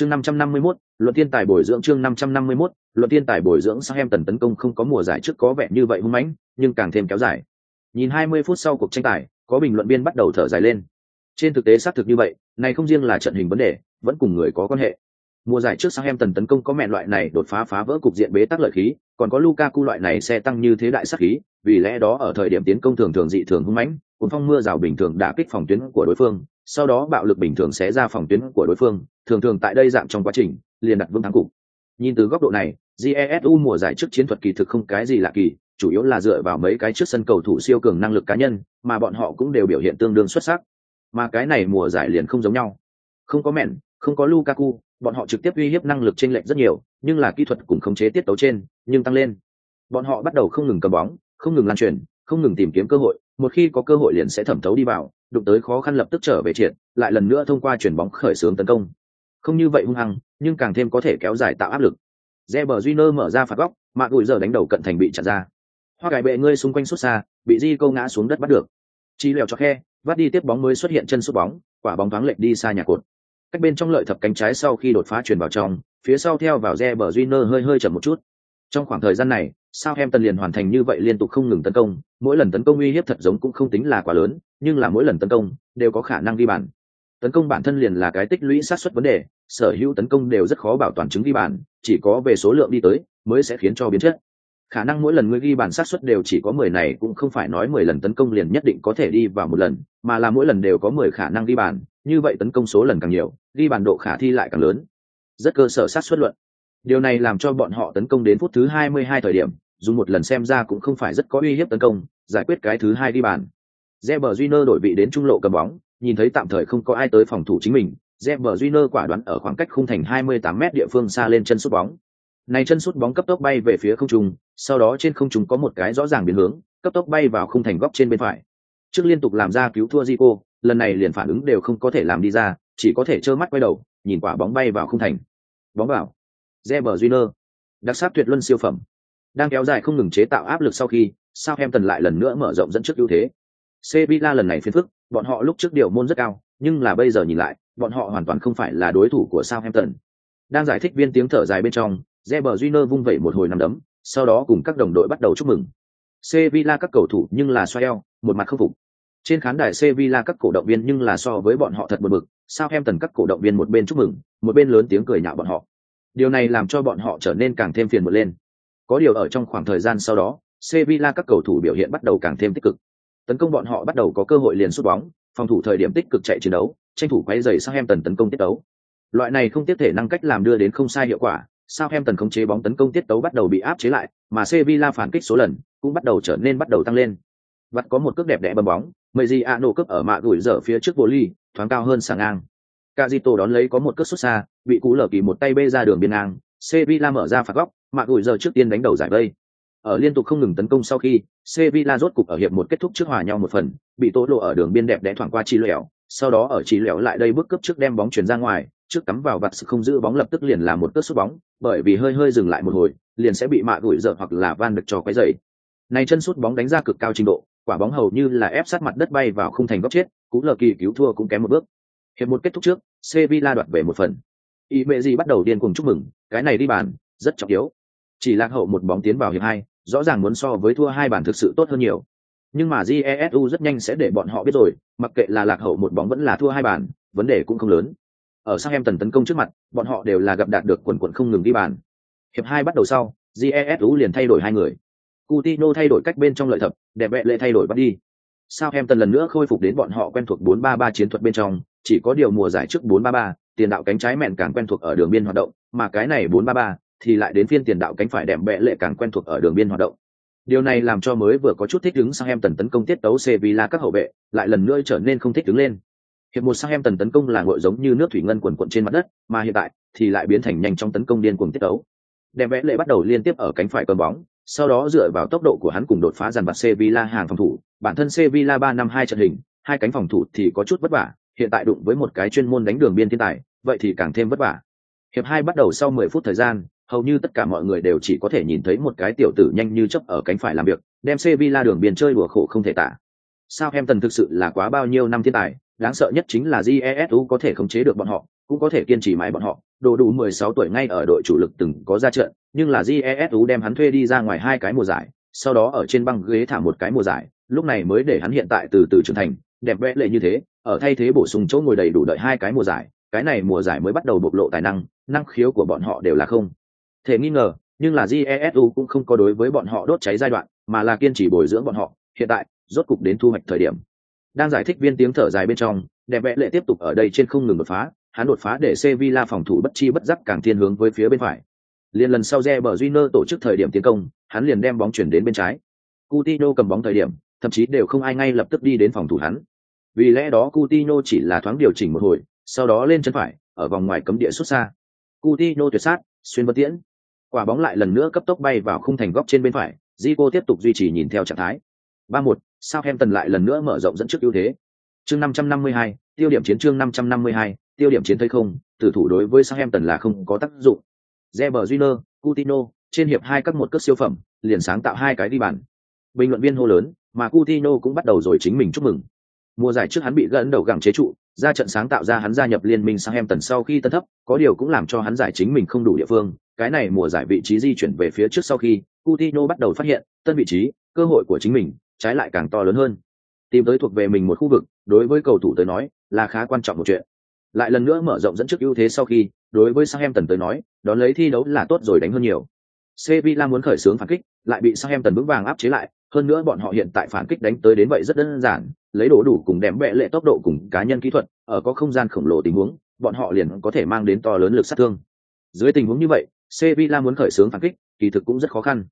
chương 551, luận tiên tài bồi dưỡng chương 551, luận tiên tài bồi dưỡng sang em tần tấn công không có mùa giải trước có vẻ như vậy hung mãnh nhưng càng thêm kéo dài. Nhìn 20 phút sau cuộc tranh tài có bình luận viên bắt đầu thở dài lên. Trên thực tế xác thực như vậy này không riêng là trận hình vấn đề vẫn cùng người có quan hệ. Mùa giải trước sang em tần tấn công có mẹ loại này đột phá phá vỡ cục diện bế tắc lợi khí còn có Lukaku loại này sẽ tăng như thế đại sát khí vì lẽ đó ở thời điểm tiến công thường thường dị thường hung mãnh cuốn phong mưa rào bình thường đã kích phòng tuyến của đối phương sau đó bạo lực bình thường sẽ ra phòng tuyến của đối phương, thường thường tại đây dạng trong quá trình, liền đặt vững thắng cục. Nhìn từ góc độ này jesu mùa giải trước chiến thuật kỳ thực không cái gì lạ kỳ, chủ yếu là dựa vào mấy cái trước sân cầu thủ siêu cường năng lực cá nhân, mà bọn họ cũng đều biểu hiện tương đương xuất sắc. Mà cái này mùa giải liền không giống nhau. Không có mẹn, không có lukaku, bọn họ trực tiếp uy hiếp năng lực chênh lệch rất nhiều, nhưng là kỹ thuật cùng khống chế tiết tấu trên, nhưng tăng lên. Bọn họ bắt đầu không ngừng cầm bóng, không ngừng lan truyền, không ngừng tìm kiếm cơ hội một khi có cơ hội liền sẽ thẩm thấu đi vào đụng tới khó khăn lập tức trở về triệt lại lần nữa thông qua chuyển bóng khởi xướng tấn công không như vậy hung hăng nhưng càng thêm có thể kéo dài tạo áp lực Reber Júnior mở ra phạt góc, Mạc gùi giờ đánh đầu cận thành bị chặn ra. Hoa cải bệ ngươi xung quanh xuất xa, bị Di câu ngã xuống đất bắt được. Chi lèo cho khe, vắt đi tiếp bóng mới xuất hiện chân sút bóng, quả bóng thoáng lệch đi xa nhà cột. Cách bên trong lợi thập cánh trái sau khi đột phá truyền vào trong, phía sau theo vào Reber Júnior hơi hơi chậm một chút. Trong khoảng thời gian này, sao em tần liền hoàn thành như vậy liên tục không ngừng tấn công, mỗi lần tấn công uy hiếp thật giống cũng không tính là quá lớn, nhưng là mỗi lần tấn công đều có khả năng ghi bàn. Tấn công bản thân liền là cái tích lũy sát suất vấn đề, sở hữu tấn công đều rất khó bảo toàn chứng ghi bàn, chỉ có về số lượng đi tới mới sẽ khiến cho biến chất. Khả năng mỗi lần ngươi ghi bàn sát suất đều chỉ có mười này cũng không phải nói mười lần tấn công liền nhất định có thể đi vào một lần, mà là mỗi lần đều có mười khả năng ghi bàn, như vậy tấn công số lần càng nhiều, ghi bàn độ khả thi lại càng lớn. Rất cơ sở sát suất luận. Điều này làm cho bọn họ tấn công đến phút thứ 22 thời điểm, dùng một lần xem ra cũng không phải rất có uy hiếp tấn công, giải quyết cái thứ hai đi bàn. Reber Júnior đổi vị đến trung lộ cầm bóng, nhìn thấy tạm thời không có ai tới phòng thủ chính mình, Reber Júnior quả đoán ở khoảng cách khung thành 28 mét địa phương xa lên chân sút bóng. Này chân sút bóng cấp tốc bay về phía không trung, sau đó trên không trung có một cái rõ ràng biến hướng, cấp tốc bay vào khung thành góc trên bên phải. Trước liên tục làm ra cứu thua Zico, lần này liền phản ứng đều không có thể làm đi ra, chỉ có thể trơ mắt quay đầu, nhìn quả bóng bay vào khung thành. Bóng vào. Zeber Junior. đặc sắc tuyệt luân siêu phẩm. Đang kéo dài không ngừng chế tạo áp lực sau khi, Southampton lại lần nữa mở rộng dẫn trước ưu thế. Sevilla lần này phiền phức, bọn họ lúc trước điều môn rất cao, nhưng là bây giờ nhìn lại, bọn họ hoàn toàn không phải là đối thủ của Southampton. Đang giải thích viên tiếng thở dài bên trong, Zeber Junior vung vẩy một hồi nằm đấm, sau đó cùng các đồng đội bắt đầu chúc mừng. Sevilla các cầu thủ nhưng là xoay eo, một mặt không phục. Trên khán đài Sevilla các cổ động viên nhưng là so với bọn họ thật buồn bực, Southampton các cổ động viên một bên chúc mừng, một bên lớn tiếng cười nhạo bọn họ. Điều này làm cho bọn họ trở nên càng thêm phiền muộn lên. Có điều ở trong khoảng thời gian sau đó, Sevilla các cầu thủ biểu hiện bắt đầu càng thêm tích cực. Tấn công bọn họ bắt đầu có cơ hội liền sút bóng, phòng thủ thời điểm tích cực chạy chiến đấu, tranh thủ quay dày Southampton tấn công tiết tấu. Loại này không tiếp thể năng cách làm đưa đến không sai hiệu quả, Southampton khống chế bóng tấn công tiết tấu bắt đầu bị áp chế lại, mà Sevilla phản kích số lần cũng bắt đầu trở nên bắt đầu tăng lên. Vặt có một cước đẹp đẽ bấm bóng, Mejiano cướp ở mạ gửi dở phía trước volley, thoáng cao hơn sàng ngang. Cazito đón lấy có một cước xuất xa, bị cú lở kỳ một tay bê ra đường biên ngang, Sevilla mở ra phạt góc, mạ gửi giờ trước tiên đánh đầu giải vây. Ở liên tục không ngừng tấn công sau khi, Sevilla rốt cục ở hiệp một kết thúc trước hòa nhau một phần, bị tố lộ ở đường biên đẹp đẽ thoảng qua chi lẻo, sau đó ở chi lẻo lại đây bước cấp trước đem bóng chuyển ra ngoài, trước cắm vào vặt sự không giữ bóng lập tức liền là một cướp sút bóng, bởi vì hơi hơi dừng lại một hồi, liền sẽ bị mạ gửi giờ hoặc là van được cho quấy dậy. Này chân sút bóng đánh ra cực cao trình độ, quả bóng hầu như là ép sát mặt đất bay vào khung thành góc chết, cú lờ kỳ cứu thua cũng kém một bước. Hiệp một kết thúc trước, Sevilla đoạt về một phần. Y mẹ gì bắt đầu điên cuồng chúc mừng, cái này đi bàn, rất trọng yếu. Chỉ lạc hậu một bóng tiến vào hiệp hai, rõ ràng muốn so với thua hai bàn thực sự tốt hơn nhiều. Nhưng mà Jesu rất nhanh sẽ để bọn họ biết rồi, mặc kệ là lạc hậu một bóng vẫn là thua hai bàn, vấn đề cũng không lớn. Ở sang em tần tấn công trước mặt, bọn họ đều là gặp đạt được quần quần không ngừng đi bàn. Hiệp hai bắt đầu sau, Jesu liền thay đổi hai người. Coutinho thay đổi cách bên trong lợi thập, đẹp vẹ lệ thay đổi bắt đi. Sao em tần lần nữa khôi phục đến bọn họ quen thuộc 4-3-3 chiến thuật bên trong, chỉ có điều mùa giải trước 4-3-3, tiền đạo cánh trái mẹn càng quen thuộc ở đường biên hoạt động, mà cái này 4-3-3 thì lại đến phiên tiền đạo cánh phải đệm bẽ lệ càng quen thuộc ở đường biên hoạt động. Điều này làm cho mới vừa có chút thích ứng sang em tần tấn công tiết tấu Sevilla các hậu vệ, lại lần nữa trở nên không thích ứng lên. Hiệp một sang em tần tấn công là ngội giống như nước thủy ngân quần quần trên mặt đất, mà hiện tại thì lại biến thành nhanh trong tấn công điên cuồng tiết tấu. Đệm bẽ lệ bắt đầu liên tiếp ở cánh phải cầm bóng, sau đó dựa vào tốc độ của hắn cùng đột phá dàn vặt Sevilla hàng phòng thủ, bản thân Sevilla 3 năm 2 trận hình, hai cánh phòng thủ thì có chút vất vả, hiện tại đụng với một cái chuyên môn đánh đường biên thiên tài, vậy thì càng thêm vất vả. Hiệp hai bắt đầu sau 10 phút thời gian, hầu như tất cả mọi người đều chỉ có thể nhìn thấy một cái tiểu tử nhanh như chớp ở cánh phải làm việc, đem Sevilla đường biên chơi đùa khổ không thể tả. Sao em tần thực sự là quá bao nhiêu năm thiên tài, đáng sợ nhất chính là Jesu có thể khống chế được bọn họ, cũng có thể kiên trì mãi bọn họ, đồ đủ 16 tuổi ngay ở đội chủ lực từng có ra trận, nhưng là GESU đem hắn thuê đi ra ngoài hai cái mùa giải, sau đó ở trên băng ghế thả một cái mùa giải, lúc này mới để hắn hiện tại từ từ trưởng thành, đẹp vẽ lệ như thế, ở thay thế bổ sung chỗ ngồi đầy đủ đợi hai cái mùa giải, cái này mùa giải mới bắt đầu bộc lộ tài năng, năng khiếu của bọn họ đều là không. Thể nghi ngờ, nhưng là Jesu cũng không có đối với bọn họ đốt cháy giai đoạn, mà là kiên trì bồi dưỡng bọn họ, hiện tại, rốt cục đến thu hoạch thời điểm. Đang giải thích viên tiếng thở dài bên trong, đẹp vẽ lệ tiếp tục ở đây trên không ngừng đột phá, hắn đột phá để Sevilla phòng thủ bất chi bất giác càng thiên hướng với phía bên phải. Liên lần sau Reber Júnior tổ chức thời điểm tiến công, hắn liền đem bóng chuyển đến bên trái. Coutinho cầm bóng thời điểm, thậm chí đều không ai ngay lập tức đi đến phòng thủ hắn. Vì lẽ đó Coutinho chỉ là thoáng điều chỉnh một hồi, sau đó lên chân phải, ở vòng ngoài cấm địa xuất xa. Coutinho tuyệt sát, xuyên bất tiễn. Quả bóng lại lần nữa cấp tốc bay vào khung thành góc trên bên phải, Zico tiếp tục duy trì nhìn theo trạng thái. 3-1, Southampton lại lần nữa mở rộng dẫn trước ưu thế. Chương 552, tiêu điểm chiến chương 552, tiêu điểm chiến thấy không, tử thủ đối với Southampton là không có tác dụng. Reber Júnior, Coutinho, trên hiệp hai các một cước siêu phẩm, liền sáng tạo hai cái đi bàn. Bình luận viên hô lớn, mà Coutinho cũng bắt đầu rồi chính mình chúc mừng. Mùa giải trước hắn bị gần đầu gẳng chế trụ, ra trận sáng tạo ra hắn gia nhập liên minh Southampton sau khi tân thấp, có điều cũng làm cho hắn giải chính mình không đủ địa phương. Cái này mùa giải vị trí di chuyển về phía trước sau khi Coutinho bắt đầu phát hiện tân vị trí, cơ hội của chính mình trái lại càng to lớn hơn. Tìm tới thuộc về mình một khu vực, đối với cầu thủ tới nói là khá quan trọng một chuyện lại lần nữa mở rộng dẫn trước ưu thế sau khi đối với Southampton tới nói đón lấy thi đấu là tốt rồi đánh hơn nhiều Sevilla muốn khởi xướng phản kích lại bị Southampton vững vàng áp chế lại hơn nữa bọn họ hiện tại phản kích đánh tới đến vậy rất đơn giản, lấy đồ đủ cùng đếm bệ lệ tốc độ cùng cá nhân kỹ thuật, ở có không gian khổng lồ tình huống, bọn họ liền có thể mang đến to lớn lực sát thương. Dưới tình huống như vậy, Sevilla muốn khởi xướng phản kích, kỳ thực cũng rất khó khăn.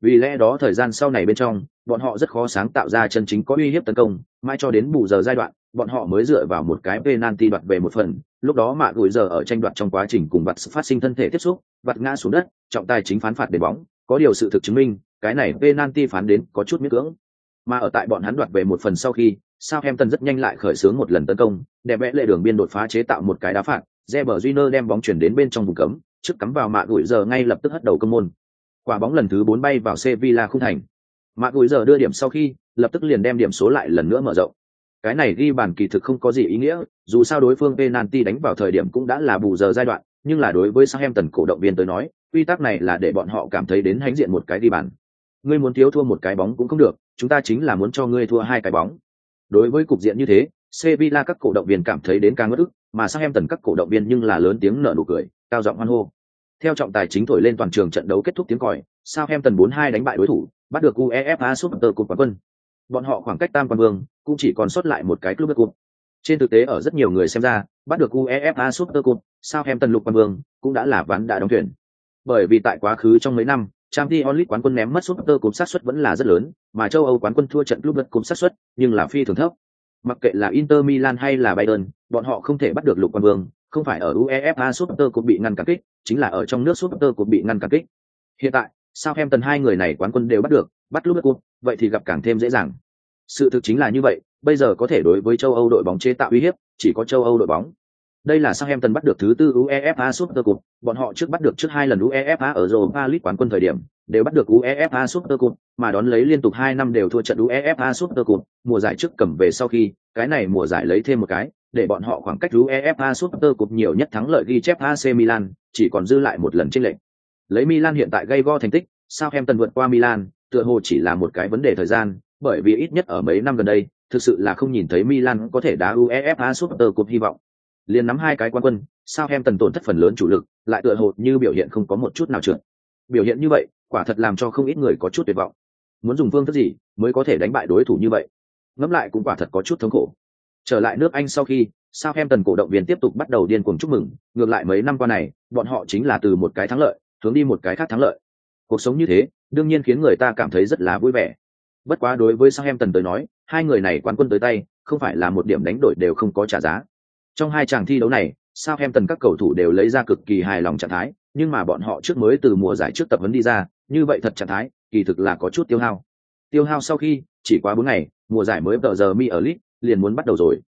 Vì lẽ đó thời gian sau này bên trong, bọn họ rất khó sáng tạo ra chân chính có uy hiếp tấn công mai cho đến bù giờ giai đoạn, bọn họ mới dựa vào một cái penalty đoạt về một phần, lúc đó mạ gùi giờ ở tranh đoạt trong quá trình cùng vặt phát sinh thân thể tiếp xúc, vặt ngã xuống đất, trọng tài chính phán phạt để bóng, có điều sự thực chứng minh cái này penalty phán đến có chút miễn cưỡng. Mà ở tại bọn hắn đoạt về một phần sau khi Southampton rất nhanh lại khởi xướng một lần tấn công đẹp vẽ lệ đường biên đột phá chế tạo một cái đá phạt Reber Júnior đem bóng chuyển đến bên trong vùng cấm trước cắm vào mạ gùi giờ ngay lập tức hất đầu cơ môn. Quả bóng lần thứ bốn bay vào Sevilla khung thành. Mạ gùi giờ đưa điểm sau khi lập tức liền đem điểm số lại lần nữa mở rộng. Cái này ghi bàn kỳ thực không có gì ý nghĩa, dù sao đối phương penalty đánh vào thời điểm cũng đã là bù giờ giai đoạn, nhưng là đối với Southampton cổ động viên tới nói, quy tắc này là để bọn họ cảm thấy đến hãnh diện một cái ghi bàn. Ngươi muốn thiếu thua một cái bóng cũng không được, chúng ta chính là muốn cho ngươi thua hai cái bóng. Đối với cục diện như thế, Sevilla các cổ động viên cảm thấy đến càng ngất ức, mà Southampton các cổ động viên nhưng là lớn tiếng nở nụ cười, cao giọng hoan hô. Theo trọng tài chính thổi lên toàn trường trận đấu kết thúc tiếng còi, Southampton 4-2 đánh bại đối thủ, bắt được UEFA Super Cup quán quân. Bọn họ khoảng cách tam quan vương, cũng chỉ còn sót lại một cái club cup. Trên thực tế ở rất nhiều người xem ra, bắt được UEFA Super Cup, Southampton lục quan vương cũng đã là ván đã đóng thuyền. Bởi vì tại quá khứ trong mấy năm, Champions League quán quân ném mất Super Cup sát suất vẫn là rất lớn, mà châu Âu quán quân thua trận club cùng sát suất, nhưng là phi thường thấp. Mặc kệ là Inter Milan hay là Bayern, bọn họ không thể bắt được lục quan vương, không phải ở UEFA Super Cup bị ngăn cản kích, chính là ở trong nước Super Cup bị ngăn cản kích. Hiện tại, Southampton hai người này quán quân đều bắt được, bắt club cùng, vậy thì gặp càng thêm dễ dàng. Sự thực chính là như vậy, bây giờ có thể đối với châu Âu đội bóng chế tạo uy hiếp, chỉ có châu Âu đội bóng. Đây là sang em tần bắt được thứ tư UEFA Super Cup, bọn họ trước bắt được trước hai lần UEFA ở Europa League quán quân thời điểm, đều bắt được UEFA Super Cup, mà đón lấy liên tục hai năm đều thua trận UEFA Super Cup, mùa giải trước cầm về sau khi, cái này mùa giải lấy thêm một cái, để bọn họ khoảng cách UEFA Super Cup nhiều nhất thắng lợi ghi chép AC Milan, chỉ còn dư lại một lần trên lệnh. Lấy Milan hiện tại gây go thành tích, sao em tần vượt qua Milan, tựa hồ chỉ là một cái vấn đề thời gian, bởi vì ít nhất ở mấy năm gần đây, thực sự là không nhìn thấy Milan có thể đá UEFA Super Cup hy vọng. Liên nắm hai cái quan quân, sao em tần tổn thất phần lớn chủ lực, lại tựa hồ như biểu hiện không có một chút nào trượt. Biểu hiện như vậy, quả thật làm cho không ít người có chút tuyệt vọng. Muốn dùng phương thức gì mới có thể đánh bại đối thủ như vậy? Ngẫm lại cũng quả thật có chút thống khổ. Trở lại nước Anh sau khi, sao em tần cổ động viên tiếp tục bắt đầu điên cuồng chúc mừng, ngược lại mấy năm qua này, bọn họ chính là từ một cái thắng lợi, hướng đi một cái khác thắng lợi. Cuộc sống như thế, đương nhiên khiến người ta cảm thấy rất là vui vẻ. Bất quá đối với sao em tần tới nói, hai người này quán quân tới tay, không phải là một điểm đánh đổi đều không có trả giá. Trong hai chàng thi đấu này, Southampton các cầu thủ đều lấy ra cực kỳ hài lòng trạng thái, nhưng mà bọn họ trước mới từ mùa giải trước tập huấn đi ra, như vậy thật trạng thái, kỳ thực là có chút tiêu hao. Tiêu hao sau khi, chỉ quá bốn ngày, mùa giải mới tờ giờ mi ở League liền muốn bắt đầu rồi.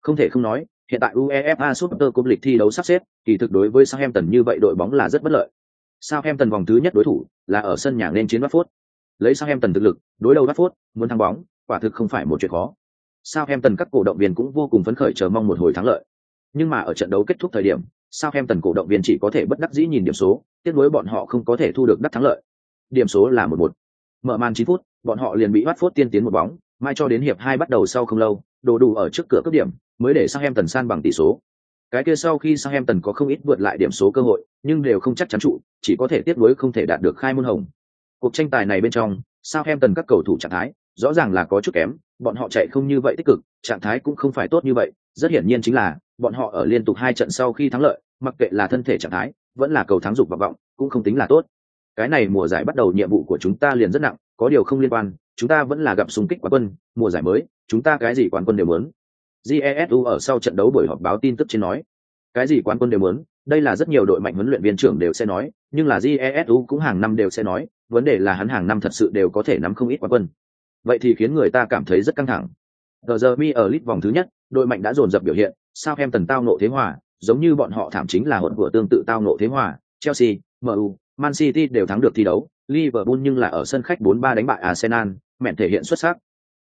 Không thể không nói, hiện tại UEFA Super Cup lịch thi đấu sắp xếp, kỳ thực đối với Southampton như vậy đội bóng là rất bất lợi. Southampton vòng thứ nhất đối thủ là ở sân nhà nên chiến Watford. Lấy Southampton thực lực, đối đầu Watford, muốn thắng bóng, quả thực không phải một chuyện khó. Southampton các cổ động viên cũng vô cùng phấn khởi chờ mong một hồi thắng lợi. Nhưng mà ở trận đấu kết thúc thời điểm, sao em tần cổ động viên chỉ có thể bất đắc dĩ nhìn điểm số, tiếc nuối bọn họ không có thể thu được đắc thắng lợi. Điểm số là 1-1. Mở màn 9 phút, bọn họ liền bị Watford tiên tiến một bóng, mai cho đến hiệp 2 bắt đầu sau không lâu, đồ đủ ở trước cửa cấp điểm, mới để sang em tần san bằng tỷ số. Cái kia sau khi sang em tần có không ít vượt lại điểm số cơ hội, nhưng đều không chắc chắn trụ, chỉ có thể tiếc nối không thể đạt được khai môn hồng. Cuộc tranh tài này bên trong, sao em tần các cầu thủ trạng thái rõ ràng là có chút kém, bọn họ chạy không như vậy tích cực, trạng thái cũng không phải tốt như vậy, rất hiển nhiên chính là bọn họ ở liên tục hai trận sau khi thắng lợi, mặc kệ là thân thể trạng thái, vẫn là cầu thắng dục và vọng, cũng không tính là tốt. Cái này mùa giải bắt đầu nhiệm vụ của chúng ta liền rất nặng, có điều không liên quan, chúng ta vẫn là gặp xung kích quán quân, mùa giải mới, chúng ta cái gì quán quân đều muốn. Jesu ở sau trận đấu buổi họp báo tin tức trên nói, cái gì quán quân đều muốn, đây là rất nhiều đội mạnh huấn luyện viên trưởng đều sẽ nói, nhưng là Jesu cũng hàng năm đều sẽ nói, vấn đề là hắn hàng năm thật sự đều có thể nắm không ít quán quân. Vậy thì khiến người ta cảm thấy rất căng thẳng. Giờ giờ mi ở lít vòng thứ nhất, đội mạnh đã dồn dập biểu hiện, sao em tần tao nộ thế hòa, giống như bọn họ thảm chính là hỗn của tương tự tao nộ thế hòa, Chelsea, MU, Man City đều thắng được thi đấu, Liverpool nhưng là ở sân khách 4-3 đánh bại Arsenal, mẹn thể hiện xuất sắc.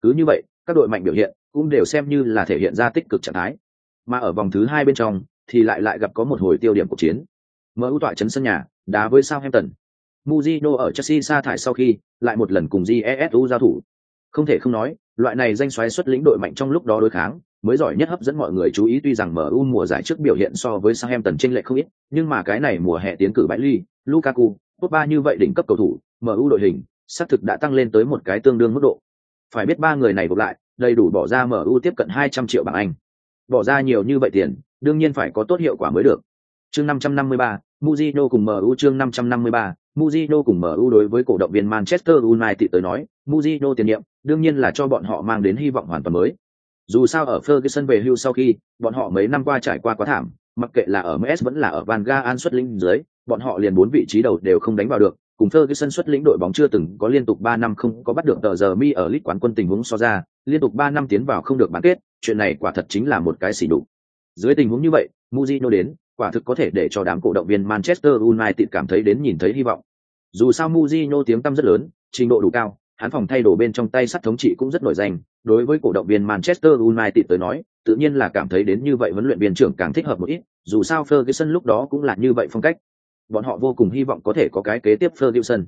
Cứ như vậy, các đội mạnh biểu hiện cũng đều xem như là thể hiện ra tích cực trạng thái. Mà ở vòng thứ hai bên trong thì lại lại gặp có một hồi tiêu điểm cuộc chiến. MU tọa trấn sân nhà, đá với Southampton. Mujino ở Chelsea sa thải sau khi lại một lần cùng GESU giao thủ. Không thể không nói, loại này danh xoáy xuất lĩnh đội mạnh trong lúc đó đối kháng, mới giỏi nhất hấp dẫn mọi người chú ý tuy rằng MU mùa giải trước biểu hiện so với Southampton chênh lệch không ít, nhưng mà cái này mùa hè tiến cử bãi ly, Lukaku, ba như vậy đỉnh cấp cầu thủ, MU đội hình, xác thực đã tăng lên tới một cái tương đương mức độ. Phải biết ba người này gộp lại, đầy đủ bỏ ra MU tiếp cận 200 triệu bảng Anh. Bỏ ra nhiều như vậy tiền, đương nhiên phải có tốt hiệu quả mới được. Chương 553, Mujino cùng MU chương 553, Mujino cùng MU đối với cổ động viên Manchester United tới nói, Mujino tiền nhiệm, đương nhiên là cho bọn họ mang đến hy vọng hoàn toàn mới. Dù sao ở Ferguson về hưu sau khi, bọn họ mấy năm qua trải qua quá thảm, mặc kệ là ở MS vẫn là ở Van Gaal xuất lĩnh dưới, bọn họ liền bốn vị trí đầu đều không đánh vào được, cùng Ferguson xuất lĩnh đội bóng chưa từng có liên tục ba năm không có bắt được tờ giờ mi ở lít quán quân tình huống so ra, liên tục ba năm tiến vào không được bán kết, chuyện này quả thật chính là một cái xỉ đục. Dưới tình huống như vậy, Mourinho đến, quả thực có thể để cho đám cổ động viên Manchester United cảm thấy đến nhìn thấy hy vọng. Dù sao Mourinho tiếng tăm rất lớn, trình độ đủ cao, hắn phòng thay đồ bên trong tay sắt thống trị cũng rất nổi danh, đối với cổ động viên Manchester United tới nói, tự nhiên là cảm thấy đến như vậy huấn luyện viên trưởng càng thích hợp một ít, dù sao Ferguson lúc đó cũng là như vậy phong cách. Bọn họ vô cùng hy vọng có thể có cái kế tiếp Ferguson.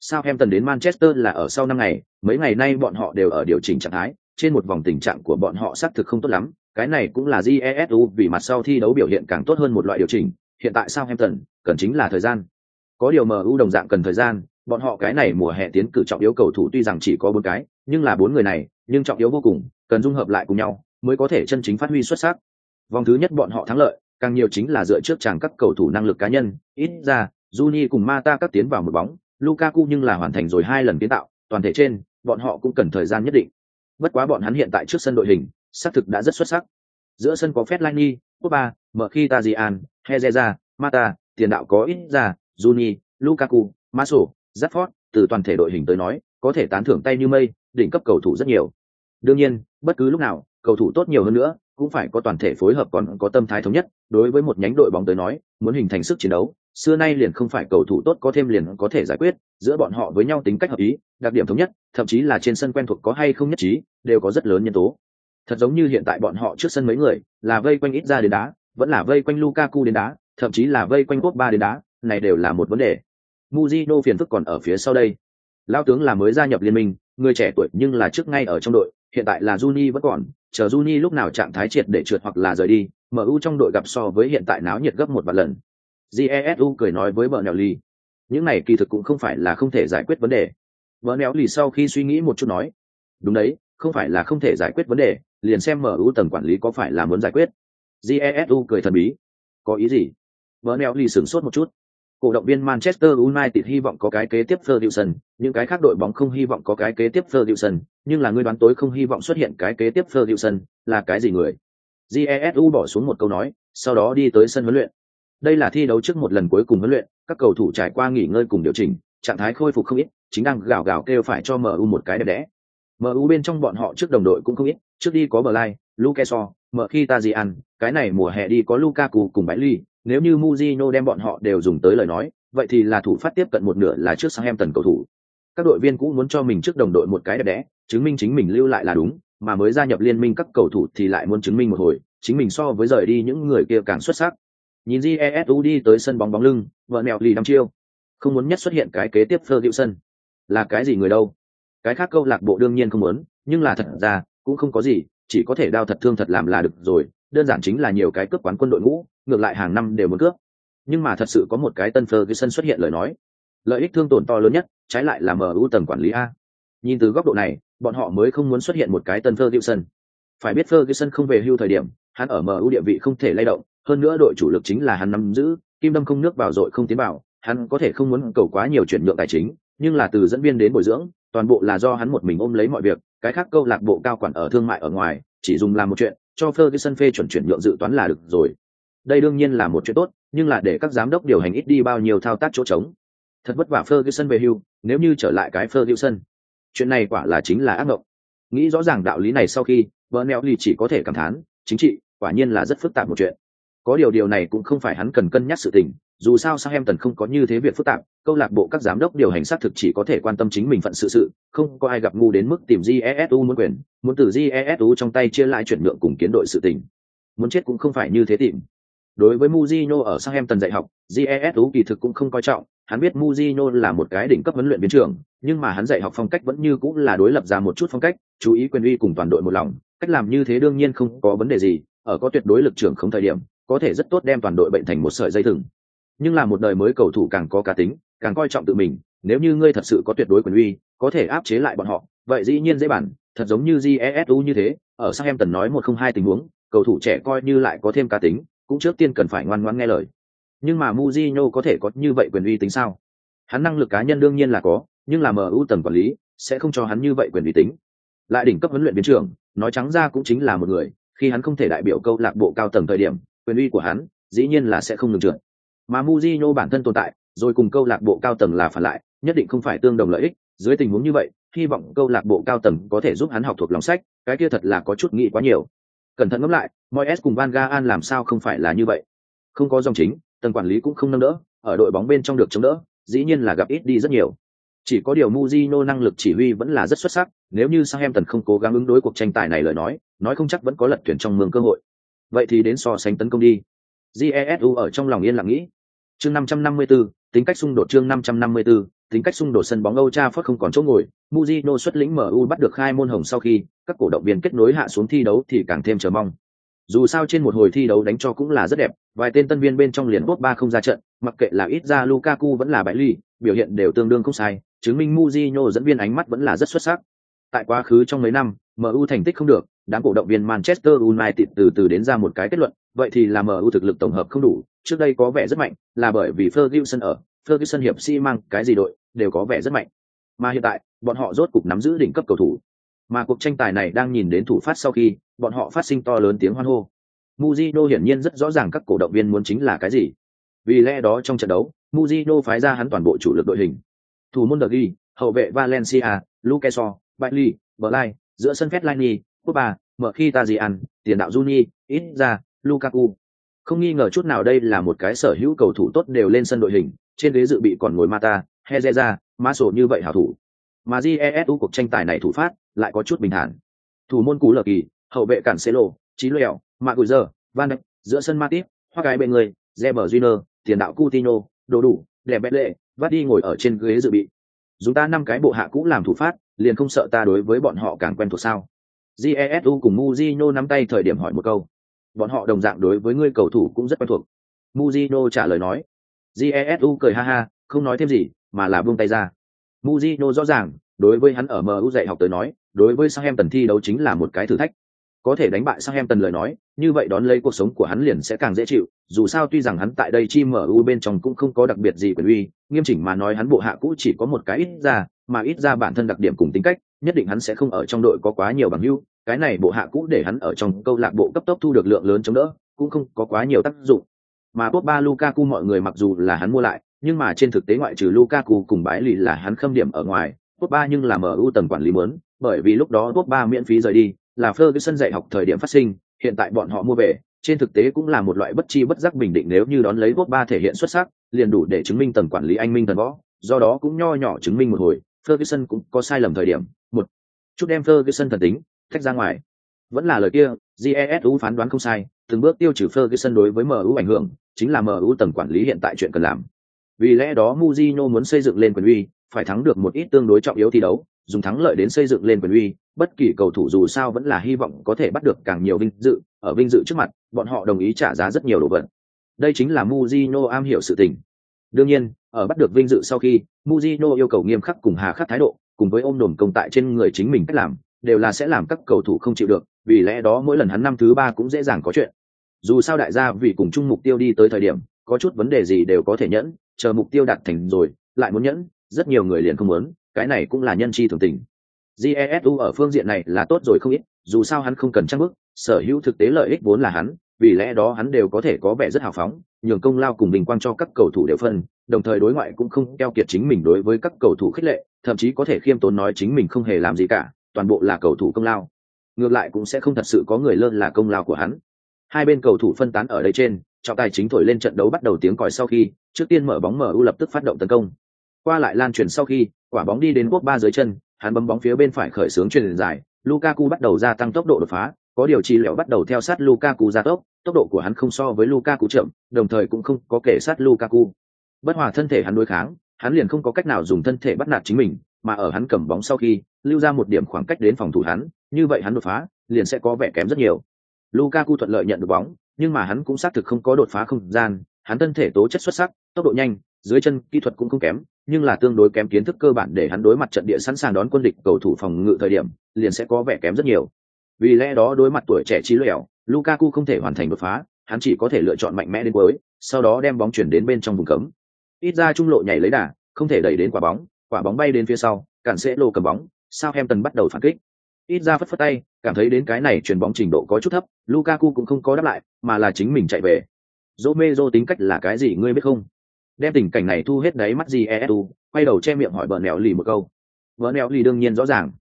Sao đến Manchester là ở sau năm ngày, mấy ngày nay bọn họ đều ở điều chỉnh trạng thái, trên một vòng tình trạng của bọn họ xác thực không tốt lắm, cái này cũng là jesu vì mặt sau thi đấu biểu hiện càng tốt hơn một loại điều chỉnh hiện tại sao cần chính là thời gian có điều mu đồng dạng cần thời gian bọn họ cái này mùa hè tiến cử trọng yếu cầu thủ tuy rằng chỉ có bốn cái nhưng là bốn người này nhưng trọng yếu vô cùng cần dung hợp lại cùng nhau mới có thể chân chính phát huy xuất sắc. Vòng thứ nhất bọn họ thắng lợi càng nhiều chính là dựa trước chàng các cầu thủ năng lực cá nhân ít ra Juni cùng Mata các tiến vào một bóng Lukaku nhưng là hoàn thành rồi hai lần kiến tạo toàn thể trên bọn họ cũng cần thời gian nhất định. Bất quá bọn hắn hiện tại trước sân đội hình xác thực đã rất xuất sắc. Giữa sân có Fellaini, Pogba, Mkhitaryan, Hezeza, Mata, tiền đạo có ít ra, Juni, Lukaku, Maso, Zafford, từ toàn thể đội hình tới nói, có thể tán thưởng tay như mây, đỉnh cấp cầu thủ rất nhiều. Đương nhiên, bất cứ lúc nào, cầu thủ tốt nhiều hơn nữa, cũng phải có toàn thể phối hợp còn có tâm thái thống nhất, đối với một nhánh đội bóng tới nói, muốn hình thành sức chiến đấu, xưa nay liền không phải cầu thủ tốt có thêm liền có thể giải quyết, giữa bọn họ với nhau tính cách hợp ý, đặc điểm thống nhất, thậm chí là trên sân quen thuộc có hay không nhất trí, đều có rất lớn nhân tố. Thật giống như hiện tại bọn họ trước sân mấy người là vây quanh ít ra đến đá vẫn là vây quanh lukaku đến đá thậm chí là vây quanh quốc ba đến đá này đều là một vấn đề. Muzino phiền phức còn ở phía sau đây. Lao tướng là mới gia nhập liên minh người trẻ tuổi nhưng là trước ngay ở trong đội, hiện tại là juni vẫn còn, chờ juni lúc nào trạng thái triệt để trượt hoặc là rời đi mu trong đội gặp so với hiện tại náo nhiệt gấp một vạn lần jesu cười nói với vợ nèo những này kỳ thực cũng không phải là không thể giải quyết vấn đề vợ nèo lì sau khi suy nghĩ một chút nói, đúng đấy, không phải là không thể giải quyết vấn đề, liền xem MU tầng quản lý có phải là muốn giải quyết. Jesu cười thần bí. Có ý gì? Bernelli sửng sốt một chút. Cổ động viên Manchester United hy vọng có cái kế tiếp Ferguson, những cái khác đội bóng không hy vọng có cái kế tiếp Ferguson, nhưng là người đoán tối không hy vọng xuất hiện cái kế tiếp Ferguson, là cái gì người? Jesu bỏ xuống một câu nói, sau đó đi tới sân huấn luyện. Đây là thi đấu trước một lần cuối cùng huấn luyện, các cầu thủ trải qua nghỉ ngơi cùng điều chỉnh, trạng thái khôi phục không ít, chính đang gào gào kêu phải cho MU một cái đẹp đẽ. MU bên trong bọn họ trước đồng đội cũng không ít, trước đi có Blay, Lukeso, mở khi ta gì ăn, cái này mùa hè đi có Lukaku cùng Bãi Ly, nếu như Mujino đem bọn họ đều dùng tới lời nói, vậy thì là thủ phát tiếp cận một nửa là trước sang em tần cầu thủ. Các đội viên cũng muốn cho mình trước đồng đội một cái đẹp đẽ, chứng minh chính mình lưu lại là đúng, mà mới gia nhập liên minh các cầu thủ thì lại muốn chứng minh một hồi, chính mình so với rời đi những người kia càng xuất sắc. Nhìn Jesu đi tới sân bóng bóng lưng, vợ mèo lì đăm chiêu. Không muốn nhất xuất hiện cái kế tiếp Ferguson. Là cái gì người đâu? Cái khác câu lạc bộ đương nhiên không muốn, nhưng là thật ra, cũng không có gì, chỉ có thể đao thật thương thật làm là được rồi, đơn giản chính là nhiều cái cướp quán quân đội ngũ, ngược lại hàng năm đều muốn cướp. Nhưng mà thật sự có một cái tân Ferguson xuất hiện lời nói, lợi ích thương tổn to lớn nhất, trái lại là MU tầng quản lý a. Nhìn từ góc độ này, bọn họ mới không muốn xuất hiện một cái tân Ferguson. Phải biết Ferguson không về hưu thời điểm, hắn ở MU địa vị không thể lay động, hơn nữa đội chủ lực chính là hắn nắm giữ, kim đâm không nước vào rồi không tiến vào, hắn có thể không muốn cầu quá nhiều chuyển nhượng tài chính, nhưng là từ dẫn viên đến bồi dưỡng, toàn bộ là do hắn một mình ôm lấy mọi việc, cái khác câu lạc bộ cao quản ở thương mại ở ngoài, chỉ dùng làm một chuyện, cho Ferguson phê chuẩn chuyển nhượng dự toán là được rồi. Đây đương nhiên là một chuyện tốt, nhưng là để các giám đốc điều hành ít đi bao nhiêu thao tác chỗ trống. Thật vất vả Ferguson về hưu, nếu như trở lại cái Ferguson, chuyện này quả là chính là ác mộng. Nghĩ rõ ràng đạo lý này sau khi, Bernelli chỉ có thể cảm thán, chính trị, quả nhiên là rất phức tạp một chuyện. Có điều điều này cũng không phải hắn cần cân nhắc sự tình, dù sao Sang Em Tần không có như thế việc phức tạp, câu lạc bộ các giám đốc điều hành xác thực chỉ có thể quan tâm chính mình phận sự sự, không có ai gặp ngu đến mức tìm Jesu muốn quyền, muốn từ Jesu trong tay chia lại chuyển nhượng cùng kiến đội sự tình. Muốn chết cũng không phải như thế tìm. Đối với Mujino ở Sang Em Tần dạy học, Jesu kỳ thực cũng không coi trọng, hắn biết Mujino là một cái đỉnh cấp huấn luyện biến trưởng, nhưng mà hắn dạy học phong cách vẫn như cũng là đối lập ra một chút phong cách, chú ý quyền uy cùng toàn đội một lòng, cách làm như thế đương nhiên không có vấn đề gì, ở có tuyệt đối lực trưởng không thời điểm, có thể rất tốt đem toàn đội bệnh thành một sợi dây thừng nhưng là một đời mới cầu thủ càng có cá tính, càng coi trọng tự mình, nếu như ngươi thật sự có tuyệt đối quyền uy, có thể áp chế lại bọn họ, vậy dĩ nhiên dễ bản thật giống như jesu như thế, ở sang em tần nói một không hai tình huống, cầu thủ trẻ coi như lại có thêm cá tính, cũng trước tiên cần phải ngoan ngoãn nghe lời. Nhưng mà Mujino có thể có như vậy quyền uy tính sao? Hắn năng lực cá nhân đương nhiên là có, nhưng là MU tầng quản lý sẽ không cho hắn như vậy quyền uy tính. Lại đỉnh cấp huấn luyện viên trưởng, nói trắng ra cũng chính là một người, khi hắn không thể đại biểu câu lạc bộ cao tầng thời điểm, quyền uy của hắn dĩ nhiên là sẽ không ngừng trượt mà Mujino bản thân tồn tại, rồi cùng câu lạc bộ cao tầng là phản lại, nhất định không phải tương đồng lợi ích, dưới tình huống như vậy, hy vọng câu lạc bộ cao tầng có thể giúp hắn học thuộc lòng sách, cái kia thật là có chút nghĩ quá nhiều. Cẩn thận ngẫm lại, Moyes cùng Van Gaal làm sao không phải là như vậy? Không có dòng chính, tầng quản lý cũng không nâng đỡ, ở đội bóng bên trong được chống đỡ, dĩ nhiên là gặp ít đi rất nhiều. Chỉ có điều Mujino năng lực chỉ huy vẫn là rất xuất sắc, nếu như Southampton không cố gắng ứng đối cuộc tranh tài này lời nói, nói không chắc vẫn có lật tuyển trong mương cơ hội. Vậy thì đến so sánh tấn công đi. Jesu ở trong lòng yên lặng nghĩ, chương 554, tính cách xung đột chương 554, tính cách xung đột sân bóng Âu Trafford không còn chỗ ngồi, Mujino xuất lĩnh MU bắt được khai môn hồng sau khi, các cổ động viên kết nối hạ xuống thi đấu thì càng thêm chờ mong. Dù sao trên một hồi thi đấu đánh cho cũng là rất đẹp, vài tên tân viên bên trong liền bốt ba không ra trận, mặc kệ là ít ra Lukaku vẫn là bại ly, biểu hiện đều tương đương không sai, chứng minh Mujino dẫn viên ánh mắt vẫn là rất xuất sắc. Tại quá khứ trong mấy năm, MU thành tích không được, đám cổ động viên Manchester United từ từ đến ra một cái kết luận, vậy thì là MU thực lực tổng hợp không đủ, trước đây có vẻ rất mạnh, là bởi vì Ferguson ở, Ferguson hiệp si mang cái gì đội, đều có vẻ rất mạnh. Mà hiện tại, bọn họ rốt cục nắm giữ đỉnh cấp cầu thủ. Mà cuộc tranh tài này đang nhìn đến thủ phát sau khi, bọn họ phát sinh to lớn tiếng hoan hô. Mujino hiển nhiên rất rõ ràng các cổ động viên muốn chính là cái gì. Vì lẽ đó trong trận đấu, Mujino phái ra hắn toàn bộ chủ lực đội hình. Thủ môn Dergi, hậu vệ Valencia, Lukeso, Bailey, Blay, giữa sân Fetlani, Cuba, mở khi Tajian, tiền đạo Juni, ít ra, Lukaku. Không nghi ngờ chút nào đây là một cái sở hữu cầu thủ tốt đều lên sân đội hình, trên ghế dự bị còn ngồi Mata, Hezeza, Maso như vậy hảo thủ. Mà GESU cuộc tranh tài này thủ phát lại có chút bình thản. Thủ môn cú lờ kỳ, hậu vệ cản Cancelo, Chí Lẹo, Maguire, Van Dijk, giữa sân Matip, hoa cái bên người, Reber Júnior, tiền đạo Coutinho, đồ đủ, đẹp bẹt lệ, vắt đi ngồi ở trên ghế dự bị. Chúng ta năm cái bộ hạ cũ làm thủ phát, liền không sợ ta đối với bọn họ càng quen thuộc sao? GESU cùng Mujino nắm tay thời điểm hỏi một câu. Bọn họ đồng dạng đối với ngươi cầu thủ cũng rất quen thuộc. Mujino trả lời nói. Jesu cười ha ha, không nói thêm gì, mà là buông tay ra. Mujino rõ ràng, đối với hắn ở MU dạy học tới nói, đối với Southampton thi đấu chính là một cái thử thách. Có thể đánh bại Southampton lời nói, như vậy đón lấy cuộc sống của hắn liền sẽ càng dễ chịu, dù sao tuy rằng hắn tại đây chi MU bên trong cũng không có đặc biệt gì quyền uy, nghiêm chỉnh mà nói hắn bộ hạ cũ chỉ có một cái ít ra, mà ít ra bản thân đặc điểm cùng tính cách, nhất định hắn sẽ không ở trong đội có quá nhiều bằng hữu, cái này bộ hạ cũ để hắn ở trong câu lạc bộ cấp tốc thu được lượng lớn chống đỡ, cũng không có quá nhiều tác dụng. Mà Pogba Lukaku mọi người mặc dù là hắn mua lại, nhưng mà trên thực tế ngoại trừ Lukaku cùng bãi lì là hắn khâm điểm ở ngoài, Pogba nhưng là MU tầng quản lý muốn, bởi vì lúc đó Pogba miễn phí rời đi, là Ferguson dạy học thời điểm phát sinh, hiện tại bọn họ mua về, trên thực tế cũng là một loại bất chi bất giác bình định nếu như đón lấy Pogba thể hiện xuất sắc, liền đủ để chứng minh tầng quản lý anh minh thần võ, do đó cũng nho nhỏ chứng minh một hồi, Ferguson cũng có sai lầm thời điểm, một chút đem Ferguson thần tính tách ra ngoài. Vẫn là lời kia, GESU phán đoán không sai, từng bước tiêu trừ Ferguson đối với MU ảnh hưởng, chính là MU tầng quản lý hiện tại chuyện cần làm. Vì lẽ đó Mujino muốn xây dựng lên quyền uy, phải thắng được một ít tương đối trọng yếu thi đấu, dùng thắng lợi đến xây dựng lên quyền uy, bất kỳ cầu thủ dù sao vẫn là hy vọng có thể bắt được càng nhiều vinh dự, ở vinh dự trước mặt, bọn họ đồng ý trả giá rất nhiều đồ vật. Đây chính là Mujino am hiểu sự tình. Đương nhiên, ở bắt được vinh dự sau khi, Mujino yêu cầu nghiêm khắc cùng hà khắc thái độ, cùng với ôm đồn công tại trên người chính mình cách làm, đều là sẽ làm các cầu thủ không chịu được, vì lẽ đó mỗi lần hắn năm thứ ba cũng dễ dàng có chuyện. Dù sao đại gia vì cùng chung mục tiêu đi tới thời điểm, có chút vấn đề gì đều có thể nhẫn, chờ mục tiêu đạt thành rồi, lại muốn nhẫn, rất nhiều người liền không muốn, cái này cũng là nhân chi thường tình. Jesu ở phương diện này là tốt rồi không ít, dù sao hắn không cần trang bức, sở hữu thực tế lợi ích vốn là hắn, vì lẽ đó hắn đều có thể có vẻ rất hào phóng, nhường công lao cùng bình quang cho các cầu thủ đều phân, đồng thời đối ngoại cũng không keo kiệt chính mình đối với các cầu thủ khích lệ, thậm chí có thể khiêm tốn nói chính mình không hề làm gì cả, toàn bộ là cầu thủ công lao. Ngược lại cũng sẽ không thật sự có người lơn là công lao của hắn. Hai bên cầu thủ phân tán ở đây trên, trọng tài chính thổi lên trận đấu bắt đầu tiếng còi sau khi, trước tiên mở bóng MU lập tức phát động tấn công. Qua lại lan truyền sau khi, quả bóng đi đến quốc ba dưới chân, hắn bấm bóng phía bên phải khởi xướng truyền dài, Lukaku bắt đầu gia tăng tốc độ đột phá, có điều chi lẹo bắt đầu theo sát Lukaku gia tốc, tốc độ của hắn không so với Lukaku chậm, đồng thời cũng không có kể sát Lukaku. Bất hòa thân thể hắn đối kháng, hắn liền không có cách nào dùng thân thể bắt nạt chính mình, mà ở hắn cầm bóng sau khi, lưu ra một điểm khoảng cách đến phòng thủ hắn, như vậy hắn đột phá, liền sẽ có vẻ kém rất nhiều. Lukaku thuận lợi nhận được bóng, nhưng mà hắn cũng xác thực không có đột phá không gian, hắn thân thể tố chất xuất sắc, tốc độ nhanh, dưới chân kỹ thuật cũng không kém, nhưng là tương đối kém kiến thức cơ bản để hắn đối mặt trận địa sẵn sàng đón quân địch cầu thủ phòng ngự thời điểm, liền sẽ có vẻ kém rất nhiều. Vì lẽ đó đối mặt tuổi trẻ trí lẻo, Lukaku không thể hoàn thành đột phá, hắn chỉ có thể lựa chọn mạnh mẽ đến cuối, sau đó đem bóng chuyển đến bên trong vùng cấm. Ít ra trung lộ nhảy lấy đà, không thể đẩy đến quả bóng, quả bóng bay đến phía sau, cản sẽ lô cầm bóng, Southampton bắt đầu phản kích. Ít ra phất phất tay, cảm thấy đến cái này chuyển bóng trình độ có chút thấp, Lukaku cũng không có đáp lại, mà là chính mình chạy về. Romero tính cách là cái gì ngươi biết không? Đem tình cảnh này thu hết đáy mắt gì Esu, quay đầu che miệng hỏi bờ nẹo lì một câu. Bờ nẹo lì đương nhiên rõ ràng,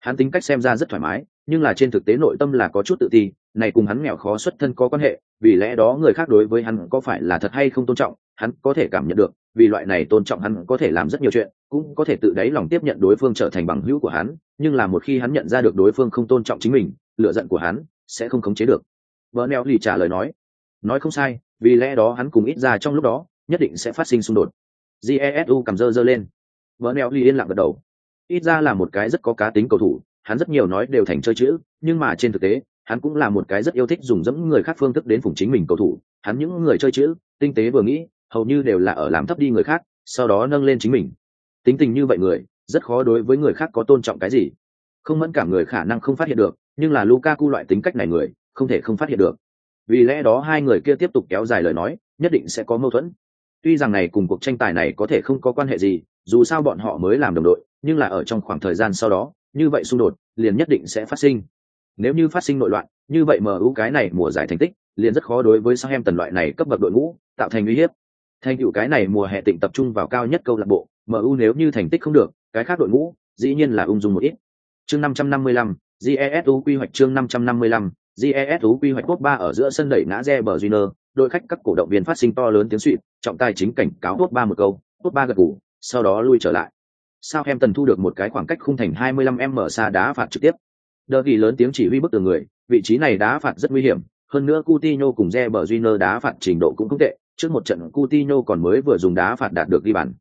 hắn tính cách xem ra rất thoải mái, nhưng là trên thực tế nội tâm là có chút tự ti, này cùng hắn nghèo khó xuất thân có quan hệ, vì lẽ đó người khác đối với hắn có phải là thật hay không tôn trọng, hắn có thể cảm nhận được, vì loại này tôn trọng hắn có thể làm rất nhiều chuyện, cũng có thể tự đáy lòng tiếp nhận đối phương trở thành bằng hữu của hắn, nhưng là một khi hắn nhận ra được đối phương không tôn trọng chính mình, lựa giận của hắn sẽ không khống chế được. Bernel lì trả lời nói, nói không sai, vì lẽ đó hắn cùng ít ra trong lúc đó, nhất định sẽ phát sinh xung đột. Jesu cầm dơ dơ lên. Bernel lì yên lặng gật đầu. Ít ra là một cái rất có cá tính cầu thủ, hắn rất nhiều nói đều thành chơi chữ, nhưng mà trên thực tế, hắn cũng là một cái rất yêu thích dùng dẫm người khác phương thức đến phủng chính mình cầu thủ hắn những người chơi chữ tinh tế vừa nghĩ hầu như đều là ở làm thấp đi người khác sau đó nâng lên chính mình. Tính tình như vậy người rất khó đối với người khác có tôn trọng cái gì. Không mẫn cảm người khả năng không phát hiện được nhưng là lukaku loại tính cách này người không thể không phát hiện được. Vì lẽ đó hai người kia tiếp tục kéo dài lời nói nhất định sẽ có mâu thuẫn. Tuy rằng này cùng cuộc tranh tài này có thể không có quan hệ gì dù sao bọn họ mới làm đồng đội nhưng là ở trong khoảng thời gian sau đó như vậy xung đột liền nhất định sẽ phát sinh. Nếu như phát sinh nội loạn, như vậy MU cái này mùa giải thành tích, liền rất khó đối với Southampton loại này cấp bậc đội ngũ, tạo thành uy hiếp. Thành tựu cái này mùa hè tịnh tập trung vào cao nhất câu lạc bộ, MU nếu như thành tích không được, cái khác đội ngũ, dĩ nhiên là ung dung một ít. Chương 555, jesu quy hoạch chương 555, jesu quy hoạch quốc ba ở giữa sân đẩy ngã zebra junior đội khách các cổ động viên phát sinh to lớn tiếng xuýt, trọng tài chính cảnh cáo quốc ba một câu, quốc ba gật gù, sau đó lui trở lại. sao em tần thu được một cái khoảng cách khung thành 25m xa đá phạt trực tiếp. Đờ ghi lớn tiếng chỉ huy bức từ người, vị trí này đá phạt rất nguy hiểm, hơn nữa Coutinho cùng Reber đá phạt trình độ cũng không tệ, trước một trận Coutinho còn mới vừa dùng đá phạt đạt được ghi bàn.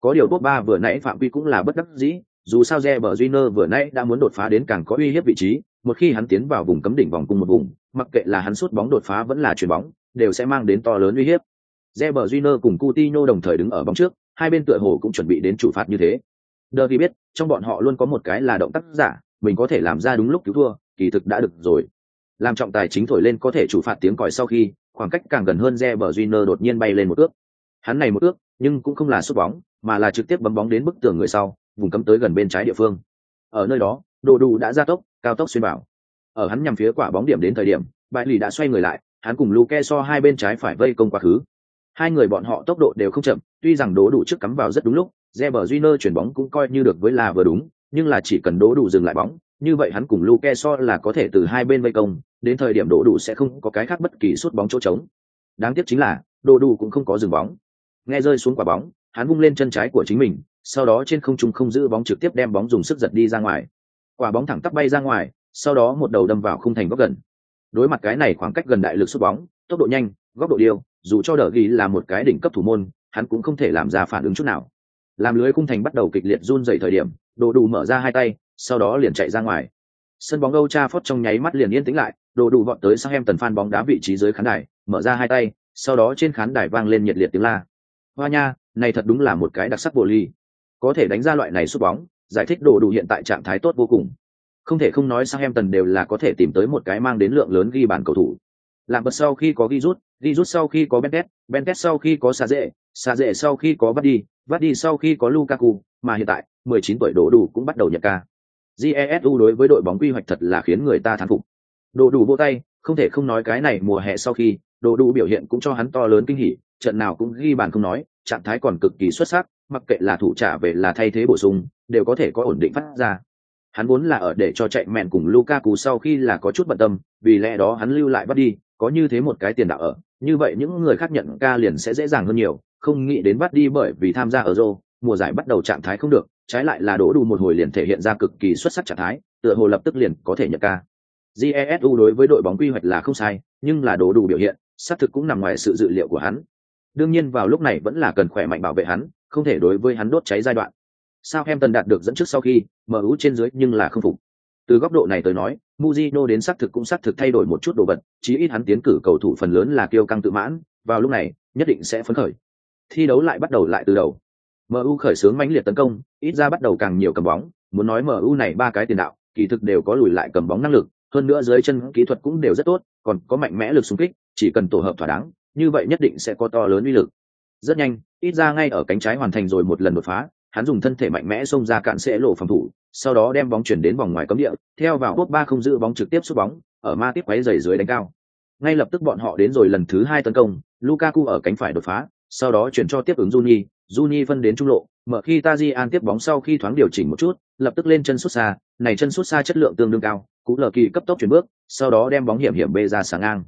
Có điều Pogba vừa nãy phạm vi cũng là bất đắc dĩ, dù sao Reber Júnior vừa nãy đã muốn đột phá đến càng có uy hiếp vị trí, một khi hắn tiến vào vùng cấm đỉnh vòng cung một vùng, mặc kệ là hắn sút bóng đột phá vẫn là chuyền bóng, đều sẽ mang đến to lớn uy hiếp. Reber Júnior cùng Coutinho đồng thời đứng ở bóng trước, hai bên tựa hồ cũng chuẩn bị đến chủ phạt như thế. Derby biết, trong bọn họ luôn có một cái là động tác giả, mình có thể làm ra đúng lúc cứu thua kỳ thực đã được rồi làm trọng tài chính thổi lên có thể chủ phạt tiếng còi sau khi khoảng cách càng gần hơn Reber Júnior đột nhiên bay lên một ước. Hắn này một ước nhưng cũng không là sút bóng mà là trực tiếp bấm bóng đến bức tường người sau vùng cấm tới gần bên trái địa phương. Ở nơi đó đồ đủ đã ra tốc cao tốc xuyên bảo ở hắn nhằm phía quả bóng điểm đến thời điểm bại lì đã xoay người lại hắn cùng Luke so hai bên trái phải vây công quá khứ. Hai người bọn họ tốc độ đều không chậm tuy rằng đố đủ trước cắm vào rất đúng lúc Reber Júnior chuyển bóng cũng coi như được với là vừa đúng nhưng là chỉ cần đố đủ dừng lại bóng, như vậy hắn cùng Luke so là có thể từ hai bên vây công, đến thời điểm đổ đủ sẽ không có cái khác bất kỳ suốt bóng chỗ trống. Đáng tiếc chính là, đổ đủ cũng không có dừng bóng. Nghe rơi xuống quả bóng, hắn vung lên chân trái của chính mình, sau đó trên không trung không giữ bóng trực tiếp đem bóng dùng sức giật đi ra ngoài. Quả bóng thẳng tắp bay ra ngoài, sau đó một đầu đâm vào khung thành góc gần. Đối mặt cái này khoảng cách gần đại lực sút bóng, tốc độ nhanh, góc độ điêu, dù cho đỡ ghi là một cái đỉnh cấp thủ môn hắn cũng không thể làm ra phản ứng chút nào làm lưới khung thành bắt đầu kịch liệt run rẩy thời điểm đồ đủ mở ra hai tay sau đó liền chạy ra ngoài. Sân bóng âu cha phót trong nháy mắt liền yên tĩnh lại, đồ đủ vọt tới sang em tần phan bóng đá vị trí dưới khán đài, mở ra hai tay, sau đó trên khán đài vang lên nhiệt liệt tiếng la. Hoa nha, này thật đúng là một cái đặc sắc bộ ly. Có thể đánh ra loại này sút bóng, giải thích đồ đủ hiện tại trạng thái tốt vô cùng. Không thể không nói sang em tần đều là có thể tìm tới một cái mang đến lượng lớn ghi bàn cầu thủ. Làm bật sau khi có ghi rút ghi rút sau khi có bentet bentet sau khi có xa dễ xa dễ sau khi có vắt đi vắt đi sau khi có lukaku, mà hiện tại 19 tuổi đổ đủ cũng bắt đầu nhận ca jesu đối với đội bóng quy hoạch thật là khiến người ta thán phục. Đồ đủ vô tay, không thể không nói cái này mùa hè sau khi, đồ đủ biểu hiện cũng cho hắn to lớn kinh hỉ, trận nào cũng ghi bàn không nói, trạng thái còn cực kỳ xuất sắc, mặc kệ là thủ trả về là thay thế bổ sung, đều có thể có ổn định phát ra. Hắn vốn là ở để cho chạy mẹn cùng Lukaku sau khi là có chút bận tâm, vì lẽ đó hắn lưu lại bắt đi, có như thế một cái tiền đạo ở, như vậy những người khác nhận ca liền sẽ dễ dàng hơn nhiều, không nghĩ đến bắt đi bởi vì tham gia ở Euro mùa giải bắt đầu trạng thái không được trái lại là đổ đủ một hồi liền thể hiện ra cực kỳ xuất sắc trạng thái, tựa hồ lập tức liền có thể nhận ca. Jesu đối với đội bóng quy hoạch là không sai, nhưng là đổ đủ biểu hiện, xác thực cũng nằm ngoài sự dự liệu của hắn. Đương nhiên vào lúc này vẫn là cần khỏe mạnh bảo vệ hắn, không thể đối với hắn đốt cháy giai đoạn. Sao em tần đạt được dẫn trước sau khi mu trên dưới nhưng là không phục. Từ góc độ này tới nói Mujino đến xác thực cũng xác thực thay đổi một chút đồ vật, chí ít hắn tiến cử cầu thủ phần lớn là kiêu căng tự mãn, vào lúc này, nhất định sẽ phấn khởi. Thi đấu lại bắt đầu lại từ đầu mu khởi xướng mãnh liệt tấn công, ít ra bắt đầu càng nhiều cầm bóng. Muốn nói mu này ba cái tiền đạo, kỳ thực đều có lùi lại cầm bóng năng lực. Hơn nữa dưới chân kỹ thuật cũng đều rất tốt, còn có mạnh mẽ lực xung kích, chỉ cần tổ hợp thỏa đáng, như vậy nhất định sẽ có to lớn uy lực. Rất nhanh, ít ra ngay ở cánh trái hoàn thành rồi một lần đột phá, hắn dùng thân thể mạnh mẽ xông ra cạn sẽ lộ phòng thủ, sau đó đem bóng chuyển đến vòng ngoài cấm địa, theo vào quốc ba không giữ bóng trực tiếp sút bóng, ở ma tiếp quấy giày dưới đánh cao. Ngay lập tức bọn họ đến rồi lần thứ hai tấn công, lukaku ở cánh phải đột phá, sau đó chuyển cho tiếp ứng juni juni phân đến trung lộ mở khi tajian tiếp bóng sau khi thoáng điều chỉnh một chút lập tức lên chân sút xa này chân sút xa chất lượng tương đương cao cú lờ kỳ cấp tốc chuyển bước sau đó đem bóng hiểm hiểm bê ra sáng ngang.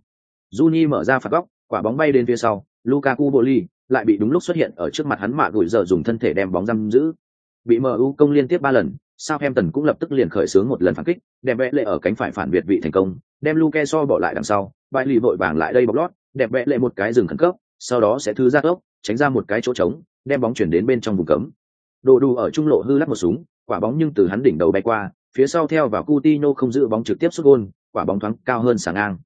Juni mở ra phạt góc quả bóng bay đến phía sau lukaku boli lại bị đúng lúc xuất hiện ở trước mặt hắn mạ gửi giờ dùng thân thể đem bóng giam giữ. Bị mu công liên tiếp ba lần Southampton cũng lập tức liền khởi xướng một lần phản kích, đẹp vẽ lệ ở cánh phải phản biệt vị thành công, đem Luke so bỏ lại đằng sau, bại lì vội vàng lại đây bọc lót, đẹp vẽ lệ một cái dừng khẩn cấp, sau đó sẽ thứ ra tốc, tránh ra một cái chỗ trống, đem bóng chuyển đến bên trong vùng cấm. Đồ đủ ở trung lộ hư lắc một súng, quả bóng nhưng từ hắn đỉnh đầu bay qua, phía sau theo vào Coutinho không giữ bóng trực tiếp sút gôn, quả bóng thoáng cao hơn sáng ngang.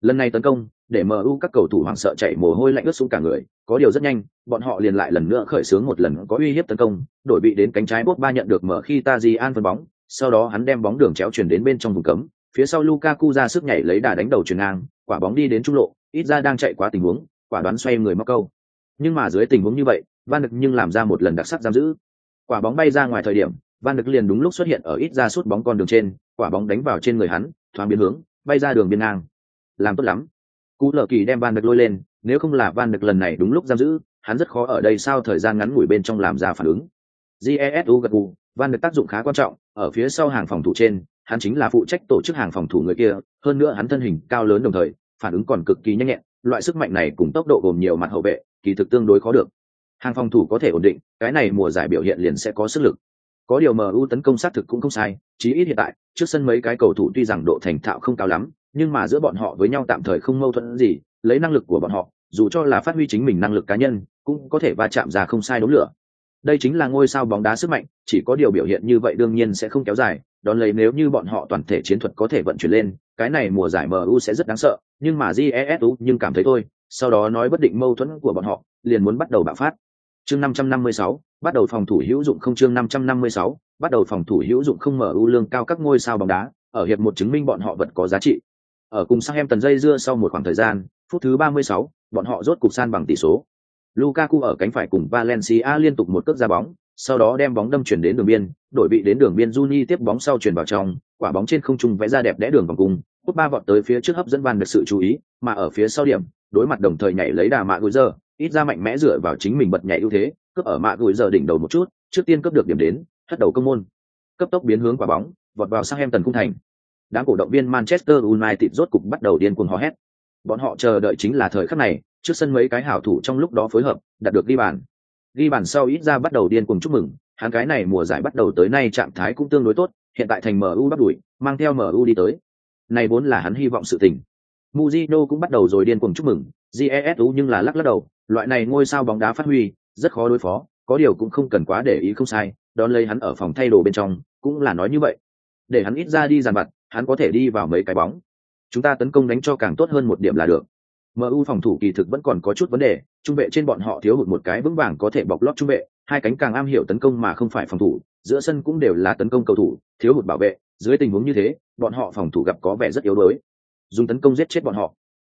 Lần này tấn công, để MU các cầu thủ hoảng sợ chạy mồ hôi lạnh ướt xuống cả người, có điều rất nhanh, bọn họ liền lại lần nữa khởi xướng một lần có uy hiếp tấn công, đổi bị đến cánh trái Pogba ba nhận được mở khi Tajian phân bóng, sau đó hắn đem bóng đường chéo chuyển đến bên trong vùng cấm, phía sau Lukaku ra sức nhảy lấy đà đánh đầu chuyển ngang, quả bóng đi đến trung lộ, ít ra đang chạy quá tình huống, quả đoán xoay người móc câu. Nhưng mà dưới tình huống như vậy, Van Dijk nhưng làm ra một lần đặc sắc giam giữ. Quả bóng bay ra ngoài thời điểm, Van Dijk liền đúng lúc xuất hiện ở ít ra suốt bóng con đường trên, quả bóng đánh vào trên người hắn, thoáng biến hướng, bay ra đường biên ngang. Làm tốt lắm. Cú lờ kỳ đem Van Dijk lôi lên, nếu không là Van Dijk lần này đúng lúc giam giữ, hắn rất khó ở đây sao thời gian ngắn ngủi bên trong làm ra phản ứng. Jesu gật gù, Van Dijk tác dụng khá quan trọng, ở phía sau hàng phòng thủ trên, hắn chính là phụ trách tổ chức hàng phòng thủ người kia, hơn nữa hắn thân hình cao lớn đồng thời, phản ứng còn cực kỳ nhanh nhẹn, loại sức mạnh này cùng tốc độ gồm nhiều mặt hậu vệ, kỳ thực tương đối khó được. Hàng phòng thủ có thể ổn định, cái này mùa giải biểu hiện liền sẽ có sức lực. Có điều MU tấn công xác thực cũng không sai, chí ít hiện tại, trước sân mấy cái cầu thủ tuy rằng độ thành thạo không cao lắm, nhưng mà giữa bọn họ với nhau tạm thời không mâu thuẫn gì, lấy năng lực của bọn họ, dù cho là phát huy chính mình năng lực cá nhân, cũng có thể va chạm ra không sai đống lửa. Đây chính là ngôi sao bóng đá sức mạnh, chỉ có điều biểu hiện như vậy đương nhiên sẽ không kéo dài, đón lấy nếu như bọn họ toàn thể chiến thuật có thể vận chuyển lên, cái này mùa giải MU sẽ rất đáng sợ, nhưng mà jesu nhưng cảm thấy thôi, sau đó nói bất định mâu thuẫn của bọn họ, liền muốn bắt đầu bạo phát. Chương 556, bắt đầu phòng thủ hữu dụng không chương 556, bắt đầu phòng thủ hữu dụng không mở ưu lương cao các ngôi sao bóng đá, ở hiệp một chứng minh bọn họ vật có giá trị. Ở cùng sang em tần dây dưa sau một khoảng thời gian, phút thứ 36, bọn họ rốt cục san bằng tỷ số. Lukaku ở cánh phải cùng Valencia liên tục một cước ra bóng, sau đó đem bóng đâm chuyển đến đường biên, đổi vị đến đường biên Juni tiếp bóng sau chuyển vào trong, quả bóng trên không trung vẽ ra đẹp đẽ đường vòng cung, cúp ba vọt tới phía trước hấp dẫn Van được sự chú ý, mà ở phía sau điểm, đối mặt đồng thời nhảy lấy đà mạ gùi ít ra mạnh mẽ dựa vào chính mình bật nhảy ưu thế, cướp ở mạ gùi giờ đỉnh đầu một chút, trước tiên cướp được điểm đến, hất đầu công môn, cấp tốc biến hướng quả bóng, vọt vào sang em tần cung thành. Đám cổ động viên Manchester United rốt cục bắt đầu điên cuồng hò hét. Bọn họ chờ đợi chính là thời khắc này, trước sân mấy cái hảo thủ trong lúc đó phối hợp, đạt được ghi bàn. Ghi bàn sau ít ra bắt đầu điên cuồng chúc mừng, hắn cái này mùa giải bắt đầu tới nay trạng thái cũng tương đối tốt, hiện tại thành MU bắt đuổi, mang theo MU đi tới. Này vốn là hắn hy vọng sự tình. Mujino cũng bắt đầu rồi điên cuồng chúc mừng, GESU nhưng là lắc lắc đầu, loại này ngôi sao bóng đá phát huy, rất khó đối phó, có điều cũng không cần quá để ý không sai, đón lấy hắn ở phòng thay đồ bên trong, cũng là nói như vậy. Để hắn ít ra đi dàn vặt, hắn có thể đi vào mấy cái bóng. Chúng ta tấn công đánh cho càng tốt hơn một điểm là được. MU phòng thủ kỳ thực vẫn còn có chút vấn đề, trung vệ trên bọn họ thiếu hụt một cái vững vàng có thể bọc lót trung vệ, hai cánh càng am hiểu tấn công mà không phải phòng thủ, giữa sân cũng đều là tấn công cầu thủ, thiếu hụt bảo vệ, dưới tình huống như thế, bọn họ phòng thủ gặp có vẻ rất yếu đuối. Dùng tấn công giết chết bọn họ.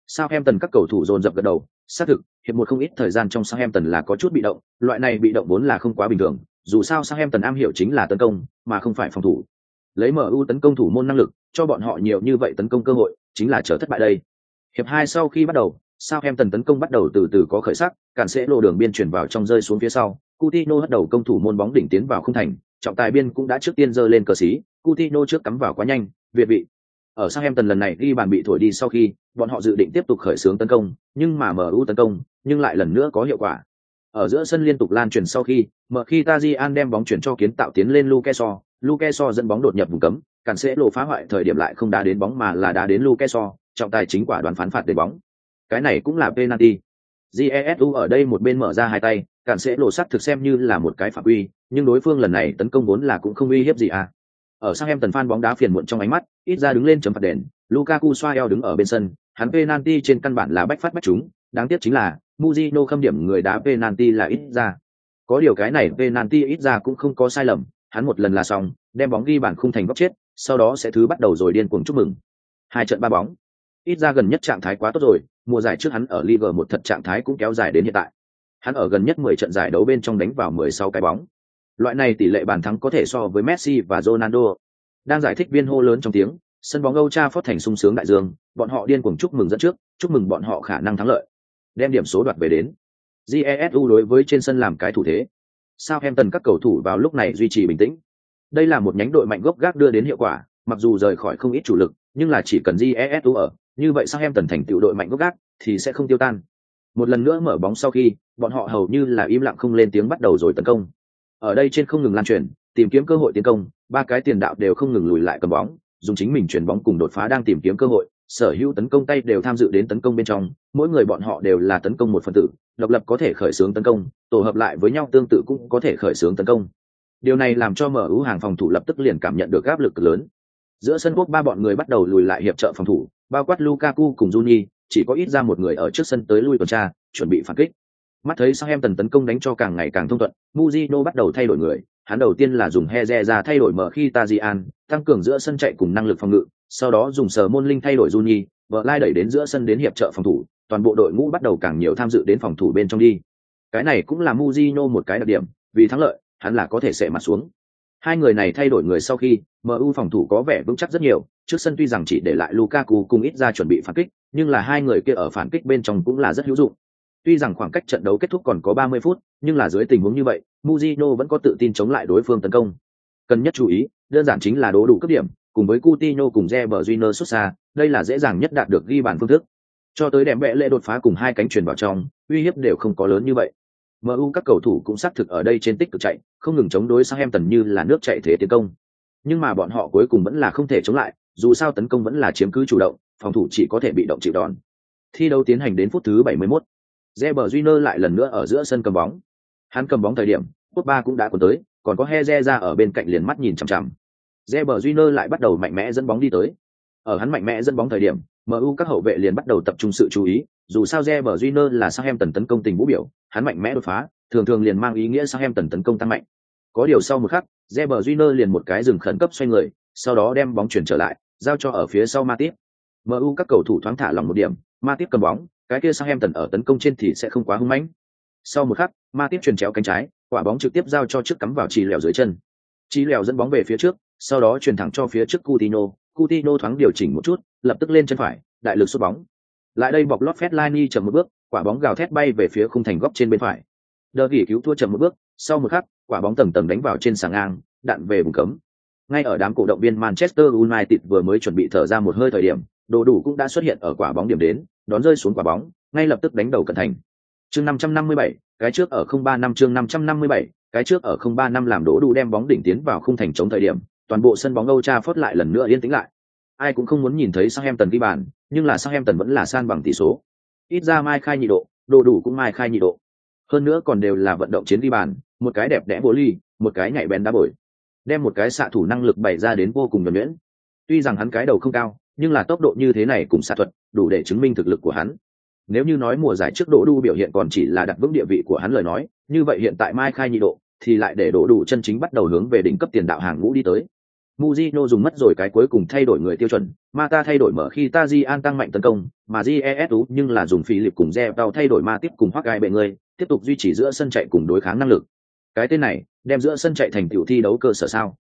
Sao Hem Tần các cầu thủ dồn dập gật đầu, xác thực, hiệp một không ít thời gian trong Sao Hem Tần là có chút bị động, loại này bị động vốn là không quá bình thường, dù sao Sao Hem Tần am hiểu chính là tấn công, mà không phải phòng thủ. Lấy MU tấn công thủ môn năng lực, cho bọn họ nhiều như vậy tấn công cơ hội, chính là trở thất bại đây. Hiệp hai sau khi bắt đầu, Sao Hem Tần tấn công bắt đầu từ từ có khởi sắc, cản sẽ lộ đường biên chuyển vào trong rơi xuống phía sau, Coutinho bắt đầu công thủ môn bóng đỉnh tiến vào không thành, trọng tài biên cũng đã trước tiên giơ lên cờ xí, Coutinho trước cắm vào quá nhanh, việt vị. Ở sang em tần lần này ghi bàn bị thổi đi sau khi, bọn họ dự định tiếp tục khởi xướng tấn công, nhưng mà MU tấn công, nhưng lại lần nữa có hiệu quả. Ở giữa sân liên tục lan truyền sau khi, mở khi Tajian đem bóng chuyển cho kiến tạo tiến lên Lukeso, Lukeso dẫn bóng đột nhập vùng cấm, cản sẽ lộ phá hoại thời điểm lại không đá đến bóng mà là đá đến Lukeso, trọng tài chính quả đoán phán phạt để bóng. Cái này cũng là penalty. Jesu ở đây một bên mở ra hai tay, cản sẽ lộ sắt thực xem như là một cái phạm uy, nhưng đối phương lần này tấn công vốn là cũng không uy hiếp gì à. Ở sang em tần fan bóng đá phiền muộn trong ánh mắt, ít ra đứng lên chấm phạt đền, Lukaku xoa eo đứng ở bên sân, hắn penalty trên căn bản là bách phát bách trúng, đáng tiếc chính là Mujino khâm điểm người đá penalty là ít ra. Có điều cái này penalty ít ra cũng không có sai lầm, hắn một lần là xong, đem bóng ghi bàn khung thành góc chết, sau đó sẽ thứ bắt đầu rồi điên cuồng chúc mừng. Hai trận ba bóng. Ít ra gần nhất trạng thái quá tốt rồi, mùa giải trước hắn ở Liga một thật trạng thái cũng kéo dài đến hiện tại. Hắn ở gần nhất 10 trận giải đấu bên trong đánh vào 16 cái bóng. Loại này tỷ lệ bàn thắng có thể so với Messi và Ronaldo. Đang giải thích viên hô lớn trong tiếng, sân bóng Âu Trafford thành sung sướng đại dương, bọn họ điên cuồng chúc mừng dẫn trước, chúc mừng bọn họ khả năng thắng lợi. Đem điểm số đoạt về đến. Jesu đối với trên sân làm cái thủ thế. Southampton các cầu thủ vào lúc này duy trì bình tĩnh. Đây là một nhánh đội mạnh gốc gác đưa đến hiệu quả, mặc dù rời khỏi không ít chủ lực, nhưng là chỉ cần Jesu ở, như vậy Southampton thành tiểu đội mạnh gốc gác thì sẽ không tiêu tan. Một lần nữa mở bóng sau khi, bọn họ hầu như là im lặng không lên tiếng bắt đầu rồi tấn công. Ở đây trên không ngừng lan truyền, tìm kiếm cơ hội tiến công, ba cái tiền đạo đều không ngừng lùi lại cầm bóng, dùng chính mình chuyển bóng cùng đột phá đang tìm kiếm cơ hội, sở hữu tấn công tay đều tham dự đến tấn công bên trong, mỗi người bọn họ đều là tấn công một phần tử, độc lập có thể khởi xướng tấn công, tổ hợp lại với nhau tương tự cũng có thể khởi xướng tấn công. Điều này làm cho mở ưu hàng phòng thủ lập tức liền cảm nhận được áp lực lớn. Giữa sân quốc ba bọn người bắt đầu lùi lại hiệp trợ phòng thủ, bao quát Lukaku cùng Juni, chỉ có ít ra một người ở trước sân tới lui tuần tra, chuẩn bị phản kích. Mắt thấy sang em tần tấn công đánh cho càng ngày càng thông thuận, Mujino bắt đầu thay đổi người, hắn đầu tiên là dùng Heze ra thay đổi mở khi Tajian, tăng cường giữa sân chạy cùng năng lực phòng ngự, sau đó dùng sở môn linh thay đổi Juni, vợ lai đẩy đến giữa sân đến hiệp trợ phòng thủ, toàn bộ đội ngũ bắt đầu càng nhiều tham dự đến phòng thủ bên trong đi. Cái này cũng là Mujino một cái đặc điểm, vì thắng lợi, hắn là có thể sẽ mặt xuống. Hai người này thay đổi người sau khi, MU phòng thủ có vẻ vững chắc rất nhiều, trước sân tuy rằng chỉ để lại Lukaku cùng ít ra chuẩn bị phản kích, nhưng là hai người kia ở phản kích bên trong cũng là rất hữu dụng. Tuy rằng khoảng cách trận đấu kết thúc còn có 30 phút, nhưng là dưới tình huống như vậy, Mujino vẫn có tự tin chống lại đối phương tấn công. Cần nhất chú ý, đơn giản chính là đố đủ cấp điểm, cùng với Coutinho cùng Reber Júnior xuất xa, đây là dễ dàng nhất đạt được ghi bàn phương thức. Cho tới đẹp vẽ lệ đột phá cùng hai cánh truyền vào trong, uy hiếp đều không có lớn như vậy. MU các cầu thủ cũng xác thực ở đây trên tích cực chạy, không ngừng chống đối Southampton như là nước chạy thế tiến công. Nhưng mà bọn họ cuối cùng vẫn là không thể chống lại, dù sao tấn công vẫn là chiếm cứ chủ động, phòng thủ chỉ có thể bị động chịu đòn. Thi đấu tiến hành đến phút thứ 71. Reber Júnior lại lần nữa ở giữa sân cầm bóng. Hắn cầm bóng thời điểm, quốc ba cũng đã cuốn tới, còn có Heze ra ở bên cạnh liền mắt nhìn chằm chằm. Reber Júnior lại bắt đầu mạnh mẽ dẫn bóng đi tới. Ở hắn mạnh mẽ dẫn bóng thời điểm, MU các hậu vệ liền bắt đầu tập trung sự chú ý, dù sao Reber Júnior là Southampton tấn công tình vũ biểu, hắn mạnh mẽ đột phá, thường thường liền mang ý nghĩa Southampton tấn công tăng mạnh. Có điều sau một khắc, Reber Júnior liền một cái dừng khẩn cấp xoay người, sau đó đem bóng chuyển trở lại, giao cho ở phía sau Matip. MU các cầu thủ thoáng thả lỏng một điểm, Matip cầm bóng, cái kia sang em tần ở tấn công trên thì sẽ không quá hung mãnh. Sau một khắc, ma tiếp truyền chéo cánh trái, quả bóng trực tiếp giao cho trước cắm vào chỉ lèo dưới chân. Chỉ lèo dẫn bóng về phía trước, sau đó truyền thẳng cho phía trước Coutinho, Coutinho thoáng điều chỉnh một chút, lập tức lên chân phải, đại lực sút bóng. Lại đây bọc lót Fellaini chậm một bước, quả bóng gào thét bay về phía khung thành góc trên bên phải. Đờ gỉ cứu thua chậm một bước, sau một khắc, quả bóng tầng tầng đánh vào trên sàng ngang, đạn về vùng cấm. Ngay ở đám cổ động viên Manchester United vừa mới chuẩn bị thở ra một hơi thời điểm, đồ đủ cũng đã xuất hiện ở quả bóng điểm đến, đón rơi xuống quả bóng, ngay lập tức đánh đầu cận thành. Chương 557, cái trước ở 03 năm chương 557, cái trước ở 03 năm làm đổ đủ đem bóng đỉnh tiến vào khung thành chống thời điểm, toàn bộ sân bóng Âu Trafford lại lần nữa yên tĩnh lại. Ai cũng không muốn nhìn thấy Southampton ghi bàn, nhưng là Southampton vẫn là san bằng tỷ số ít ra mai khai nhị độ đồ đủ cũng mai khai nhị độ hơn nữa còn đều là vận động chiến đi bàn một cái đẹp đẽ vô ly một cái nhảy bén đá bổi đem một cái xạ thủ năng lực bày ra đến vô cùng nhuẩn nhuyễn tuy rằng hắn cái đầu không cao nhưng là tốc độ như thế này cùng xạ thuật đủ để chứng minh thực lực của hắn nếu như nói mùa giải trước đỗ đu biểu hiện còn chỉ là đặt vững địa vị của hắn lời nói như vậy hiện tại mai khai nhị độ thì lại để đỗ đủ chân chính bắt đầu hướng về đỉnh cấp tiền đạo hàng ngũ đi tới Mujino dùng mất rồi cái cuối cùng thay đổi người tiêu chuẩn, Mata thay đổi mở khi Tajian tăng mạnh tấn công, mà Jesu nhưng là dùng phí liệp cùng Zebao thay đổi ma tiếp cùng hoắc gai bệ người, tiếp tục duy trì giữa sân chạy cùng đối kháng năng lực. Cái tên này, đem giữa sân chạy thành tiểu thi đấu cơ sở sao?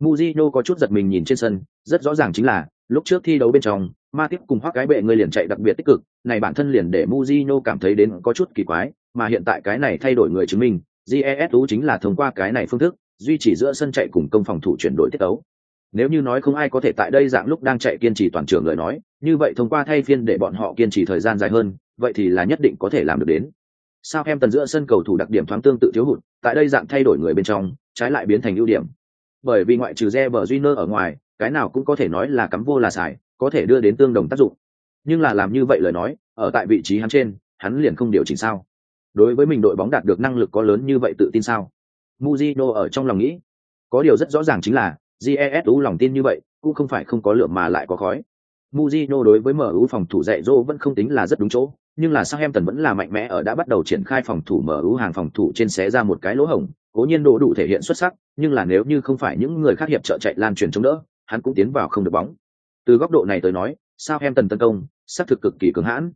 Mujino có chút giật mình nhìn trên sân, rất rõ ràng chính là, lúc trước thi đấu bên trong, ma tiếp cùng hoắc cái bệ người liền chạy đặc biệt tích cực, này bản thân liền để Mujino cảm thấy đến có chút kỳ quái, mà hiện tại cái này thay đổi người chứng minh, GESU chính là thông qua cái này phương thức, duy trì giữa sân chạy cùng công phòng thủ chuyển đổi tiết tấu. Nếu như nói không ai có thể tại đây dạng lúc đang chạy kiên trì toàn trường lời nói như vậy thông qua thay phiên để bọn họ kiên trì thời gian dài hơn vậy thì là nhất định có thể làm được đến. Sao em tần giữa sân cầu thủ đặc điểm thoáng tương tự thiếu hụt tại đây dạng thay đổi người bên trong trái lại biến thành ưu điểm. Bởi vì ngoại trừ re bờ junior ở ngoài cái nào cũng có thể nói là cắm vô là xài có thể đưa đến tương đồng tác dụng. Nhưng là làm như vậy lời nói ở tại vị trí hắn trên hắn liền không điều chỉnh sao? Đối với mình đội bóng đạt được năng lực có lớn như vậy tự tin sao? Muzino ở trong lòng nghĩ có điều rất rõ ràng chính là jesu lòng tin như vậy cũng không phải không có lượng mà lại có khói. Muzino đối với MU phòng thủ dạy dỗ vẫn không tính là rất đúng chỗ, nhưng là sang em tần vẫn là mạnh mẽ ở đã bắt đầu triển khai phòng thủ MU hàng phòng thủ trên xé ra một cái lỗ hổng, cố nhiên đồ đủ thể hiện xuất sắc, nhưng là nếu như không phải những người khác hiệp trợ chạy lan truyền chống đỡ, hắn cũng tiến vào không được bóng. Từ góc độ này tới nói, sao em tần tấn công, xác thực cực kỳ cứng hãn.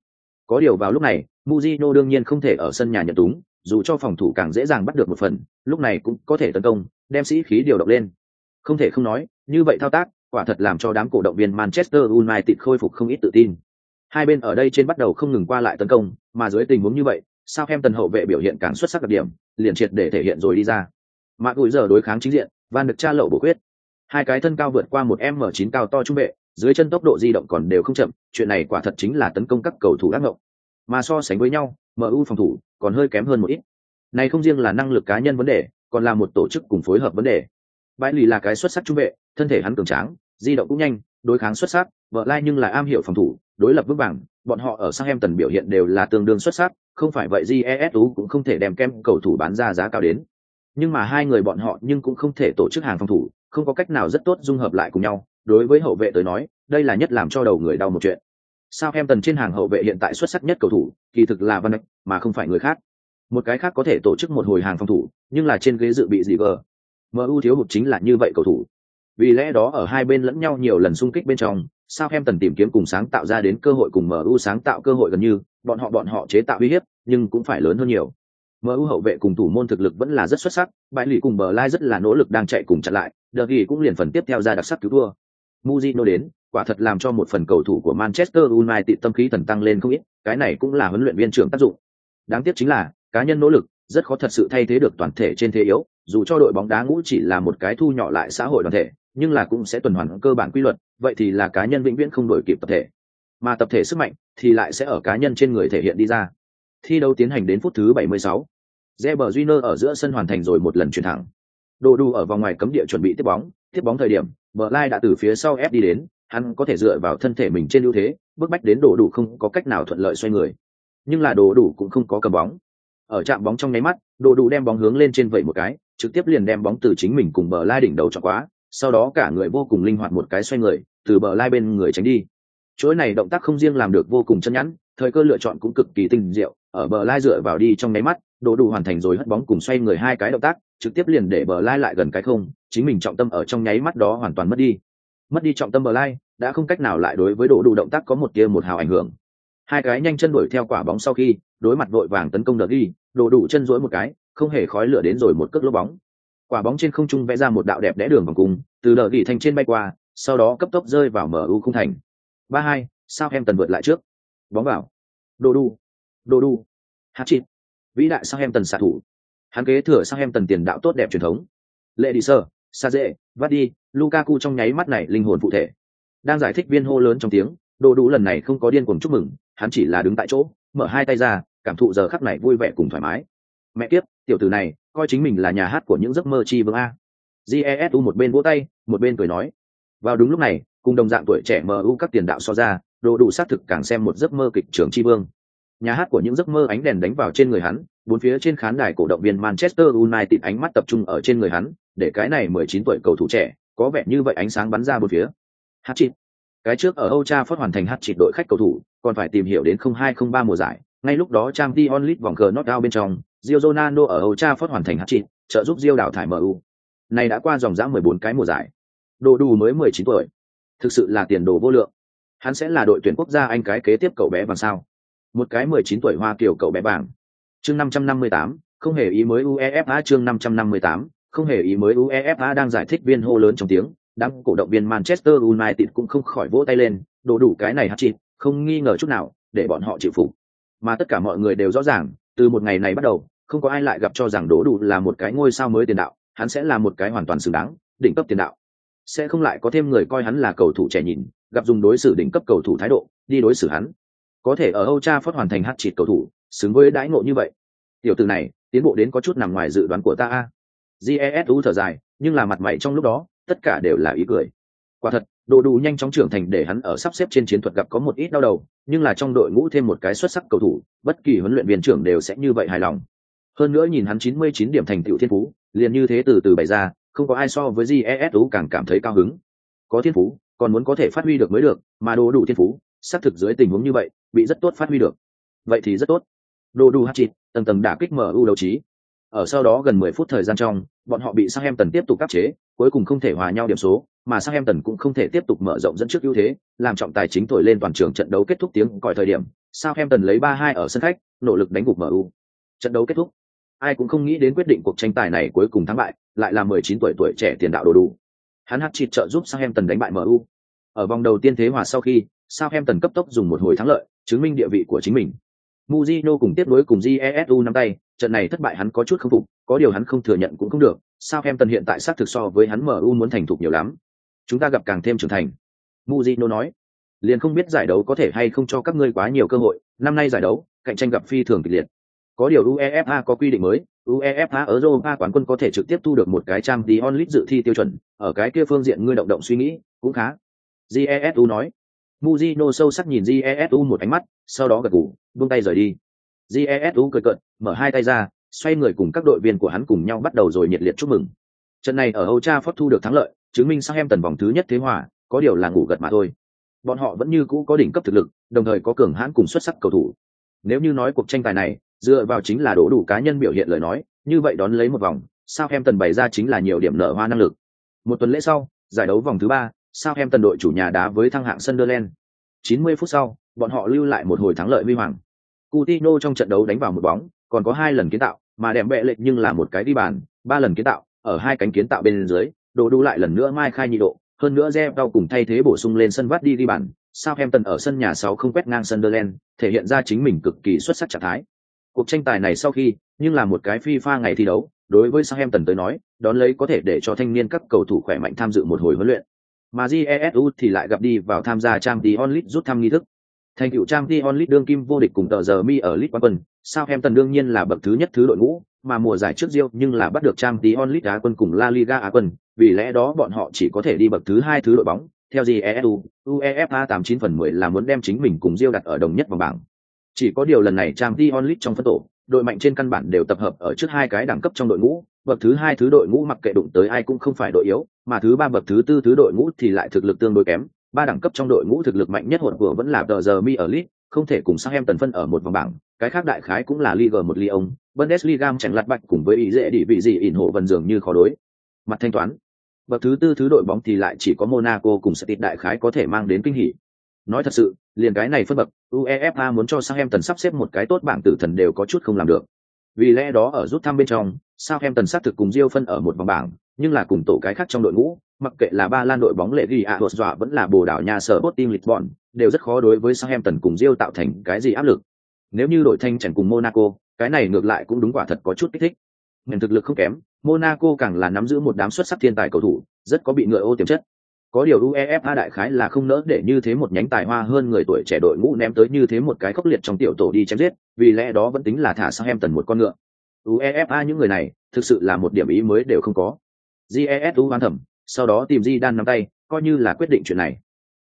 Có điều vào lúc này, Mujino đương nhiên không thể ở sân nhà nhận túng, dù cho phòng thủ càng dễ dàng bắt được một phần, lúc này cũng có thể tấn công, đem sĩ khí điều động lên. Không thể không nói, như vậy thao tác, quả thật làm cho đám cổ động viên Manchester United khôi phục không ít tự tin. Hai bên ở đây trên bắt đầu không ngừng qua lại tấn công, mà dưới tình huống như vậy, sao em tần hậu vệ biểu hiện càng xuất sắc đặc điểm, liền triệt để thể hiện rồi đi ra. Mạc gùi giờ đối kháng chính diện, Van được tra lậu bổ quyết. Hai cái thân cao vượt qua một m chín cao to trung vệ, dưới chân tốc độ di động còn đều không chậm, chuyện này quả thật chính là tấn công các cầu thủ ác ngộng. Mà so sánh với nhau, MU phòng thủ còn hơi kém hơn một ít. Này không riêng là năng lực cá nhân vấn đề, còn là một tổ chức cùng phối hợp vấn đề bãi lì là cái xuất sắc trung vệ thân thể hắn cường tráng di động cũng nhanh đối kháng xuất sắc vợ lai nhưng là am hiểu phòng thủ đối lập vững vàng bọn họ ở sang em tần biểu hiện đều là tương đương xuất sắc không phải vậy GESU cũng không thể đem kem cầu thủ bán ra giá cao đến nhưng mà hai người bọn họ nhưng cũng không thể tổ chức hàng phòng thủ không có cách nào rất tốt dung hợp lại cùng nhau đối với hậu vệ tới nói đây là nhất làm cho đầu người đau một chuyện sao em tần trên hàng hậu vệ hiện tại xuất sắc nhất cầu thủ kỳ thực là văn Dijk, mà không phải người khác một cái khác có thể tổ chức một hồi hàng phòng thủ nhưng là trên ghế dự bị gì cơ. MU thiếu hụt chính là như vậy cầu thủ. Vì lẽ đó ở hai bên lẫn nhau nhiều lần xung kích bên trong, Southampton tìm kiếm cùng sáng tạo ra đến cơ hội cùng MU sáng tạo cơ hội gần như, bọn họ bọn họ chế tạo uy hiếp, nhưng cũng phải lớn hơn nhiều. MU hậu vệ cùng thủ môn thực lực vẫn là rất xuất sắc, bại lì cùng bờ lai rất là nỗ lực đang chạy cùng chặn lại, đợt cũng liền phần tiếp theo ra đặc sắc cứu thua. Mujino đến, quả thật làm cho một phần cầu thủ của Manchester United tâm khí thần tăng lên không ít, cái này cũng là huấn luyện viên trưởng tác dụng. Đáng tiếc chính là, cá nhân nỗ lực, rất khó thật sự thay thế được toàn thể trên thế yếu, dù cho đội bóng đá ngũ chỉ là một cái thu nhỏ lại xã hội đoàn thể nhưng là cũng sẽ tuần hoàn cơ bản quy luật vậy thì là cá nhân vĩnh viễn không đổi kịp tập thể mà tập thể sức mạnh thì lại sẽ ở cá nhân trên người thể hiện đi ra thi đấu tiến hành đến phút thứ 76. Reber Júnior ở giữa sân hoàn thành rồi một lần chuyển thẳng. Đồ đu ở vòng ngoài cấm địa chuẩn bị tiếp bóng, tiếp bóng thời điểm, Bờ Lai đã từ phía sau ép đi đến, hắn có thể dựa vào thân thể mình trên ưu thế, bước bách đến đồ đủ không có cách nào thuận lợi xoay người. Nhưng là đồ đủ cũng không có cầm bóng. Ở chạm bóng trong nháy mắt, đồ đủ đem bóng hướng lên trên vậy một cái, trực tiếp liền đem bóng từ chính mình cùng bờ lai đỉnh đầu cho quá sau đó cả người vô cùng linh hoạt một cái xoay người từ bờ lai bên người tránh đi chuỗi này động tác không riêng làm được vô cùng chân nhẵn thời cơ lựa chọn cũng cực kỳ tinh diệu ở bờ lai dựa vào đi trong nháy mắt đồ đủ hoàn thành rồi hất bóng cùng xoay người hai cái động tác, trực tiếp liền để bờ lai lại gần cái không, chính mình trọng tâm ở trong nháy mắt đó hoàn toàn mất đi. Mất đi trọng tâm bờ lai, đã không cách nào lại đối với đồ đủ động tác có một tia một hào ảnh hưởng. Hai cái nhanh chân đuổi theo quả bóng sau khi, đối mặt vội vàng tấn công đợt đi đồ đủ chân rỗi một cái, không hề khói lửa đến rồi một cước lốp bóng. Quả bóng trên không trung vẽ ra một đạo đẹp đẽ đường vòng cung từ đợt đi thành trên bay qua, sau đó cấp tốc rơi vào mở u không thành. Ba hai sao em tần vượt lại trước. Bóng vào. Đồ đủ. Đồ đủ. Hát chịt vĩ đại sang em tần xạ thủ. Hắn kế thừa sang em tần tiền đạo tốt đẹp truyền thống. Lệ đi sơ, sa dễ vắt đi lukaku trong nháy mắt này linh hồn cụ thể. Đang giải thích viên hô lớn trong tiếng đồ đủ lần này không có điên cuồng chúc mừng, hắn chỉ là đứng tại chỗ, mở hai tay ra, cảm thụ giờ khắc này vui vẻ cùng thoải mái. Mẹ kiếp, tiểu tử này, coi chính mình là nhà hát của những giấc mơ chi vương a. Jesu một bên vỗ tay, một bên cười nói. Vào đúng lúc này, cùng đồng dạng tuổi trẻ mu các tiền đạo so ra đồ đủ xác thực càng xem một giấc mơ kịch trường tri vương nhà hát của những giấc mơ ánh đèn đánh vào trên người hắn bốn phía trên khán đài cổ động viên manchester united ánh mắt tập trung ở trên người hắn để cái này 19 tuổi cầu thủ trẻ có vẻ như vậy ánh sáng bắn ra bốn phía hát chịt cái trước ở âu cha phát hoàn thành hát chịt đội khách cầu thủ còn phải tìm hiểu đến 0203 mùa giải ngay lúc đó trang t onlit vòng cờ knockout bên trong Rio Ronaldo ở Âu Cha phát hoàn thành hat trick, trợ giúp Rio đảo thải MU. Này đã qua dòng dã 14 cái mùa giải. Đồ đủ mới 19 tuổi. Thực sự là tiền đồ vô lượng. Hắn sẽ là đội tuyển quốc gia Anh cái kế tiếp cậu bé bằng sao? Một cái 19 tuổi Hoa Kiều cậu bé bảng. Chương 558, không hề ý mới UEFA chương 558, không hề ý mới UEFA đang giải thích viên hô lớn trong tiếng, đám cổ động viên Manchester United cũng không khỏi vỗ tay lên, đồ đủ cái này hả chị không nghi ngờ chút nào, để bọn họ chịu phục. Mà tất cả mọi người đều rõ ràng, từ một ngày này bắt đầu, không có ai lại gặp cho rằng đỗ đủ là một cái ngôi sao mới tiền đạo hắn sẽ là một cái hoàn toàn xứng đáng đỉnh cấp tiền đạo sẽ không lại có thêm người coi hắn là cầu thủ trẻ nhìn gặp dùng đối xử đỉnh cấp cầu thủ thái độ đi đối xử hắn có thể ở âu cha phất hoàn thành hát chịt cầu thủ, xứng với đãi ngộ như vậy. Tiểu tử này, tiến bộ đến có chút nằm ngoài dự đoán của ta a. Jesu thở dài, nhưng là mặt mày trong lúc đó, tất cả đều là ý cười. Quả thật, đồ đủ nhanh chóng trưởng thành để hắn ở sắp xếp trên chiến thuật gặp có một ít đau đầu, nhưng là trong đội ngũ thêm một cái xuất sắc cầu thủ, bất kỳ huấn luyện viên trưởng đều sẽ như vậy hài lòng. Hơn nữa nhìn hắn 99 điểm thành tựu thiên phú, liền như thế từ từ bày ra, không có ai so với jesu càng cảm thấy cao hứng. Có thiên phú, còn muốn có thể phát huy được mới được, mà đồ đủ thiên phú xác thực dưới tình huống như vậy, bị rất tốt phát huy được. Vậy thì rất tốt. Đồ đủ hát chịt, tầng tầng đả kích mở ưu đấu trí. Ở sau đó gần 10 phút thời gian trong, bọn họ bị Southampton tiếp tục áp chế, cuối cùng không thể hòa nhau điểm số, mà Southampton cũng không thể tiếp tục mở rộng dẫn trước ưu thế, làm trọng tài chính thổi lên toàn trường trận đấu kết thúc tiếng còi thời điểm, Southampton lấy 3-2 ở sân khách, nỗ lực đánh gục MU trận đấu kết thúc. Ai cũng không nghĩ đến quyết định cuộc tranh tài này cuối cùng thắng bại, lại là 19 tuổi tuổi trẻ tiền đạo đồ đủ hắn hát chịt trợ giúp Southampton đánh bại MU ở vòng đầu tiên thế hòa sau khi Southampton cấp tốc dùng một hồi thắng lợi chứng minh địa vị của chính mình Mujino cùng tiếp nối cùng Jesu nắm tay trận này thất bại hắn có chút không phục có điều hắn không thừa nhận cũng không được Southampton hiện tại xác thực so với hắn MU muốn thành thục nhiều lắm chúng ta gặp càng thêm trưởng thành Mujino nói liền không biết giải đấu có thể hay không cho các ngươi quá nhiều cơ hội năm nay giải đấu cạnh tranh gặp phi thường kịch liệt có điều UEFA có quy định mới, UEFA ở Europa quán quân có thể trực tiếp thu được một cái trang The onlit dự thi tiêu chuẩn, ở cái kia phương diện ngươi động động suy nghĩ, cũng khá. Jesu nói. Mujino sâu sắc nhìn Jesu một ánh mắt, sau đó gật gù, buông tay rời đi. Jesu cười cợt, mở hai tay ra, xoay người cùng các đội viên của hắn cùng nhau bắt đầu rồi nhiệt liệt chúc mừng. Trận này ở Old Trafford thu được thắng lợi, chứng minh sang em tần vòng thứ nhất thế hòa, có điều là ngủ gật mà thôi. Bọn họ vẫn như cũ có đỉnh cấp thực lực, đồng thời có cường hãn cùng xuất sắc cầu thủ. Nếu như nói cuộc tranh tài này, dựa vào chính là đổ đủ cá nhân biểu hiện lời nói như vậy đón lấy một vòng sao em tần bày ra chính là nhiều điểm nở hoa năng lực một tuần lễ sau giải đấu vòng thứ ba sao em tần đội chủ nhà đá với thăng hạng sunderland 90 phút sau bọn họ lưu lại một hồi thắng lợi huy hoàng Coutinho trong trận đấu đánh vào một bóng còn có hai lần kiến tạo mà đẹp bệ lệch nhưng là một cái đi bàn ba lần kiến tạo ở hai cánh kiến tạo bên dưới đồ đủ lại lần nữa mai khai nhị độ hơn nữa Jeff đau cùng thay thế bổ sung lên sân vắt đi đi bàn Southampton ở sân nhà 6 không quét ngang Sunderland, thể hiện ra chính mình cực kỳ xuất sắc trạng thái. Cuộc tranh tài này sau khi, nhưng là một cái FIFA ngày thi đấu, đối với Southampton tới nói, đón lấy có thể để cho thanh niên các cầu thủ khỏe mạnh tham dự một hồi huấn luyện. Mà GESU thì lại gặp đi vào tham gia Champions League rút thăm nghi thức. Thành tựu Champions League đương kim vô địch cùng tờ giờ mi ở League quán quân, Southampton đương nhiên là bậc thứ nhất thứ đội ngũ, mà mùa giải trước Rio nhưng là bắt được Champions League Á quân cùng La Liga Á quân, vì lẽ đó bọn họ chỉ có thể đi bậc thứ hai thứ đội bóng. Theo GESU, UEFA 89 phần 10 là muốn đem chính mình cùng Rio đặt ở đồng nhất vòng bảng, chỉ có điều lần này trang t onlit trong phân tổ đội mạnh trên căn bản đều tập hợp ở trước hai cái đẳng cấp trong đội ngũ bậc thứ hai thứ đội ngũ mặc kệ đụng tới ai cũng không phải đội yếu mà thứ ba bậc thứ tư thứ đội ngũ thì lại thực lực tương đối kém ba đẳng cấp trong đội ngũ thực lực mạnh nhất hồn vừa vẫn là tờ giờ mi ở lit không thể cùng sang em tần phân ở một vòng bảng cái khác đại khái cũng là Liga một Lyon, Bundesliga chẳng lặt bạch cùng với ý dễ đi vị gì ỉn hộ vần dường như khó đối. Mặt thanh toán. Bậc thứ tư thứ đội bóng thì lại chỉ có Monaco cùng City đại khái có thể mang đến kinh hỉ. Nói thật sự, liền cái này phân bậc, UEFA muốn cho Southampton sắp xếp một cái tốt bảng tử thần đều có chút không làm được. Vì lẽ đó ở rút thăm bên trong, Southampton sát thực cùng Rio phân ở một vòng bảng, nhưng là cùng tổ cái khác trong đội ngũ, mặc kệ là ba lan đội bóng lệ ghi ạ đột dọa vẫn là Bồ Đào nhà sở Sporting Lisbon, đều rất khó đối với Southampton cùng Rio tạo thành cái gì áp lực. Nếu như đội thanh chẳng cùng Monaco, cái này ngược lại cũng đúng quả thật có chút kích thích. Ngành thực lực không kém, Monaco càng là nắm giữ một đám xuất sắc thiên tài cầu thủ, rất có bị ngựa ô tiềm chất có điều uefa đại khái là không nỡ để như thế một nhánh tài hoa hơn người tuổi trẻ đội ngũ ném tới như thế một cái khốc liệt trong tiểu tổ đi chém giết vì lẽ đó vẫn tính là thả sang em tần một con ngựa. Uefa những người này thực sự là một điểm ý mới đều không có. Jesu hoan thẩm sau đó tìm di đan nắm tay coi như là quyết định chuyện này.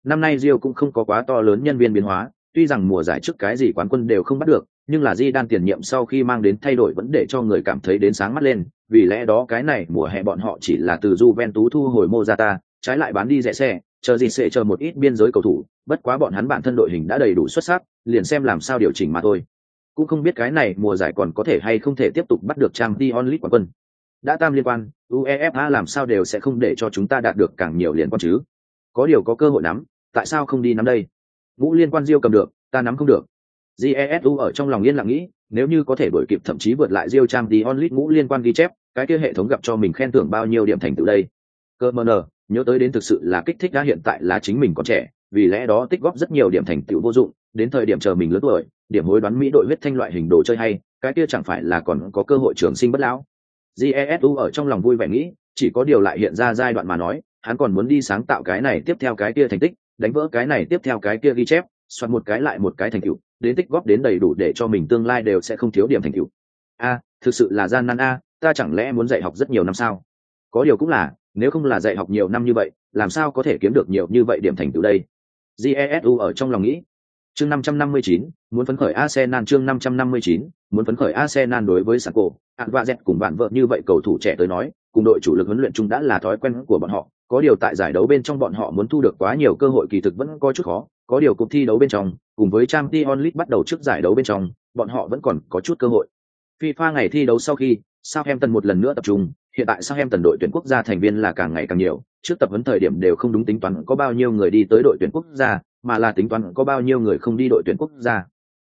Năm nay Rio cũng không có quá to lớn nhân viên biến hóa, tuy rằng mùa giải trước cái gì quán quân đều không bắt được, nhưng là Di đan tiền nhiệm sau khi mang đến thay đổi vẫn để cho người cảm thấy đến sáng mắt lên, vì lẽ đó cái này mùa hè bọn họ chỉ là từ Juventus thu hồi Mozata, trái lại bán đi rẻ xe, chờ gì sẽ chờ một ít biên giới cầu thủ, bất quá bọn hắn bản thân đội hình đã đầy đủ xuất sắc, liền xem làm sao điều chỉnh mà thôi. Cũng không biết cái này mùa giải còn có thể hay không thể tiếp tục bắt được Champions onlit quán quân. Đã tam liên quan, UEFA làm sao đều sẽ không để cho chúng ta đạt được càng nhiều liên quan chứ. Có điều có cơ hội nắm, tại sao không đi nắm đây? Ngũ liên quan Diêu cầm được, ta nắm không được. Jesu ở trong lòng yên lặng nghĩ, nếu như có thể đổi kịp thậm chí vượt lại Diêu Champions onlit ngũ liên quan ghi chép, cái kia hệ thống gặp cho mình khen thưởng bao nhiêu điểm thành tựu đây. Cơ mờ nở, nhớ tới đến thực sự là kích thích đã hiện tại là chính mình còn trẻ, vì lẽ đó tích góp rất nhiều điểm thành tựu vô dụng, đến thời điểm chờ mình lớn tuổi, điểm hối đoán mỹ đội huyết thanh loại hình đồ chơi hay, cái kia chẳng phải là còn có cơ hội trường sinh bất lão. Jesu ở trong lòng vui vẻ nghĩ, chỉ có điều lại hiện ra giai đoạn mà nói, hắn còn muốn đi sáng tạo cái này tiếp theo cái kia thành tích, đánh vỡ cái này tiếp theo cái kia ghi chép soạt một cái lại một cái thành tựu, đến tích góp đến đầy đủ để cho mình tương lai đều sẽ không thiếu điểm thành tựu. A, thực sự là gian nan a, ta chẳng lẽ muốn dạy học rất nhiều năm sao? Có điều cũng là nếu không là dạy học nhiều năm như vậy làm sao có thể kiếm được nhiều như vậy điểm thành tựu đây? Jesu ở trong lòng nghĩ. Chương 559, muốn phấn khởi arsenal chương 559, muốn phấn khởi arsenal đối với sako hạn vạ z cùng bạn vợ như vậy cầu thủ trẻ tới nói cùng đội chủ lực huấn luyện chung đã là thói quen của bọn họ. Có điều tại giải đấu bên trong bọn họ muốn thu được quá nhiều cơ hội kỳ thực vẫn có chút khó. Có điều cuộc thi đấu bên trong cùng với trang t onlit bắt đầu trước giải đấu bên trong bọn họ vẫn còn có chút cơ hội. Fifa ngày thi đấu sau khi Southampton một lần nữa tập trung, hiện tại sao em tần đội tuyển quốc gia thành viên là càng ngày càng nhiều, trước tập huấn thời điểm đều không đúng tính toán có bao nhiêu người đi tới đội tuyển quốc gia, mà là tính toán có bao nhiêu người không đi đội tuyển quốc gia.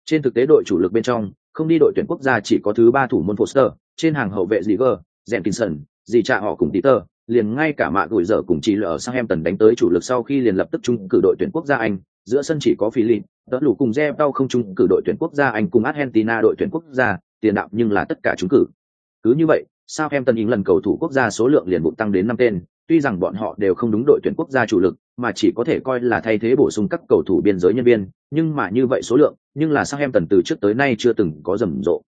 Trên thực tế đội chủ lực bên trong, không đi đội tuyển quốc gia chỉ có thứ ba thủ môn Foster, trên hàng hậu vệ Ziger, Jenkinson, dì cha họ cùng Peter, liền ngay cả mạ gửi giờ cùng chỉ lỡ tần đánh tới chủ lực sau khi liền lập tức trung cử đội tuyển quốc gia Anh, giữa sân chỉ có Philip, đỡ lũ cùng Zebao không trung cử đội tuyển quốc gia Anh cùng Argentina đội tuyển quốc gia, tiền đạo nhưng là tất cả chúng cử. Cứ như vậy, sao em tân lần cầu thủ quốc gia số lượng liền bụng tăng đến năm tên, tuy rằng bọn họ đều không đúng đội tuyển quốc gia chủ lực, mà chỉ có thể coi là thay thế bổ sung các cầu thủ biên giới nhân viên, nhưng mà như vậy số lượng, nhưng là Sang Em Tần từ trước tới nay chưa từng có rầm rộ.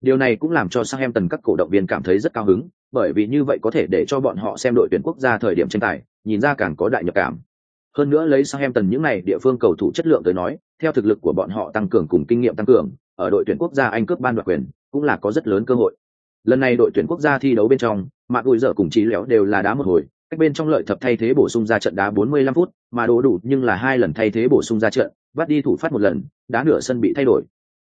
Điều này cũng làm cho Sang Em Tần các cổ động viên cảm thấy rất cao hứng, bởi vì như vậy có thể để cho bọn họ xem đội tuyển quốc gia thời điểm tranh tài, nhìn ra càng có đại nhập cảm. Hơn nữa lấy Sang Em Tần những này địa phương cầu thủ chất lượng tới nói, theo thực lực của bọn họ tăng cường cùng kinh nghiệm tăng cường, ở đội tuyển quốc gia Anh cướp ban đoạt quyền, cũng là có rất lớn cơ hội lần này đội tuyển quốc gia thi đấu bên trong, mạc ủi dở cùng trí léo đều là đá một hồi, cách bên trong lợi thập thay thế bổ sung ra trận đá 45 phút, mà đổ đủ nhưng là hai lần thay thế bổ sung ra trận vắt đi thủ phát một lần, đá nửa sân bị thay đổi.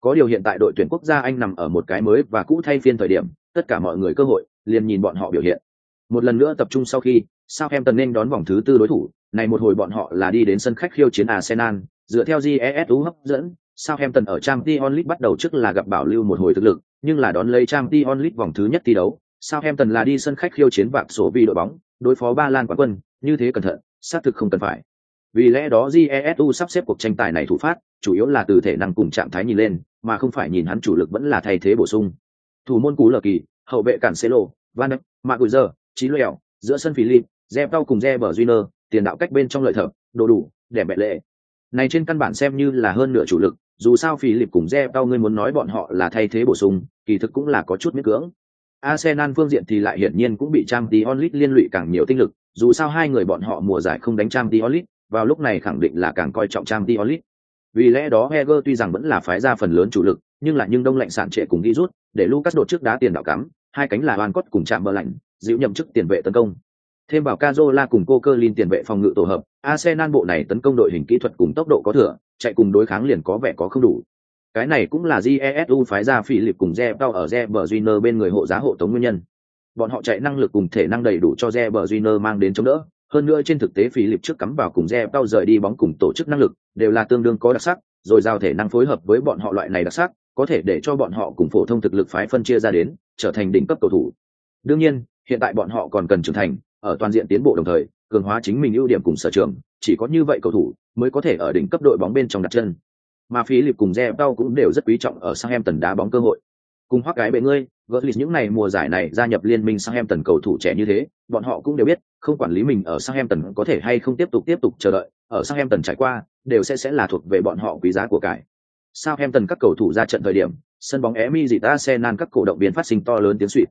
Có điều hiện tại đội tuyển quốc gia anh nằm ở một cái mới và cũ thay phiên thời điểm, tất cả mọi người cơ hội, liền nhìn bọn họ biểu hiện. Một lần nữa tập trung sau khi sao em tần nên đón vòng thứ tư đối thủ, này một hồi bọn họ là đi đến sân khách khiêu chiến arsenal, dựa theo jesu hấp dẫn sao em ở Champions League bắt đầu trước là gặp bảo lưu một hồi thực lực nhưng là đón lấy Champions League vòng thứ nhất thi đấu, Southampton là đi sân khách khiêu chiến vạc sổ vì đội bóng, đối phó Ba Lan quán quân, như thế cẩn thận, xác thực không cần phải. Vì lẽ đó GESU sắp xếp cuộc tranh tài này thủ phát, chủ yếu là từ thể năng cùng trạng thái nhìn lên, mà không phải nhìn hắn chủ lực vẫn là thay thế bổ sung. Thủ môn cú lờ kỳ, hậu vệ cản Celo, Van Dijk, Maguire, Chí Lèo, giữa sân Philip, Zebao cùng Reber Júnior, tiền đạo cách bên trong lợi thở, đồ đủ, đẹp bệ lệ. Này trên căn bản xem như là hơn nửa chủ lực, dù sao phí lịp cùng re tao ngươi muốn nói bọn họ là thay thế bổ sung kỳ thực cũng là có chút miễn cưỡng. Arsenal phương diện thì lại hiển nhiên cũng bị trang tí onlit liên lụy càng nhiều tinh lực dù sao hai người bọn họ mùa giải không đánh trang tí onlit vào lúc này khẳng định là càng coi trọng trang tí onlit vì lẽ đó heger tuy rằng vẫn là phái ra phần lớn chủ lực nhưng là nhưng đông lạnh sản trệ cùng đi rút để lucas đột trước đá tiền đạo cắm hai cánh là hoàn cốt cùng chạm bờ lạnh dịu nhậm chức tiền vệ tấn công thêm vào Cazola cùng Coquelin tiền vệ phòng ngự tổ hợp, Arsenal bộ này tấn công đội hình kỹ thuật cùng tốc độ có thừa, chạy cùng đối kháng liền có vẻ có không đủ. Cái này cũng là Jesu phái ra phỉ liệp cùng Zebao ở Zebrejiner bên người hộ giá hộ tống nguyên nhân. Bọn họ chạy năng lực cùng thể năng đầy đủ cho Zebrejiner mang đến chống đỡ. Hơn nữa trên thực tế phỉ liệp trước cắm vào cùng Zebao rời đi bóng cùng tổ chức năng lực đều là tương đương có đặc sắc, rồi giao thể năng phối hợp với bọn họ loại này đặc sắc, có thể để cho bọn họ cùng phổ thông thực lực phái phân chia ra đến, trở thành đỉnh cấp cầu thủ. Đương nhiên, hiện tại bọn họ còn cần trưởng thành, ở toàn diện tiến bộ đồng thời, cường hóa chính mình ưu điểm cùng sở trường, chỉ có như vậy cầu thủ mới có thể ở đỉnh cấp đội bóng bên trong đặt chân. Mà phí lịp cùng re đau cũng đều rất quý trọng ở sang em tần đá bóng cơ hội. Cùng hoắc cái bệ ngươi gỡ lịch những ngày mùa giải này gia nhập liên minh sang em tần cầu thủ trẻ như thế, bọn họ cũng đều biết, không quản lý mình ở sang em tần có thể hay không tiếp tục tiếp tục chờ đợi, ở sang em tần trải qua, đều sẽ sẽ là thuộc về bọn họ quý giá của cải. Sao em tần các cầu thủ ra trận thời điểm, sân bóng Emi dịt Arsenal các cổ động viên phát sinh to lớn tiếng suýt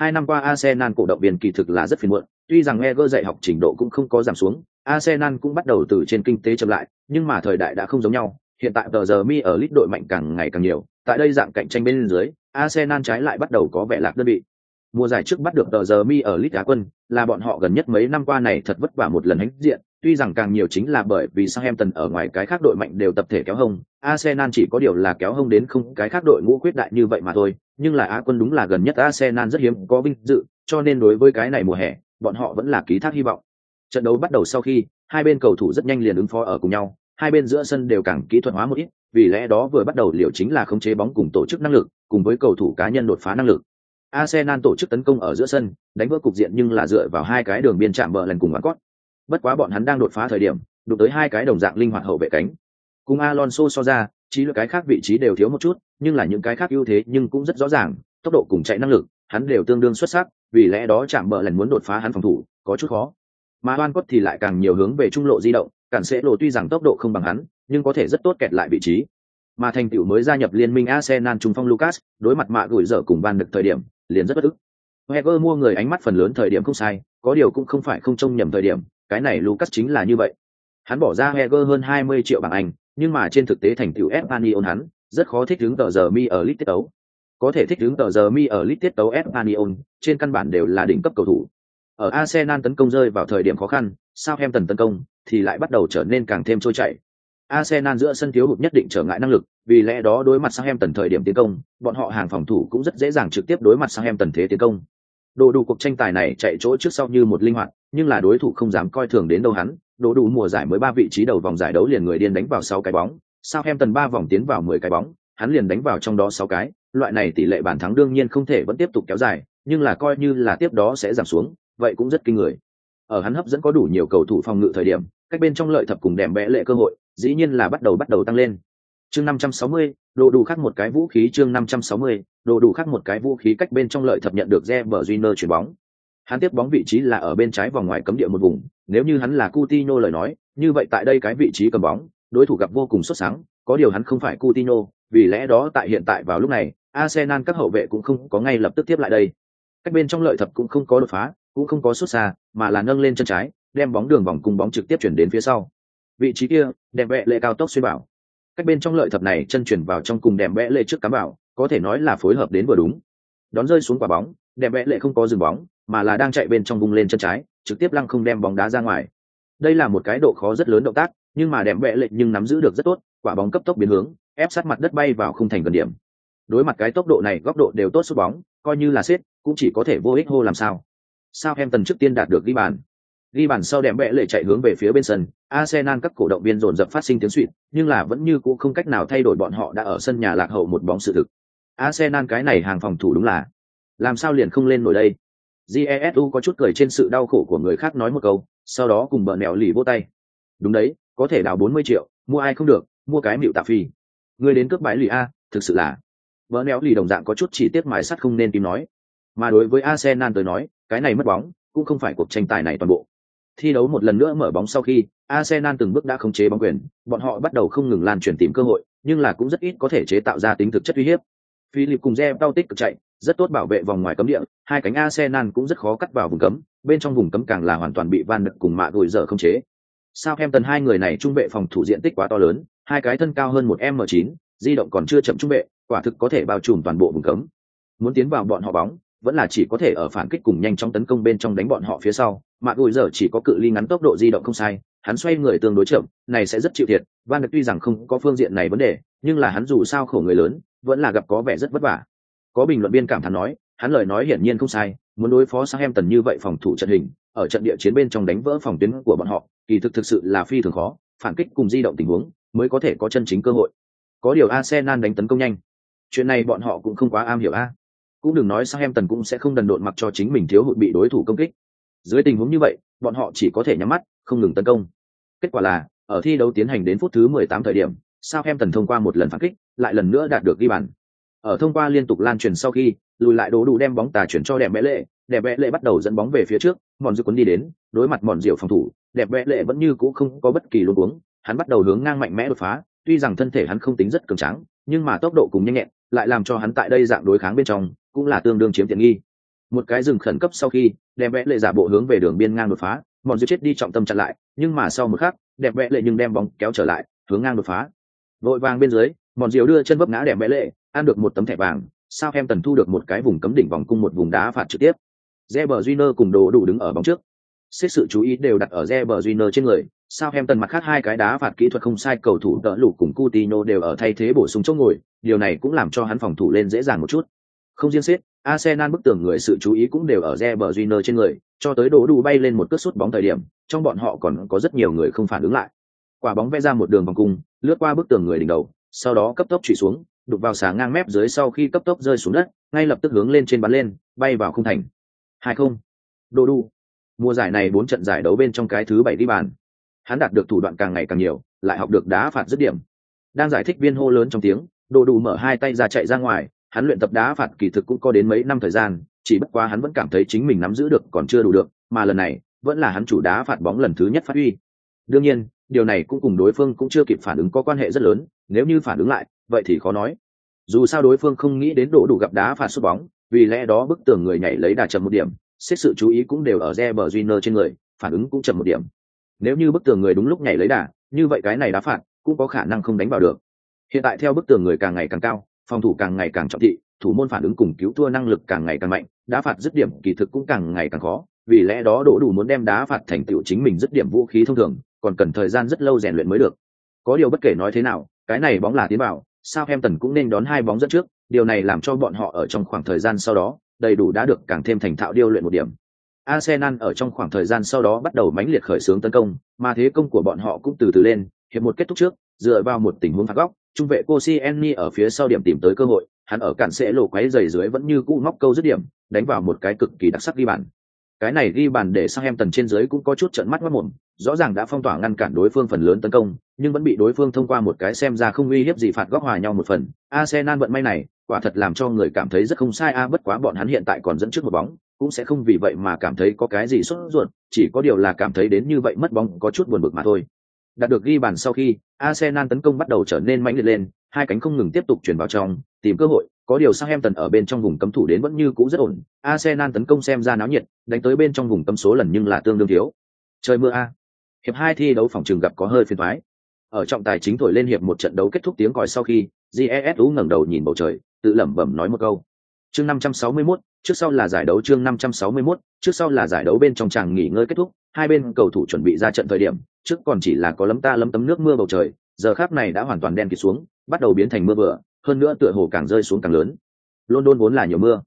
Hai năm qua Arsenal cổ động viên kỳ thực là rất phiền muộn, tuy rằng Eger dạy học trình độ cũng không có giảm xuống, Arsenal cũng bắt đầu từ trên kinh tế chậm lại, nhưng mà thời đại đã không giống nhau, hiện tại tờ giờ mi ở lít đội mạnh càng ngày càng nhiều, tại đây dạng cạnh tranh bên dưới, Arsenal trái lại bắt đầu có vẻ lạc đơn vị. Mùa giải trước bắt được tờ giờ mi ở lít Á quân, là bọn họ gần nhất mấy năm qua này thật vất vả một lần hãnh diện, tuy rằng càng nhiều chính là bởi vì Southampton ở ngoài cái khác đội mạnh đều tập thể kéo hông, Arsenal chỉ có điều là kéo hông đến không cái khác đội ngũ quyết đại như vậy mà thôi, nhưng là Á quân đúng là gần nhất Arsenal rất hiếm có vinh dự, cho nên đối với cái này mùa hè, bọn họ vẫn là ký thác hy vọng. Trận đấu bắt đầu sau khi, hai bên cầu thủ rất nhanh liền ứng phó ở cùng nhau, hai bên giữa sân đều càng kỹ thuật hóa một ít, vì lẽ đó vừa bắt đầu liệu chính là khống chế bóng cùng tổ chức năng lực, cùng với cầu thủ cá nhân đột phá năng lực. Arsenal tổ chức tấn công ở giữa sân, đánh vỡ cục diện nhưng là dựa vào hai cái đường biên chạm bờ lần cùng cốt. Bất quá bọn hắn đang đột phá thời điểm, đụng tới hai cái đồng dạng linh hoạt hậu vệ cánh. Cùng Alonso so ra, trí là cái khác vị trí đều thiếu một chút, nhưng là những cái khác ưu thế nhưng cũng rất rõ ràng, tốc độ cùng chạy năng lực, hắn đều tương đương xuất sắc, vì lẽ đó chạm bờ lần muốn đột phá hắn phòng thủ, có chút khó. Mà Oan Cốt thì lại càng nhiều hướng về trung lộ di động, cản sẽ lộ tuy rằng tốc độ không bằng hắn, nhưng có thể rất tốt kẹt lại vị trí. Mà thành tựu mới gia nhập liên minh Arsenal trung phong Lucas, đối mặt mạ gửi dở cùng ban được thời điểm, liền rất bất ức. Heger mua người ánh mắt phần lớn thời điểm không sai, có điều cũng không phải không trông nhầm thời điểm, cái này Lucas chính là như vậy. Hắn bỏ ra Heger hơn 20 triệu bảng Anh, nhưng mà trên thực tế thành tựu Espanyol hắn, rất khó thích ứng tờ giờ mi ở lit tiết tấu. Có thể thích ứng tờ giờ mi ở lit tiết tấu Espanyol, trên căn bản đều là đỉnh cấp cầu thủ. Ở Arsenal tấn công rơi vào thời điểm khó khăn, Southampton tấn công thì lại bắt đầu trở nên càng thêm trôi chảy. Arsenal giữa sân thiếu hụt nhất định trở ngại năng lực, vì lẽ đó đối mặt Southampton thời điểm tiến công, bọn họ hàng phòng thủ cũng rất dễ dàng trực tiếp đối mặt Southampton thế tiến công. Đồ đủ cuộc tranh tài này chạy chỗ trước sau như một linh hoạt, nhưng là đối thủ không dám coi thường đến đâu hắn, đồ đủ mùa giải mới ba vị trí đầu vòng giải đấu liền người điên đánh vào sáu cái bóng, Southampton ba vòng tiến vào mười cái bóng, hắn liền đánh vào trong đó sáu cái, loại này tỷ lệ bàn thắng đương nhiên không thể vẫn tiếp tục kéo dài, nhưng là coi như là tiếp đó sẽ giảm xuống, vậy cũng rất kinh người. Ở hắn hấp dẫn có đủ nhiều cầu thủ phòng ngự thời điểm, cách bên trong lợi thập cùng đèm bẽ lệ cơ hội, dĩ nhiên là bắt đầu bắt đầu tăng lên. Chương 560, đồ đủ khác một cái vũ khí chương 560, đồ đủ khác một cái vũ khí cách bên trong lợi thập nhận được Reber Júnior chuyển bóng. Hắn tiếp bóng vị trí là ở bên trái vòng ngoài cấm địa một vùng, nếu như hắn là Coutinho lời nói, như vậy tại đây cái vị trí cầm bóng, đối thủ gặp vô cùng xuất sáng, có điều hắn không phải Coutinho, vì lẽ đó tại hiện tại vào lúc này, Arsenal các hậu vệ cũng không có ngay lập tức tiếp lại đây. Cách bên trong lợi thập cũng không có đột phá, cũng không có xuất xa, mà là nâng lên chân trái, đem bóng đường vòng cùng bóng trực tiếp chuyển đến phía sau. Vị trí kia, đẹp vẽ lệ cao tốc xuyên bảo. Cách bên trong lợi thập này chân chuyển vào trong cùng đẹp vẽ lệ trước cắm bảo, có thể nói là phối hợp đến vừa đúng. Đón rơi xuống quả bóng, đẹp vẽ lệ không có dừng bóng, mà là đang chạy bên trong vùng lên chân trái, trực tiếp lăng không đem bóng đá ra ngoài. Đây là một cái độ khó rất lớn động tác, nhưng mà đẹp vẽ lệ nhưng nắm giữ được rất tốt, quả bóng cấp tốc biến hướng, ép sát mặt đất bay vào khung thành gần điểm. Đối mặt cái tốc độ này góc độ đều tốt sút bóng, coi như là xếp, cũng chỉ có thể vô ích hô làm sao. Sao em tần trước tiên đạt được ghi bàn. Ghi bàn sau đẹp vẽ lệ chạy hướng về phía bên sân, Arsenal các cổ động viên dồn dập phát sinh tiếng suỵt nhưng là vẫn như cũ không cách nào thay đổi bọn họ đã ở sân nhà lạc hậu một bóng sự thực. Arsenal cái này hàng phòng thủ đúng là làm sao liền không lên nổi đây. Jesu có chút cười trên sự đau khổ của người khác nói một câu, sau đó cùng bờ nẹo lì vô tay. Đúng đấy, có thể đào 40 triệu, mua ai không được, mua cái mịu tạ phi. Người đến cướp bãi lì a, thực sự là. Bờ nẹo lì đồng dạng có chút chỉ tiết mài sắt không nên tìm nói. Mà đối với Arsenal tới nói, cái này mất bóng, cũng không phải cuộc tranh tài này toàn bộ. Thi đấu một lần nữa mở bóng sau khi, Arsenal từng bước đã khống chế bóng quyền, bọn họ bắt đầu không ngừng lan truyền tìm cơ hội, nhưng là cũng rất ít có thể chế tạo ra tính thực chất uy hiếp. Philip cùng Zeb đau tích cực chạy, rất tốt bảo vệ vòng ngoài cấm địa, hai cánh Arsenal cũng rất khó cắt vào vùng cấm, bên trong vùng cấm càng là hoàn toàn bị Van Đực cùng Mạ Gùi dở không chế. Sao em hai người này trung vệ phòng thủ diện tích quá to lớn, hai cái thân cao hơn một m 9 di động còn chưa chậm trung vệ, quả thực có thể bao trùm toàn bộ vùng cấm. Muốn tiến vào bọn họ bóng, vẫn là chỉ có thể ở phản kích cùng nhanh chóng tấn công bên trong đánh bọn họ phía sau mạ gùi giờ chỉ có cự ly ngắn tốc độ di động không sai hắn xoay người tương đối chậm này sẽ rất chịu thiệt van Đức tuy rằng không có phương diện này vấn đề nhưng là hắn dù sao khổ người lớn vẫn là gặp có vẻ rất vất vả có bình luận viên cảm thán nói, hắn lời nói hiển nhiên không sai, muốn đối phó sang em tần như vậy phòng thủ trận hình, ở trận địa chiến bên trong đánh vỡ phòng tuyến của bọn họ, kỳ thực thực sự là phi thường khó, phản kích cùng di động tình huống mới có thể có chân chính cơ hội. Có điều arsenal đánh tấn công nhanh. Chuyện này bọn họ cũng không quá am hiểu a. Cũng đừng nói sang em tần cũng sẽ không đần độn mặc cho chính mình thiếu hụt bị đối thủ công kích. Dưới tình huống như vậy, bọn họ chỉ có thể nhắm mắt, không ngừng tấn công. Kết quả là, ở thi đấu tiến hành đến phút thứ 18 thời điểm sao em tần thông qua một lần phản kích, lại lần nữa đạt được ghi bàn ở thông qua liên tục lan truyền sau khi, lùi lại đố đủ đem bóng tà chuyển cho đẹp vẽ lệ, đẹp vẽ lệ bắt đầu dẫn bóng về phía trước, mòn dư quấn đi đến, đối mặt mòn diều phòng thủ, đẹp vẽ lệ vẫn như cũ không có bất kỳ luôn uống hắn bắt đầu hướng ngang mạnh mẽ đột phá, tuy rằng thân thể hắn không tính rất cường tráng, nhưng mà tốc độ cùng nhanh nhẹn, lại làm cho hắn tại đây dạng đối kháng bên trong, cũng là tương đương chiếm tiện nghi. Một cái dừng khẩn cấp sau khi, đẹp vẽ lệ giả bộ hướng về đường biên ngang đột phá, mòn dư chết đi trọng tâm chặn lại, nhưng mà sau một khắc, đẹp vẽ lệ nhưng đem bóng kéo trở lại, hướng ngang đột phá. Vội vàng bên dưới, mòn diều đưa chân vấp ngã đẹp vẽ lệ ăn được một tấm thẻ vàng, sao em tần thu được một cái vùng cấm đỉnh vòng cung một vùng đá phạt trực tiếp? Reber Júnior cùng đồ đủ đứng ở bóng trước. Xét sự chú ý đều đặt ở Reber Júnior trên người, sao em tần mặt khác hai cái đá phạt kỹ thuật không sai, cầu thủ đỡ lục cùng Coutinho đều ở thay thế bổ sung chỗ ngồi, điều này cũng làm cho hắn phòng thủ lên dễ dàng một chút. Không riêng xét Arsenal bức tường người sự chú ý cũng đều ở Reber Júnior trên người, cho tới đồ đủ bay lên một cước sút bóng thời điểm, trong bọn họ còn có rất nhiều người không phản ứng lại. Quả bóng vẽ ra một đường vòng cung, lướt qua bức tường người đỉnh đầu, sau đó cấp tốc trụy xuống đục vào xà ngang mép dưới sau khi cấp tốc rơi xuống đất, ngay lập tức hướng lên trên bắn lên, bay vào khung thành. Hai không. Đô đu. Mùa giải này bốn trận giải đấu bên trong cái thứ bảy đi bàn. Hắn đạt được thủ đoạn càng ngày càng nhiều, lại học được đá phạt dứt điểm. Đang giải thích viên hô lớn trong tiếng đồ đủ mở hai tay ra chạy ra ngoài, hắn luyện tập đá phạt kỳ thực cũng có đến mấy năm thời gian, chỉ bất quá hắn vẫn cảm thấy chính mình nắm giữ được còn chưa đủ được, mà lần này, vẫn là hắn chủ đá phạt bóng lần thứ nhất phát huy. Đương nhiên điều này cũng cùng đối phương cũng chưa kịp phản ứng có quan hệ rất lớn, nếu như phản ứng lại, vậy thì khó nói. Dù sao đối phương không nghĩ đến độ đủ gặp đá phạt sút bóng, vì lẽ đó bức tường người nhảy lấy đà chậm một điểm xét sự chú ý cũng đều ở Reber Júnior trên người, phản ứng cũng chậm một điểm. Nếu như bức tường người đúng lúc nhảy lấy đà, như vậy cái này đá phạt cũng có khả năng không đánh vào được. Hiện tại theo bức tường người càng ngày càng cao, phòng thủ càng ngày càng trọng thị, thủ môn phản ứng cùng cứu thua năng lực càng ngày càng mạnh, đá phạt dứt điểm kỳ thực cũng càng ngày càng khó vì lẽ đó đỗ đủ muốn đem đá phạt thành tựu chính mình dứt điểm vũ khí thông thường còn cần thời gian rất lâu rèn luyện mới được có điều bất kể nói thế nào cái này bóng là tiến vào sao em tần cũng nên đón hai bóng dẫn trước điều này làm cho bọn họ ở trong khoảng thời gian sau đó đầy đủ đã được càng thêm thành thạo điêu luyện một điểm Arsenal ở trong khoảng thời gian sau đó bắt đầu mãnh liệt khởi xướng tấn công, mà thế công của bọn họ cũng từ từ lên, hiệp một kết thúc trước, dựa vào một tình huống phạt góc, trung vệ Koscielny ở phía sau điểm tìm tới cơ hội, hắn ở cản sẽ lộ quấy giày dưới vẫn như cũ ngóc câu dứt điểm, đánh vào một cái cực kỳ đặc sắc ghi bàn. Cái này ghi bàn để sang em tần trên dưới cũng có chút trận mắt mắt mồm, rõ ràng đã phong tỏa ngăn cản đối phương phần lớn tấn công, nhưng vẫn bị đối phương thông qua một cái xem ra không uy hiếp gì phạt góc hòa nhau một phần. Arsenal vận may này, quả thật làm cho người cảm thấy rất không sai a bất quá bọn hắn hiện tại còn dẫn trước một bóng, cũng sẽ không vì vậy mà cảm thấy có cái gì sốt ruột, chỉ có điều là cảm thấy đến như vậy mất bóng có chút buồn bực mà thôi. Đạt được ghi bàn sau khi, Arsenal tấn công bắt đầu trở nên mạnh liệt lên, hai cánh không ngừng tiếp tục chuyển vào trong, tìm cơ hội, có điều Southampton ở bên trong vùng cấm thủ đến vẫn như cũ rất ổn, Arsenal tấn công xem ra náo nhiệt, đánh tới bên trong vùng cấm số lần nhưng là tương đương thiếu. Trời mưa a. À. Hiệp hai thi đấu phòng trường gặp có hơi phiền toái. Ở trọng tài chính thổi lên hiệp một trận đấu kết thúc tiếng còi sau khi, GESU ngẩng đầu nhìn bầu trời, tự lẩm bẩm nói một câu. Chương 561, trước sau là giải đấu chương 561, trước sau là giải đấu bên trong chàng nghỉ ngơi kết thúc, hai bên cầu thủ chuẩn bị ra trận thời điểm, trước còn chỉ là có lấm ta lấm tấm nước mưa bầu trời, giờ khắc này đã hoàn toàn đen kịt xuống, bắt đầu biến thành mưa vừa, hơn nữa tựa hồ càng rơi xuống càng lớn. London vốn là nhiều mưa,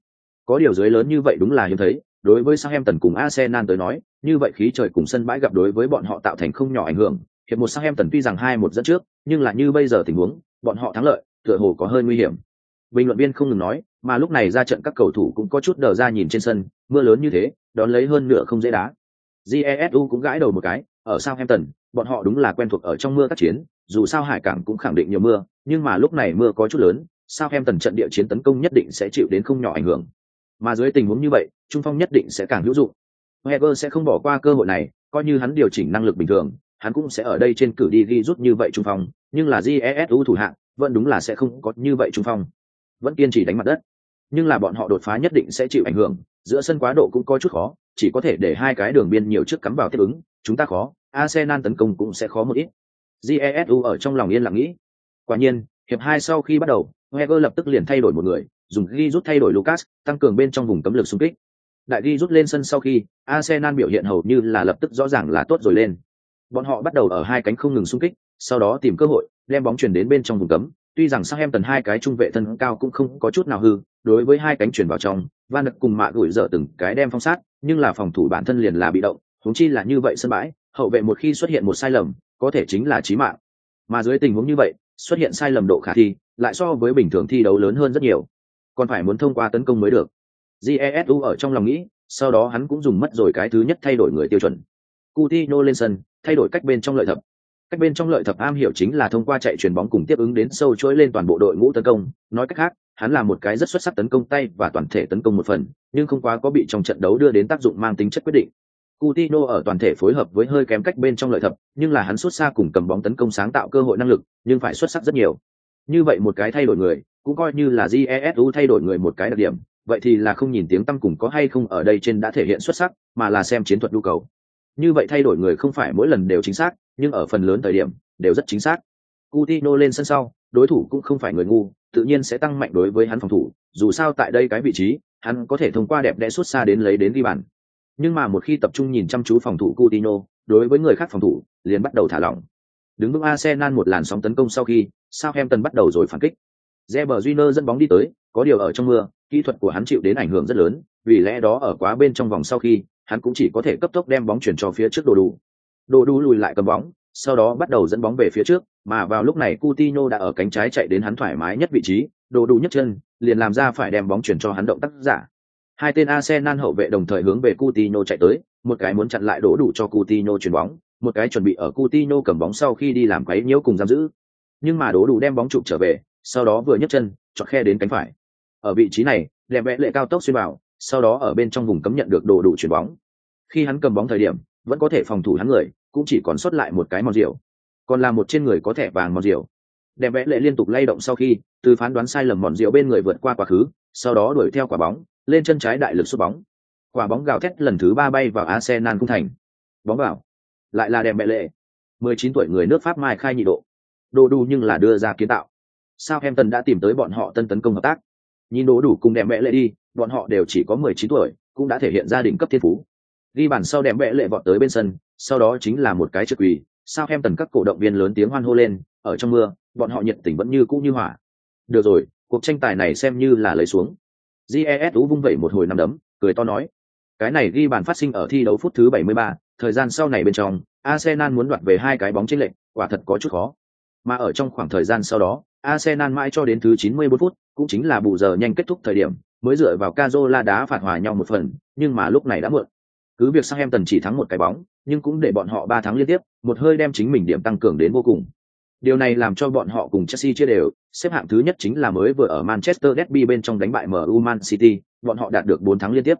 có điều dưới lớn như vậy đúng là hiếm thấy, đối với Southampton cùng Arsenal tới nói, như vậy khí trời cùng sân bãi gặp đối với bọn họ tạo thành không nhỏ ảnh hưởng. Hiệp một Southampton tuy rằng hai một dẫn trước, nhưng là như bây giờ tình huống, bọn họ thắng lợi, tựa hồ có hơi nguy hiểm. Bình luận viên không ngừng nói, mà lúc này ra trận các cầu thủ cũng có chút đờ ra nhìn trên sân, mưa lớn như thế, đón lấy hơn nửa không dễ đá. Jesu cũng gãi đầu một cái, ở Southampton, bọn họ đúng là quen thuộc ở trong mưa tác chiến, dù sao Hải Cảng cũng khẳng định nhiều mưa, nhưng mà lúc này mưa có chút lớn, sao em tần trận địa chiến tấn công nhất định sẽ chịu đến không nhỏ ảnh hưởng. Mà dưới tình huống như vậy, trung phong nhất định sẽ càng hữu dụng. Heger sẽ không bỏ qua cơ hội này, coi như hắn điều chỉnh năng lực bình thường, hắn cũng sẽ ở đây trên cử đi ghi rút như vậy trung phong, nhưng là Jesu thủ hạng, vẫn đúng là sẽ không có như vậy trung phong. Vẫn kiên trì đánh mặt đất. Nhưng là bọn họ đột phá nhất định sẽ chịu ảnh hưởng, giữa sân quá độ cũng có chút khó, chỉ có thể để hai cái đường biên nhiều trước cắm vào tiếp ứng, chúng ta khó, Arsenal tấn công cũng sẽ khó một ít. Jesu ở trong lòng yên lặng nghĩ. Quả nhiên, hiệp hai sau khi bắt đầu, Wenger lập tức liền thay đổi một người, dùng ghi rút thay đổi Lucas, tăng cường bên trong vùng cấm lực xung kích. Đại ghi rút lên sân sau khi, Arsenal biểu hiện hầu như là lập tức rõ ràng là tốt rồi lên. Bọn họ bắt đầu ở hai cánh không ngừng xung kích, sau đó tìm cơ hội, đem bóng chuyển đến bên trong vùng cấm. Tuy rằng sang em tần hai cái trung vệ thân cao cũng không có chút nào hư, đối với hai cánh chuyển vào trong, Van Đức cùng Mạ gửi dở từng cái đem phong sát, nhưng là phòng thủ bản thân liền là bị động, huống chi là như vậy sân bãi, hậu vệ một khi xuất hiện một sai lầm, có thể chính là chí mạng. Mà dưới tình huống như vậy, xuất hiện sai lầm độ khả thi, lại so với bình thường thi đấu lớn hơn rất nhiều. Còn phải muốn thông qua tấn công mới được. Jesu ở trong lòng nghĩ, sau đó hắn cũng dùng mất rồi cái thứ nhất thay đổi người tiêu chuẩn. Coutinho lên sân, thay đổi cách bên trong lợi thập. Cách bên trong lợi thập am hiểu chính là thông qua chạy chuyền bóng cùng tiếp ứng đến sâu chuỗi lên toàn bộ đội ngũ tấn công, nói cách khác, hắn là một cái rất xuất sắc tấn công tay và toàn thể tấn công một phần, nhưng không quá có bị trong trận đấu đưa đến tác dụng mang tính chất quyết định. Coutinho ở toàn thể phối hợp với hơi kém cách bên trong lợi thập, nhưng là hắn xuất xa cùng cầm bóng tấn công sáng tạo cơ hội năng lực, nhưng phải xuất sắc rất nhiều. Như vậy một cái thay đổi người, cũng coi như là Jesu thay đổi người một cái đặc điểm, vậy thì là không nhìn tiếng tăm cùng có hay không ở đây trên đã thể hiện xuất sắc mà là xem chiến thuật nhu cầu. Như vậy thay đổi người không phải mỗi lần đều chính xác nhưng ở phần lớn thời điểm đều rất chính xác. Coutinho lên sân sau đối thủ cũng không phải người ngu tự nhiên sẽ tăng mạnh đối với hắn phòng thủ dù sao tại đây cái vị trí hắn có thể thông qua đẹp đẽ xuất xa đến lấy đến ghi bàn nhưng mà một khi tập trung nhìn chăm chú phòng thủ Coutinho, đối với người khác phòng thủ, liền bắt đầu thả lỏng. Đứng vững Arsenal một làn sóng tấn công sau khi, Southampton bắt đầu rồi phản kích. Reber Júnior dẫn bóng đi tới, có điều ở trong mưa, kỹ thuật của hắn chịu đến ảnh hưởng rất lớn, vì lẽ đó ở quá bên trong vòng sau khi, hắn cũng chỉ có thể cấp tốc đem bóng chuyển cho phía trước đồ đủ đồ đủ lùi lại cầm bóng, sau đó bắt đầu dẫn bóng về phía trước, mà vào lúc này Coutinho đã ở cánh trái chạy đến hắn thoải mái nhất vị trí. Đồ đủ nhất chân, liền làm ra phải đem bóng chuyển cho hắn động tác giả hai tên Arsenal hậu vệ đồng thời hướng về Coutinho chạy tới, một cái muốn chặn lại đổ đủ cho Coutinho chuyển bóng, một cái chuẩn bị ở Coutinho cầm bóng sau khi đi làm quấy nhiễu cùng giam giữ nhưng mà đổ đủ đem bóng chụp trở về, sau đó vừa nhấc chân chọn khe đến cánh phải ở vị trí này, đẹp vẽ lệ cao tốc xuyên vào, sau đó ở bên trong vùng cấm nhận được đổ đủ chuyển bóng khi hắn cầm bóng thời điểm, vẫn có thể phòng thủ hắn người, cũng chỉ còn sót lại một cái mòn diều. còn là một trên người có thẻ vàng mòn diều. đẹp vẽ lệ liên tục lay động sau khi, từ phán đoán sai lầm mòn diều bên người vượt qua quá khứ, sau đó đuổi theo quả bóng lên chân trái đại lực sút bóng. Quả bóng gào thét lần thứ ba bay vào arsenal cung thành. Bóng vào. Lại là đẹp mẹ lệ 19 tuổi người nước pháp mai khai nhị độ. Đồ đủ nhưng là đưa ra kiến tạo. Sao em tần đã tìm tới bọn họ tân tấn công hợp tác. Nhìn đồ đủ cùng đẹp mẹ lệ đi, bọn họ đều chỉ có 19 tuổi, cũng đã thể hiện gia đình cấp thiên phú. Ghi bàn sau đẹp mẹ lệ vọt tới bên sân, sau đó chính là một cái trực quỳ. Sao em tần các cổ động viên lớn tiếng hoan hô lên, ở trong mưa, bọn họ nhiệt tình vẫn như cũ như hỏa. Được rồi, cuộc tranh tài này xem như là lấy xuống jesu vung vẩy một hồi năm đấm cười to nói cái này ghi bàn phát sinh ở thi đấu phút thứ 73, thời gian sau này bên trong arsenal muốn đoạt về hai cái bóng trên lệnh quả thật có chút khó. Mà ở trong khoảng thời gian sau đó arsenal mãi cho đến thứ 94 phút cũng chính là bù giờ nhanh kết thúc thời điểm mới dựa vào Cazola đá phạt hòa nhau một phần nhưng mà lúc này đã muộn. Cứ việc Southampton chỉ thắng một cái bóng nhưng cũng để bọn họ ba thắng liên tiếp một hơi đem chính mình điểm tăng cường đến vô cùng điều này làm cho bọn họ cùng chelsea chia đều, xếp hạng thứ nhất chính là mới vừa ở manchester derby bên trong đánh bại mu man city, bọn họ đạt được bốn thắng liên tiếp.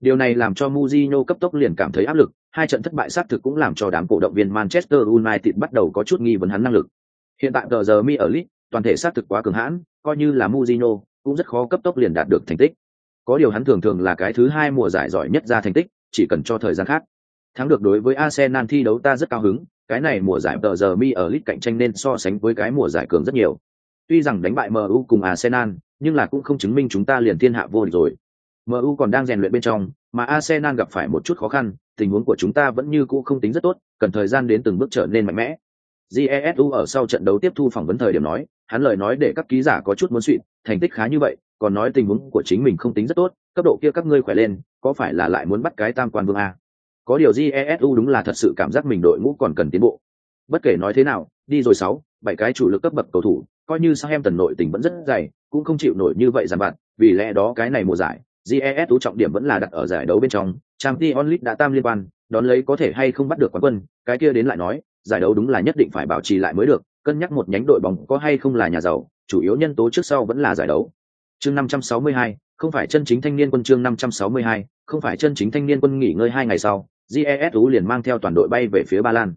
Điều này làm cho Mourinho cấp tốc liền cảm thấy áp lực, hai trận thất bại xác thực cũng làm cho đám cổ động viên manchester united bắt đầu có chút nghi vấn hắn năng lực. Hiện tại tờ giờ mi ở lit toàn thể xác thực quá cường hãn, coi như là Mourinho cũng rất khó cấp tốc liền đạt được thành tích. Có điều hắn thường thường là cái thứ hai mùa giải giỏi nhất ra thành tích, chỉ cần cho thời gian khác thắng được đối với arsenal thi đấu ta rất cao hứng, cái này mùa giải tờ giờ mi ở lit cạnh tranh nên so sánh với cái mùa giải cường rất nhiều. Tuy rằng đánh bại mu cùng arsenal, nhưng là cũng không chứng minh chúng ta liền thiên hạ vô địch rồi. Mu còn đang rèn luyện bên trong, mà arsenal gặp phải một chút khó khăn, tình huống của chúng ta vẫn như cũ không tính rất tốt, cần thời gian đến từng bước trở nên mạnh mẽ. Jesu ở sau trận đấu tiếp thu phỏng vấn thời điểm nói, hắn lời nói để các ký giả có chút muốn suy. thành tích khá như vậy, còn nói tình huống của chính mình không tính rất tốt, cấp độ kia các ngươi khỏe lên, có phải là lại muốn bắt cái tam quan vương a? Có điều jesu đúng là thật sự cảm giác mình đội ngũ còn cần tiến bộ. Bất kể nói thế nào đi rồi sáu bảy cái chủ lực cấp bậc cầu thủ coi như sang em tần nội tình vẫn rất dày cũng không chịu nổi như vậy dàn bạn vì lẽ đó cái này mùa giải jesu trọng điểm vẫn là đặt ở giải đấu bên trong. Trang t onlit đã tam liên quan đón lấy có thể hay không bắt được quán quân cái kia đến lại nói giải đấu đúng là nhất định phải bảo trì lại mới được cân nhắc một nhánh đội bóng có hay không là nhà giàu chủ yếu nhân tố trước sau vẫn là giải đấu. Chương 562, không phải chân chính thanh niên quân chương 562, không phải chân chính thanh niên quân nghỉ ngơi hai ngày sau jesu liền mang theo toàn đội bay về phía ba lan.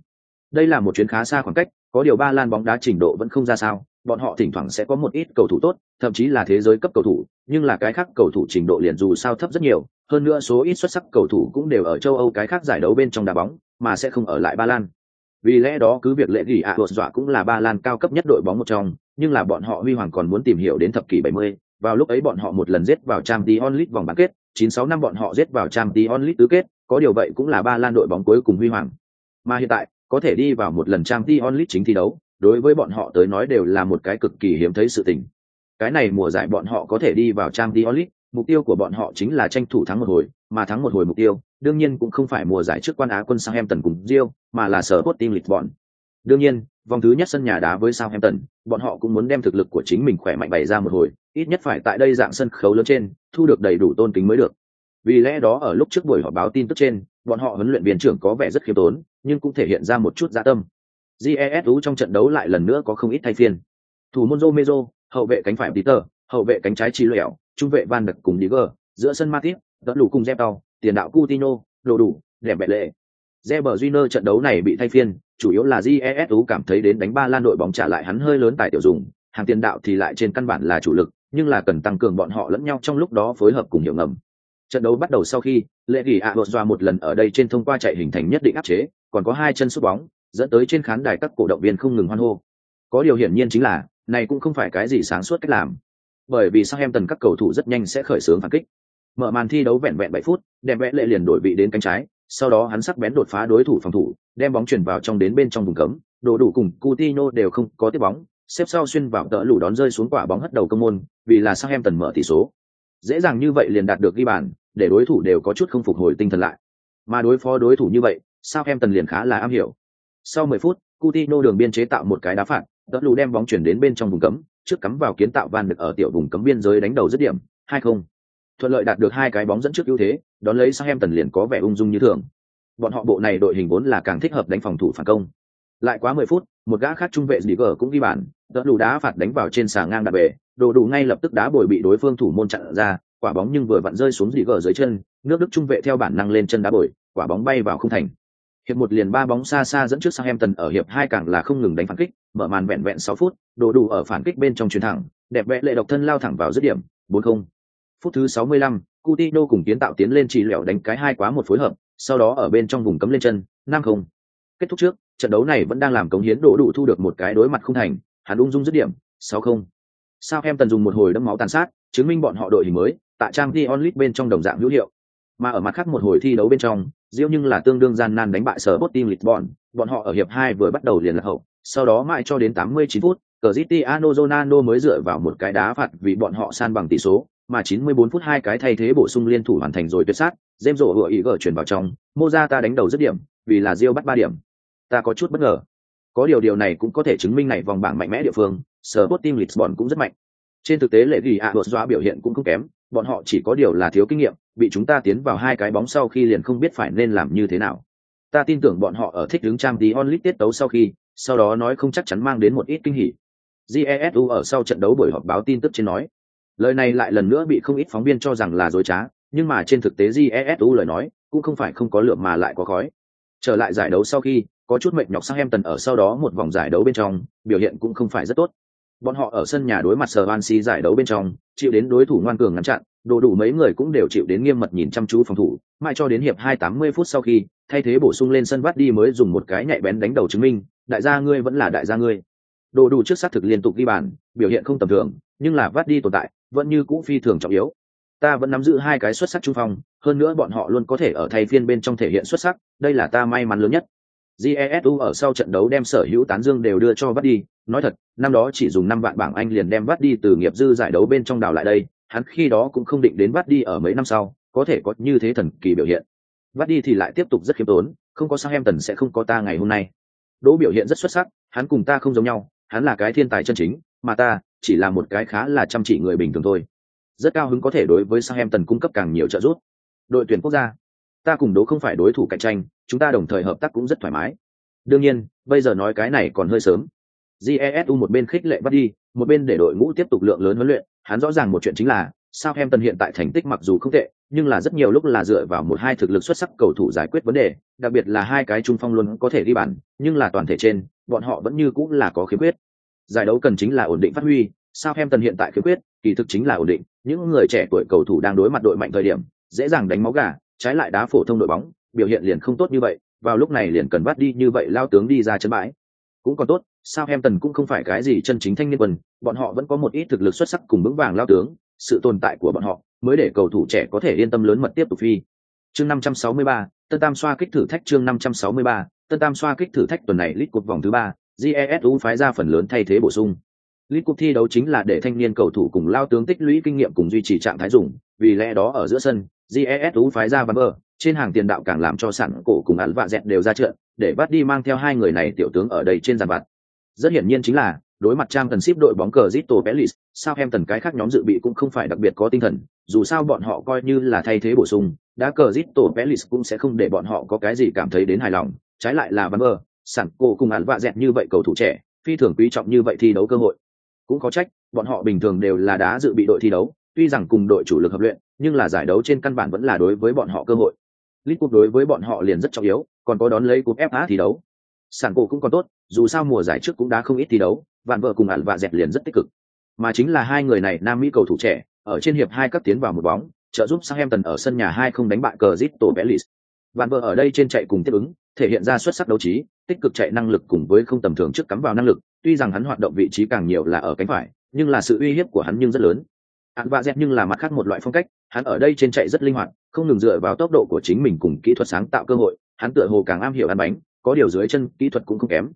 Đây là một chuyến khá xa khoảng cách có điều ba lan bóng đá trình độ vẫn không ra sao bọn họ thỉnh thoảng sẽ có một ít cầu thủ tốt thậm chí là thế giới cấp cầu thủ nhưng là cái khác cầu thủ trình độ liền dù sao thấp rất nhiều hơn nữa số ít xuất sắc cầu thủ cũng đều ở châu âu cái khác giải đấu bên trong đá bóng mà sẽ không ở lại ba lan. Vì lẽ đó cứ việc lệ gỉ ạ đột dọa cũng là ba lan cao cấp nhất đội bóng một trong nhưng là bọn họ huy hoàng còn muốn tìm hiểu đến thập kỷ 70, vào lúc ấy bọn họ một lần giết vào trang tí onlit vòng bán kết 96 năm bọn họ giết vào trang tí onlit tứ kết có điều vậy cũng là ba lan đội bóng cuối cùng huy hoàng mà hiện tại có thể đi vào một lần trang tí onlit chính thi đấu đối với bọn họ tới nói đều là một cái cực kỳ hiếm thấy sự tình cái này mùa giải bọn họ có thể đi vào trang tí onlit mục tiêu của bọn họ chính là tranh thủ thắng một hồi mà thắng một hồi mục tiêu đương nhiên cũng không phải mùa giải trước quan á quân Southampton cùng Rio, mà là sở Sporting Lisbon. Đương nhiên, vòng thứ nhất sân nhà đá với Southampton, bọn họ cũng muốn đem thực lực của chính mình khỏe mạnh bày ra một hồi, ít nhất phải tại đây dạng sân khấu lớn trên, thu được đầy đủ tôn kính mới được. Vì lẽ đó ở lúc trước buổi họp báo tin tức trên, bọn họ huấn luyện viên trưởng có vẻ rất khiêm tốn, nhưng cũng thể hiện ra một chút dạ tâm. jesu trong trận đấu lại lần nữa có không ít thay phiên. Thủ môn Romero, hậu vệ cánh phải Peter, hậu vệ cánh trái Chi Lẻo, trung vệ Van Đực cùng Diger, giữa sân Matip, đỡ lù cùng Zepao, tiền đạo Coutinho, đồ đủ, đẹp bệ lệ. Reber Junior trận đấu này bị thay phiên, chủ yếu là Jesu cảm thấy đến đánh ba lan đội bóng trả lại hắn hơi lớn tài tiểu dùng, hàng tiền đạo thì lại trên căn bản là chủ lực, nhưng là cần tăng cường bọn họ lẫn nhau trong lúc đó phối hợp cùng hiệu ngầm trận đấu bắt đầu sau khi, lệ ghi ạ bột doa một lần ở đây trên thông qua chạy hình thành nhất định áp chế, còn có hai chân sút bóng, dẫn tới trên khán đài các cổ động viên không ngừng hoan hô. Có điều hiển nhiên chính là, này cũng không phải cái gì sáng suốt cách làm. Bởi vì sang em tần các cầu thủ rất nhanh sẽ khởi xướng phản kích. Mở màn thi đấu vẹn vẹn bảy phút, đem vẽ lệ liền đổi vị đến cánh trái, sau đó hắn sắc bén đột phá đối thủ phòng thủ, đem bóng chuyển vào trong đến bên trong vùng cấm. Đồ đủ cùng Coutinho đều không có tiếp bóng, xếp sau xuyên vào tợ lủ đón rơi xuống quả bóng hất đầu công môn, vì là sang em tần mở tỷ số dễ dàng như vậy liền đạt được ghi bàn, để đối thủ đều có chút không phục hồi tinh thần lại. Mà đối phó đối thủ như vậy, sao em tần liền khá là am hiểu. Sau 10 phút, Coutinho đường biên chế tạo một cái đá phạt tợ lù đem bóng chuyển đến bên trong vùng cấm, trước cắm vào kiến tạo van được ở tiểu vùng cấm biên giới đánh đầu dứt điểm, hai không. Thuận lợi đạt được hai cái bóng dẫn trước ưu thế, đón lấy sang em tần liền có vẻ ung dung như thường. Bọn họ bộ này đội hình vốn là càng thích hợp đánh phòng thủ phản công. Lại quá mười phút, một gã khác trung vệ gì cũng ghi bàn đỡ đủ đá phạt đánh vào trên xà ngang đạp bể, đồ đủ ngay lập tức đá bồi bị đối phương thủ môn chặn ra, quả bóng nhưng vừa vặn rơi xuống dì gờ dưới chân, nước đức trung vệ theo bản năng lên chân đá bồi, quả bóng bay vào không thành. Hiệp một liền ba bóng xa xa dẫn trước sang em tần ở hiệp hai càng là không ngừng đánh phản kích, mở màn vẹn vẹn sáu phút, đồ đủ ở phản kích bên trong chuyền thẳng, đẹp vẽ lệ độc thân lao thẳng vào dứt điểm, bốn không. Phút thứ sáu mươi lăm, Coutinho cùng kiến tạo tiến lên chỉ lẻo đánh cái hai quá một phối hợp, sau đó ở bên trong vùng cấm lên chân, năm không. Kết thúc trước, trận đấu này vẫn đang làm cống hiến đổ đủ thu được một cái đối mặt không thành hắn ung dung dứt điểm sáu không sao em tần dùng một hồi đâm máu tàn sát chứng minh bọn họ đội hình mới tại trang The onlit bên trong đồng dạng hữu hiệu mà ở mặt khác một hồi thi đấu bên trong Diêu nhưng là tương đương gian nan đánh bại sở Sporting Lisbon, bọn họ ở hiệp hai vừa bắt đầu liền là hậu, sau đó mãi cho đến 89 phút, Cristiano Ronaldo mới dựa vào một cái đá phạt vì bọn họ san bằng tỷ số, mà 94 phút hai cái thay thế bổ sung liên thủ hoàn thành rồi tuyệt sát, James rổ vừa ý gở chuyển vào trong, Mozata đánh đầu dứt điểm, vì là Diêu bắt ba điểm. Ta có chút bất ngờ. Có điều điều này cũng có thể chứng minh này vòng bảng mạnh mẽ địa phương, Sporting Lisbon cũng rất mạnh. Trên thực tế lệ ghi ạ à biểu hiện cũng không kém, bọn họ chỉ có điều là thiếu kinh nghiệm, bị chúng ta tiến vào hai cái bóng sau khi liền không biết phải nên làm như thế nào. Ta tin tưởng bọn họ ở thích đứng trang tí onlit tiết tấu sau khi, sau đó nói không chắc chắn mang đến một ít kinh hỉ. Jesu ở sau trận đấu buổi họp báo tin tức trên nói, lời này lại lần nữa bị không ít phóng viên cho rằng là dối trá nhưng mà trên thực tế jesu lời nói cũng không phải không có lượng mà lại có khói trở lại giải đấu sau khi có chút mệnh nhọc sang em tần ở sau đó một vòng giải đấu bên trong, biểu hiện cũng không phải rất tốt. Bọn họ ở sân nhà đối mặt sờ van si giải đấu bên trong, chịu đến đối thủ ngoan cường ngăn chặn, đồ đủ mấy người cũng đều chịu đến nghiêm mật nhìn chăm chú phòng thủ, mãi cho đến hiệp hai tám mươi phút sau khi, thay thế bổ sung lên sân vắt đi mới dùng một cái nhạy bén đánh đầu chứng minh, đại gia ngươi vẫn là đại gia ngươi. Đồ đủ trước xác thực liên tục ghi bàn, biểu hiện không tầm thường, nhưng là vắt đi tồn tại, vẫn như cũ phi thường trọng yếu. Ta vẫn nắm giữ hai cái xuất sắc trung phong, hơn nữa bọn họ luôn có thể ở thay phiên bên trong thể hiện xuất sắc, đây là ta may mắn lớn nhất jesu ở sau trận đấu đem sở hữu tán dương đều đưa cho vắt đi nói thật, năm đó chỉ dùng năm vạn bảng anh liền đem vắt đi từ nghiệp dư giải đấu bên trong đảo lại đây. Hắn khi đó cũng không định đến vắt đi ở mấy năm sau, có thể có như thế thần kỳ biểu hiện. Vắt đi thì lại tiếp tục rất khiêm tốn, không có sang em tần sẽ không có ta ngày hôm nay. Đỗ biểu hiện rất xuất sắc, hắn cùng ta không giống nhau, hắn là cái thiên tài chân chính, mà ta chỉ là một cái khá là chăm chỉ người bình thường thôi. Rất cao hứng có thể đối với Southampton cung cấp càng nhiều trợ giúp. Đội tuyển quốc gia ta cùng đố không phải đối thủ cạnh tranh, chúng ta đồng thời hợp tác cũng rất thoải mái. Đương nhiên, bây giờ nói cái này còn hơi sớm. Jesu một bên khích lệ bắt đi, một bên để đội ngũ tiếp tục lượng lớn huấn luyện. Hắn rõ ràng một chuyện chính là sao em tần hiện tại thành tích mặc dù không tệ, nhưng là rất nhiều lúc là dựa vào một hai thực lực xuất sắc cầu thủ giải quyết vấn đề, đặc biệt là hai cái trung phong luôn có thể đi bàn, nhưng là toàn thể trên, bọn họ vẫn như cũng là có khiếm khuyết. Giải đấu cần chính là ổn định phát huy sao em tần hiện tại khiếm khuyết, kỳ thực chính là ổn định. Những người trẻ tuổi cầu thủ đang đối mặt đội mạnh thời điểm, dễ dàng đánh máu gà trái lại đá phổ thông đội bóng biểu hiện liền không tốt như vậy vào lúc này liền cần bắt đi như vậy lao tướng đi ra chân bãi. Cũng còn tốt sao em tần cũng không phải cái gì chân chính thanh niên quân bọn họ vẫn có một ít thực lực xuất sắc cùng vững vàng lao tướng sự tồn tại của bọn họ mới để cầu thủ trẻ có thể yên tâm lớn mật tiếp tục phi. Chương 563, tân tam xoa kích thử thách chương 563, tân tam xoa kích thử thách tuần này lít cuộc vòng thứ ba jesu phái ra phần lớn thay thế bổ sung. Lít cuộc thi đấu chính là để thanh niên cầu thủ cùng lao tướng tích lũy kinh nghiệm cùng duy trì trạng thái dùng, vì lẽ đó ở giữa sân, GESU phái ra Van trên hàng tiền đạo càng làm cho sẵn cổ cùng ẩn vạ dẹt đều ra trận, để bắt đi mang theo hai người này tiểu tướng ở đây trên giàn vặt. Rất hiển nhiên chính là, đối mặt trang cần ship đội bóng cờ Zito Pelis, Southampton cái khác nhóm dự bị cũng không phải đặc biệt có tinh thần, dù sao bọn họ coi như là thay thế bổ sung, đã cờ Zito Pelis cũng sẽ không để bọn họ có cái gì cảm thấy đến hài lòng, trái lại là Van sẵn cổ cùng án vạ dẹt như vậy cầu thủ trẻ, phi thường quý trọng như vậy thi đấu cơ hội. Cũng có trách bọn họ bình thường đều là đá dự bị đội thi đấu tuy rằng cùng đội chủ lực hợp luyện nhưng là giải đấu trên căn bản vẫn là đối với bọn họ cơ hội lít cúp đối với bọn họ liền rất trọng yếu còn có đón lấy cúp fa thi đấu sản cổ cũng còn tốt dù sao mùa giải trước cũng đã không ít thi đấu vạn vợ cùng ẩn và dẹt liền rất tích cực mà chính là hai người này nam mỹ cầu thủ trẻ ở trên hiệp hai cấp tiến vào một bóng trợ giúp Southampton ở sân nhà hai không đánh bại cờ Zito Bellis. Vạn vợ ở đây trên chạy cùng tiếp ứng, thể hiện ra xuất sắc đấu trí, tích cực chạy năng lực cùng với không tầm thường trước cắm vào năng lực, tuy rằng hắn hoạt động vị trí càng nhiều là ở cánh phải, nhưng là sự uy hiếp của hắn nhưng rất lớn. Hắn vạ dẹt nhưng là mặt khác một loại phong cách, hắn ở đây trên chạy rất linh hoạt, không ngừng dựa vào tốc độ của chính mình cùng kỹ thuật sáng tạo cơ hội, hắn tựa hồ càng am hiểu ăn bánh, có điều dưới chân kỹ thuật cũng không kém.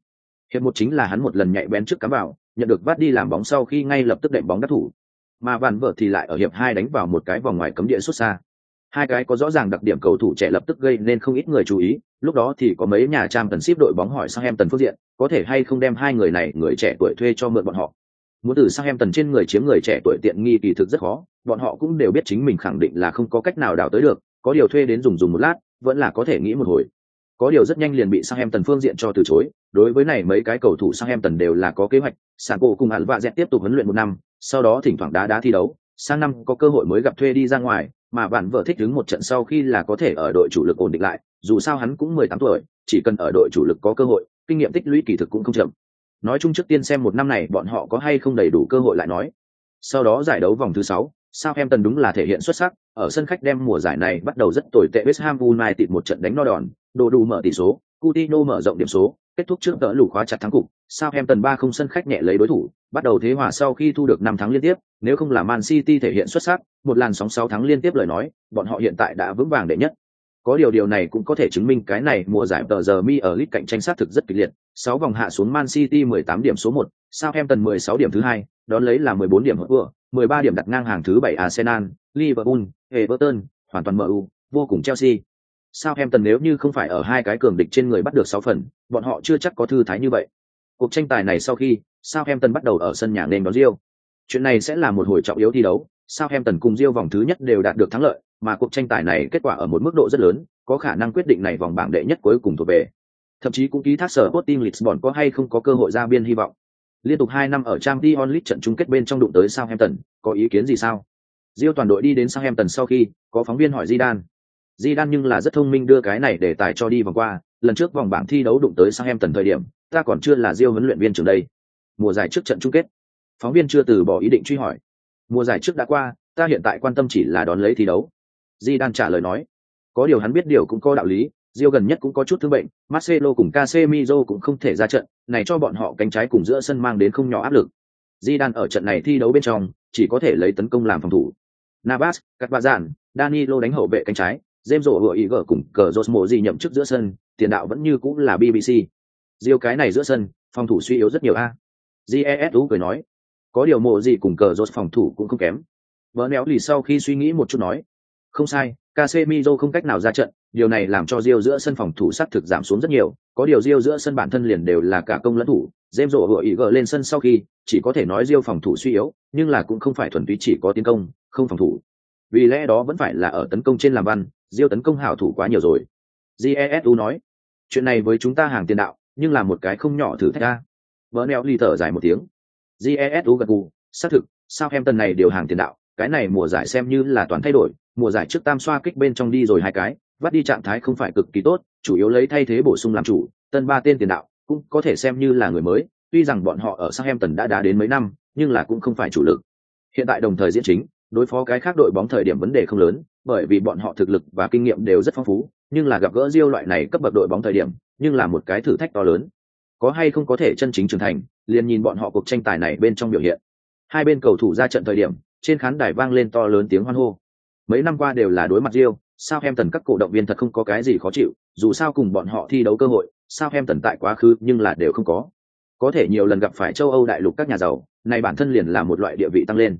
Hiệp một chính là hắn một lần nhạy bén trước cắm vào, nhận được vắt đi làm bóng sau khi ngay lập tức đệm bóng đắc thủ. Mà Van vợ thì lại ở hiệp hai đánh vào một cái vòng ngoài cấm địa xuất xa. Hai cái có rõ ràng đặc điểm cầu thủ trẻ lập tức gây nên không ít người chú ý, lúc đó thì có mấy nhà trang tần ship đội bóng hỏi sang em tần phương diện, có thể hay không đem hai người này người trẻ tuổi thuê cho mượn bọn họ. Muốn từ sang em tần trên người chiếm người trẻ tuổi tiện nghi kỳ thực rất khó, bọn họ cũng đều biết chính mình khẳng định là không có cách nào đào tới được, có điều thuê đến dùng dùng một lát, vẫn là có thể nghĩ một hồi. Có điều rất nhanh liền bị sang em tần phương diện cho từ chối, đối với này mấy cái cầu thủ sang em tần đều là có kế hoạch, sàn cổ cùng hẳn vạ dẹt tiếp tục huấn luyện một năm, sau đó thỉnh thoảng đá đá thi đấu, sang năm có cơ hội mới gặp thuê đi ra ngoài, mà bạn vợ thích đứng một trận sau khi là có thể ở đội chủ lực ổn định lại, dù sao hắn cũng mười tám tuổi, chỉ cần ở đội chủ lực có cơ hội, kinh nghiệm tích lũy kỳ thực cũng không chậm. Nói chung trước tiên xem một năm này bọn họ có hay không đầy đủ cơ hội lại nói. Sau đó giải đấu vòng thứ sáu, Southampton đúng là thể hiện xuất sắc, ở sân khách đem mùa giải này bắt đầu rất tồi tệ West Ham United một trận đánh no đòn, đồ đủ mở tỷ số, Coutinho mở rộng điểm số, kết thúc trước tỡ lũ khóa chặt thắng cục, Southampton 3 không sân khách nhẹ lấy đối thủ, bắt đầu thế hòa sau khi thu được 5 thắng liên tiếp, nếu không là Man City thể hiện xuất sắc, một làn sóng 6 thắng liên tiếp lời nói, bọn họ hiện tại đã vững vàng đệ nhất. Có điều điều này cũng có thể chứng minh cái này mùa giải tờ giờ mi ở League cạnh tranh sát thực rất kịch liệt, 6 vòng hạ xuống Man City 18 điểm số 1, Southampton 16 điểm thứ hai, đón lấy là 14 điểm vừa, 13 điểm đặt ngang hàng thứ 7 Arsenal, Liverpool, Everton, hoàn toàn MU, vô cùng Chelsea. Southampton nếu như không phải ở hai cái cường địch trên người bắt được 6 phần, bọn họ chưa chắc có thư thái như vậy. Cuộc tranh tài này sau khi, Southampton bắt đầu ở sân nhà nên đón riêu Chuyện này sẽ là một hồi trọng yếu thi đấu, Southampton cùng Rio vòng thứ nhất đều đạt được thắng lợi, mà cuộc tranh tài này kết quả ở một mức độ rất lớn, có khả năng quyết định này vòng bảng đệ nhất cuối cùng thuộc về. Thậm chí cũng ký thác sở Sporting Lisbon có hay không có cơ hội ra biên hy vọng. Liên tục hai năm ở Champions League trận chung kết bên trong đụng tới Southampton, có ý kiến gì sao? Rio toàn đội đi đến Southampton sau khi, có phóng viên hỏi Zidane. Zidane nhưng là rất thông minh đưa cái này để tài cho đi vòng qua, lần trước vòng bảng thi đấu đụng tới Southampton thời điểm, ta còn chưa là Rio huấn luyện viên trưởng đây. Mùa giải trước trận chung kết, phóng viên chưa từ bỏ ý định truy hỏi. Mùa giải trước đã qua, ta hiện tại quan tâm chỉ là đón lấy thi đấu. Di Zidane trả lời nói, có điều hắn biết điều cũng có đạo lý, Rio gần nhất cũng có chút thương bệnh, Marcelo cùng Casemiro cũng không thể ra trận, này cho bọn họ cánh trái cùng giữa sân mang đến không nhỏ áp lực. Zidane ở trận này thi đấu bên trong, chỉ có thể lấy tấn công làm phòng thủ. Navas, Cazorla, Danilo đánh hậu vệ cánh trái, James rổ hựa ý gở cùng cờ Josmo gì nhậm chức giữa sân, tiền đạo vẫn như cũng là BBC. Diêu cái này giữa sân, phòng thủ suy yếu rất nhiều a. Jesu cười nói, có điều mộ gì cùng cờ rốt phòng thủ cũng không kém. Vỡ néo lì sau khi suy nghĩ một chút nói, không sai, Casemiro không cách nào ra trận, điều này làm cho Rio giữa sân phòng thủ sát thực giảm xuống rất nhiều, có điều Rio giữa sân bản thân liền đều là cả công lẫn thủ, James rộ vừa ý gỡ lên sân sau khi, chỉ có thể nói Rio phòng thủ suy yếu, nhưng là cũng không phải thuần túy chỉ có tiến công, không phòng thủ. Vì lẽ đó vẫn phải là ở tấn công trên làm văn, Rio tấn công hảo thủ quá nhiều rồi. Jesu nói, chuyện này với chúng ta hàng tiền đạo, nhưng là một cái không nhỏ thử thách a. Vỡ neo ly thở dài một tiếng. Jesu gật gù, xác thực, sao em tần này điều hàng tiền đạo, cái này mùa giải xem như là toàn thay đổi, mùa giải trước tam xoa kích bên trong đi rồi hai cái, vắt đi trạng thái không phải cực kỳ tốt, chủ yếu lấy thay thế bổ sung làm chủ, tân ba tên tiền đạo, cũng có thể xem như là người mới, tuy rằng bọn họ ở Southampton đã đá đến mấy năm, nhưng là cũng không phải chủ lực. Hiện tại đồng thời diễn chính, đối phó cái khác đội bóng thời điểm vấn đề không lớn, bởi vì bọn họ thực lực và kinh nghiệm đều rất phong phú, nhưng là gặp gỡ Rio loại này cấp bậc đội bóng thời điểm, nhưng là một cái thử thách to lớn. Có hay không có thể chân chính trưởng thành, liền nhìn bọn họ cuộc tranh tài này bên trong biểu hiện. Hai bên cầu thủ ra trận thời điểm, trên khán đài vang lên to lớn tiếng hoan hô. Mấy năm qua đều là đối mặt ríu sao em tần các cổ động viên thật không có cái gì khó chịu, dù sao cùng bọn họ thi đấu cơ hội, sao em tần tại quá khứ nhưng là đều không có. Có thể nhiều lần gặp phải châu Âu đại lục các nhà giàu, này bản thân liền là một loại địa vị tăng lên.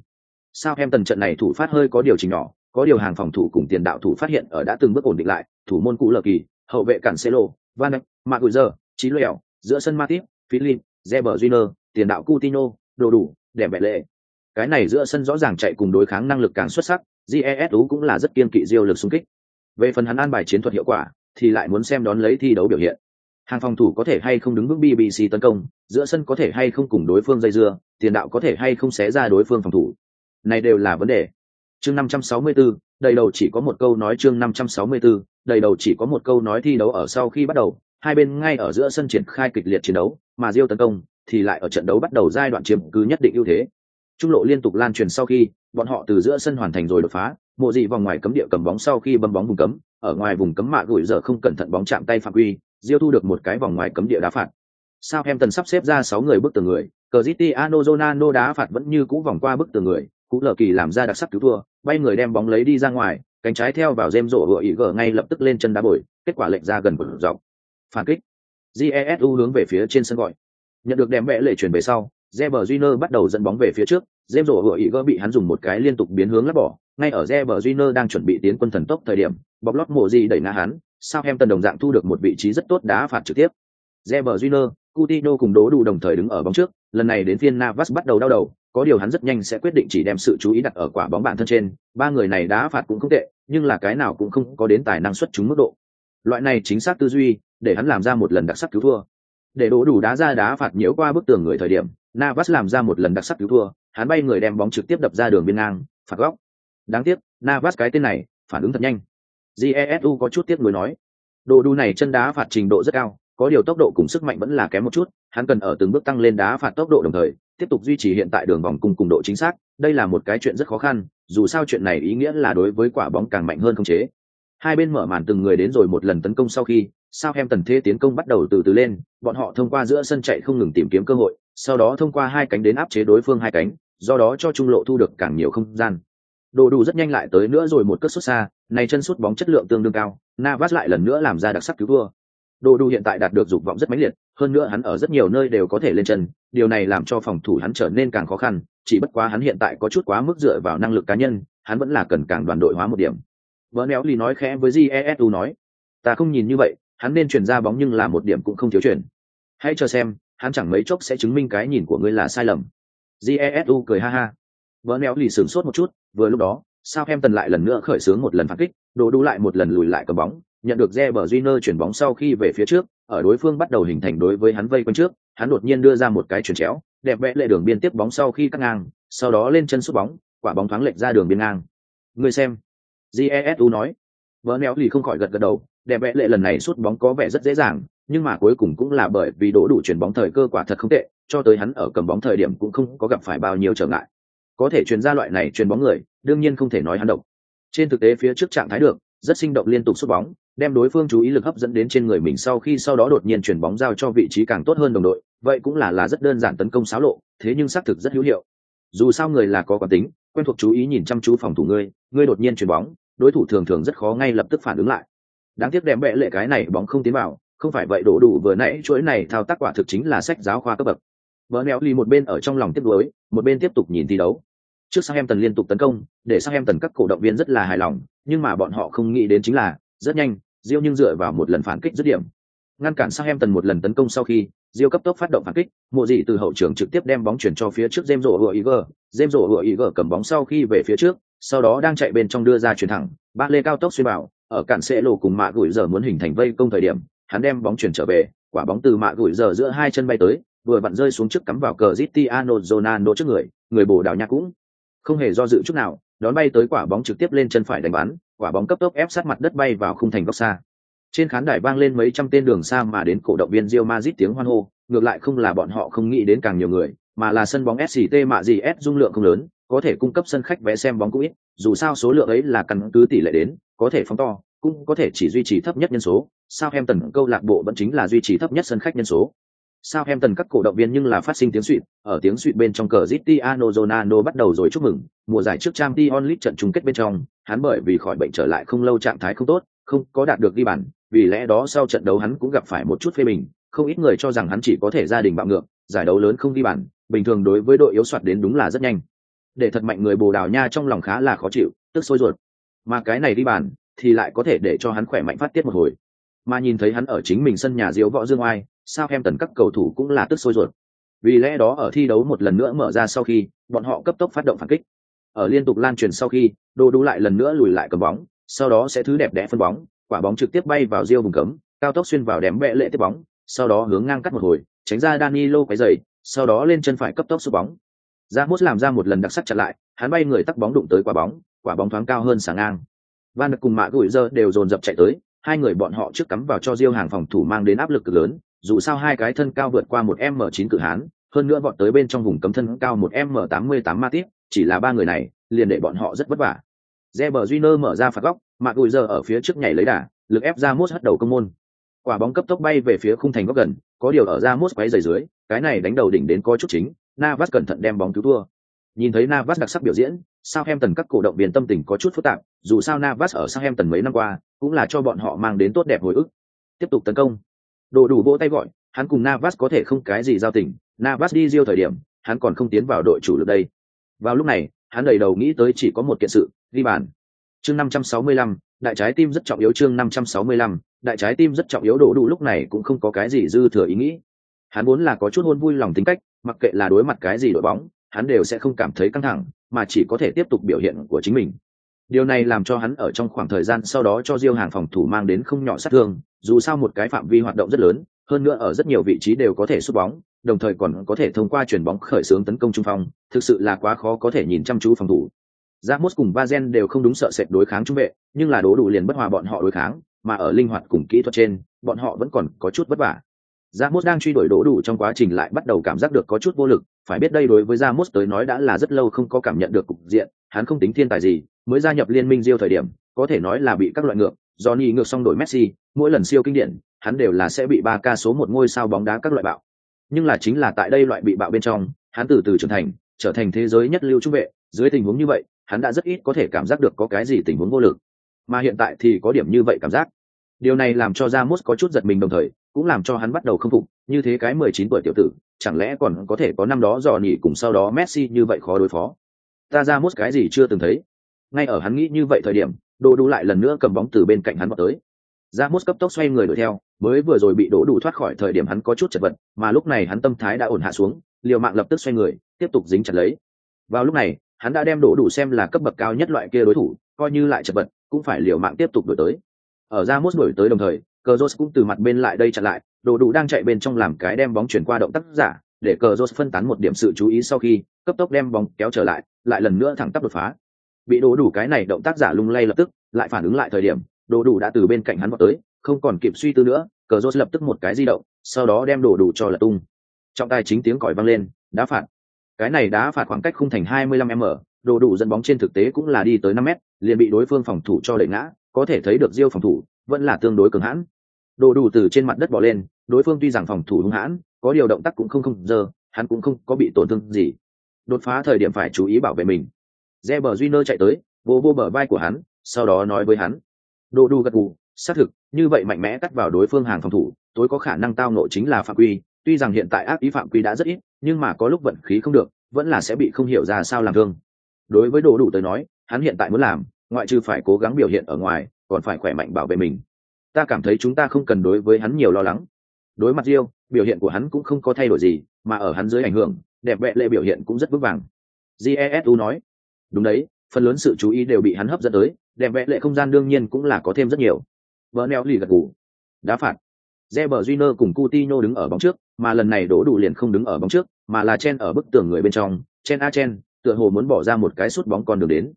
sao em tần trận này thủ phát hơi có điều chỉnh nhỏ, có điều hàng phòng thủ cùng tiền đạo thủ phát hiện ở đã từng bước ổn định lại, thủ môn cũ lờ kỳ, hậu vệ cản Cancelo, Van Dijk, Maguire, Chí lẻo giữa sân Matip, Philip, zebre Júnior, tiền đạo Coutinho, đồ đủ, đẹp bẻ lệ. Cái này giữa sân rõ ràng chạy cùng đối kháng năng lực càng xuất sắc, GESU cũng là rất kiên kỵ diêu lực xung kích. Về phần hắn an bài chiến thuật hiệu quả, thì lại muốn xem đón lấy thi đấu biểu hiện. Hàng phòng thủ có thể hay không đứng vững BBC tấn công, giữa sân có thể hay không cùng đối phương dây dưa, tiền đạo có thể hay không xé ra đối phương phòng thủ. Này đều là vấn đề chương 564, đầy đầu chỉ có một câu nói chương 564, đầy đầu chỉ có một câu nói thi đấu ở sau khi bắt đầu, hai bên ngay ở giữa sân triển khai kịch liệt chiến đấu, mà Diêu tấn công thì lại ở trận đấu bắt đầu giai đoạn chiếm cứ nhất định ưu thế. trung lộ liên tục lan truyền sau khi bọn họ từ giữa sân hoàn thành rồi đột phá mộ dị vòng ngoài cấm địa cầm bóng sau khi bấm bóng vùng cấm ở ngoài vùng cấm mạ gửi giờ không cẩn thận bóng chạm tay phạm quy diêu thu được một cái vòng ngoài cấm địa đá phạt sao em tần sắp xếp ra sáu người bước từ người Cristiano Ronaldo đá phạt vẫn như cũ vòng qua bước tường người, cú lờ kỳ làm ra đặc sắc cứu thua, bay người đem bóng lấy đi ra ngoài, cánh trái theo vào rêm rổ vừa ý gở ngay lập tức lên chân đá bồi, kết quả lệch ra gần một dọc. Phản kích. Jesu hướng về phía trên sân gọi. Nhận được đem vẽ lệ chuyển về sau, Reber Júnior bắt đầu dẫn bóng về phía trước, James rổ vừa ý gỡ bị hắn dùng một cái liên tục biến hướng lắp bỏ, ngay ở Reber Júnior đang chuẩn bị tiến quân thần tốc thời điểm, bọc lót mộ gì đẩy ngã hắn, sao đồng dạng thu được một vị trí rất tốt đá phạt trực tiếp. Reber Júnior, Coutinho cùng đố đủ đồng thời đứng ở bóng trước, lần này đến phiên Navas bắt đầu đau đầu, có điều hắn rất nhanh sẽ quyết định chỉ đem sự chú ý đặt ở quả bóng bản thân trên, ba người này đá phạt cũng không tệ, nhưng là cái nào cũng không có đến tài năng xuất chúng mức độ. Loại này chính xác tư duy, để hắn làm ra một lần đặc sắc cứu thua. Để đổ đủ đá ra đá phạt nhiễu qua bức tường người thời điểm, Navas làm ra một lần đặc sắc cứu thua, hắn bay người đem bóng trực tiếp đập ra đường biên ngang, phạt góc. Đáng tiếc, Navas cái tên này, phản ứng thật nhanh. Jesu có chút tiếc nuối nói, đồ đủ này chân đá phạt trình độ rất cao, có điều tốc độ cùng sức mạnh vẫn là kém một chút hắn cần ở từng bước tăng lên đá phạt tốc độ đồng thời tiếp tục duy trì hiện tại đường vòng cùng cùng độ chính xác đây là một cái chuyện rất khó khăn dù sao chuyện này ý nghĩa là đối với quả bóng càng mạnh hơn không chế hai bên mở màn từng người đến rồi một lần tấn công sau khi sao em tần thế tiến công bắt đầu từ từ lên, bọn họ thông qua giữa sân chạy không ngừng tìm kiếm cơ hội, sau đó thông qua hai cánh đến áp chế đối phương hai cánh, do đó cho trung lộ thu được càng nhiều không gian. Đồ đủ rất nhanh lại tới nữa rồi một cất xuất xa, này chân sút bóng chất lượng tương đương cao, navas lại lần nữa làm ra đặc sắc cứu thua đồ đủ hiện tại đạt được dục vọng rất mãnh liệt, hơn nữa hắn ở rất nhiều nơi đều có thể lên chân, điều này làm cho phòng thủ hắn trở nên càng khó khăn, chỉ bất quá hắn hiện tại có chút quá mức dựa vào năng lực cá nhân, hắn vẫn là cần càng đoàn đội hóa một điểm. Vợ néo lì nói khẽ với jesu nói, ta không nhìn như vậy hắn nên chuyển ra bóng nhưng là một điểm cũng không thiếu chuyển hãy cho xem hắn chẳng mấy chốc sẽ chứng minh cái nhìn của ngươi là sai lầm jesu cười ha ha vợ néo lì sửng sốt một chút vừa lúc đó sao em tần lại lần nữa khởi xướng một lần phản kích đồ đu lại một lần lùi lại cầm bóng nhận được Reber Júnior chuyển bóng sau khi về phía trước, ở đối phương bắt đầu hình thành đối với hắn vây quanh trước, hắn đột nhiên đưa ra một cái chuyển chéo, đẹp vẽ lệ đường biên tiếp bóng sau khi cắt ngang, sau đó lên chân sút bóng, quả bóng thoáng lệch ra đường biên ngang. Người xem. Jesu nói. Vỡ néo lì không khỏi gật gật đầu, đẹp vẽ lệ lần này sút bóng có vẻ rất dễ dàng, nhưng mà cuối cùng cũng là bởi vì đổ đủ chuyển bóng thời cơ quả thật không tệ, cho tới hắn ở cầm bóng thời điểm cũng không có gặp phải bao nhiêu trở ngại. Có thể chuyển ra loại này chuyển bóng người, đương nhiên không thể nói hắn độc. Trên thực tế phía trước trạng thái được, rất sinh động liên tục sút bóng, đem đối phương chú ý lực hấp dẫn đến trên người mình sau khi sau đó đột nhiên chuyển bóng giao cho vị trí càng tốt hơn đồng đội vậy cũng là là rất đơn giản tấn công xáo lộ thế nhưng xác thực rất hữu hiệu dù sao người là có quán tính quen thuộc chú ý nhìn chăm chú phòng thủ ngươi ngươi đột nhiên chuyển bóng đối thủ thường thường rất khó ngay lập tức phản ứng lại đáng tiếc đem bệ lệ cái này bóng không tiến vào không phải vậy đổ đủ vừa nãy chuỗi này thao tác quả thực chính là sách giáo khoa cấp bậc. Vợ neo ly một bên ở trong lòng tiếp đối, một bên tiếp tục nhìn thi đấu. Trước sang em tần liên tục tấn công để sang em tần các cổ động viên rất là hài lòng nhưng mà bọn họ không nghĩ đến chính là rất nhanh Diêu nhưng dựa vào một lần phản kích dứt điểm. Ngăn cản sang em tần một lần tấn công sau khi, Diêu cấp tốc phát động phản kích, mộ dị từ hậu trường trực tiếp đem bóng chuyển cho phía trước James Rodriguez, James Rodriguez cầm bóng sau khi về phía trước, sau đó đang chạy bên trong đưa ra chuyển thẳng, ba lê cao tốc xuyên bảo, ở cản sẽ lộ cùng mạ gửi giờ muốn hình thành vây công thời điểm, hắn đem bóng chuyển trở về, quả bóng từ mạ gửi giờ giữa hai chân bay tới, vừa vặn rơi xuống trước cắm vào cờ Cristiano Ronaldo trước người, người bồ đào nha cũng không hề do dự chút nào, đón bay tới quả bóng trực tiếp lên chân phải đánh bắn, quả bóng cấp tốc ép sát mặt đất bay vào khung thành góc xa. Trên khán đài vang lên mấy trăm tên đường xa mà đến cổ động viên Real Madrid tiếng hoan hô, ngược lại không là bọn họ không nghĩ đến càng nhiều người, mà là sân bóng SCT mạ gì S dung lượng không lớn, có thể cung cấp sân khách vé xem bóng cũng ít, dù sao số lượng ấy là căn cứ tỷ lệ đến, có thể phóng to, cũng có thể chỉ duy trì thấp nhất nhân số, Southampton câu lạc bộ vẫn chính là duy trì thấp nhất sân khách nhân số. Southampton các cổ động viên nhưng là phát sinh tiếng suýt, ở tiếng suýt bên trong cờ Cristiano zonano bắt đầu rồi chúc mừng, mùa giải trước Champions League trận chung kết bên trong, hắn bởi vì khỏi bệnh trở lại không lâu trạng thái không tốt, không có đạt được ghi bàn, vì lẽ đó sau trận đấu hắn cũng gặp phải một chút phê bình, không ít người cho rằng hắn chỉ có thể gia đình bạo ngược, giải đấu lớn không ghi bàn, bình thường đối với đội yếu soạt đến đúng là rất nhanh. Để thật mạnh người Bồ Đào Nha trong lòng khá là khó chịu, tức sôi ruột. Mà cái này đi bàn thì lại có thể để cho hắn khỏe mạnh phát tiết một hồi. Mà nhìn thấy hắn ở chính mình sân nhà diễu võ dương oai, sao em tần các cầu thủ cũng là tức sôi ruột. Vì lẽ đó ở thi đấu một lần nữa mở ra sau khi, bọn họ cấp tốc phát động phản kích. Ở liên tục lan truyền sau khi, Đồ Đủ lại lần nữa lùi lại cầm bóng, sau đó sẽ thứ đẹp đẽ phân bóng, quả bóng trực tiếp bay vào riêu vùng cấm, cao tốc xuyên vào đém bệ lệ tiếp bóng, sau đó hướng ngang cắt một hồi, tránh ra Danilo quấy dày sau đó lên chân phải cấp tốc sút bóng. Ramos làm ra một lần đặc sắc chặn lại, hắn bay người tắc bóng đụng tới quả bóng, quả bóng thoáng cao hơn sáng ngang. Van cùng Mã gửi giờ đều dồn dập chạy tới, hai người bọn họ trước cắm vào cho Diêu hàng phòng thủ mang đến áp lực cực lớn, dù sao hai cái thân cao vượt qua một m 9 cự hán, hơn nữa bọn tới bên trong vùng cấm thân cao một m tám mươi tám ma tiếp chỉ là ba người này liền để bọn họ rất vất vả Reber Júnior mở ra phạt góc, Mạ gửi giờ ở phía trước nhảy lấy đà, lực ép ra mốt hất đầu công môn. Quả bóng cấp tốc bay về phía khung thành góc gần, có điều ở ra mốt quấy rầy dưới, cái này đánh đầu đỉnh đến có chút chính, Navas cẩn thận đem bóng cứu thua. Nhìn thấy Navas đặc sắc biểu diễn, Southampton các cổ động viên tâm tình có chút phức tạp, dù sao Navas ở Southampton mấy năm qua, cũng là cho bọn họ mang đến tốt đẹp hồi ức. Tiếp tục tấn công. Đồ đủ vỗ tay gọi, hắn cùng Navas có thể không cái gì giao tình, Navas đi giêu thời điểm, hắn còn không tiến vào đội chủ lực đây. Vào lúc này, hắn đầy đầu nghĩ tới chỉ có một kiện sự, ghi bàn. Chương 565, đại trái tim rất trọng yếu chương 565, đại trái tim rất trọng yếu đổ đủ lúc này cũng không có cái gì dư thừa ý nghĩ. Hắn muốn là có chút hôn vui lòng tính cách, mặc kệ là đối mặt cái gì đội bóng, hắn đều sẽ không cảm thấy căng thẳng, mà chỉ có thể tiếp tục biểu hiện của chính mình. Điều này làm cho hắn ở trong khoảng thời gian sau đó cho riêng hàng phòng thủ mang đến không nhỏ sát thương, dù sao một cái phạm vi hoạt động rất lớn, hơn nữa ở rất nhiều vị trí đều có thể sút bóng, đồng thời còn có thể thông qua chuyển bóng khởi xướng tấn công trung phong, thực sự là quá khó có thể nhìn chăm chú phòng thủ. Ramos cùng Vazen đều không đúng sợ sệt đối kháng trung vệ, nhưng là đố đủ liền bất hòa bọn họ đối kháng, mà ở linh hoạt cùng kỹ thuật trên, bọn họ vẫn còn có chút vất vả. Ramos đang truy đuổi đố đủ trong quá trình lại bắt đầu cảm giác được có chút vô lực, phải biết đây đối với Ramos tới nói đã là rất lâu không có cảm nhận được cục diện, hắn không tính thiên tài gì, mới gia nhập liên minh Rio thời điểm, có thể nói là bị các loại ngược, Johnny ngược xong đổi Messi, mỗi lần siêu kinh điển, hắn đều là sẽ bị ba ca số một ngôi sao bóng đá các loại bạo. Nhưng là chính là tại đây loại bị bạo bên trong, hắn từ từ trưởng thành, trở thành thế giới nhất lưu trung vệ, dưới tình huống như vậy, hắn đã rất ít có thể cảm giác được có cái gì tình huống vô lực. Mà hiện tại thì có điểm như vậy cảm giác. Điều này làm cho Ramos có chút giật mình đồng thời cũng làm cho hắn bắt đầu không phục, như thế cái mười chín tuổi tiểu tử, chẳng lẽ còn có thể có năm đó dò nhỉ cùng sau đó Messi như vậy khó đối phó? Ta Ramos cái gì chưa từng thấy. Ngay ở hắn nghĩ như vậy thời điểm đồ đủ lại lần nữa cầm bóng từ bên cạnh hắn vào tới. Ra mốt cấp tốc xoay người đuổi theo, mới vừa rồi bị đổ đủ thoát khỏi thời điểm hắn có chút chật vật, mà lúc này hắn tâm thái đã ổn hạ xuống, liều mạng lập tức xoay người, tiếp tục dính chặt lấy. Vào lúc này, hắn đã đem đổ đủ xem là cấp bậc cao nhất loại kia đối thủ, coi như lại chật vật, cũng phải liều mạng tiếp tục đổi tới. Ở ra mốt đổi tới đồng thời cờ jose cũng từ mặt bên lại đây chặn lại đồ đủ đang chạy bên trong làm cái đem bóng chuyển qua động tác giả để cờ jose phân tán một điểm sự chú ý sau khi cấp tốc đem bóng kéo trở lại lại lần nữa thẳng tắp đột phá. Bị đồ đủ cái này động tác giả lung lay lập tức lại phản ứng lại thời điểm đồ đủ đã từ bên cạnh hắn vào tới không còn kịp suy tư nữa cờ jose lập tức một cái di động sau đó đem đồ đủ cho là tung. Trọng tài chính tiếng còi vang lên đá phạt. Cái này đá phạt khoảng cách khung thành 25m, đồ đủ dẫn bóng trên thực tế cũng là đi tới 5 m liền bị đối phương phòng thủ cho đẩy ngã, có thể thấy được Diêu phòng thủ vẫn là tương đối cường hãn. Đồ đủ từ trên mặt đất bò lên, đối phương tuy rằng phòng thủ hung hãn, có điều động tác cũng không không giờ, hắn cũng không có bị tổn thương gì. Đột phá thời điểm phải chú ý bảo vệ mình. Reber junior chạy tới, vô vô bờ vai của hắn, sau đó nói với hắn: "Đồ đủ gật gù, xác thực, như vậy mạnh mẽ cắt vào đối phương hàng phòng thủ, tối có khả năng tao nội chính là phạm quy, tuy rằng hiện tại ác ý phạm quy đã rất ít nhưng mà có lúc vận khí không được vẫn là sẽ bị không hiểu ra sao làm thương đối với đồ đủ tới nói hắn hiện tại muốn làm ngoại trừ phải cố gắng biểu hiện ở ngoài còn phải khỏe mạnh bảo vệ mình. Ta cảm thấy chúng ta không cần đối với hắn nhiều lo lắng. Đối mặt riêu biểu hiện của hắn cũng không có thay đổi gì mà ở hắn dưới ảnh hưởng đẹp vẽ lệ biểu hiện cũng rất vững vàng. Jesu nói đúng đấy phần lớn sự chú ý đều bị hắn hấp dẫn tới đẹp vẽ lệ không gian đương nhiên cũng là có thêm rất nhiều. Vợ neo lì gật gù đá phạt. Reber Júnior cùng Coutinho đứng ở bóng trước, mà lần này đổ đủ liền không đứng ở bóng trước, mà là chen ở bức tường người bên trong, chen a chen, tựa hồ muốn bỏ ra một cái sút bóng còn đường đến.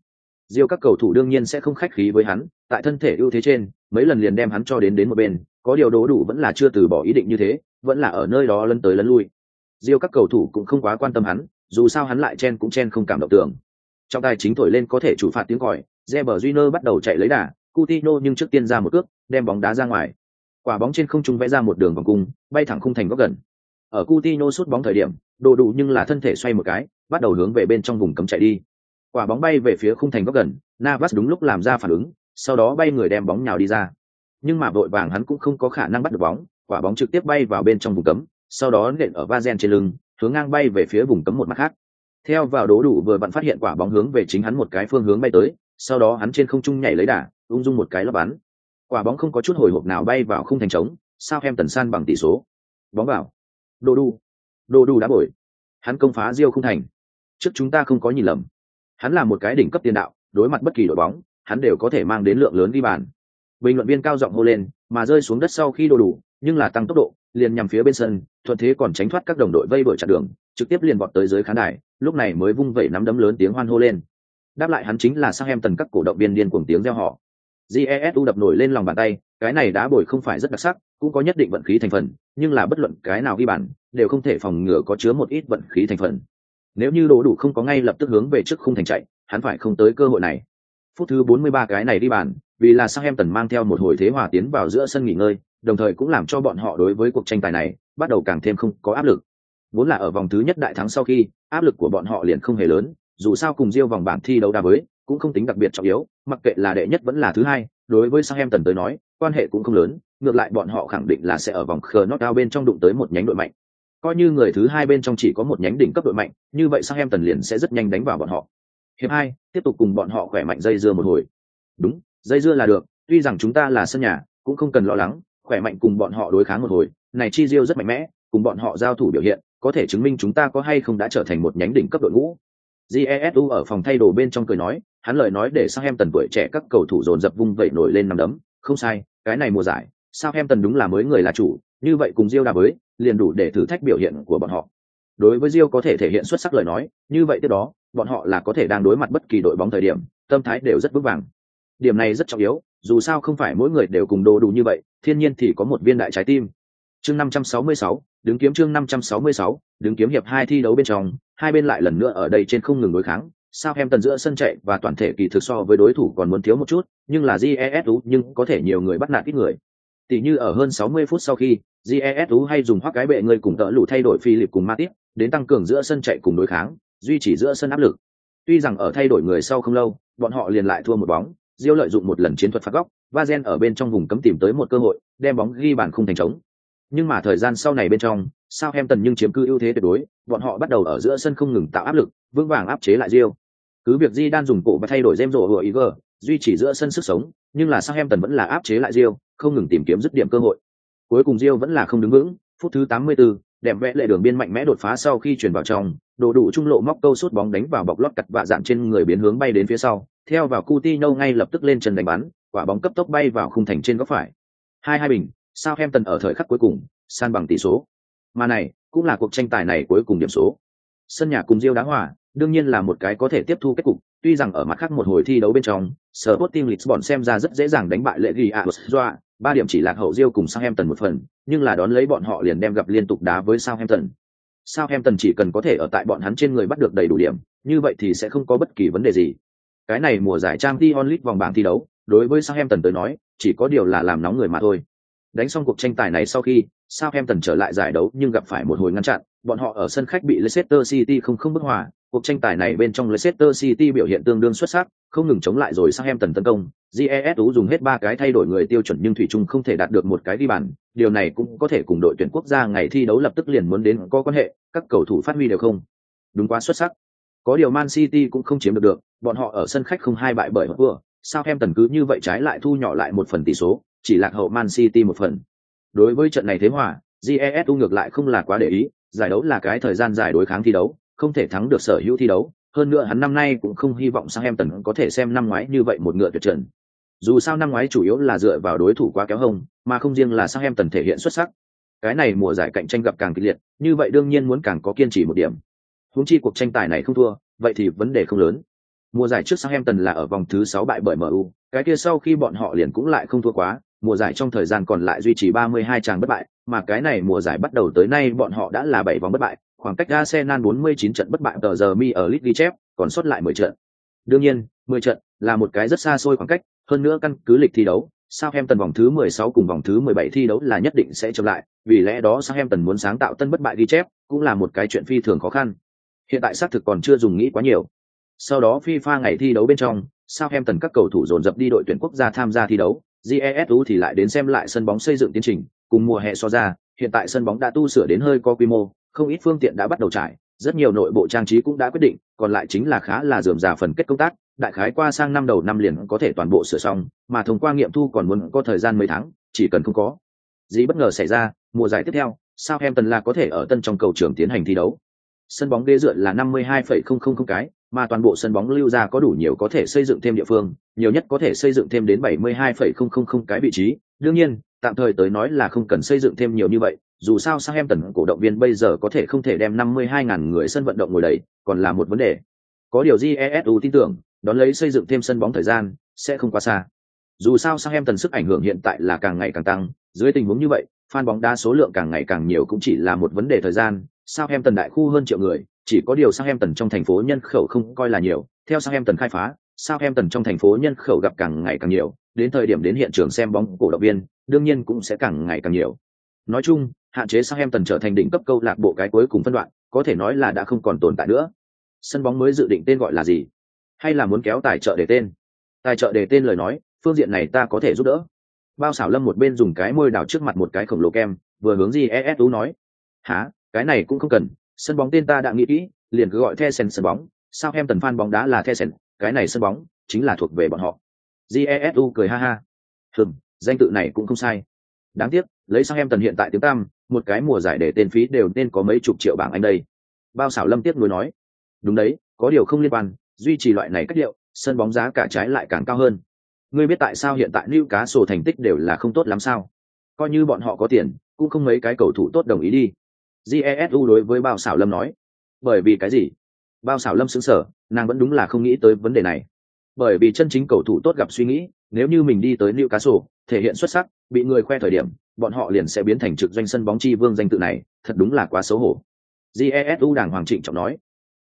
Diêu các cầu thủ đương nhiên sẽ không khách khí với hắn, tại thân thể ưu thế trên, mấy lần liền đem hắn cho đến đến một bên, có điều đố đủ vẫn là chưa từ bỏ ý định như thế, vẫn là ở nơi đó lấn tới lấn lui. Diêu các cầu thủ cũng không quá quan tâm hắn, dù sao hắn lại chen cũng chen không cảm động tưởng. Trong tay chính thổi lên có thể chủ phạt tiếng còi, Reber Júnior bắt đầu chạy lấy đà, Coutinho nhưng trước tiên ra một cước, đem bóng đá ra ngoài quả bóng trên không trung vẽ ra một đường vòng cung bay thẳng khung thành góc gần ở Coutinho sút bóng thời điểm đồ đủ nhưng là thân thể xoay một cái bắt đầu hướng về bên trong vùng cấm chạy đi quả bóng bay về phía khung thành góc gần, Navas đúng lúc làm ra phản ứng, sau đó bay người đem bóng nhào đi ra. Nhưng mà vội vàng hắn cũng không có khả năng bắt được bóng, quả bóng trực tiếp bay vào bên trong vùng cấm, sau đó nện ở va trên lưng, hướng ngang bay về phía vùng cấm một mặt khác. Theo vào đố đủ vừa bạn phát hiện quả bóng hướng về chính hắn một cái phương hướng bay tới, sau đó hắn trên không trung nhảy lấy đà, ung dung một cái lắp bắn. Quả bóng không có chút hồi hộp nào bay vào không thành trống, sao em tần san bằng tỷ số. Bóng vào. Đồ đu đồ đu đã bổi hắn công phá diêu không thành. Trước chúng ta không có nhìn lầm hắn là một cái đỉnh cấp tiền đạo, đối mặt bất kỳ đội bóng, hắn đều có thể mang đến lượng lớn ghi bàn. Bình luận viên cao giọng hô lên, mà rơi xuống đất sau khi đồ đủ, nhưng là tăng tốc độ, liền nhằm phía bên sân, thuận thế còn tránh thoát các đồng đội vây bởi chặn đường, trực tiếp liền vọt tới dưới khán đài, lúc này mới vung vẩy nắm đấm lớn tiếng hoan hô lên. Đáp lại hắn chính là sang em tần các cổ động viên điên cuồng tiếng reo họ jesu đập nổi lên lòng bàn tay, cái này đá bồi không phải rất đặc sắc, cũng có nhất định vận khí thành phần, nhưng là bất luận cái nào ghi bàn, đều không thể phòng ngừa có chứa một ít vận khí thành phần. Nếu như đồ đủ không có ngay lập tức hướng về trước khung thành chạy, hắn phải không tới cơ hội này. Phút thứ 43 cái này đi bàn, vì là sang em tần mang theo một hồi thế hòa tiến vào giữa sân nghỉ ngơi, đồng thời cũng làm cho bọn họ đối với cuộc tranh tài này bắt đầu càng thêm không có áp lực. Vốn là ở vòng thứ nhất đại thắng sau khi, áp lực của bọn họ liền không hề lớn, dù sao cùng riêu vòng bảng thi đấu đa với, cũng không tính đặc biệt trọng yếu, mặc kệ là đệ nhất vẫn là thứ hai, đối với sang em tần tới nói, quan hệ cũng không lớn, ngược lại bọn họ khẳng định là sẽ ở vòng knockout bên trong đụng tới một nhánh đội mạnh. Coi như người thứ hai bên trong chỉ có một nhánh đỉnh cấp đội mạnh, như vậy sang em tần liền sẽ rất nhanh đánh vào bọn họ. Hiệp hai, tiếp tục cùng bọn họ khỏe mạnh dây dưa một hồi. Đúng, dây dưa là được, tuy rằng chúng ta là sân nhà, cũng không cần lo lắng, khỏe mạnh cùng bọn họ đối kháng một hồi, này chi diêu rất mạnh mẽ, cùng bọn họ giao thủ biểu hiện, có thể chứng minh chúng ta có hay không đã trở thành một nhánh đỉnh cấp đội ngũ. Jesu ở phòng thay đồ bên trong cười nói, hắn lời nói để sang em tần tuổi trẻ các cầu thủ dồn dập vung vẩy nổi lên nằm đấm, không sai, cái này mùa giải, sao em tần đúng là mới người là chủ, như vậy cùng diêu đà với, liền đủ để thử thách biểu hiện của bọn họ. Đối với Rio có thể thể hiện xuất sắc lời nói, như vậy tiếp đó, bọn họ là có thể đang đối mặt bất kỳ đội bóng thời điểm, tâm thái đều rất vững vàng. Điểm này rất trọng yếu, dù sao không phải mỗi người đều cùng đồ đủ như vậy, thiên nhiên thì có một viên đại trái tim. Chương 566, đứng kiếm chương 566, đứng kiếm hiệp hai thi đấu bên trong, hai bên lại lần nữa ở đây trên không ngừng đối kháng, Southampton giữa sân chạy và toàn thể kỳ thực so với đối thủ còn muốn thiếu một chút, nhưng là GESU nhưng có thể nhiều người bắt nạt ít người. Tỷ như ở hơn 60 phút sau khi, GESU hay dùng hoắc cái bệ người cùng tợ lũ thay đổi Philip cùng Matip, đến tăng cường giữa sân chạy cùng đối kháng, duy trì giữa sân áp lực. Tuy rằng ở thay đổi người sau không lâu, bọn họ liền lại thua một bóng, Diêu lợi dụng một lần chiến thuật phạt góc, Vazen ở bên trong vùng cấm tìm tới một cơ hội, đem bóng ghi bàn không thành trống. Nhưng mà thời gian sau này bên trong, Southampton nhưng chiếm cứ ưu thế tuyệt đối, bọn họ bắt đầu ở giữa sân không ngừng tạo áp lực, vững vàng áp chế lại Diêu. Cứ việc Di đang dùng cổ và thay đổi James rổ hựa Iger, duy trì giữa sân sức sống, nhưng là Southampton vẫn là áp chế lại Diêu, không ngừng tìm kiếm dứt điểm cơ hội. Cuối cùng Diêu vẫn là không đứng vững, phút thứ 84, đẹp vẽ lệ đường biên mạnh mẽ đột phá sau khi chuyển vào trong, đồ đủ trung lộ móc câu sút bóng đánh vào bọc lót cặt vạ dạn trên người biến hướng bay đến phía sau, theo vào Coutinho ngay lập tức lên chân đánh bắn, quả bóng cấp tốc bay vào khung thành trên góc phải. Hai hai bình, Southampton ở thời khắc cuối cùng, san bằng tỷ số. Mà này, cũng là cuộc tranh tài này cuối cùng điểm số. Sân nhà cùng Diêu đá hòa, đương nhiên là một cái có thể tiếp thu kết cục, tuy rằng ở mặt khác một hồi thi đấu bên trong, Sporting Lisbon xem ra rất dễ dàng đánh bại lệ ghi Arsua, ba điểm chỉ lạc hậu Diêu cùng Southampton một phần, nhưng là đón lấy bọn họ liền đem gặp liên tục đá với Southampton. Southampton chỉ cần có thể ở tại bọn hắn trên người bắt được đầy đủ điểm, như vậy thì sẽ không có bất kỳ vấn đề gì. Cái này mùa giải Champions League vòng bảng thi đấu, đối với Southampton tới nói, chỉ có điều là làm nóng người mà thôi. Đánh xong cuộc tranh tài này sau khi, Southampton trở lại giải đấu nhưng gặp phải một hồi ngăn chặn, bọn họ ở sân khách bị Leicester City không không bức hòa, cuộc tranh tài này bên trong Leicester City biểu hiện tương đương xuất sắc, không ngừng chống lại rồi Southampton tấn công. GESU dùng hết ba cái thay đổi người tiêu chuẩn nhưng thủy chung không thể đạt được một cái đi bàn, điều này cũng có thể cùng đội tuyển quốc gia ngày thi đấu lập tức liền muốn đến có quan hệ, các cầu thủ phát huy đều không. Đúng quá xuất sắc. Có điều Man City cũng không chiếm được được, bọn họ ở sân khách không hai bại bởi vừa, Southampton cứ như vậy trái lại thu nhỏ lại một phần tỷ số, chỉ lạc hậu Man City một phần. Đối với trận này thế hòa, GESU ngược lại không là quá để ý, giải đấu là cái thời gian dài đối kháng thi đấu, không thể thắng được sở hữu thi đấu. Hơn nữa hắn năm nay cũng không hy vọng sang em tần có thể xem năm ngoái như vậy một ngựa tuyệt trần. Dù sao năm ngoái chủ yếu là dựa vào đối thủ quá kéo hông, mà không riêng là Southampton thể hiện xuất sắc. Cái này mùa giải cạnh tranh gặp càng kịch liệt, như vậy đương nhiên muốn càng có kiên trì một điểm. Huống chi cuộc tranh tài này không thua, vậy thì vấn đề không lớn. Mùa giải trước Southampton là ở vòng thứ sáu bại bởi MU, cái kia sau khi bọn họ liền cũng lại không thua quá, mùa giải trong thời gian còn lại duy trì 32 tràng bất bại, mà cái này mùa giải bắt đầu tới nay bọn họ đã là 7 vòng bất bại, khoảng cách Arsenal 49 trận bất bại tờ giờ mi ở League ghi chép, còn sót lại 10 trận. Đương nhiên, 10 trận là một cái rất xa xôi khoảng cách, hơn nữa căn cứ lịch thi đấu, Southampton vòng thứ 16 cùng vòng thứ 17 thi đấu là nhất định sẽ chậm lại, vì lẽ đó Southampton muốn sáng tạo tân bất bại ghi chép, cũng là một cái chuyện phi thường khó khăn. Hiện tại xác thực còn chưa dùng nghĩ quá nhiều. Sau đó FIFA ngày thi đấu bên trong, Southampton các cầu thủ dồn dập đi đội tuyển quốc gia tham gia thi đấu, GESU thì lại đến xem lại sân bóng xây dựng tiến trình, cùng mùa hè so ra, hiện tại sân bóng đã tu sửa đến hơi có quy mô, không ít phương tiện đã bắt đầu trải, rất nhiều nội bộ trang trí cũng đã quyết định, còn lại chính là khá là rườm rà phần kết công tác, đại khái qua sang năm đầu năm liền có thể toàn bộ sửa xong, mà thông qua nghiệm thu còn muốn có thời gian mấy tháng, chỉ cần không có gì bất ngờ xảy ra, mùa giải tiếp theo, Southampton là có thể ở tân trong cầu trường tiến hành thi đấu. Sân bóng ghế dựa là 52,000 cái, mà toàn bộ sân bóng lưu ra có đủ nhiều có thể xây dựng thêm địa phương, nhiều nhất có thể xây dựng thêm đến 72,000 cái vị trí. Đương nhiên, tạm thời tới nói là không cần xây dựng thêm nhiều như vậy, dù sao Southampton cổ động viên bây giờ có thể không thể đem 52.000 người sân vận động ngồi đầy, còn là một vấn đề. Có điều GESU tin tưởng, đón lấy xây dựng thêm sân bóng thời gian sẽ không quá xa. Dù sao sang em tần sức ảnh hưởng hiện tại là càng ngày càng tăng, dưới tình huống như vậy, fan bóng đá số lượng càng ngày càng nhiều cũng chỉ là một vấn đề thời gian, sao em tần đại khu hơn triệu người, chỉ có điều sang em tần trong thành phố nhân khẩu không coi là nhiều, theo sang em tần khai phá, sao em tần trong thành phố nhân khẩu gặp càng ngày càng nhiều, đến thời điểm đến hiện trường xem bóng cổ động viên, đương nhiên cũng sẽ càng ngày càng nhiều. Nói chung, hạn chế sang em tần trở thành đỉnh cấp câu lạc bộ cái cuối cùng phân đoạn, có thể nói là đã không còn tồn tại nữa. Sân bóng mới dự định tên gọi là gì? Hay là muốn kéo tài trợ để tên? Tài trợ để tên lời nói, phương diện này ta có thể giúp đỡ. Bao xảo lâm một bên dùng cái môi đào trước mặt một cái khổng lồ kem, vừa hướng GESU nói. Hả, cái này cũng không cần, sân bóng tên ta đã nghĩ kỹ, liền cứ gọi the sen sân bóng, sao em tần fan bóng đá là the sen cái này sân bóng chính là thuộc về bọn họ. Jesu cười ha ha. Hừm, danh tự này cũng không sai. Đáng tiếc, lấy sang em tần hiện tại tiếng tam, một cái mùa giải để tên phí đều nên có mấy chục triệu bảng anh đây. Bao xảo lâm tiếp nối nói. Đúng đấy, có điều không liên quan, duy trì loại này cách điệu, sân bóng giá cả trái lại càng cao hơn. Ngươi biết tại sao hiện tại Newcastle thành tích đều là không tốt lắm sao? Coi như bọn họ có tiền, cũng không mấy cái cầu thủ tốt đồng ý đi. Jesu đối với Bao xảo lâm nói. Bởi vì cái gì? Bao xảo lâm sững sở, nàng vẫn đúng là không nghĩ tới vấn đề này bởi vì chân chính cầu thủ tốt gặp suy nghĩ nếu như mình đi tới Newcastle thể hiện xuất sắc bị người khoe thời điểm bọn họ liền sẽ biến thành trực doanh sân bóng chi vương danh tự này thật đúng là quá xấu hổ jesu đàng hoàng trịnh trọng nói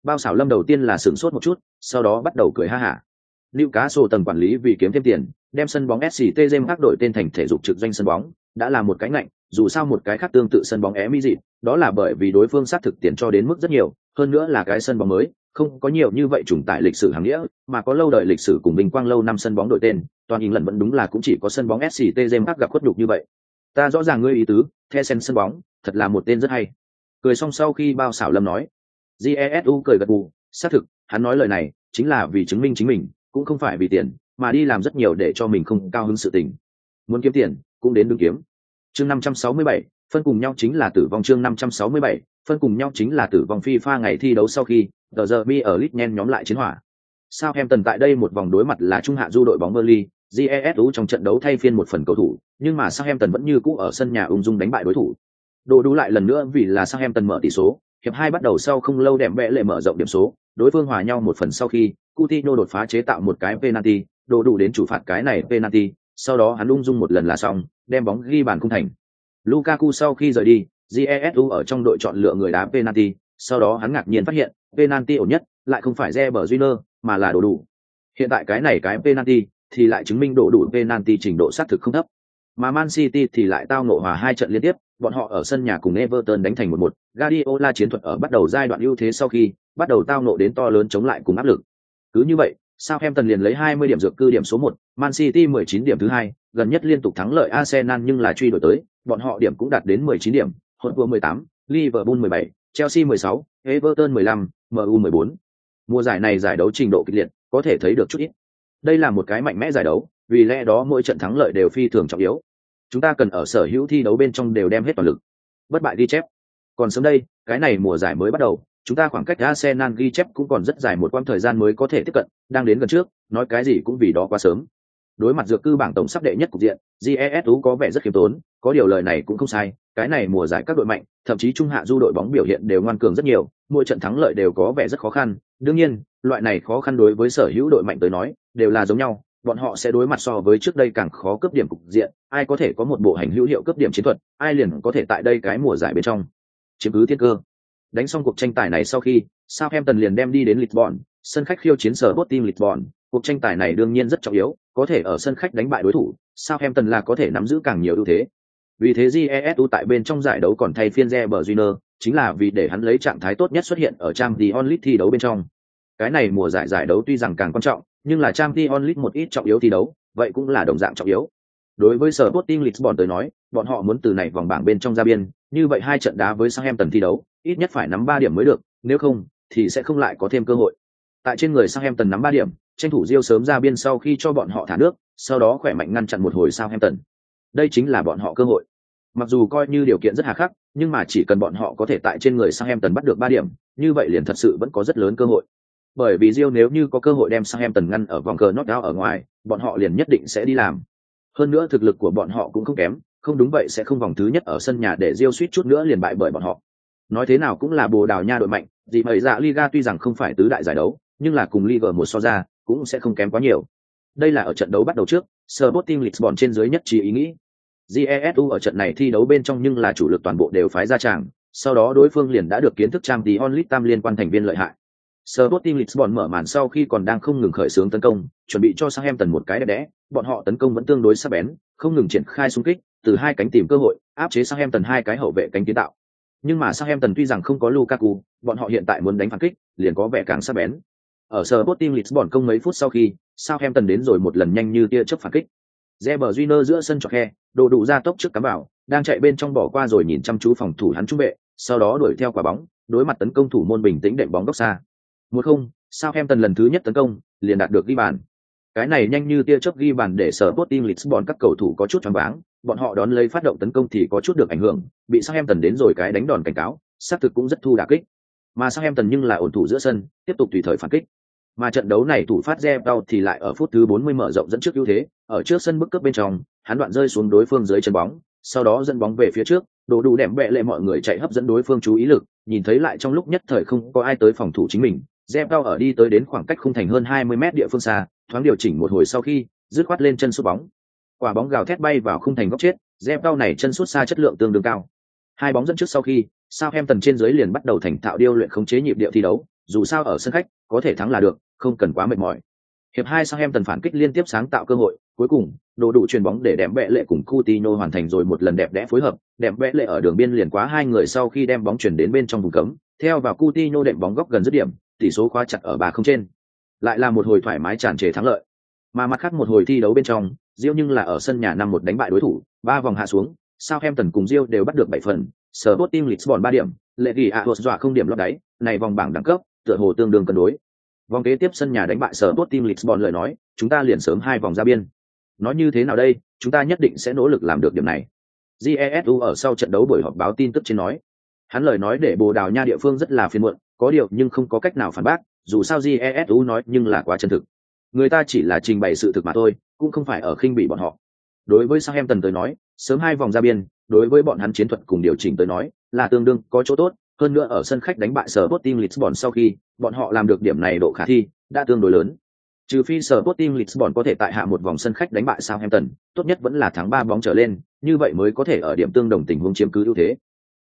bao xảo lâm đầu tiên là sửng sốt một chút, sau đó bắt đầu cười ha hả. Newcastle tầng quản lý vì kiếm thêm tiền, đem sân bóng SCT James khác đổi tên thành thể dục trực doanh sân bóng, đã là một cái ngạnh, dù sao một cái khác tương tự sân bóng é mỹ dị đó là bởi vì đối phương xác thực tiền cho đến mức rất nhiều, hơn nữa là cái sân bóng mới, không có nhiều như vậy trùng tại lịch sử hàng nghĩa, mà có lâu đời lịch sử cùng vinh quang lâu năm sân bóng đội tên, toàn hình lần vẫn đúng là cũng chỉ có sân bóng sct jem khác gặp khuất nhục như vậy. Ta rõ ràng ngươi ý tứ, the sen sân bóng, thật là một tên rất hay. Cười xong sau khi bao xảo lâm nói jesu cười gật gù. Xác thực, hắn nói lời này chính là vì chứng minh chính mình, cũng không phải vì tiền, mà đi làm rất nhiều để cho mình không cao hứng sự tình. Muốn kiếm tiền, cũng đến đương kiếm. Chương năm trăm sáu mươi bảy, phân cùng nhau chính là tử vong chương năm trăm sáu mươi bảy, phân cùng nhau chính là tử vong phi pha ngày thi đấu sau khi, tờ giờ mi ở lit nhen nhóm lại chiến hỏa. Sao em tần tại đây một vòng đối mặt là trung hạ du đội bóng Burnley jesu trong trận đấu thay phiên một phần cầu thủ, nhưng mà sao em tần vẫn như cũ ở sân nhà ung dung đánh bại đối thủ. Đồ đủ lại lần nữa vì là sao em tần mở tỷ số hiệp hai bắt đầu sau không lâu đệm vẽ lệ mở rộng điểm số, đối phương hòa nhau một phần sau khi, Coutinho đột phá chế tạo một cái penalty, đồ đủ đến chủ phạt cái này penalty, sau đó hắn ung dung một lần là xong, đem bóng ghi bàn không thành. Lukaku sau khi rời đi jesu ở trong đội chọn lựa người đá penalty, sau đó hắn ngạc nhiên phát hiện, penalty ổn nhất, lại không phải Reber Júnior mà là đồ đủ. Hiện tại cái này cái penalty, thì lại chứng minh độ đủ penalty trình độ sát thực không thấp. Mà Man City thì lại tao ngộ hòa hai trận liên tiếp bọn họ ở sân nhà cùng Everton đánh thành một một Guardiola chiến thuật ở bắt đầu giai đoạn ưu thế sau khi bắt đầu tao nộ đến to lớn chống lại cùng áp lực cứ như vậy Southampton liền lấy 20 điểm dược cư điểm số 1, Man City 19 điểm thứ hai, gần nhất liên tục thắng lợi Arsenal nhưng là truy đuổi tới, bọn họ điểm cũng đạt đến 19 điểm, Hotspur vừa 18, Liverpool 17, Chelsea 16, Everton 15, MU 14. Mùa giải này giải đấu trình độ kịch liệt, có thể thấy được chút ít. Đây là một cái mạnh mẽ giải đấu, vì lẽ đó mỗi trận thắng lợi đều phi thường trọng yếu. Chúng ta cần ở sở hữu thi đấu bên trong đều đem hết toàn lực. Bất bại ghi chép. Còn sớm đây, cái này mùa giải mới bắt đầu, chúng ta khoảng cách Arsenal ghi chép cũng còn rất dài một quãng thời gian mới có thể tiếp cận, đang đến gần trước, nói cái gì cũng vì đó quá sớm. Đối mặt dược cư bảng tổng sắp đệ nhất cục diện, jesu có vẻ rất khiêm tốn, có điều lời này cũng không sai, cái này mùa giải các đội mạnh, thậm chí trung hạ du đội bóng biểu hiện đều ngoan cường rất nhiều, mỗi trận thắng lợi đều có vẻ rất khó khăn. Đương nhiên, loại này khó khăn đối với sở hữu đội mạnh tới nói, đều là giống nhau, bọn họ sẽ đối mặt so với trước đây càng khó cướp điểm cục diện, ai có thể có một bộ hành hữu hiệu cướp điểm chiến thuật, ai liền có thể tại đây cái mùa giải bên trong chiếm cứ thiên cơ. Đánh xong cuộc tranh tài này sau khi, Southampton liền đem đi đến Lisbon, sân khách khiêu chiến sở Sporting Lisbon, cuộc tranh tài này đương nhiên rất trọng yếu, có thể ở sân khách đánh bại đối thủ, Southampton là có thể nắm giữ càng nhiều ưu thế. Vì thế Jesu tại bên trong giải đấu còn thay phiên Reber Júnior, chính là vì để hắn lấy trạng thái tốt nhất xuất hiện ở trang The League thi đấu bên trong. Cái này mùa giải giải đấu tuy rằng càng quan trọng, nhưng là Champions League một ít trọng yếu thi đấu, vậy cũng là đồng dạng trọng yếu. Đối với sở Sporting Lisbon tới nói, bọn họ muốn từ này vòng bảng bên trong ra biên, như vậy hai trận đá với Southampton thi đấu, ít nhất phải nắm ba điểm mới được, nếu không thì sẽ không lại có thêm cơ hội. Tại trên người Southampton nắm ba điểm, tranh thủ Rio sớm ra biên sau khi cho bọn họ thả nước, sau đó khỏe mạnh ngăn chặn một hồi Southampton. Đây chính là bọn họ cơ hội. Mặc dù coi như điều kiện rất hà khắc, nhưng mà chỉ cần bọn họ có thể tại trên người Southampton bắt được ba điểm, như vậy liền thật sự vẫn có rất lớn cơ hội. Bởi vì Rio nếu như có cơ hội đem Southampton ngăn ở vòng cờ knockout ở ngoài, bọn họ liền nhất định sẽ đi làm. Hơn nữa thực lực của bọn họ cũng không kém, không đúng vậy sẽ không vòng thứ nhất ở sân nhà để Rio suýt chút nữa liền bại bởi bọn họ. Nói thế nào cũng là Bồ Đào Nha đội mạnh, gì mấy dạ Liga tuy rằng không phải tứ đại giải đấu, nhưng là cùng Liga một so ra, cũng sẽ không kém quá nhiều. Đây là ở trận đấu bắt đầu trước, Sporting Lisbon trên dưới nhất trí ý nghĩ. jesu ở trận này thi đấu bên trong nhưng là chủ lực toàn bộ đều phái ra tràng sau đó đối phương liền đã được kiến thức trang tí onlit tam liên quan thành viên lợi hại Sporting Lisbon mở màn sau khi còn đang không ngừng khởi xướng tấn công, chuẩn bị cho Southampton một cái đẹp đẽ, bọn họ tấn công vẫn tương đối sắc bén, không ngừng triển khai xung kích, từ hai cánh tìm cơ hội, áp chế Southampton hai cái hậu vệ cánh kiến tạo. Nhưng mà Southampton tuy rằng không có Lukaku, bọn họ hiện tại muốn đánh phản kích, liền có vẻ càng sắc bén. Ở Sporting Lisbon công mấy phút sau khi, Southampton đến rồi một lần nhanh như tia chớp phản kích. Reber Júnior giữa sân chọc khe, đồ đủ ra tốc trước cắm vào, đang chạy bên trong bỏ qua rồi nhìn chăm chú phòng thủ hắn trung vệ, sau đó đuổi theo quả bóng, đối mặt tấn công thủ môn bình tĩnh đệm bóng góc xa. Một không, Southampton lần thứ nhất tấn công, liền đạt được ghi bàn. Cái này nhanh như tia chớp ghi bàn để sở Sporting Lisbon các cầu thủ có chút choáng váng, bọn họ đón lấy phát động tấn công thì có chút được ảnh hưởng, bị Southampton đến rồi cái đánh đòn cảnh cáo, xác thực cũng rất thu đả kích. Mà Southampton nhưng là ổn thủ giữa sân, tiếp tục tùy thời phản kích. Mà trận đấu này thủ phát Zebao thì lại ở phút thứ 40 mở rộng dẫn trước ưu thế, ở trước sân bức cướp bên trong, hắn đoạn rơi xuống đối phương dưới chân bóng, sau đó dẫn bóng về phía trước, đồ đủ đẹp bẹ lệ mọi người chạy hấp dẫn đối phương chú ý lực, nhìn thấy lại trong lúc nhất thời không có ai tới phòng thủ chính mình, Zebao ở đi tới đến khoảng cách khung thành hơn 20 mét địa phương xa, thoáng điều chỉnh một hồi sau khi, dứt khoát lên chân sút bóng. Quả bóng gào thét bay vào khung thành góc chết, Zebao này chân sút xa chất lượng tương đương cao. Hai bóng dẫn trước sau khi, Southampton trên dưới liền bắt đầu thành thạo điêu luyện khống chế nhịp điệu thi đấu, dù sao ở sân khách, có thể thắng là được, không cần quá mệt mỏi. Hiệp hai Southampton phản kích liên tiếp sáng tạo cơ hội, cuối cùng, đồ đủ chuyền bóng để đẹp bẽ lệ cùng Coutinho hoàn thành rồi một lần đẹp đẽ phối hợp, đẹp bẽ lệ ở đường biên liền quá hai người sau khi đem bóng chuyển đến bên trong vùng cấm, theo vào Coutinho đệm bóng góc gần dứt điểm, tỷ số khóa chặt ở bà không trên. Lại là một hồi thoải mái tràn trề thắng lợi. Mà mặt khác một hồi thi đấu bên trong, diêu nhưng là ở sân nhà năm một đánh bại đối thủ, ba vòng hạ xuống, Southampton cùng diêu đều bắt được bảy phần, sở Sporting Lisbon ba điểm, lệ ghi Atos dọa không điểm lót đáy, này vòng bảng đẳng cấp, tựa hồ tương đương cân đối. Vòng kế tiếp sân nhà đánh bại sở Sporting Lisbon lời nói, chúng ta liền sớm hai vòng ra biên. Nói như thế nào đây, chúng ta nhất định sẽ nỗ lực làm được điểm này. Jesu ở sau trận đấu buổi họp báo tin tức trên nói, hắn lời nói để Bồ Đào Nha địa phương rất là phiền muộn, có điều nhưng không có cách nào phản bác, dù sao Jesu nói nhưng là quá chân thực. Người ta chỉ là trình bày sự thực mà thôi, cũng không phải ở khinh bị bọn họ. Đối với Sao Hèm Tần tới nói, sớm hai vòng ra biên, đối với bọn hắn chiến thuật cùng điều chỉnh tới nói, là tương đương có chỗ tốt, hơn nữa ở sân khách đánh bại sở Sporting Lisbon sau khi, bọn họ làm được điểm này độ khả thi, đã tương đối lớn. Trừ phi sở Sporting Lisbon có thể tại hạ một vòng sân khách đánh bại Southampton, tốt nhất vẫn là thắng ba bóng trở lên, như vậy mới có thể ở điểm tương đồng tình huống chiếm cứ ưu thế.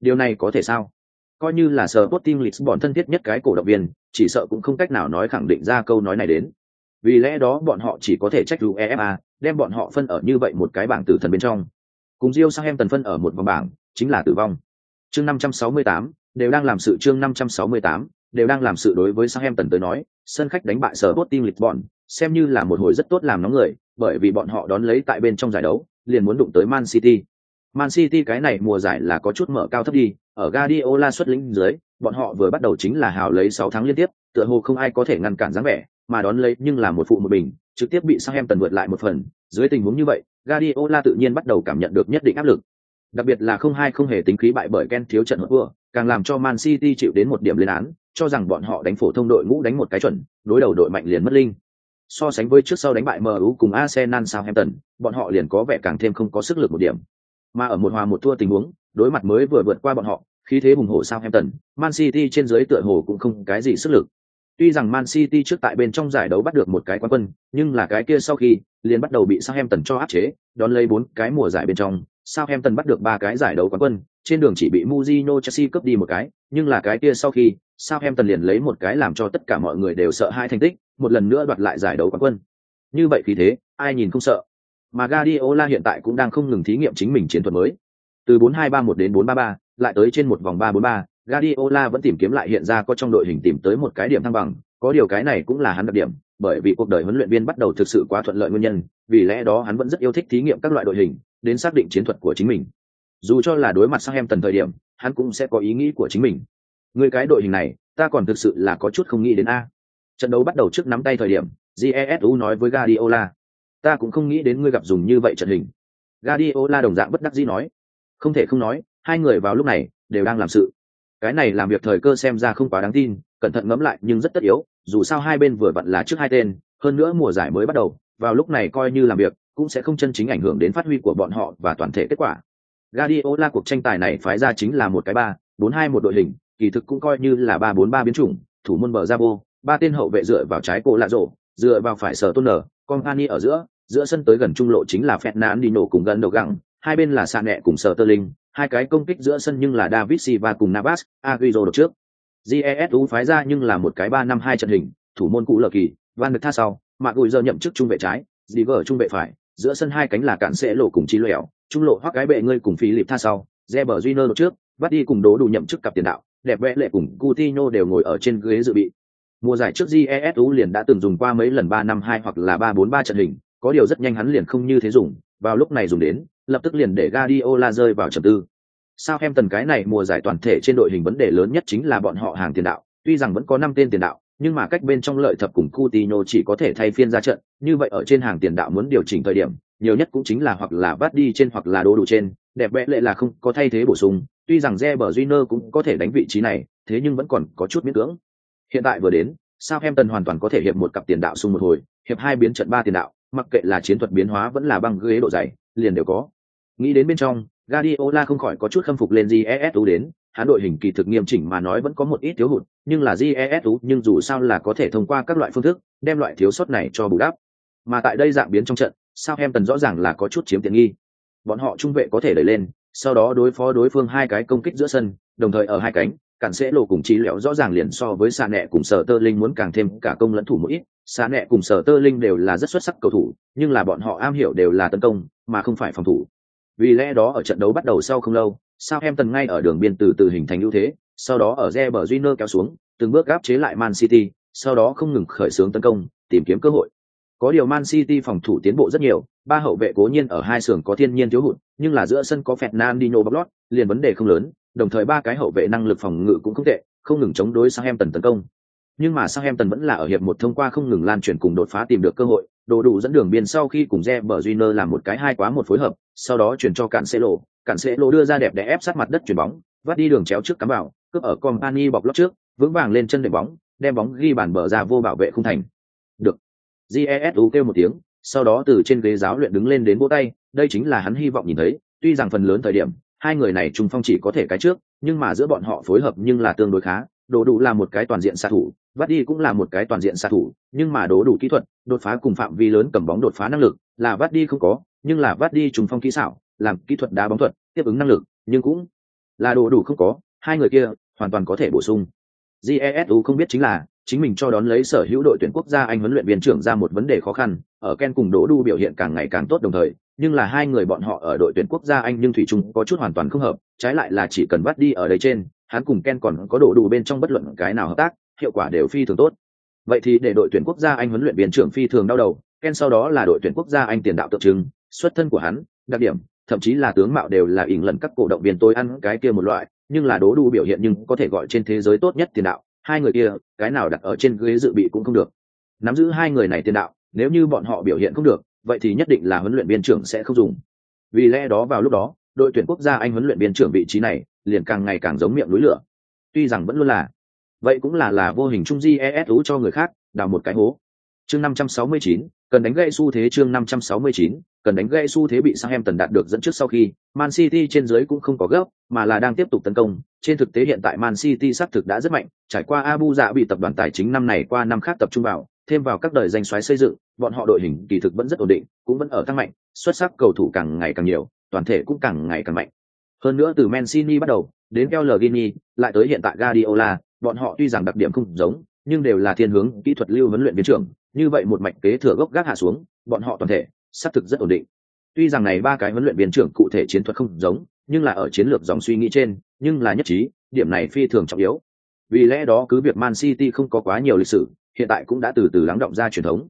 Điều này có thể sao? Coi như là sở team Lisbon thân thiết nhất cái cổ động viên, chỉ sợ cũng không cách nào nói khẳng định ra câu nói này đến. Vì lẽ đó bọn họ chỉ có thể trách UEFA, đem bọn họ phân ở như vậy một cái bảng tử thần bên trong. Cùng Rio tần phân ở một vòng bảng, chính là tử vong. Chương 568, đều đang làm sự chương 568, đều đang làm sự đối với sang em tần tới nói, sân khách đánh bại sở team Lisbon, xem như là một hồi rất tốt làm nóng người, bởi vì bọn họ đón lấy tại bên trong giải đấu, liền muốn đụng tới Man City. Man City cái này mùa giải là có chút mở cao thấp đi, ở Guardiola xuất lĩnh dưới, bọn họ vừa bắt đầu chính là hào lấy 6 tháng liên tiếp, tựa hồ không ai có thể ngăn cản dáng vẻ, mà đón lấy nhưng là một phụ một bình, trực tiếp bị Southampton vượt lại một phần. Dưới tình huống như vậy, Guardiola tự nhiên bắt đầu cảm nhận được nhất định áp lực. Đặc biệt là không hai không hề tính khí bại bởi Ken thiếu trận hợp vừa, càng làm cho Man City chịu đến một điểm lên án, cho rằng bọn họ đánh phổ thông đội ngũ đánh một cái chuẩn, đối đầu đội mạnh liền mất linh. So sánh với trước sau đánh bại MU cùng Arsenal Southampton, bọn họ liền có vẻ càng thêm không có sức lực một điểm. Mà ở một hòa một thua tình huống, đối mặt mới vừa vượt qua bọn họ, khí thế hùng hổ Southampton, Man City trên dưới tựa hồ cũng không cái gì sức lực. Tuy rằng Man City trước tại bên trong giải đấu bắt được một cái quán quân, nhưng là cái kia sau khi liền bắt đầu bị Southampton cho áp chế, đón lấy bốn cái mùa giải bên trong, Southampton bắt được ba cái giải đấu quán quân, trên đường chỉ bị Mourinho Chelsea cướp đi một cái, nhưng là cái kia sau khi Southampton liền lấy một cái làm cho tất cả mọi người đều sợ hai thành tích, một lần nữa đoạt lại giải đấu quán quân. Như vậy khi thế, ai nhìn không sợ. Mà Guardiola hiện tại cũng đang không ngừng thí nghiệm chính mình chiến thuật mới. Từ 4-2-3-1 đến 4-3-3, lại tới trên một vòng 3-4-3, Guardiola vẫn tìm kiếm lại hiện ra có trong đội hình tìm tới một cái điểm thăng bằng, có điều cái này cũng là hắn đặc điểm, bởi vì cuộc đời huấn luyện viên bắt đầu thực sự quá thuận lợi nguyên nhân, vì lẽ đó hắn vẫn rất yêu thích thí nghiệm các loại đội hình, đến xác định chiến thuật của chính mình. Dù cho là đối mặt sang em tần thời điểm, hắn cũng sẽ có ý nghĩ của chính mình. Người cái đội hình này, ta còn thực sự là có chút không nghĩ đến a. Trận đấu bắt đầu trước nắm tay thời điểm, Jesu nói với Guardiola, ta cũng không nghĩ đến ngươi gặp dùng như vậy trận hình. Guardiola đồng dạng bất đắc dĩ nói, không thể không nói, hai người vào lúc này đều đang làm sự. Cái này làm việc thời cơ xem ra không quá đáng tin, cẩn thận ngẫm lại nhưng rất tất yếu, dù sao hai bên vừa vặn là trước hai tên, hơn nữa mùa giải mới bắt đầu, vào lúc này coi như làm việc, cũng sẽ không chân chính ảnh hưởng đến phát huy của bọn họ và toàn thể kết quả. Guardiola cuộc tranh tài này phái ra chính là một cái ba, bốn hai một đội hình, kỳ thực cũng coi như là ba bốn ba biến chủng, thủ môn bờ ra vô, ba tên hậu vệ dựa vào trái cổ lạ rổ, dựa vào phải sở tôn nở, con Ani ở giữa, giữa sân tới gần trung lộ chính là Fernandinho cùng gần đầu gặng, hai bên là sạn nhẹ cùng sở tơ linh hai cái công kích giữa sân nhưng là david silva cùng navas aguizo đột trước. Jesu phái ra nhưng là một cái ba năm hai trận hình thủ môn cũ lờ kỳ van được tha sau mạc gùi giờ nhậm chức trung vệ trái dì vở trung vệ phải giữa sân hai cánh là cản sẽ lộ cùng chi lẻo trung lộ hoặc cái bệ ngươi cùng phí lịp tha sau Reber junior đột trước bắt đi cùng đố đủ nhậm chức cặp tiền đạo đẹp vẽ lệ cùng Coutinho đều ngồi ở trên ghế dự bị. Mùa giải trước jesu liền đã từng dùng qua mấy lần ba năm hai hoặc là ba bốn ba trận hình có điều rất nhanh hắn liền không như thế dùng, vào lúc này dùng đến, lập tức liền để Guardiola rơi vào trầm tư. Sao em tần cái này mùa giải toàn thể trên đội hình vấn đề lớn nhất chính là bọn họ hàng tiền đạo, tuy rằng vẫn có năm tên tiền đạo, nhưng mà cách bên trong lợi thập cùng Coutinho chỉ có thể thay phiên ra trận, như vậy ở trên hàng tiền đạo muốn điều chỉnh thời điểm, nhiều nhất cũng chính là hoặc là bắt đi trên hoặc là đô đủ trên, đẹp vẽ lệ là không có thay thế bổ sung, tuy rằng Reber Júnior cũng có thể đánh vị trí này, thế nhưng vẫn còn có chút miễn cưỡng. Hiện tại vừa đến Southampton hoàn toàn có thể hiệp một cặp tiền đạo xung một hồi, hiệp hai biến trận ba tiền đạo mặc kệ là chiến thuật biến hóa vẫn là băng ghế độ dày, liền đều có. Nghĩ đến bên trong, Guardiola không khỏi có chút khâm phục lên GESU đến. Hắn đội hình kỳ thực nghiêm chỉnh mà nói vẫn có một ít thiếu hụt, nhưng là GESU nhưng dù sao là có thể thông qua các loại phương thức, đem loại thiếu sót này cho bù đắp. Mà tại đây dạng biến trong trận Southampton rõ ràng là có chút chiếm tiện nghi. Bọn họ trung vệ có thể đẩy lên, sau đó đối phó đối phương hai cái công kích giữa sân, đồng thời ở hai cánh cản sẽ lộ cùng trí lẻo rõ ràng liền so với xa nẹ cùng sở tơ linh muốn càng thêm cả công lẫn thủ một ít. Xa nẹ cùng sở tơ linh đều là rất xuất sắc cầu thủ nhưng là bọn họ am hiểu đều là tấn công mà không phải phòng thủ. Vì lẽ đó ở trận đấu bắt đầu sau không lâu sao em tần ngay ở đường biên từ từ hình thành ưu thế sau đó ở re bờ Junior kéo xuống từng bước gáp chế lại Man City sau đó không ngừng khởi xướng tấn công tìm kiếm cơ hội. Có điều Man City phòng thủ tiến bộ rất nhiều, ba hậu vệ cố nhiên ở hai sườn có thiên nhiên thiếu hụt, nhưng là giữa sân có Fernandinho bóc lót, liền vấn đề không lớn, đồng thời ba cái hậu vệ năng lực phòng ngự cũng không tệ, không ngừng chống đối Southampton tấn công. Nhưng mà Southampton vẫn là ở hiệp một thông qua không ngừng lan truyền cùng đột phá tìm được cơ hội, đồ đủ dẫn đường biên sau khi cùng Reber Júnior làm một cái hai quá một phối hợp, sau đó chuyển cho Cancelo, Cancelo đưa ra đẹp đẽ ép sát mặt đất chuyển bóng, vắt đi đường chéo trước cắm vào, cướp ở Company bọc lót trước, vững vàng lên chân đệm bóng, đem bóng ghi bàn bờ ra vô bảo vệ không thành. Được jesu kêu một tiếng sau đó từ trên ghế giáo luyện đứng lên đến vỗ tay đây chính là hắn hy vọng nhìn thấy tuy rằng phần lớn thời điểm hai người này trung phong chỉ có thể cái trước, nhưng mà giữa bọn họ phối hợp nhưng là tương đối khá. Đồ đủ là một cái toàn diện xạ thủ vắt đi cũng là một cái toàn diện xạ thủ, nhưng mà Đỗ đủ kỹ thuật, đột phá cùng phạm vi lớn cầm bóng đột phá năng lực là vắt đi không có, nhưng là vắt đi trùng phong kỹ xảo, làm kỹ thuật đá bóng thuật, tiếp ứng năng lực, nhưng cũng là đồ đủ không có, hai người kia hoàn toàn có thể bổ sung. Jesu không biết chính là, chính mình cho đón lấy sở hữu đội tuyển quốc gia anh huấn luyện viên trưởng ra một vấn đề khó khăn, ở ken cùng đỗ đu biểu hiện càng ngày càng tốt đồng thời nhưng là hai người bọn họ ở đội tuyển quốc gia anh nhưng thủy chung có chút hoàn toàn không hợp, trái lại là chỉ cần bắt đi ở đây trên, hắn cùng ken còn có đỗ đủ bên trong bất luận cái nào hợp tác, hiệu quả đều phi thường tốt. Vậy thì để đội tuyển quốc gia anh huấn luyện viên trưởng phi thường đau đầu, ken sau đó là đội tuyển quốc gia anh tiền đạo tượng trưng, xuất thân của hắn, đặc điểm, thậm chí là tướng mạo đều là ỉn lần các cổ động viên tôi ăn cái kia một loại, nhưng là đố đủ biểu hiện nhưng có thể gọi trên thế giới tốt nhất tiền đạo, hai người kia, cái nào đặt ở trên ghế dự bị cũng không được. Nắm giữ hai người này tiền đạo, nếu như bọn họ biểu hiện không được vậy thì nhất định là huấn luyện viên trưởng sẽ không dùng. Vì lẽ đó vào lúc đó đội tuyển quốc gia anh huấn luyện viên trưởng vị trí này liền càng ngày càng giống miệng núi lửa. Tuy rằng vẫn luôn là vậy cũng là là vô hình trung di cho người khác đào một cái hố. Chương năm trăm sáu mươi chín cần đánh gãy xu thế chương 569, cần đánh gãy xu thế bị Southampton đạt được dẫn trước sau khi, Man City trên dưới cũng không có gấp, mà là đang tiếp tục tấn công. Trên thực tế hiện tại Man City xác thực đã rất mạnh, trải qua Abu Dạ bị tập đoàn tài chính năm này qua năm khác tập trung vào, thêm vào các đời danh xoáy xây dựng, bọn họ đội hình kỳ thực vẫn rất ổn định, cũng vẫn ở tăng mạnh, xuất sắc cầu thủ càng ngày càng nhiều, toàn thể cũng càng ngày càng mạnh. Hơn nữa từ Mancini bắt đầu, đến Pellegrini, lại tới hiện tại Guardiola, bọn họ tuy rằng đặc điểm không giống, nhưng đều là thiên hướng kỹ thuật lưu huấn luyện viên trưởng, như vậy một mạch kế thừa gốc gác hạ xuống bọn họ toàn thể sát thực rất ổn định tuy rằng này ba cái huấn luyện viên trưởng cụ thể chiến thuật không giống nhưng là ở chiến lược dòng suy nghĩ trên nhưng là nhất trí điểm này phi thường trọng yếu vì lẽ đó cứ việc man city không có quá nhiều lịch sử hiện tại cũng đã từ từ lắng động ra truyền thống.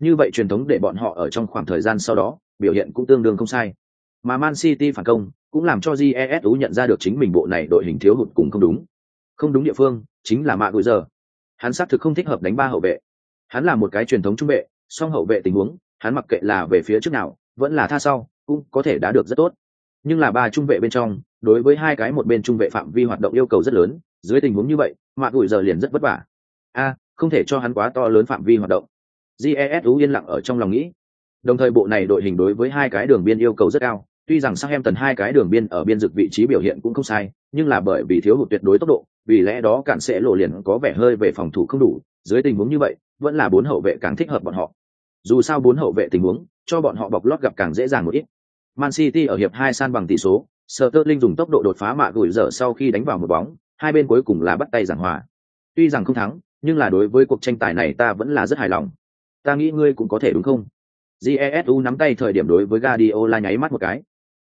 Như vậy truyền thống để bọn họ ở trong khoảng thời gian sau đó, biểu hiện cũng tương đương không sai. Mà man city phản công cũng làm cho jesu nhận ra được chính mình bộ này đội hình thiếu hụt cùng không đúng. Không đúng địa phương chính là mạ đuổi giờ. Hắn xác thực không thích hợp đánh ba hậu vệ. Hắn là một cái truyền thống trung vệ, song hậu vệ tình huống, hắn mặc kệ là về phía trước nào, vẫn là tha sau, cũng có thể đã được rất tốt. Nhưng là ba trung vệ bên trong, đối với hai cái một bên trung vệ phạm vi hoạt động yêu cầu rất lớn, dưới tình huống như vậy, mạ đuổi giờ liền rất vất vả. A không thể cho hắn quá to lớn phạm vi hoạt động. Jesu yên lặng ở trong lòng nghĩ. Đồng thời bộ này đội hình đối với hai cái đường biên yêu cầu rất cao. Tuy rằng sang em tần hai cái đường biên ở biên dực vị trí biểu hiện cũng không sai nhưng là bởi vì thiếu hụt tuyệt đối tốc độ vì lẽ đó cản sẽ lộ liền có vẻ hơi về phòng thủ không đủ. Dưới tình huống như vậy vẫn là bốn hậu vệ càng thích hợp bọn họ. Dù sao bốn hậu vệ tình huống cho bọn họ bọc lót gặp càng dễ dàng một ít. Man City ở hiệp hai san bằng tỷ số, Sterling dùng tốc độ đột phá mạ gửi dở sau khi đánh vào một bóng, hai bên cuối cùng là bắt tay giảng hòa. Tuy rằng không thắng, nhưng là đối với cuộc tranh tài này ta vẫn là rất hài lòng. Ta nghĩ ngươi cũng có thể đúng không? Jesu nắm tay thời điểm đối với Guardiola nháy mắt một cái.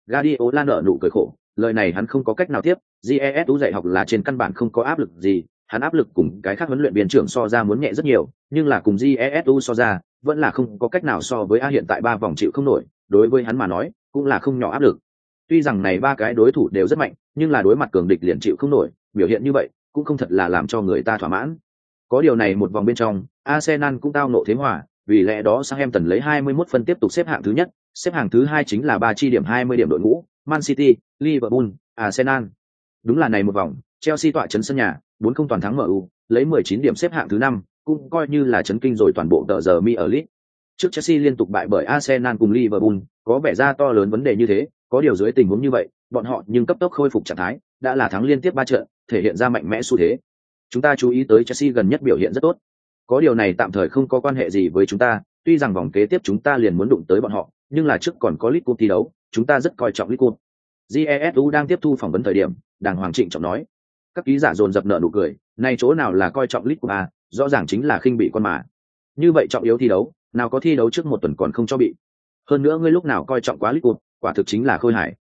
Guardiola nở nụ cười khổ, lời này hắn không có cách nào tiếp, Jesu dạy học là trên căn bản không có áp lực gì, hắn áp lực cùng cái khác huấn luyện viên trưởng so ra muốn nhẹ rất nhiều, nhưng là cùng Jesu so ra, vẫn là không có cách nào so với A hiện tại ba vòng chịu không nổi, đối với hắn mà nói, cũng là không nhỏ áp lực. Tuy rằng này ba cái đối thủ đều rất mạnh, nhưng là đối mặt cường địch liền chịu không nổi, biểu hiện như vậy, cũng không thật là làm cho người ta thỏa mãn. Có điều này một vòng bên trong, Arsenal cũng tao nộ thế hòa, vì lẽ đó Southampton lấy 21 phân tiếp tục xếp hạng thứ nhất, xếp hạng thứ hai chính là ba chi điểm 20 điểm đội ngũ, Man City, Liverpool, Arsenal. Đúng là này một vòng, Chelsea tọa trấn sân nhà, 4-0 toàn thắng MU, lấy 19 điểm xếp hạng thứ năm, cũng coi như là chấn kinh rồi toàn bộ tờ giờ mi ở League. Trước Chelsea liên tục bại bởi Arsenal cùng Liverpool, có vẻ ra to lớn vấn đề như thế, có điều dưới tình huống như vậy, bọn họ nhưng cấp tốc khôi phục trạng thái, đã là thắng liên tiếp ba trận, thể hiện ra mạnh mẽ xu thế. Chúng ta chú ý tới Chelsea gần nhất biểu hiện rất tốt. Có điều này tạm thời không có quan hệ gì với chúng ta, tuy rằng vòng kế tiếp chúng ta liền muốn đụng tới bọn họ, nhưng là trước còn có League Cup thi đấu, chúng ta rất coi trọng League Cup. Jesu đang tiếp thu phỏng vấn thời điểm, đàng hoàng trịnh trọng nói. Các ký giả dồn dập nợ nụ cười, này chỗ nào là coi trọng League Cup à, rõ ràng chính là khinh bị con mà. Như vậy trọng yếu thi đấu, nào có thi đấu trước một tuần còn không cho bị. Hơn nữa ngươi lúc nào coi trọng quá League Cup, quả thực chính là khôi hài.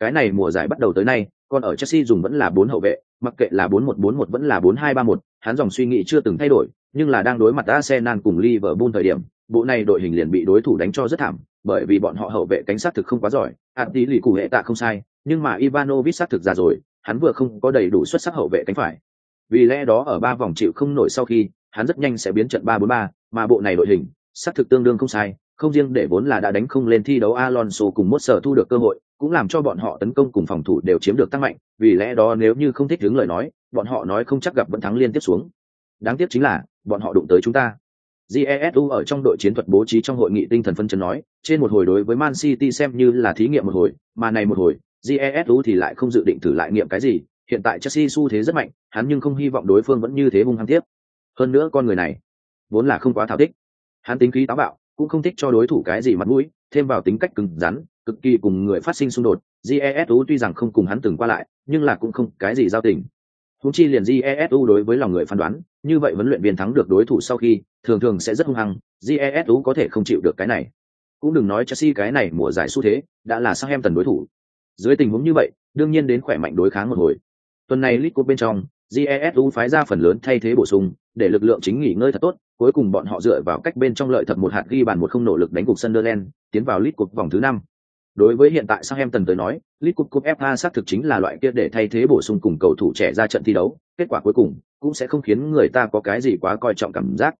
Cái này mùa giải bắt đầu tới nay, còn ở Chelsea dùng vẫn là bốn hậu vệ, mặc kệ là 4141 vẫn là 4231, hắn dòng suy nghĩ chưa từng thay đổi, nhưng là đang đối mặt Arsenal cùng Liverpool thời điểm, bộ này đội hình liền bị đối thủ đánh cho rất thảm, bởi vì bọn họ hậu vệ cánh sát thực không quá giỏi, tí lì cụ hệ tạ không sai, nhưng mà Ivanovic sát thực ra rồi, hắn vừa không có đầy đủ xuất sắc hậu vệ cánh phải. Vì lẽ đó ở ba vòng chịu không nổi sau khi, hắn rất nhanh sẽ biến trận 3-4-3, mà bộ này đội hình, sát thực tương đương không sai, không riêng để vốn là đã đánh không lên thi đấu Alonso cùng một sở thu được cơ hội, cũng làm cho bọn họ tấn công cùng phòng thủ đều chiếm được tăng mạnh, vì lẽ đó nếu như không thích hướng lời nói, bọn họ nói không chắc gặp vẫn thắng liên tiếp xuống. Đáng tiếc chính là, bọn họ đụng tới chúng ta. Jesu ở trong đội chiến thuật bố trí trong hội nghị tinh thần phân chân nói, trên một hồi đối với Man City xem như là thí nghiệm một hồi, mà này một hồi, Jesu thì lại không dự định thử lại nghiệm cái gì, hiện tại Chelsea xu thế rất mạnh, hắn nhưng không hy vọng đối phương vẫn như thế hung hăng tiếp. Hơn nữa con người này, vốn là không quá thảo thích. Hắn tính khí táo bạo, cũng không thích cho đối thủ cái gì mặt mũi, thêm vào tính cách cứng rắn, cực kỳ cùng người phát sinh xung đột. Jesu tuy rằng không cùng hắn từng qua lại, nhưng là cũng không cái gì giao tình. Húng chi liền Jesu đối với lòng người phán đoán, như vậy vấn luyện viên thắng được đối thủ sau khi, thường thường sẽ rất hung hăng, Jesu có thể không chịu được cái này. Cũng đừng nói Chelsea cái này mùa giải xu thế, đã là sang em tần đối thủ. Dưới tình huống như vậy, đương nhiên đến khỏe mạnh đối kháng một hồi. Tuần này lit Cup bên trong, Jesu phái ra phần lớn thay thế bổ sung, để lực lượng chính nghỉ ngơi thật tốt, cuối cùng bọn họ dựa vào cách bên trong lợi thật một hạt ghi bàn một không nỗ lực đánh cục Sunderland, tiến vào lit Cup vòng thứ năm. Đối với hiện tại Southampton tới nói, League Cup Cup FA xác thực chính là loại kia để thay thế bổ sung cùng cầu thủ trẻ ra trận thi đấu, kết quả cuối cùng cũng sẽ không khiến người ta có cái gì quá coi trọng cảm giác.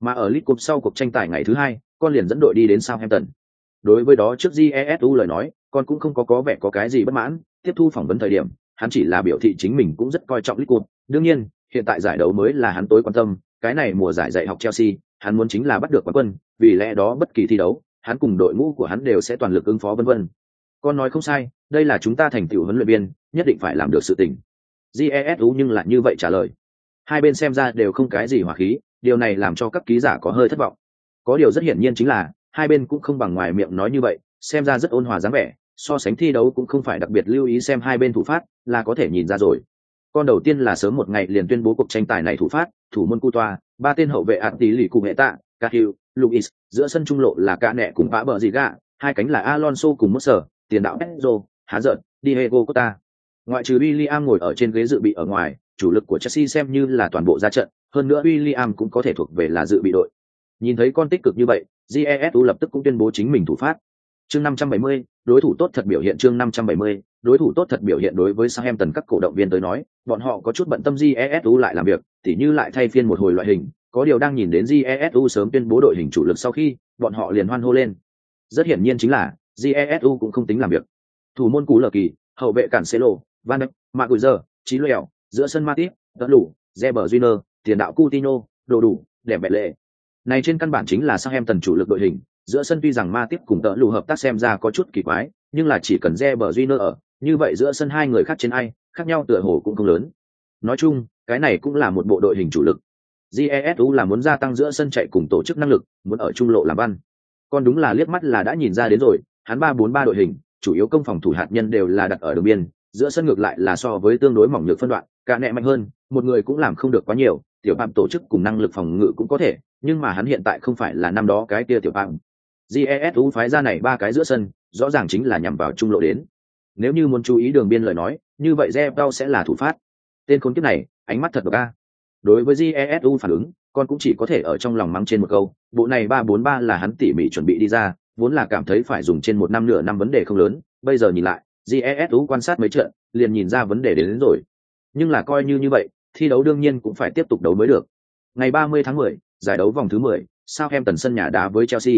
Mà ở League Cup sau cuộc tranh tài ngày thứ hai, con liền dẫn đội đi đến Southampton. Đối với đó trước GESU lời nói, con cũng không có có vẻ có cái gì bất mãn, tiếp thu phỏng vấn thời điểm, hắn chỉ là biểu thị chính mình cũng rất coi trọng League Cup. Đương nhiên, hiện tại giải đấu mới là hắn tối quan tâm, cái này mùa giải dạy học Chelsea, hắn muốn chính là bắt được quán quân, vì lẽ đó bất kỳ thi đấu, hắn cùng đội ngũ của hắn đều sẽ toàn lực ứng phó vân vân. Con nói không sai, đây là chúng ta thành tựu huấn luyện viên, nhất định phải làm được sự tình. Jesu nhưng lại như vậy trả lời. Hai bên xem ra đều không cái gì hòa khí, điều này làm cho các ký giả có hơi thất vọng. Có điều rất hiển nhiên chính là, hai bên cũng không bằng ngoài miệng nói như vậy, xem ra rất ôn hòa dáng vẻ, so sánh thi đấu cũng không phải đặc biệt lưu ý xem hai bên thủ phát, là có thể nhìn ra rồi. Con đầu tiên là sớm một ngày liền tuyên bố cuộc tranh tài này thủ phát, thủ môn Cu Toa, ba tên hậu vệ ạt tí lì cùng hệ tạ, Cahill, Luis, giữa sân trung lộ là cả nẹ cùng bã bờ gì gạ, hai cánh là Alonso cùng Musser, tiền đạo Pedro, há giận, Diego Costa. Ngoại trừ William ngồi ở trên ghế dự bị ở ngoài, chủ lực của Chelsea xem như là toàn bộ ra trận, hơn nữa William cũng có thể thuộc về là dự bị đội. Nhìn thấy con tích cực như vậy, Jesu lập tức cũng tuyên bố chính mình thủ phát. Chương 570, đối thủ tốt thật biểu hiện chương 570, đối thủ tốt thật biểu hiện đối với Southampton các cổ động viên tới nói, bọn họ có chút bận tâm Jesu lại làm việc, tỉ như lại thay phiên một hồi loại hình, có điều đang nhìn đến Jesu sớm tuyên bố đội hình chủ lực sau khi, bọn họ liền hoan hô lên. Rất hiển nhiên chính là, Jesu cũng không tính làm việc. Thủ môn cú lờ kỳ, hậu vệ cản Celo, Van Dijk, Maguire, Chí Lèo, giữa sân Matip, Đỡ lủ zeber junior tiền đạo Coutinho, đồ đủ, đẹp bệ lệ. Này trên căn bản chính là sang em tần chủ lực đội hình, giữa sân tuy rằng Matip cùng tợ lù hợp tác xem ra có chút kỳ quái, nhưng là chỉ cần Reber Júnior ở, như vậy giữa sân hai người khác trên ai, khác nhau tựa hồ cũng không lớn. Nói chung, cái này cũng là một bộ đội hình chủ lực. Jesu là muốn gia tăng giữa sân chạy cùng tổ chức năng lực, muốn ở trung lộ làm văn. Còn đúng là liếc mắt là đã nhìn ra đến rồi, hắn ba bốn ba đội hình, chủ yếu công phòng thủ hạt nhân đều là đặt ở đường biên giữa sân ngược lại là so với tương đối mỏng nhược phân đoạn cả nẹ mạnh hơn một người cũng làm không được quá nhiều tiểu phạm tổ chức cùng năng lực phòng ngự cũng có thể nhưng mà hắn hiện tại không phải là năm đó cái kia tiểu phạm. Jesu phái ra này ba cái giữa sân rõ ràng chính là nhằm vào trung lộ đến. Nếu như muốn chú ý đường biên lời nói như vậy Zebao sẽ là thủ phát. Tên khốn kiếp này ánh mắt thật độc a đối với jesu phản ứng con cũng chỉ có thể ở trong lòng mắng trên một câu bộ này ba bốn ba là hắn tỉ mỉ chuẩn bị đi ra vốn là cảm thấy phải dùng trên một năm nửa năm vấn đề không lớn bây giờ nhìn lại jesu quan sát mấy trận liền nhìn ra vấn đề đến, đến rồi. Nhưng là coi như như vậy thi đấu đương nhiên cũng phải tiếp tục đấu mới được. Ngày 30 tháng 10, giải đấu vòng thứ 10, Southampton sân nhà đá với Chelsea.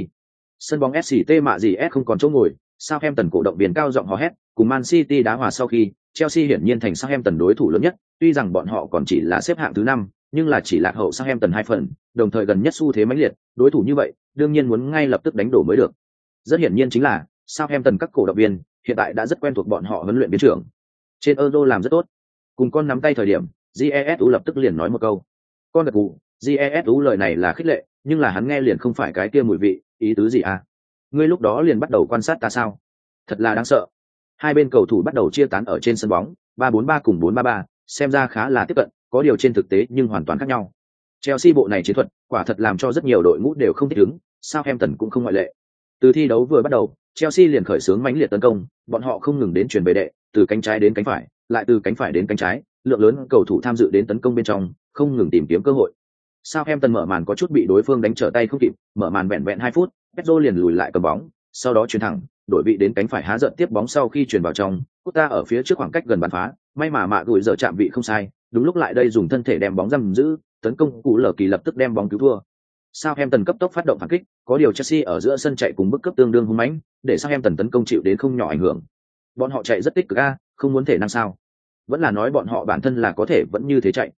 Sân bóng SCT mạ gì S không còn chỗ ngồi Southampton cổ động viên cao giọng hò hét cùng Man City đá hòa sau khi Chelsea hiển nhiên thành Southampton đối thủ lớn nhất, tuy rằng bọn họ còn chỉ là xếp hạng thứ năm, nhưng là chỉ lạc hậu Southampton hai phần, đồng thời gần nhất xu thế mãnh liệt, đối thủ như vậy, đương nhiên muốn ngay lập tức đánh đổ mới được. Rất hiển nhiên chính là, Southampton các cổ động viên, hiện tại đã rất quen thuộc bọn họ huấn luyện biến trưởng. Trên Euro làm rất tốt. Cùng con nắm tay thời điểm jesu lập tức liền nói một câu. Con gật gù jesu lời này là khích lệ, nhưng là hắn nghe liền không phải cái kia mùi vị, ý tứ gì à? Ngươi lúc đó liền bắt đầu quan sát ta sao? Thật là đáng sợ hai bên cầu thủ bắt đầu chia tán ở trên sân bóng, ba bốn ba cùng bốn ba ba, xem ra khá là tiếp cận, có điều trên thực tế nhưng hoàn toàn khác nhau. Chelsea bộ này chiến thuật, quả thật làm cho rất nhiều đội ngũ đều không thích ứng sao em tần cũng không ngoại lệ. Từ thi đấu vừa bắt đầu, chelsea liền khởi xướng mãnh liệt tấn công, bọn họ không ngừng đến chuyển về đệ, từ cánh trái đến cánh phải, lại từ cánh phải đến cánh trái, lượng lớn cầu thủ tham dự đến tấn công bên trong, không ngừng tìm kiếm cơ hội. Sao em tần mở màn có chút bị đối phương đánh trở tay không kịp, mở màn vẹn vẹn hai phút petro liền lùi lại cầm bóng, sau đó chuyển thẳng đổi vị đến cánh phải há giận tiếp bóng sau khi chuyển vào trong Cutta ở phía trước khoảng cách gần bàn phá, may mà mạ gửi giờ chạm vị không sai, đúng lúc lại đây dùng thân thể đem bóng giam giữ, tấn công cụ lở kỳ lập tức đem bóng cứu thua. Sao em tần cấp tốc phát động phản kích, có điều chelsea ở giữa sân chạy cùng bức cấp tương đương hung mãnh, để sao em tần tấn công chịu đến không nhỏ ảnh hưởng. Bọn họ chạy rất tích cực a, không muốn thể năng sao? Vẫn là nói bọn họ bản thân là có thể vẫn như thế chạy.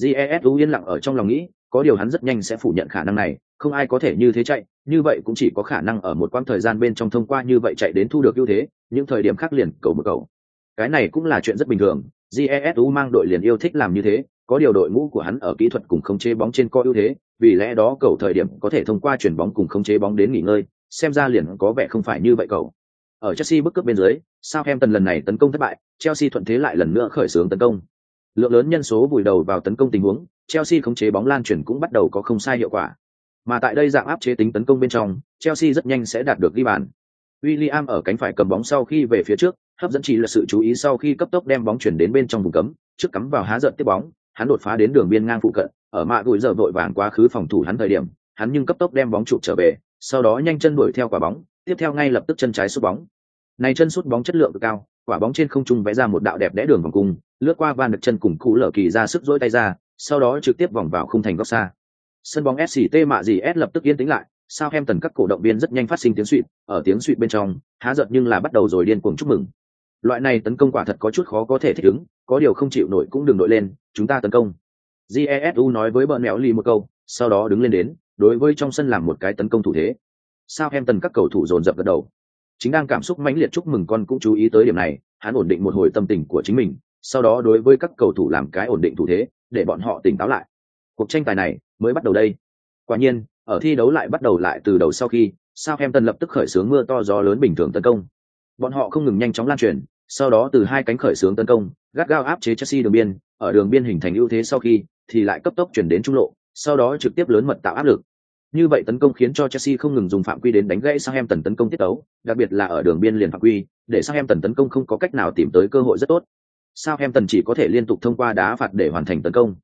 Jesu yên lặng ở trong lòng nghĩ, có điều hắn rất nhanh sẽ phủ nhận khả năng này, không ai có thể như thế chạy như vậy cũng chỉ có khả năng ở một quãng thời gian bên trong thông qua như vậy chạy đến thu được ưu thế, những thời điểm khác liền cầu một cầu. Cái này cũng là chuyện rất bình thường jesu mang đội liền yêu thích làm như thế, có điều đội ngũ của hắn ở kỹ thuật cùng khống chế bóng trên có ưu thế, vì lẽ đó cầu thời điểm có thể thông qua chuyển bóng cùng khống chế bóng đến nghỉ ngơi, xem ra liền có vẻ không phải như vậy cầu. Ở chelsea bức cướp bên dưới, Southampton lần này tấn công thất bại, chelsea thuận thế lại lần nữa khởi xướng tấn công. Lượng lớn nhân số vùi đầu vào tấn công tình huống, chelsea khống chế bóng lan chuyển cũng bắt đầu có không sai hiệu quả mà tại đây dạng áp chế tính tấn công bên trong, chelsea rất nhanh sẽ đạt được ghi bàn. William ở cánh phải cầm bóng sau khi về phía trước, hấp dẫn chỉ là sự chú ý sau khi cấp tốc đem bóng chuyển đến bên trong vùng cấm, trước cắm vào há giận tiếp bóng, hắn đột phá đến đường biên ngang phụ cận, ở mạ gùi giờ vội vàng quá khứ phòng thủ hắn thời điểm, hắn nhưng cấp tốc đem bóng chụp trở về, sau đó nhanh chân đuổi theo quả bóng, tiếp theo ngay lập tức chân trái sút bóng. Này chân sút bóng chất lượng cực cao, quả bóng trên không trung vẽ ra một đạo đẹp đẽ đường vòng cung, lướt qua van được chân cùng cú lở kỳ ra sức dỗi tay ra, sau đó trực tiếp vòng vào khung thành góc xa sân bóng sct mạ gì s lập tức yên tĩnh lại sao em tần các cổ động viên rất nhanh phát sinh tiếng suỵt ở tiếng suỵt bên trong, há giật nhưng là bắt đầu rồi điên cuồng chúc mừng. Loại này tấn công quả thật có chút khó có thể thích ứng, có điều không chịu nổi cũng đừng nổi lên, chúng ta tấn công. Jesu nói với bọn mèo lì một câu, sau đó đứng lên đến, đối với trong sân làm một cái tấn công thủ thế. Sao em tần các cầu thủ dồn dập gật đầu. Chính đang cảm xúc mãnh liệt chúc mừng con cũng chú ý tới điểm này, hắn ổn định một hồi tâm tình của chính mình, sau đó đối với các cầu thủ làm cái ổn định thủ thế, để bọn họ tỉnh táo lại. Cuộc tranh tài này mới bắt đầu đây quả nhiên ở thi đấu lại bắt đầu lại từ đầu sau khi sao em tần lập tức khởi xướng mưa to gió lớn bình thường tấn công bọn họ không ngừng nhanh chóng lan truyền sau đó từ hai cánh khởi xướng tấn công gắt gao áp chế chelsea đường biên ở đường biên hình thành ưu thế sau khi thì lại cấp tốc chuyển đến trung lộ sau đó trực tiếp lớn mật tạo áp lực như vậy tấn công khiến cho Chelsea không ngừng dùng phạm quy đến đánh gãy Southampton tấn công tiết tấu, đặc biệt là ở đường biên liền phạm quy, để Southampton tấn công không có cách nào tìm tới cơ hội rất tốt. Southampton chỉ có thể liên tục thông qua đá phạt để hoàn thành tấn công.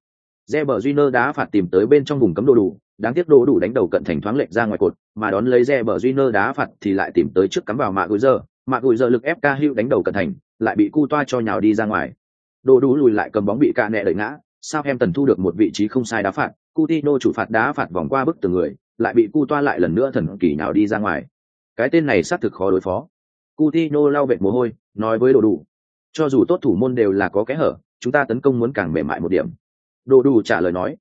Reber Júnior đá phạt tìm tới bên trong vùng cấm đồ đủ, đáng tiếc đồ đủ đánh đầu cận thành thoáng lệch ra ngoài cột, mà đón lấy Reber Júnior đá phạt thì lại tìm tới trước cắm vào mạ gùi giờ, mạ gùi giờ lực FK Hữu đánh đầu cận thành, lại bị cu toa cho nhào đi ra ngoài. Đồ đủ lùi lại cầm bóng bị cạ nẹ đẩy ngã, Southampton thu được một vị trí không sai đá phạt, Coutinho chủ phạt đá phạt vòng qua bức tường người, lại bị Cu toa lại lần nữa thần kỳ nhào đi ra ngoài. Cái tên này xác thực khó đối phó. Coutinho lau vệt mồ hôi, nói với Đồ Đủ, cho dù tốt thủ môn đều là có kẽ hở, chúng ta tấn công muốn càng mềm mại một điểm. Đồ Đủ trả lời nói.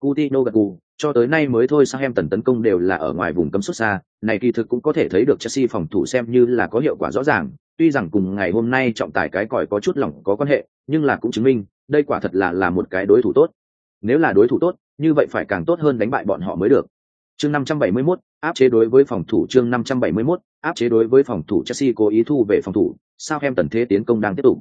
Coutinho gật gù, cho tới nay mới thôi sang em tần tấn công đều là ở ngoài vùng cấm xuất xa, này kỳ thực cũng có thể thấy được Chelsea phòng thủ xem như là có hiệu quả rõ ràng, tuy rằng cùng ngày hôm nay trọng tài cái còi có chút lỏng có quan hệ, nhưng là cũng chứng minh, đây quả thật là là một cái đối thủ tốt. Nếu là đối thủ tốt, như vậy phải càng tốt hơn đánh bại bọn họ mới được Chương 571, áp chế đối với phòng thủ chương 571, áp chế đối với phòng thủ Chelsea cố ý thu về phòng thủ, Southampton thế tiến công đang tiếp tục.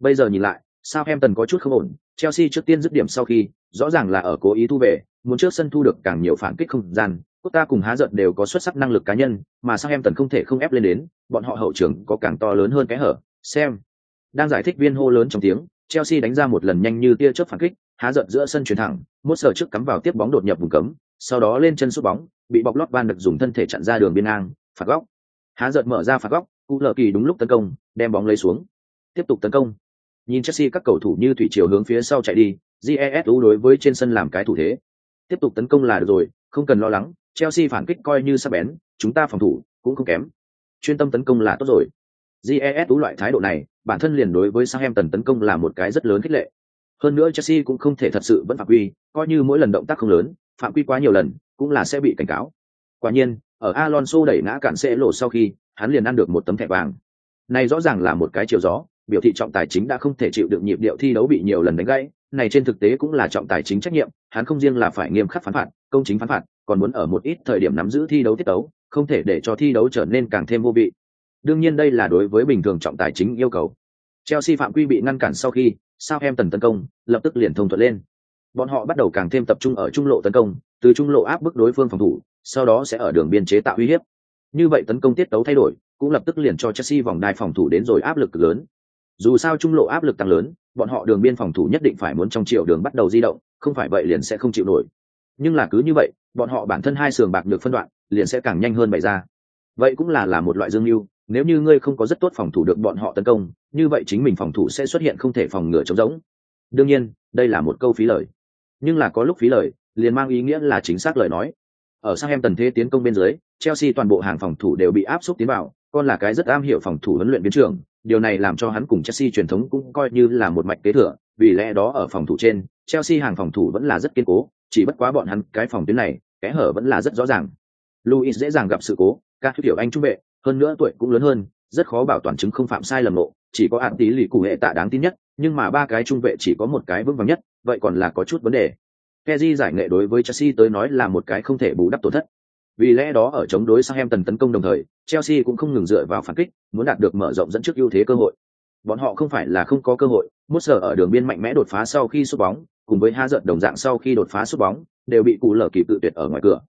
Bây giờ nhìn lại, Southampton có chút không ổn, Chelsea trước tiên dứt điểm sau khi, rõ ràng là ở cố ý thu về, muốn trước sân thu được càng nhiều phản kích không gian, Costa cùng Há giận đều có xuất sắc năng lực cá nhân, mà Southampton không thể không ép lên đến, bọn họ hậu trường có càng to lớn hơn cái hở. Xem. Đang giải thích viên hô lớn trong tiếng, Chelsea đánh ra một lần nhanh như tia chớp phản kích, Há giận giữa sân chuyển thẳng, một sở trước cắm vào tiếp bóng đột nhập vùng cấm, sau đó lên chân sút bóng, bị bọc lót van được dùng thân thể chặn ra đường biên ngang, phạt góc. Há giận mở ra phạt góc, Cú Lờ Kỳ đúng lúc tấn công, đem bóng lấy xuống. Tiếp tục tấn công. Nhìn Chelsea các cầu thủ như thủy triều hướng phía sau chạy đi, GESU đối với trên sân làm cái thủ thế. Tiếp tục tấn công là được rồi, không cần lo lắng, Chelsea phản kích coi như sắc bén, chúng ta phòng thủ cũng không kém. Chuyên tâm tấn công là tốt rồi. GESU loại thái độ này, bản thân liền đối với Southampton tấn công là một cái rất lớn khích lệ. Hơn nữa Chelsea cũng không thể thật sự vẫn phạm quy, coi như mỗi lần động tác không lớn, phạm quy quá nhiều lần, cũng là sẽ bị cảnh cáo. Quả nhiên, ở Alonso đẩy ngã cản xe lộ sau khi, hắn liền ăn được một tấm thẻ vàng. Này rõ ràng là một cái chiều gió, biểu thị trọng tài chính đã không thể chịu được nhịp điệu thi đấu bị nhiều lần đánh gãy, này trên thực tế cũng là trọng tài chính trách nhiệm, hắn không riêng là phải nghiêm khắc phán phạt, công chính phán phạt, còn muốn ở một ít thời điểm nắm giữ thi đấu tiết tấu, không thể để cho thi đấu trở nên càng thêm vô vị. Đương nhiên đây là đối với bình thường trọng tài chính yêu cầu. Chelsea phạm quy bị ngăn cản sau khi, sao em tấn công, lập tức liền thông thuận lên. Bọn họ bắt đầu càng thêm tập trung ở trung lộ tấn công, từ trung lộ áp bức đối phương phòng thủ, sau đó sẽ ở đường biên chế tạo uy hiếp. Như vậy tấn công tiết tấu thay đổi, cũng lập tức liền cho Chelsea vòng đai phòng thủ đến rồi áp lực lớn. Dù sao trung lộ áp lực tăng lớn, bọn họ đường biên phòng thủ nhất định phải muốn trong chiều đường bắt đầu di động, không phải vậy liền sẽ không chịu nổi. Nhưng là cứ như vậy, bọn họ bản thân hai sườn bạc được phân đoạn, liền sẽ càng nhanh hơn bày ra. Vậy cũng là là một loại dương mưu nếu như ngươi không có rất tốt phòng thủ được bọn họ tấn công, như vậy chính mình phòng thủ sẽ xuất hiện không thể phòng ngừa chống rỗng. Đương nhiên, đây là một câu phí lời. Nhưng là có lúc phí lời, liền mang ý nghĩa là chính xác lời nói. Ở sang em tần thế tiến công bên dưới, Chelsea toàn bộ hàng phòng thủ đều bị áp suất tiến vào, còn là cái rất am hiểu phòng thủ huấn luyện biến trường, điều này làm cho hắn cùng Chelsea truyền thống cũng coi như là một mạch kế thừa, vì lẽ đó ở phòng thủ trên, Chelsea hàng phòng thủ vẫn là rất kiên cố, chỉ bất quá bọn hắn cái phòng tuyến này, kẽ hở vẫn là rất rõ ràng. Luis dễ dàng gặp sự cố, các tiểu anh trung vệ, hơn nữa tuổi cũng lớn hơn, rất khó bảo toàn chứng không phạm sai lầm lộ chỉ có hạn tí lì cụ hệ tạ đáng tin nhất, nhưng mà ba cái trung vệ chỉ có một cái vững vàng nhất, vậy còn là có chút vấn đề. Kezi giải nghệ đối với Chelsea tới nói là một cái không thể bù đắp tổn thất. Vì lẽ đó ở chống đối Southampton tấn công đồng thời, Chelsea cũng không ngừng dựa vào phản kích, muốn đạt được mở rộng dẫn trước ưu thế cơ hội. Bọn họ không phải là không có cơ hội, Mốt sở ở đường biên mạnh mẽ đột phá sau khi sút bóng, cùng với Ha giận đồng dạng sau khi đột phá sút bóng, đều bị cụ lở kịp tự tuyệt ở ngoài cửa.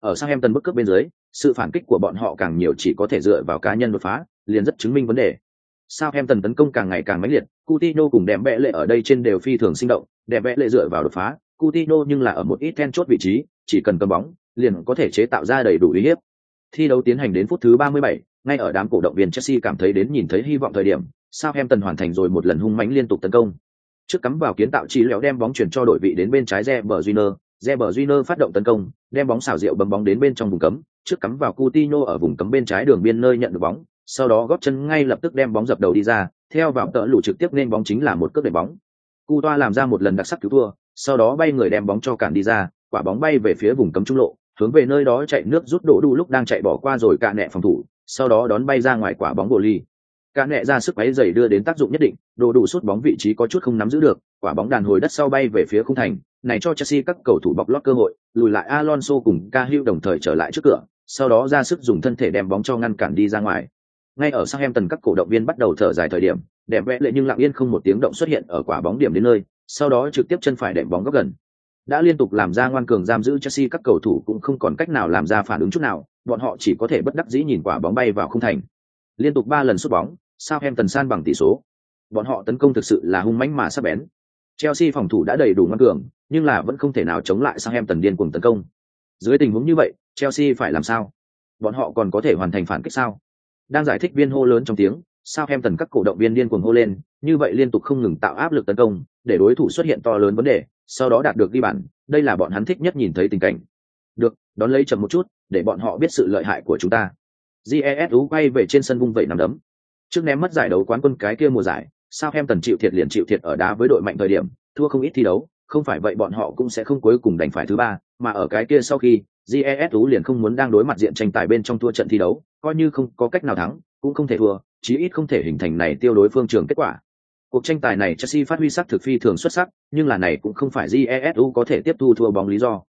Ở Southampton bức cướp bên dưới, sự phản kích của bọn họ càng nhiều chỉ có thể dựa vào cá nhân đột phá, liền rất chứng minh vấn đề. Southampton tấn công càng ngày càng mãnh liệt, Coutinho cùng đẹp vẽ lệ ở đây trên đều phi thường sinh động, đẹp vẽ lệ dựa vào đột phá, Coutinho nhưng là ở một ít then chốt vị trí, chỉ cần cầm bóng, liền có thể chế tạo ra đầy đủ uy hiếp. Thi đấu tiến hành đến phút thứ 37, ngay ở đám cổ động viên Chelsea cảm thấy đến nhìn thấy hy vọng thời điểm, Southampton hoàn thành rồi một lần hung mãnh liên tục tấn công. Trước cắm vào kiến tạo trí léo đem bóng chuyển cho đội vị đến bên trái Reber Júnior, Reber Júnior phát động tấn công, đem bóng xảo diệu bấm bóng đến bên trong vùng cấm, trước cắm vào Coutinho ở vùng cấm bên trái đường biên nơi nhận được bóng, sau đó góp chân ngay lập tức đem bóng dập đầu đi ra, theo vào tợ lũ trực tiếp nên bóng chính là một cước đẩy bóng. Cu toa làm ra một lần đặc sắc cứu thua, sau đó bay người đem bóng cho cản đi ra, quả bóng bay về phía vùng cấm trung lộ, hướng về nơi đó chạy nước rút đổ đủ lúc đang chạy bỏ qua rồi cả nẹ phòng thủ, sau đó đón bay ra ngoài quả bóng bồ ly. Cả nẹ ra sức máy giày đưa đến tác dụng nhất định, đồ đủ sút bóng vị trí có chút không nắm giữ được, quả bóng đàn hồi đất sau bay về phía khung thành, này cho Chelsea các cầu thủ bọc lót cơ hội, lùi lại Alonso cùng Cahill đồng thời trở lại trước cửa, sau đó ra sức dùng thân thể đem bóng cho ngăn cản đi ra ngoài. Ngay ở Southampton các cổ động viên bắt đầu thở dài thời điểm, đẹp vẽ lệ nhưng lặng yên không một tiếng động xuất hiện ở quả bóng điểm đến nơi, sau đó trực tiếp chân phải đệm bóng góc gần. Đã liên tục làm ra ngoan cường giam giữ Chelsea các cầu thủ cũng không còn cách nào làm ra phản ứng chút nào, bọn họ chỉ có thể bất đắc dĩ nhìn quả bóng bay vào không thành. Liên tục ba lần sút bóng, Southampton san bằng tỷ số. Bọn họ tấn công thực sự là hung mãnh mà sắc bén. Chelsea phòng thủ đã đầy đủ ngoan cường, nhưng là vẫn không thể nào chống lại Southampton điên cuồng tấn công. Dưới tình huống như vậy, Chelsea phải làm sao? Bọn họ còn có thể hoàn thành phản kích sao? Đang giải thích viên hô lớn trong tiếng, sao em tần các cổ động viên điên cuồng hô lên, như vậy liên tục không ngừng tạo áp lực tấn công, để đối thủ xuất hiện to lớn vấn đề, sau đó đạt được ghi bàn, đây là bọn hắn thích nhất nhìn thấy tình cảnh. Được, đón lấy chậm một chút, để bọn họ biết sự lợi hại của chúng ta. GESU quay về trên sân vung vẩy nằm đấm. Trước ném mất giải đấu quán quân cái kia mùa giải, sao em tần chịu thiệt liền chịu thiệt ở đá với đội mạnh thời điểm, thua không ít thi đấu, không phải vậy bọn họ cũng sẽ không cuối cùng đánh phải thứ ba, mà ở cái kia sau khi, GESU liền không muốn đang đối mặt diện tranh tài bên trong thua trận thi đấu, coi như không có cách nào thắng, cũng không thể thua, chí ít không thể hình thành này tiêu đối phương trường kết quả. Cuộc tranh tài này Chelsea phát huy sắc thực phi thường xuất sắc, nhưng là này cũng không phải GESU có thể tiếp thu thua bóng lý do.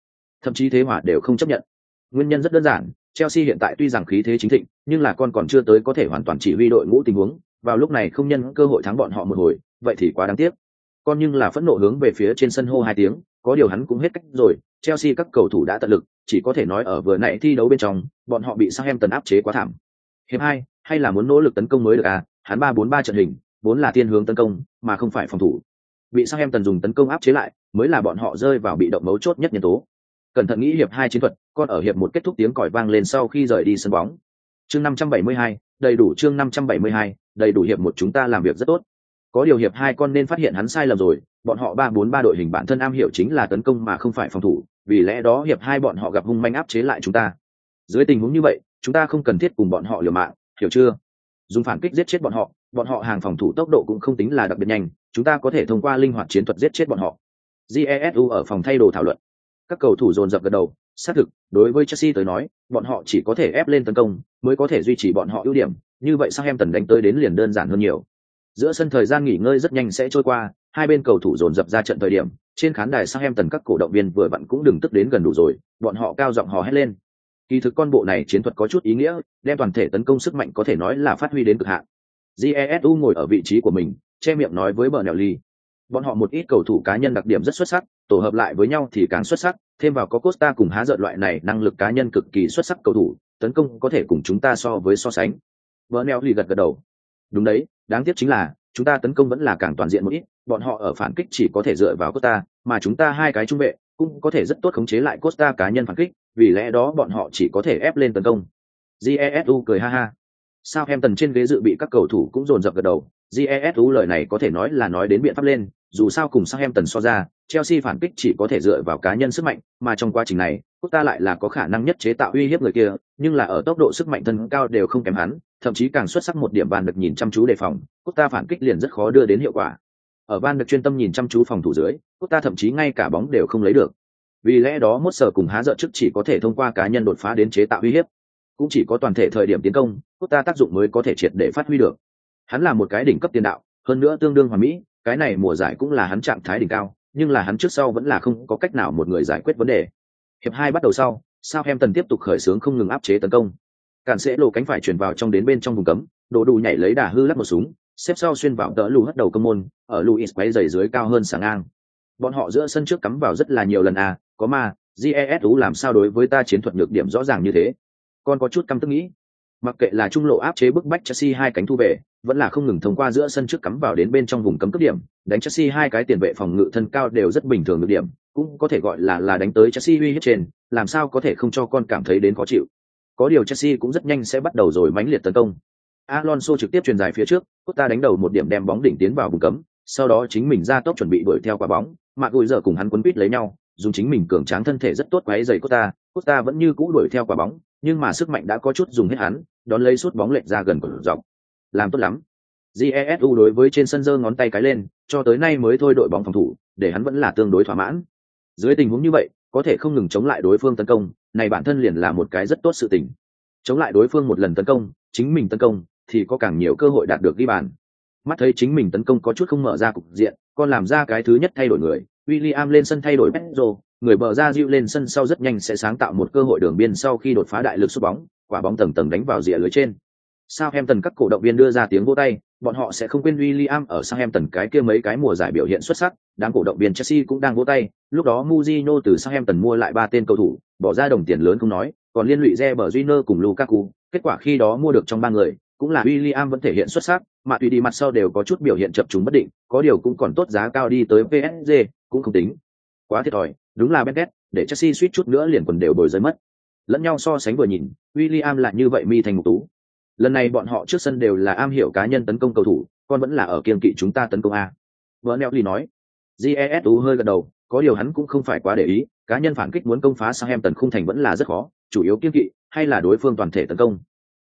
Thậm chí thế hòa đều không chấp nhận. Nguyên nhân rất đơn giản, Chelsea hiện tại tuy rằng khí thế chính thịnh, nhưng là con còn chưa tới có thể hoàn toàn chỉ huy đội ngũ tình huống, vào lúc này không nhân cơ hội thắng bọn họ một hồi, vậy thì quá đáng tiếc. Con nhưng là phẫn nộ hướng về phía trên sân hô hai tiếng, có điều hắn cũng hết cách rồi, Chelsea các cầu thủ đã tận lực, chỉ có thể nói ở vừa nãy thi đấu bên trong, bọn họ bị Southampton áp chế quá thảm. Hiệp hai, hay là muốn nỗ lực tấn công mới được à, hắn ba bốn ba trận hình, vốn là thiên hướng tấn công, mà không phải phòng thủ. Bị sao em tần dùng tấn công áp chế lại, mới là bọn họ rơi vào bị động mấu chốt nhất nhân tố. Cẩn thận nghĩ hiệp hai chiến thuật, con ở hiệp một kết thúc tiếng còi vang lên sau khi rời đi sân bóng. Chương 572, đầy đủ chương 572, đầy đủ hiệp một chúng ta làm việc rất tốt. Có điều hiệp hai con nên phát hiện hắn sai lầm rồi, bọn họ ba bốn ba đội hình bản thân am hiểu chính là tấn công mà không phải phòng thủ, vì lẽ đó hiệp hai bọn họ gặp hung manh áp chế lại chúng ta. Dưới tình huống như vậy, chúng ta không cần thiết cùng bọn họ liều mạng, hiểu chưa? Dùng phản kích giết chết bọn họ, bọn họ hàng phòng thủ tốc độ cũng không tính là đặc biệt nhanh, chúng ta có thể thông qua linh hoạt chiến thuật giết chết bọn họ. Jesu ở phòng thay đồ thảo luận. Các cầu thủ dồn dập gật đầu, xác thực, đối với Chelsea tới nói, bọn họ chỉ có thể ép lên tấn công, mới có thể duy trì bọn họ ưu điểm, như vậy sang em tần đánh tới đến liền đơn giản hơn nhiều. Giữa sân thời gian nghỉ ngơi rất nhanh sẽ trôi qua, hai bên cầu thủ dồn dập ra trận thời điểm, trên khán đài sang em tần các cổ động viên vừa vặn cũng đừng tức đến gần đủ rồi, bọn họ cao giọng hò hét lên. Kỳ thực con bộ này chiến thuật có chút ý nghĩa, đem toàn thể tấn công sức mạnh có thể nói là phát huy đến cực hạn. Jesu ngồi ở vị trí của mình, che miệng nói với Bernelli. Bọn họ một ít cầu thủ cá nhân đặc điểm rất xuất sắc, tổ hợp lại với nhau thì càng xuất sắc, thêm vào có Costa cùng há dợn loại này năng lực cá nhân cực kỳ xuất sắc cầu thủ, tấn công có thể cùng chúng ta so với so sánh. Bernelli gật gật đầu. Đúng đấy, đáng tiếc chính là chúng ta tấn công vẫn là càng toàn diện một ít, bọn họ ở phản kích chỉ có thể dựa vào Costa, mà chúng ta hai cái trung vệ cũng có thể rất tốt khống chế lại Costa cá nhân phản kích, vì lẽ đó bọn họ chỉ có thể ép lên tấn công. Jesu cười ha ha. Sao em tần trên ghế dự bị các cầu thủ cũng dồn dập gật đầu, Jesu lời này có thể nói là nói đến biện pháp lên, dù sao cùng sang em tần so ra, Chelsea phản kích chỉ có thể dựa vào cá nhân sức mạnh, mà trong quá trình này, Costa lại là có khả năng nhất chế tạo uy hiếp người kia, nhưng là ở tốc độ sức mạnh thân cao đều không kém hắn, thậm chí càng xuất sắc một điểm bàn được nhìn chăm chú đề phòng, Costa phản kích liền rất khó đưa đến hiệu quả. Ở ban được chuyên tâm nhìn chăm chú phòng thủ dưới, ta thậm chí ngay cả bóng đều không lấy được. Vì lẽ đó Mốt Sở cùng há dợ trước chỉ có thể thông qua cá nhân đột phá đến chế tạo uy hiếp. Cũng chỉ có toàn thể thời điểm tiến công, ta tác dụng mới có thể triệt để phát huy được. Hắn là một cái đỉnh cấp tiền đạo, hơn nữa tương đương hoàn mỹ, cái này mùa giải cũng là hắn trạng thái đỉnh cao, nhưng là hắn trước sau vẫn là không có cách nào một người giải quyết vấn đề. Hiệp hai bắt đầu sau, sao em tần tiếp tục khởi xướng không ngừng áp chế tấn công. Cản sẽ lộ cánh phải chuyển vào trong đến bên trong vùng cấm, đồ đủ nhảy lấy đà hư lắp một súng, xếp sau xuyên vào đỡ lù hất đầu công môn, ở Luis quay dày dưới cao hơn sáng ngang. Bọn họ giữa sân trước cắm vào rất là nhiều lần à, có mà, GESU làm sao đối với ta chiến thuật nhược điểm rõ ràng như thế. Con có chút căm tức nghĩ. Mặc kệ là trung lộ áp chế bức bách Chelsea hai cánh thu về, vẫn là không ngừng thông qua giữa sân trước cắm vào đến bên trong vùng cấm cấp điểm, đánh Chelsea hai cái tiền vệ phòng ngự thân cao đều rất bình thường được điểm, cũng có thể gọi là là đánh tới Chelsea uy hiếp trên, làm sao có thể không cho con cảm thấy đến khó chịu. Có điều Chelsea cũng rất nhanh sẽ bắt đầu rồi mãnh liệt tấn công. Alonso trực tiếp truyền dài phía trước, Costa đánh đầu một điểm đem bóng đỉnh tiến vào vùng cấm, sau đó chính mình ra tốc chuẩn bị đuổi theo quả bóng, mà gùi giờ cùng hắn quấn quýt lấy nhau, dùng chính mình cường tráng thân thể rất tốt quấy giày Costa, Costa vẫn như cũ đuổi theo quả bóng, nhưng mà sức mạnh đã có chút dùng hết hắn, đón lấy suốt bóng lệch ra gần của dọc. Làm tốt lắm. Jesu đối với trên sân giơ ngón tay cái lên, cho tới nay mới thôi đội bóng phòng thủ, để hắn vẫn là tương đối thỏa mãn. Dưới tình huống như vậy, có thể không ngừng chống lại đối phương tấn công, này bản thân liền là một cái rất tốt sự tình. Chống lại đối phương một lần tấn công, chính mình tấn công, thì có càng nhiều cơ hội đạt được ghi bàn. Mắt thấy chính mình tấn công có chút không mở ra cục diện, còn làm ra cái thứ nhất thay đổi người, William lên sân thay đổi Pedro, người bờ ra dịu lên sân sau rất nhanh sẽ sáng tạo một cơ hội đường biên sau khi đột phá đại lực sút bóng, quả bóng tầng tầng đánh vào rìa lưới trên. Southampton các cổ động viên đưa ra tiếng vỗ tay, bọn họ sẽ không quên William ở Southampton cái kia mấy cái mùa giải biểu hiện xuất sắc, đám cổ động viên Chelsea cũng đang vỗ tay, lúc đó Mourinho từ Southampton mua lại ba tên cầu thủ, bỏ ra đồng tiền lớn không nói, còn liên lụy Reber Júnior cùng Lukaku, kết quả khi đó mua được trong ba người, cũng là William vẫn thể hiện xuất sắc, mà tùy đi mặt sau đều có chút biểu hiện chập trùng bất định, có điều cũng còn tốt giá cao đi tới PSG, cũng không tính. Quá thiệt thòi, đúng là Bendet, để Chelsea suýt chút nữa liền quần đều bồi rơi mất. Lẫn nhau so sánh vừa nhìn, William lại như vậy mi thành một tú. Lần này bọn họ trước sân đều là am hiểu cá nhân tấn công cầu thủ, còn vẫn là ở kiên kỵ chúng ta tấn công a. Bernelli nói. Jesu hơi gật đầu, có điều hắn cũng không phải quá để ý, cá nhân phản kích muốn công phá sang em tấn khung thành vẫn là rất khó, chủ yếu kiên kỵ hay là đối phương toàn thể tấn công.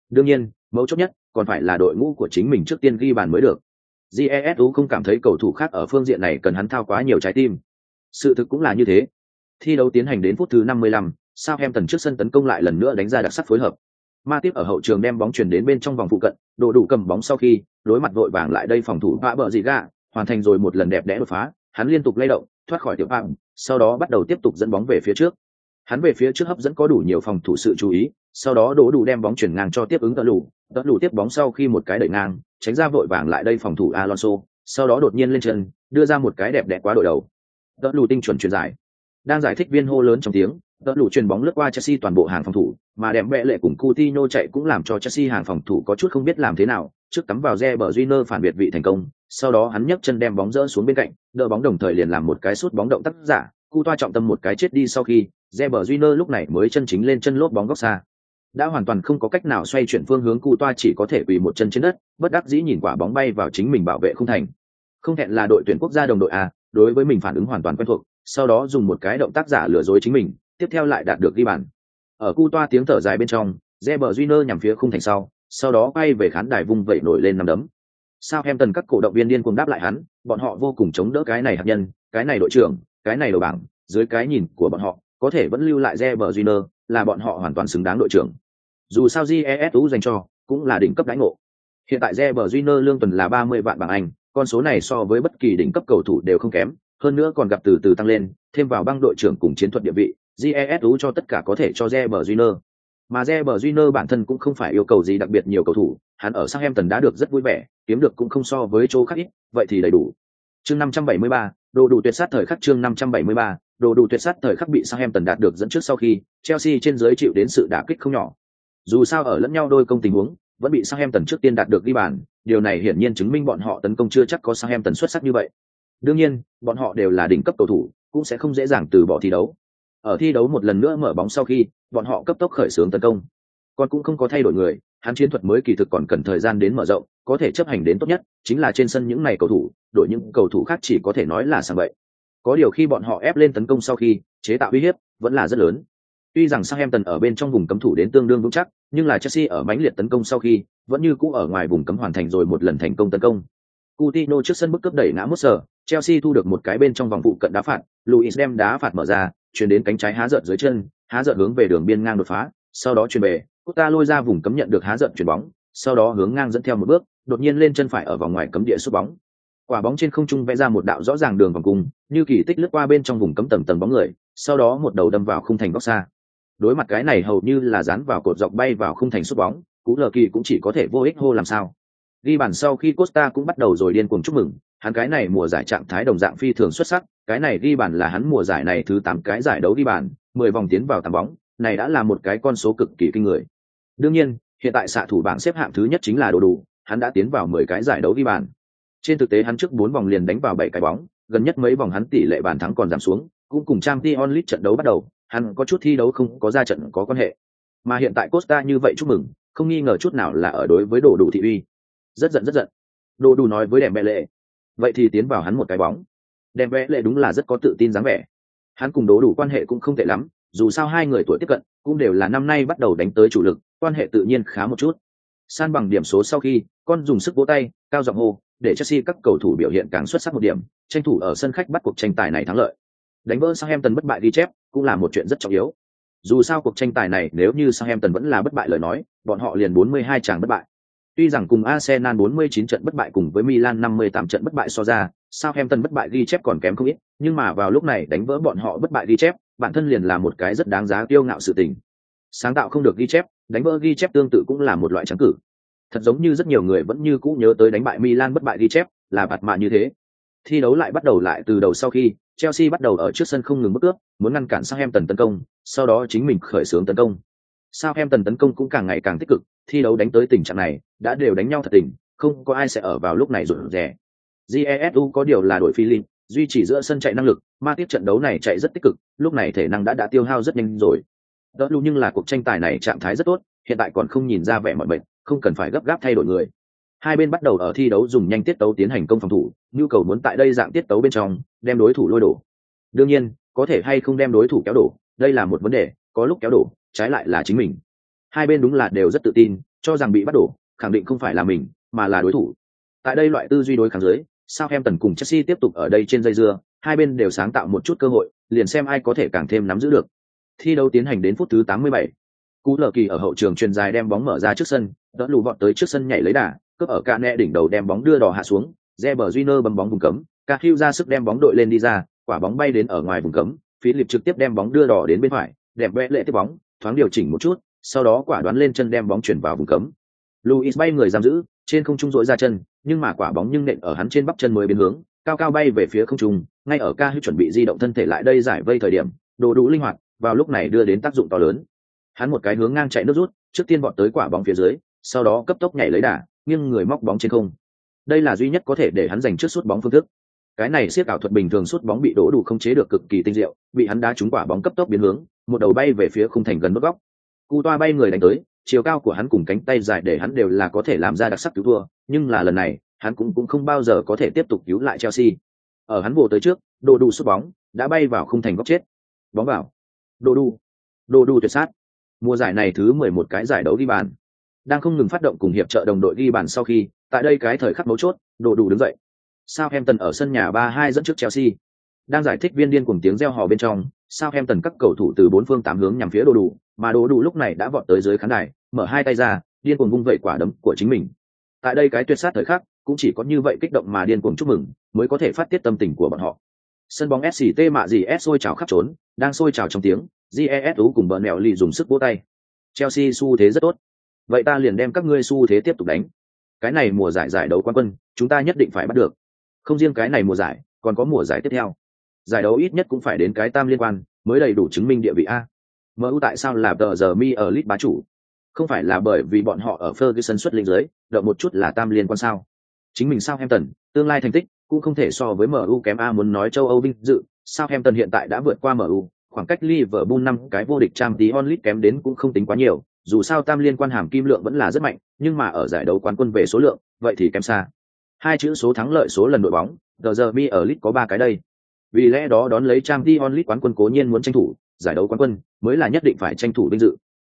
Đương nhiên, mấu chốt nhất còn phải là đội ngũ của chính mình trước tiên ghi bàn mới được. Jesu không cảm thấy cầu thủ khác ở phương diện này cần hắn thao quá nhiều trái tim. Sự thực cũng là như thế. Thi đấu tiến hành đến phút thứ 55, sao em tần trước sân tấn công lại lần nữa đánh ra đặc sắc phối hợp. Ma tiếp ở hậu trường đem bóng chuyển đến bên trong vòng phụ cận đồ đủ cầm bóng sau khi đối mặt vội vàng lại đây phòng thủ vã bờ gì gạ hoàn thành rồi một lần đẹp đẽ đột phá hắn liên tục lay động thoát khỏi tiểu phạm sau đó bắt đầu tiếp tục dẫn bóng về phía trước hắn về phía trước hấp dẫn có đủ nhiều phòng thủ sự chú ý, sau đó đỗ đủ đem bóng chuyển ngang cho tiếp ứng tận lù tận lù tiếp bóng sau khi một cái đẩy ngang, tránh ra vội vàng lại đây phòng thủ alonso, sau đó đột nhiên lên chân, đưa ra một cái đẹp đẽ quá đội đầu. Tận lù tinh chuẩn truyền giải. Đang giải thích viên hô lớn trong tiếng tận lù truyền bóng lướt qua chelsea toàn bộ hàng phòng thủ, mà đẹp vẽ lệ cùng Coutinho chạy cũng làm cho chelsea hàng phòng thủ có chút không biết làm thế nào, trước cắm vào re bờ Junior phản biệt vị thành công, sau đó hắn nhấc chân đem bóng rỡ xuống bên cạnh, đỡ bóng đồng thời liền làm một cái sút bóng động tác giả cu toa trọng tâm một cái chết đi sau khi Reber lúc này mới chân chính lên chân lốp bóng góc xa. Đã hoàn toàn không có cách nào xoay chuyển phương hướng, cu toa chỉ có thể quỳ một chân trên đất, bất đắc dĩ nhìn quả bóng bay vào chính mình bảo vệ không thành. Không hẹn là đội tuyển quốc gia đồng đội a, đối với mình phản ứng hoàn toàn quen thuộc, sau đó dùng một cái động tác giả lừa dối chính mình, tiếp theo lại đạt được ghi bàn. Ở cu toa tiếng thở dài bên trong Reber Júnior nhằm phía khung thành sau sau đó quay về khán đài vung vẩy nổi lên nằm đấm. Sao em tần các cổ động viên điên cuồng đáp lại hắn, bọn họ vô cùng chống đỡ cái này hạt nhân, cái này đội trưởng cái này đầu bảng dưới cái nhìn của bọn họ có thể vẫn lưu lại Reber Júnior là bọn họ hoàn toàn xứng đáng đội trưởng. Dù sao jesu dành cho cũng là đỉnh cấp đánh ngộ. Hiện tại Reber Júnior lương tuần là ba mươi vạn bảng anh con số này so với bất kỳ đỉnh cấp cầu thủ đều không kém hơn nữa còn gặp từ từ tăng lên thêm vào băng đội trưởng cùng chiến thuật địa vị jesu cho tất cả có thể cho Reber Júnior mà Reber Júnior bản thân cũng không phải yêu cầu gì đặc biệt nhiều cầu thủ, hắn ở Southampton đã được rất vui vẻ, kiếm được cũng không so với chỗ khác ít, vậy thì đầy đủ. Chương 573, đồ đủ tuyệt sát thời khắc chương 573, đồ đủ tuyệt sát thời khắc bị Southampton đạt được dẫn trước sau khi Chelsea trên dưới chịu đến sự đả kích không nhỏ. Dù sao ở lẫn nhau đôi công tình huống, vẫn bị Southampton trước tiên đạt được ghi bàn, điều này hiển nhiên chứng minh bọn họ tấn công chưa chắc có Southampton xuất sắc như vậy. Đương nhiên, bọn họ đều là đỉnh cấp cầu thủ, cũng sẽ không dễ dàng từ bỏ thi đấu. Ở thi đấu một lần nữa mở bóng sau khi, bọn họ cấp tốc khởi xướng tấn công còn cũng không có thay đổi người hắn chiến thuật mới kỳ thực còn cần thời gian đến mở rộng, có thể chấp hành đến tốt nhất, chính là trên sân những này cầu thủ, đội những cầu thủ khác chỉ có thể nói là sang vậy có điều khi bọn họ ép lên tấn công sau khi, chế tạo uy hiếp vẫn là rất lớn. Tuy rằng Southampton ở bên trong vùng cấm thủ đến tương đương vững chắc, nhưng là Chelsea ở mãnh liệt tấn công sau khi, vẫn như cũ ở ngoài vùng cấm hoàn thành rồi một lần thành công tấn công. Coutinho trước sân bức cấp đẩy ngã mất sở Chelsea thu được một cái bên trong vòng phụ cận đá phạt, Luis đem đá phạt mở ra, chuyển đến cánh trái há giận dưới chân, há giận hướng về đường biên ngang đột phá, sau đó chuyển về. Costa lôi ra vùng cấm nhận được há giận chuyển bóng, sau đó hướng ngang dẫn theo một bước, đột nhiên lên chân phải ở vòng ngoài cấm địa sút bóng. Quả bóng trên không trung vẽ ra một đạo rõ ràng đường vòng cung, như kỳ tích lướt qua bên trong vùng cấm tầng tầng bóng người, sau đó một đầu đâm vào khung thành góc xa. Đối mặt cái này hầu như là dán vào cột dọc bay vào khung thành sút bóng, cú lờ kỳ cũng chỉ có thể vô ích hô làm sao. Ghi bàn sau khi costa cũng bắt đầu rồi điên cuồng chúc mừng, hắn cái này mùa giải trạng thái đồng dạng phi thường xuất sắc, cái này ghi bàn là hắn mùa giải này thứ tám cái giải đấu ghi bàn, mười vòng tiến vào tám bóng này đã là một cái con số cực kỳ kinh người. Đương nhiên, hiện tại xạ thủ bảng xếp hạng thứ nhất chính là đồ đủ, hắn đã tiến vào mười cái giải đấu ghi bàn. Trên thực tế hắn trước bốn vòng liền đánh vào bảy cái bóng, gần nhất mấy vòng hắn tỷ lệ bàn thắng còn giảm xuống, cũng cùng trang t onlit trận đấu bắt đầu, hắn có chút thi đấu không có ra trận có quan hệ. Mà hiện tại costa như vậy chúc mừng, không nghi ngờ chút nào là ở đối với đồ đủ thị uy. Rất giận rất giận. Đồ đủ nói với đèm bệ lệ vậy thì tiến vào hắn một cái bóng. Đèm bệ lệ đúng là rất có tự tin dáng vẻ. Hắn cùng đồ đủ quan hệ cũng không tệ lắm dù sao hai người tuổi tiếp cận cũng đều là năm nay bắt đầu đánh tới chủ lực, quan hệ tự nhiên khá một chút. San bằng điểm số sau khi, con dùng sức vỗ tay, cao giọng hô, để chelsea các cầu thủ biểu hiện càng xuất sắc một điểm, tranh thủ ở sân khách bắt cuộc tranh tài này thắng lợi. Đánh vỡ Southampton bất bại ghi chép cũng là một chuyện rất trọng yếu. Dù sao cuộc tranh tài này nếu như Southampton vẫn là bất bại lời nói, bọn họ liền 42 tràng bất bại. Tuy rằng cùng Arsenal 49 trận bất bại cùng với Milan 58 trận bất bại so ra, Southampton bất bại ghi chép còn kém không ít, nhưng mà vào lúc này đánh vỡ bọn họ bất bại ghi chép bản thân liền là một cái rất đáng giá tiêu ngạo sự tình. Sáng tạo không được ghi chép, đánh vỡ ghi chép tương tự cũng là một loại trắng cử. Thật giống như rất nhiều người vẫn như cũ nhớ tới đánh bại milan bất bại ghi chép, là bạt mạ như thế. Thi đấu lại bắt đầu lại từ đầu sau khi, chelsea bắt đầu ở trước sân không ngừng bất cướp muốn ngăn cản Southampton tấn công, sau đó chính mình khởi xướng tấn công. Southampton tấn công cũng càng ngày càng tích cực, thi đấu đánh tới tình trạng này, đã đều đánh nhau thật tình, không có ai sẽ ở vào lúc này rụt rè. Jesu có điều là đội philip duy trì giữa sân chạy năng lực ma tiếp trận đấu này chạy rất tích cực, lúc này thể năng đã đã tiêu hao rất nhanh rồi. Đỡ lưu nhưng là cuộc tranh tài này trạng thái rất tốt, hiện tại còn không nhìn ra vẻ mọi bệnh không cần phải gấp gáp thay đổi người. Hai bên bắt đầu ở thi đấu dùng nhanh tiết tấu tiến hành công phòng thủ, nhu cầu muốn tại đây dạng tiết tấu bên trong, đem đối thủ lôi đổ. Đương nhiên, có thể hay không đem đối thủ kéo đổ, đây là một vấn đề, có lúc kéo đổ, trái lại là chính mình. Hai bên đúng là đều rất tự tin, cho rằng bị bắt đổ, khẳng định không phải là mình, mà là đối thủ. Tại đây loại tư duy đối kháng dưới sao em tần cùng chelsea tiếp tục ở đây trên dây dưa hai bên đều sáng tạo một chút cơ hội liền xem ai có thể càng thêm nắm giữ được thi đấu tiến hành đến phút thứ 87. cú lờ kỳ ở hậu trường truyền dài đem bóng mở ra trước sân đỡ lù vọt tới trước sân nhảy lấy đà cướp ở ca nẹ đỉnh đầu đem bóng đưa đò hạ xuống Reber Júnior bấm bóng vùng cấm, Ca ra sức đem bóng đội lên đi ra, quả bóng bay đến ở ngoài vùng cấm, Philip trực tiếp đem bóng đưa đỏ đến bên phải, đẹp vẽ lệ tiếp bóng thoáng điều chỉnh một chút sau đó quả đoán lên chân đem bóng chuyển vào vùng cấm luis bay người giam giữ trên không trung dội ra chân nhưng mà quả bóng nhưng nện ở hắn trên bắp chân mới biến hướng cao cao bay về phía không trung, ngay ở ca hữu chuẩn bị di động thân thể lại đây giải vây thời điểm, đồ đủ linh hoạt, vào lúc này đưa đến tác dụng to lớn. Hắn một cái hướng ngang chạy nước rút, trước tiên bọn tới quả bóng phía dưới, sau đó cấp tốc nhảy lấy đà, nghiêng người móc bóng trên không. Đây là duy nhất có thể để hắn giành trước suốt bóng phương thức. Cái này siết ảo thuật bình thường suốt bóng bị đổ đủ không chế được cực kỳ tinh diệu, bị hắn đá trúng quả bóng cấp tốc biến hướng, một đầu bay về phía khung thành gần mất góc. Cu toa bay người đánh tới, chiều cao của hắn cùng cánh tay dài để hắn đều là có thể làm ra đặc sắc cứu thua, nhưng là lần này hắn cũng cũng không bao giờ có thể tiếp tục cứu lại chelsea. Ở hắn bổ tới trước đồ đủ sút bóng đã bay vào khung thành góc chết. Bóng vào. Đồ đủ đồ đủ tuyệt sát. Mùa giải này thứ mười một cái giải đấu ghi bàn. Đang không ngừng phát động cùng hiệp trợ đồng đội ghi bàn sau khi tại đây cái thời khắc mấu chốt đồ đủ đứng dậy. Southampton ở sân nhà 3-2 dẫn trước Chelsea. Đang giải thích viên điên cùng tiếng reo hò bên trong, Southampton các cầu thủ từ bốn phương tám hướng nhằm phía đồ đủ, mà đồ đủ lúc này đã vọt tới dưới khán đài, mở hai tay ra, điên cuồng vung vẩy quả đấm của chính mình. Tại đây cái tuyệt sát thời khắc, cũng chỉ có như vậy kích động mà điên cuồng chúc mừng, mới có thể phát tiết tâm tình của bọn họ. Sân bóng SCT mạ gì S sôi trào khắp trốn, đang sôi trào trong tiếng, GESU cùng bờ nẹo lì dùng sức vỗ tay. Chelsea xu thế rất tốt. Vậy ta liền đem các ngươi xu thế tiếp tục đánh. Cái này mùa giải giải đấu quan quân, chúng ta nhất định phải bắt được không riêng cái này mùa giải còn có mùa giải tiếp theo giải đấu ít nhất cũng phải đến cái tam liên quan mới đầy đủ chứng minh địa vị a mu tại sao là tờ giờ mi ở lit bá chủ không phải là bởi vì bọn họ ở ferguson xuất linh giới đợi một chút là tam liên quan sao chính mình sao Hampton, tương lai thành tích cũng không thể so với mu kém a muốn nói châu âu vinh dự. Sao Hampton hiện tại đã vượt qua mu khoảng cách Liverpool năm cái vô địch trang tí onlit kém đến cũng không tính quá nhiều. Dù sao tam liên quan hàm kim lượng vẫn là rất mạnh nhưng mà ở giải đấu quán quân về số lượng vậy thì kém xa. Hai chữ số thắng lợi số lần đội bóng giờ giờ mi ở lit có ba cái đây. Vì lẽ đó đón lấy trang League onlit quán quân cố nhiên muốn tranh thủ giải đấu quán quân mới là nhất định phải tranh thủ vinh dự.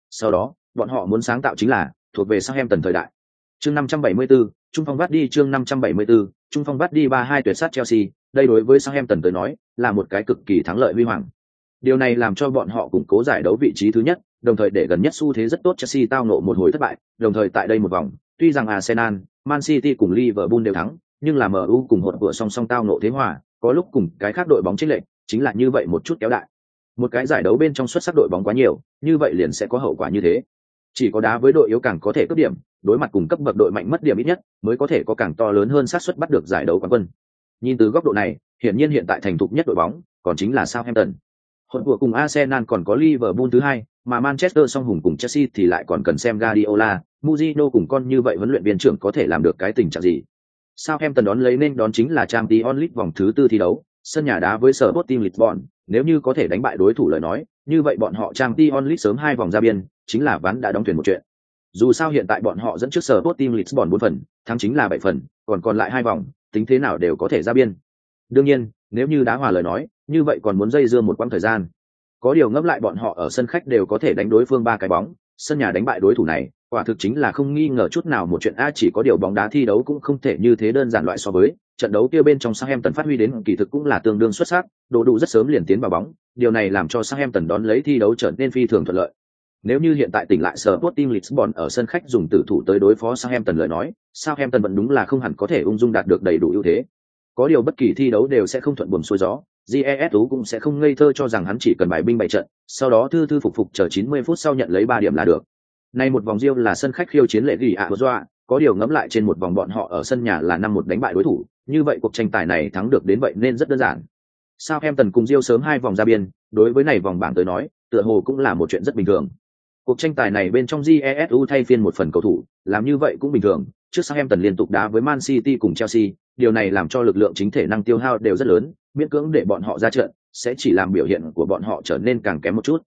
Sau đó bọn họ muốn sáng tạo chính là thuộc về sang em tần thời đại. Chương 574, trung phong vắt đi chương 574, trung phong vắt đi ba hai tuyệt sát chelsea đây đối với Southampton tới nói là một cái cực kỳ thắng lợi huy hoàng điều này làm cho bọn họ củng cố giải đấu vị trí thứ nhất đồng thời để gần nhất xu thế rất tốt chelsea tao ngộ một hồi thất bại đồng thời tại đây một vòng tuy rằng arsenal Man City cùng Liverpool đều thắng, nhưng là MU cùng hột vừa song song tao ngộ thế hòa, có lúc cùng cái khác đội bóng chiến lệnh, chính là như vậy một chút kéo đại. Một cái giải đấu bên trong xuất sắc đội bóng quá nhiều, như vậy liền sẽ có hậu quả như thế. Chỉ có đá với đội yếu càng có thể cướp điểm, đối mặt cùng cấp bậc đội mạnh mất điểm ít nhất, mới có thể có càng to lớn hơn xác suất bắt được giải đấu quán quân. Nhìn từ góc độ này, hiển nhiên hiện tại thành thục nhất đội bóng, còn chính là Southampton. Hột vừa cùng Arsenal còn có Liverpool thứ hai, mà Manchester song hùng cùng Chelsea thì lại còn cần xem Guardiola, muzino cùng con như vậy huấn luyện viên trưởng có thể làm được cái tình trạng gì. Southampton đón lấy nên đón chính là trang tí onlit vòng thứ tư thi đấu, sân nhà đá với sở Sporting Lisbon, nếu như có thể đánh bại đối thủ lời nói, như vậy bọn họ trang tí onlit sớm hai vòng ra biên, chính là ván đã đóng thuyền một chuyện. Dù sao hiện tại bọn họ dẫn trước sở Sporting Lisbon bốn phần, thắng chính là bảy phần, còn còn lại hai vòng, tính thế nào đều có thể ra biên. Đương nhiên, nếu như đá hòa lời nói, như vậy còn muốn dây dưa một quãng thời gian. Có điều ngấp lại bọn họ ở sân khách đều có thể đánh đối phương ba cái bóng, sân nhà đánh bại đối thủ này, quả thực chính là không nghi ngờ chút nào một chuyện a chỉ có điều bóng đá thi đấu cũng không thể như thế đơn giản loại so với trận đấu kia bên trong Southampton phát huy đến kỳ thực cũng là tương đương xuất sắc, đồ đủ rất sớm liền tiến vào bóng, điều này làm cho Southampton đón lấy thi đấu trở nên phi thường thuận lợi. Nếu như hiện tại tỉnh lại sở Sporting Lisbon ở sân khách dùng tử thủ tới đối phó Southampton lời nói, Southampton vẫn đúng là không hẳn có thể ung dung đạt được đầy đủ ưu thế. Có điều bất kỳ thi đấu đều sẽ không thuận buồm xuôi gió, GESU cũng sẽ không ngây thơ cho rằng hắn chỉ cần bài binh bày trận, sau đó thư thư phục phục chờ 90 phút sau nhận lấy 3 điểm là được. Nay một vòng riêu là sân khách khiêu chiến lệ ghi ạ doa, có điều ngẫm lại trên một vòng bọn họ ở sân nhà là năm một đánh bại đối thủ, như vậy cuộc tranh tài này thắng được đến vậy nên rất đơn giản. Sao em tần cùng riêu sớm hai vòng ra biên, đối với này vòng bảng tới nói, tựa hồ cũng là một chuyện rất bình thường. Cuộc tranh tài này bên trong GESU thay phiên một phần cầu thủ, làm như vậy cũng bình thường, trước sang em tần liên tục đá với Man City cùng Chelsea, điều này làm cho lực lượng chính thể năng tiêu hao đều rất lớn, miễn cưỡng để bọn họ ra trận, sẽ chỉ làm biểu hiện của bọn họ trở nên càng kém một chút.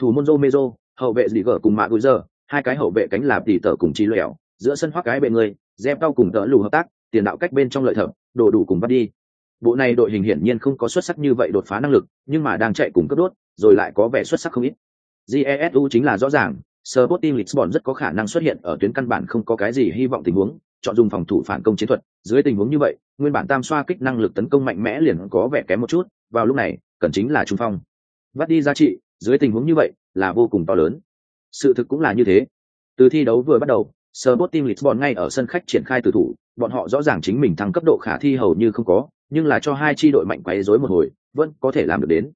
Thủ môn Romero, hậu vệ gì gở cùng Mạ Gùi hai cái hậu vệ cánh làm tỉ tở cùng chi lẻo giữa sân hoác cái bệ người dẹp cao cùng tớ lù hợp tác tiền đạo cách bên trong lợi thập đồ đủ cùng bắt đi. Bộ này đội hình hiển nhiên không có xuất sắc như vậy đột phá năng lực nhưng mà đang chạy cùng cấp đốt rồi lại có vẻ xuất sắc không ít jesu chính là rõ ràng Sporting Lisbon rất có khả năng xuất hiện ở tuyến căn bản không có cái gì hy vọng tình huống, chọn dùng phòng thủ phản công chiến thuật, dưới tình huống như vậy, nguyên bản tam xoa kích năng lực tấn công mạnh mẽ liền có vẻ kém một chút, vào lúc này, cần chính là trung phong. Vắt đi giá trị, dưới tình huống như vậy, là vô cùng to lớn. Sự thực cũng là như thế. Từ thi đấu vừa bắt đầu, Sporting Lisbon ngay ở sân khách triển khai từ thủ, bọn họ rõ ràng chính mình thăng cấp độ khả thi hầu như không có, nhưng là cho hai chi đội mạnh quấy rối một hồi, vẫn có thể làm được đến.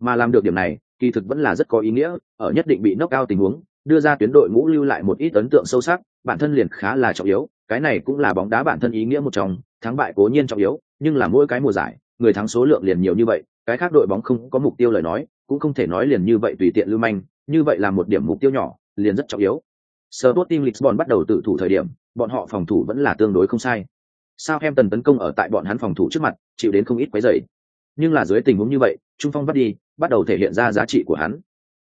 Mà làm được điểm này, kỳ thực vẫn là rất có ý nghĩa, ở nhất định bị knock out tình huống, đưa ra tuyến đội ngũ lưu lại một ít ấn tượng sâu sắc, bản thân liền khá là trọng yếu, cái này cũng là bóng đá bản thân ý nghĩa một trong, thắng bại cố nhiên trọng yếu, nhưng là mỗi cái mùa giải, người thắng số lượng liền nhiều như vậy, cái khác đội bóng không có mục tiêu lời nói, cũng không thể nói liền như vậy tùy tiện lưu manh, như vậy là một điểm mục tiêu nhỏ, liền rất trọng yếu. Sporting Lisbon bắt đầu tự thủ thời điểm, bọn họ phòng thủ vẫn là tương đối không sai. Southampton tấn công ở tại bọn hắn phòng thủ trước mặt, chịu đến không ít quấy rầy. Nhưng là dưới tình huống như vậy, trung phong bắt đi, bắt đầu thể hiện ra giá trị của hắn.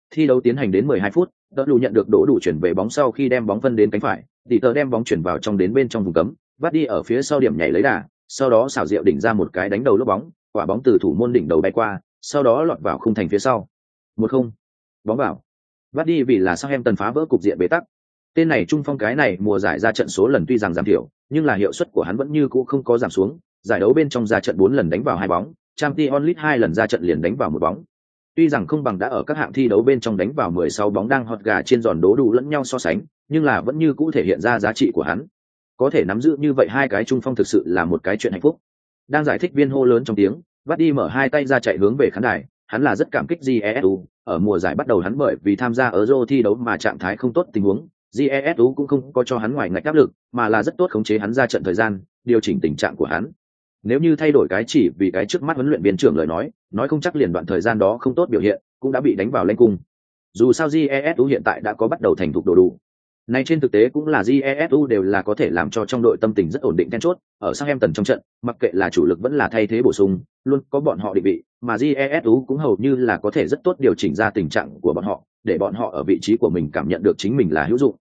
Thi đấu tiến hành đến 12 phút, Đỗ đủ nhận được đổ đủ chuyển về bóng sau khi đem bóng phân đến cánh phải, tỷ tờ đem bóng chuyển vào trong đến bên trong vùng cấm, bắt đi ở phía sau điểm nhảy lấy đà, sau đó xảo diệu đỉnh ra một cái đánh đầu lốp bóng, quả bóng từ thủ môn đỉnh đầu bay qua, sau đó lọt vào khung thành phía sau. Một không, bóng vào. Bắt đi vì là sang em tần phá vỡ cục diện bế tắc. Tên này trung phong cái này mùa giải ra trận số lần tuy rằng giảm thiểu, nhưng là hiệu suất của hắn vẫn như cũ không có giảm xuống, giải đấu bên trong ra trận bốn lần đánh vào hai bóng, Champions League hai lần ra trận liền đánh vào một bóng. Tuy rằng không bằng đã ở các hạng thi đấu bên trong đánh vào 16 bóng đang hot gà trên giòn đố đủ lẫn nhau so sánh, nhưng là vẫn như cũ thể hiện ra giá trị của hắn. Có thể nắm giữ như vậy hai cái trung phong thực sự là một cái chuyện hạnh phúc. Đang giải thích viên hô lớn trong tiếng, vắt đi mở hai tay ra chạy hướng về khán đài, hắn là rất cảm kích Jesu, ở mùa giải bắt đầu hắn bởi vì tham gia Euro thi đấu mà trạng thái không tốt tình huống, Jesu cũng không có cho hắn ngoài ngạch áp lực, mà là rất tốt khống chế hắn ra trận thời gian, điều chỉnh tình trạng của hắn. Nếu như thay đổi cái chỉ vì cái trước mắt huấn luyện viên trưởng lời nói, nói không chắc liền đoạn thời gian đó không tốt biểu hiện, cũng đã bị đánh vào lên cung. Dù sao Jesu hiện tại đã có bắt đầu thành thục đồ đủ. Nay trên thực tế cũng là Jesu đều là có thể làm cho trong đội tâm tình rất ổn định then chốt, ở sang em tần trong trận, mặc kệ là chủ lực vẫn là thay thế bổ sung, luôn có bọn họ định vị, mà Jesu cũng hầu như là có thể rất tốt điều chỉnh ra tình trạng của bọn họ, để bọn họ ở vị trí của mình cảm nhận được chính mình là hữu dụng.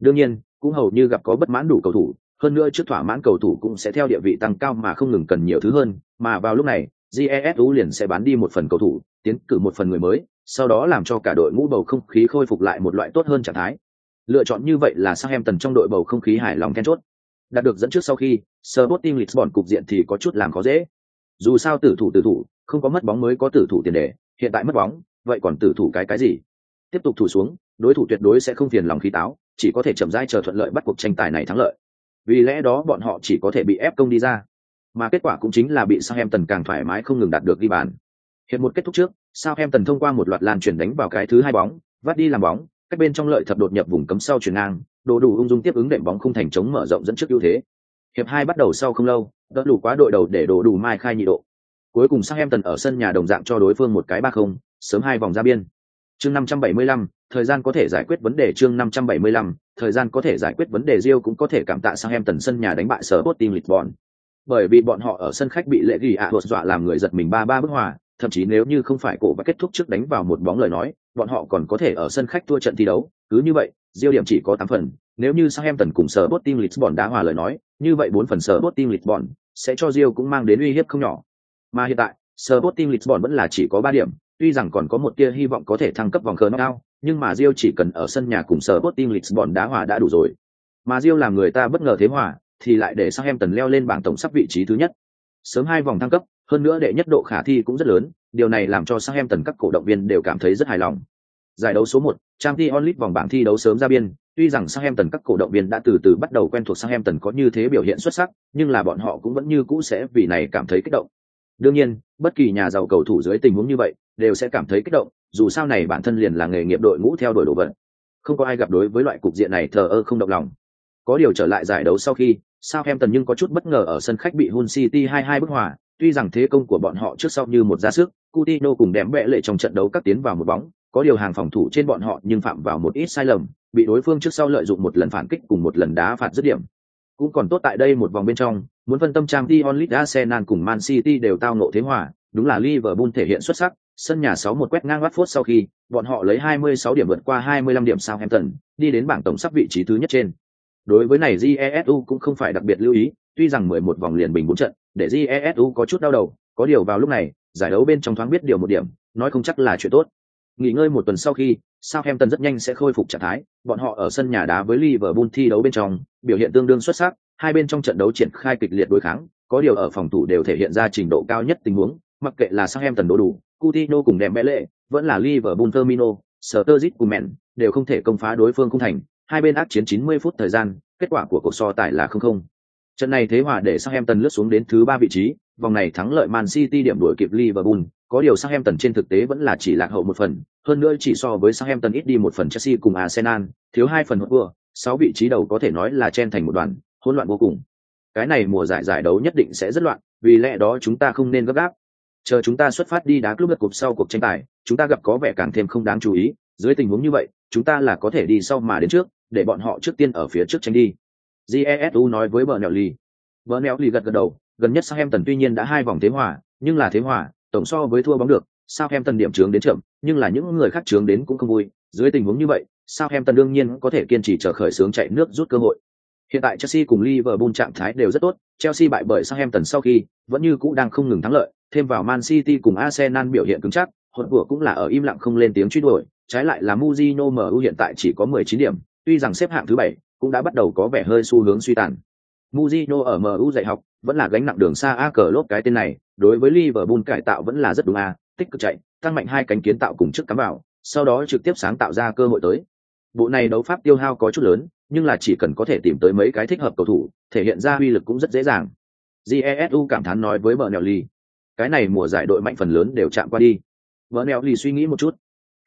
Đương nhiên, cũng hầu như gặp có bất mãn đủ cầu thủ, hơn nữa trước thỏa mãn cầu thủ cũng sẽ theo địa vị tăng cao mà không ngừng cần nhiều thứ hơn, mà vào lúc này, Jesu liền sẽ bán đi một phần cầu thủ, tiến cử một phần người mới, sau đó làm cho cả đội ngũ bầu không khí khôi phục lại một loại tốt hơn trạng thái. Lựa chọn như vậy là sang em tần trong đội bầu không khí hài lòng then chốt. Đạt được dẫn trước sau khi, Sporting Lisbon cục diện thì có chút làm khó dễ. Dù sao tử thủ tử thủ, không có mất bóng mới có tử thủ tiền đề, hiện tại mất bóng, vậy còn tử thủ cái cái gì? Tiếp tục thủ xuống, đối thủ tuyệt đối sẽ không phiền lòng khí táo, chỉ có thể chậm rãi chờ thuận lợi bắt cuộc tranh tài này thắng lợi. Vì lẽ đó bọn họ chỉ có thể bị ép công đi ra. Mà kết quả cũng chính là bị Southampton càng thoải mái không ngừng đạt được ghi bàn. Hiệp một kết thúc trước, Southampton thông qua một loạt lan chuyển đánh vào cái thứ hai bóng, vắt đi làm bóng, cách bên trong lợi thập đột nhập vùng cấm sau chuyển ngang, đồ đủ ung dung tiếp ứng đệm bóng không thành chống mở rộng dẫn trước ưu thế. Hiệp hai bắt đầu sau không lâu, đỡ đủ quá đội đầu để đồ đủ mai khai nhị độ. Cuối cùng Southampton ở sân nhà đồng dạng cho đối phương một cái ba không, sớm hai vòng ra biên. Chương 575, thời gian có thể giải quyết vấn đề chương 575, thời gian có thể giải quyết vấn đề Rio cũng có thể cảm tạ sang em tần sân nhà đánh bại sở Sporting Lisbon. Bởi vì bọn họ ở sân khách bị lệ ghi ạ à dọa làm người giật mình ba ba bức hòa, thậm chí nếu như không phải cổ và kết thúc trước đánh vào một bóng lời nói, bọn họ còn có thể ở sân khách thua trận thi đấu, cứ như vậy, Rio điểm chỉ có 8 phần, nếu như Southampton cùng sở Sporting Lisbon đá hòa lời nói, như vậy 4 phần sở Sporting Lisbon sẽ cho Rio cũng mang đến uy hiếp không nhỏ. Mà hiện tại, sở bot team Lisbon vẫn là chỉ có 3 điểm, tuy rằng còn có một tia hy vọng có thể thăng cấp vòng knockout, nhưng mà Rio chỉ cần ở sân nhà cùng sở Sporting Lisbon đá hòa đã đủ rồi. Mà Rio làm người ta bất ngờ thế hòa, thì lại để Southampton leo lên bảng tổng sắp vị trí thứ nhất. Sớm hai vòng thăng cấp, hơn nữa đệ nhất độ khả thi cũng rất lớn, điều này làm cho Southampton các cổ động viên đều cảm thấy rất hài lòng. Giải đấu số 1, Champions League vòng bảng thi đấu sớm ra biên, tuy rằng Southampton các cổ động viên đã từ từ bắt đầu quen thuộc Southampton có như thế biểu hiện xuất sắc, nhưng là bọn họ cũng vẫn như cũ sẽ vì này cảm thấy kích động. Đương nhiên, bất kỳ nhà giàu cầu thủ dưới tình huống như vậy, đều sẽ cảm thấy kích động, dù sao này bản thân liền là nghề nghiệp đội ngũ theo đuổi đồ vật. Không có ai gặp đối với loại cục diện này thờ ơ không động lòng. Có điều trở lại giải đấu sau khi, sao em tần nhưng có chút bất ngờ ở sân khách bị Hull City 2-2 bức hòa, tuy rằng thế công của bọn họ trước sau như một ra sức, Coutinho cùng đem bẽ lệ trong trận đấu các tiến vào một bóng, có điều hàng phòng thủ trên bọn họ nhưng phạm vào một ít sai lầm, bị đối phương trước sau lợi dụng một lần phản kích cùng một lần đá phạt dứt điểm. Cũng còn tốt tại đây một vòng bên trong, muốn phân tâm trang Dion League Arsenal cùng Man City đều tao ngộ thế hòa, đúng là Liverpool thể hiện xuất sắc, sân nhà 6-1 quét ngang Watford sau khi, bọn họ lấy 26 điểm vượt qua 25 điểm Southampton, đi đến bảng tổng sắp vị trí thứ nhất trên. Đối với này Jesu cũng không phải đặc biệt lưu ý, tuy rằng 11 vòng liền bình bốn trận, để Jesu có chút đau đầu, có điều vào lúc này, giải đấu bên trong thoáng biết điều một điểm, nói không chắc là chuyện tốt. Nghỉ ngơi một tuần sau khi, Southampton rất nhanh sẽ khôi phục trạng thái, bọn họ ở sân nhà đá với Liverpool thi đấu bên trong, biểu hiện tương đương xuất sắc, hai bên trong trận đấu triển khai kịch liệt đối kháng, có điều ở phòng thủ đều thể hiện ra trình độ cao nhất tình huống, mặc kệ là Southampton đổ đủ, Coutinho cùng Dembele, vẫn là Liverpool Firmino, Sturridge cùng Men, đều không thể công phá đối phương không thành, hai bên ác chiến 90 phút thời gian, kết quả của cuộc so tài là không không. Trận này thế hòa để Southampton lướt xuống đến thứ ba vị trí, vòng này thắng lợi Man City điểm đuổi kịp Liverpool, có điều Southampton trên thực tế vẫn là chỉ lạc hậu một phần, hơn nữa chỉ so với Southampton ít đi một phần Chelsea cùng Arsenal, thiếu hai phần vừa, sáu vị trí đầu có thể nói là chen thành một đoàn, hỗn loạn vô cùng. Cái này mùa giải giải đấu nhất định sẽ rất loạn, vì lẽ đó chúng ta không nên gấp gáp. Chờ chúng ta xuất phát đi đá club lượt cục sau cuộc tranh tài, chúng ta gặp có vẻ càng thêm không đáng chú ý, dưới tình huống như vậy, chúng ta là có thể đi sau mà đến trước, để bọn họ trước tiên ở phía trước tranh đi. Jesu nói với vợ nẹo ly. Vợ nẹo ly gật gật đầu, gần nhất Southampton tuy nhiên đã hai vòng thế hòa, nhưng là thế hòa, tổng so với thua bóng được, Southampton điểm trướng đến chậm, nhưng là những người khác trướng đến cũng không vui, dưới tình huống như vậy, Southampton đương nhiên có thể kiên trì chờ khởi sướng chạy nước rút cơ hội. Hiện tại Chelsea cùng Liverpool trạng thái đều rất tốt, Chelsea bại bởi Southampton sau khi, vẫn như cũ đang không ngừng thắng lợi, thêm vào Man City cùng Arsenal biểu hiện cứng chắc, hỗn vừa cũng là ở im lặng không lên tiếng truy đuổi, trái lại là Mujino MU hiện tại chỉ có 19 điểm, tuy rằng xếp hạng thứ 7, cũng đã bắt đầu có vẻ hơi xu hướng suy tàn. Mujino ở MU dạy học, vẫn là gánh nặng đường xa A cờ lốp cái tên này, đối với Liverpool cải tạo vẫn là rất đúng a, tích cực chạy, tăng mạnh hai cánh kiến tạo cùng trước cắm vào, sau đó trực tiếp sáng tạo ra cơ hội tới. Bộ này đấu pháp tiêu hao có chút lớn, nhưng là chỉ cần có thể tìm tới mấy cái thích hợp cầu thủ, thể hiện ra uy lực cũng rất dễ dàng. Jesu cảm thán nói với Bernelli, cái này mùa giải đội mạnh phần lớn đều chạm qua đi. bờ neo lì suy nghĩ một chút,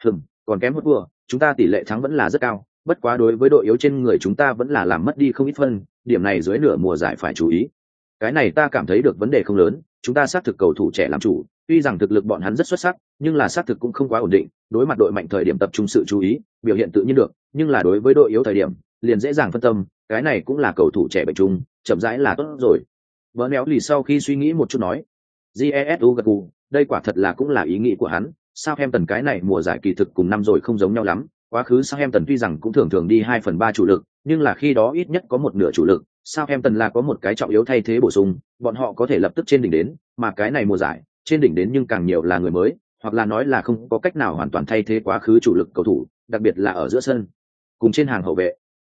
hừm, còn kém một vừa, chúng ta tỷ lệ thắng vẫn là rất cao, bất quá đối với đội yếu trên người chúng ta vẫn là làm mất đi không ít phân, điểm này dưới nửa mùa giải phải chú ý. Cái này ta cảm thấy được vấn đề không lớn, chúng ta xác thực cầu thủ trẻ làm chủ, tuy rằng thực lực bọn hắn rất xuất sắc, nhưng là xác thực cũng không quá ổn định, đối mặt đội mạnh thời điểm tập trung sự chú ý, biểu hiện tự nhiên được, nhưng là đối với đội yếu thời điểm, liền dễ dàng phân tâm, cái này cũng là cầu thủ trẻ bệnh chung, chậm rãi là tốt rồi. Vỡ néo lì sau khi suy nghĩ một chút nói, Jesu gật gù, đây quả thật là cũng là ý nghĩ của hắn, sao em tần cái này mùa giải kỳ thực cùng năm rồi không giống nhau lắm, quá khứ sao em tần tuy rằng cũng thường thường đi hai phần ba chủ lực, nhưng là khi đó ít nhất có một nửa chủ lực, sao em tần là có một cái trọng yếu thay thế bổ sung, bọn họ có thể lập tức trên đỉnh đến, mà cái này mùa giải, trên đỉnh đến nhưng càng nhiều là người mới, hoặc là nói là không có cách nào hoàn toàn thay thế quá khứ chủ lực cầu thủ, đặc biệt là ở giữa sân, cùng trên hàng hậu vệ.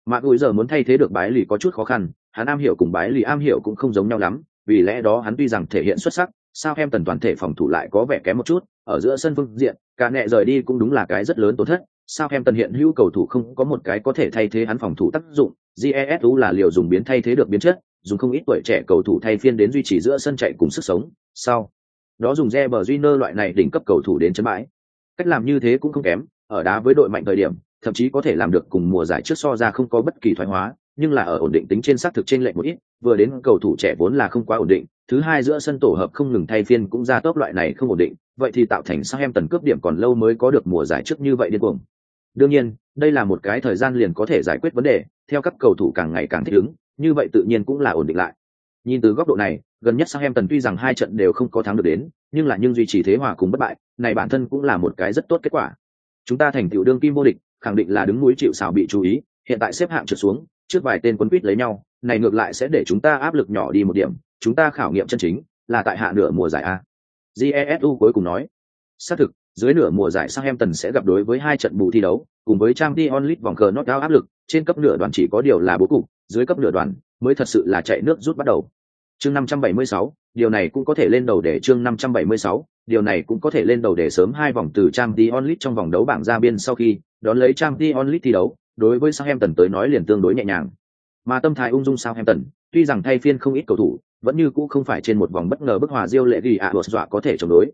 Mà bây giờ muốn thay thế được bái lì có chút khó khăn, hắn am hiểu cùng bái lì am hiểu cũng không giống nhau lắm, vì lẽ đó hắn tuy rằng thể hiện xuất sắc, sao em tần toàn thể phòng thủ lại có vẻ kém một chút, ở giữa sân phương diện, cả nẹ rời đi cũng đúng là cái rất lớn tổn thất, sao em tần hiện hữu cầu thủ không có một cái có thể thay thế hắn phòng thủ tác dụng, jesu là liều dùng biến thay thế được biến chất dùng không ít tuổi trẻ cầu thủ thay phiên đến duy trì giữa sân chạy cùng sức sống sau đó dùng Reber Júnior loại này đỉnh cấp cầu thủ đến chân bãi. Cách làm như thế cũng không kém ở đá với đội mạnh thời điểm thậm chí có thể làm được cùng mùa giải trước so ra không có bất kỳ thoái hóa nhưng là ở ổn định tính trên xác thực trên lệnh một ít, vừa đến cầu thủ trẻ vốn là không quá ổn định, thứ hai giữa sân tổ hợp không ngừng thay phiên cũng ra tốc loại này không ổn định, vậy thì tạo thành sang em tần cướp điểm còn lâu mới có được mùa giải trước như vậy điên cuồng. Đương nhiên, đây là một cái thời gian liền có thể giải quyết vấn đề, theo các cầu thủ càng ngày càng thích ứng, như vậy tự nhiên cũng là ổn định lại. Nhìn từ góc độ này, gần nhất sang em tần tuy rằng hai trận đều không có thắng được đến, nhưng là nhưng duy trì thế hòa cùng bất bại, này bản thân cũng là một cái rất tốt kết quả. Chúng ta thành tựu đương kim vô địch, khẳng định là đứng núi chịu sào bị chú ý, hiện tại xếp hạng trượt xuống trước vài tên quân quýt lấy nhau này ngược lại sẽ để chúng ta áp lực nhỏ đi một điểm chúng ta khảo nghiệm chân chính là tại hạ nửa mùa giải a. Jesu cuối cùng nói. Xác thực dưới nửa mùa giải Southampton sẽ gặp đối với hai trận bù thi đấu cùng với trang t onlit vòng cờ knockout áp lực trên cấp nửa đoàn chỉ có điều là bố cục dưới cấp nửa đoàn mới thật sự là chạy nước rút bắt đầu. Chương 576, điều này cũng có thể lên đầu để chương 576, điều này cũng có thể lên đầu để sớm hai vòng từ trang t onlit trong vòng đấu bảng ra biên sau khi đón lấy trang t onlit thi đấu đối với Southampton tới nói liền tương đối nhẹ nhàng. Mà tâm thái ung dung Southampton, tuy rằng thay phiên không ít cầu thủ, vẫn như cũ không phải trên một vòng bất ngờ bức hòa diêu lệ gỉ ạ đột dọa có thể chống đối.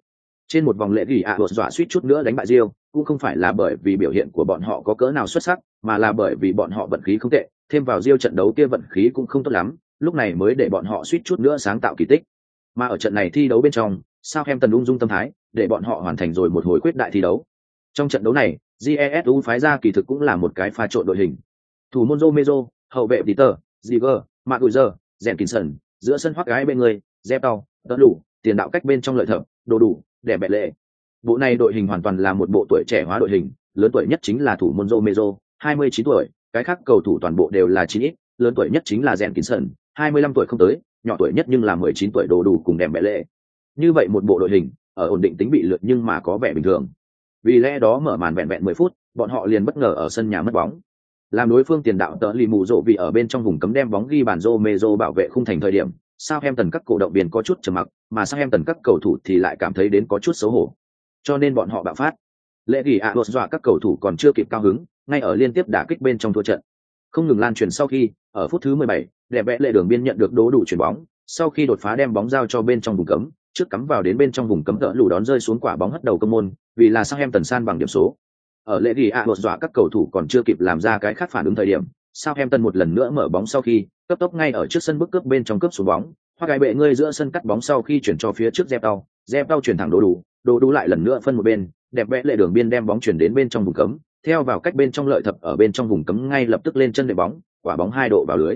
Trên một vòng lệ gỉ ạ đột dọa suýt chút nữa đánh bại diêu cũng không phải là bởi vì biểu hiện của bọn họ có cỡ nào xuất sắc, mà là bởi vì bọn họ vận khí không tệ, thêm vào diêu trận đấu kia vận khí cũng không tốt lắm, lúc này mới để bọn họ suýt chút nữa sáng tạo kỳ tích. Mà ở trận này thi đấu bên trong sao tần ung dung tâm thái, để bọn họ hoàn thành rồi một hồi quyết đại thi đấu. Trong trận đấu này jesu phái ra kỳ thực cũng là một cái pha trộn đội hình thủ môn Romero, hậu vệ Peter, Ziger, Maguire, Jenkinson, giữa sân hoắc gái bên người, Zepau, đỡ đủ, tiền đạo cách bên trong lợi thập, đồ đủ, đẹp bẻ lệ. Bộ này đội hình hoàn toàn là một bộ tuổi trẻ hóa đội hình, lớn tuổi nhất chính là thủ môn Romero, 29 tuổi, cái khác cầu thủ toàn bộ đều là 9 ít, lớn tuổi nhất chính là Jenkinson, 25 tuổi không tới, nhỏ tuổi nhất nhưng là 19 tuổi đồ đủ cùng đẹp bẻ lệ. Như vậy một bộ đội hình, ở ổn định tính bị lượt nhưng mà có vẻ bình thường. Vì lẽ đó mở màn vẹn vẹn 10 phút, bọn họ liền bất ngờ ở sân nhà mất bóng. Làm đối phương tiền đạo tợ lì mù rộ vì ở bên trong vùng cấm đem bóng ghi bàn Mezo bảo vệ khung thành thời điểm, sao em tần các cổ động viên có chút trầm mặc, mà sao em tần các cầu thủ thì lại cảm thấy đến có chút xấu hổ. Cho nên bọn họ bạo phát. lễ ghi ạ dọa các cầu thủ còn chưa kịp cao hứng, ngay ở liên tiếp đả kích bên trong thua trận. Không ngừng lan truyền sau khi, ở phút thứ 17, đẹp vẽ lệ đường biên nhận được đố đủ chuyển bóng, sau khi đột phá đem bóng giao cho bên trong vùng cấm, trước cắm vào đến bên trong vùng cấm tợ lù đón rơi xuống quả bóng hất đầu công môn, vì là sang em tần san bằng điểm số. Ở lễ ghi ạ đột dọa các cầu thủ còn chưa kịp làm ra cái khác phản ứng thời điểm, sao em tần một lần nữa mở bóng sau khi cấp tốc ngay ở trước sân bước cướp bên trong cướp xuống bóng, hoa gái bệ ngươi giữa sân cắt bóng sau khi chuyển cho phía trước dép đau, dép đau chuyển thẳng đồ đủ, đồ đủ lại lần nữa phân một bên, đẹp vẽ lệ đường biên đem bóng chuyển đến bên trong vùng cấm, theo vào cách bên trong lợi thập ở bên trong vùng cấm ngay lập tức lên chân để bóng, quả bóng hai độ vào lưới.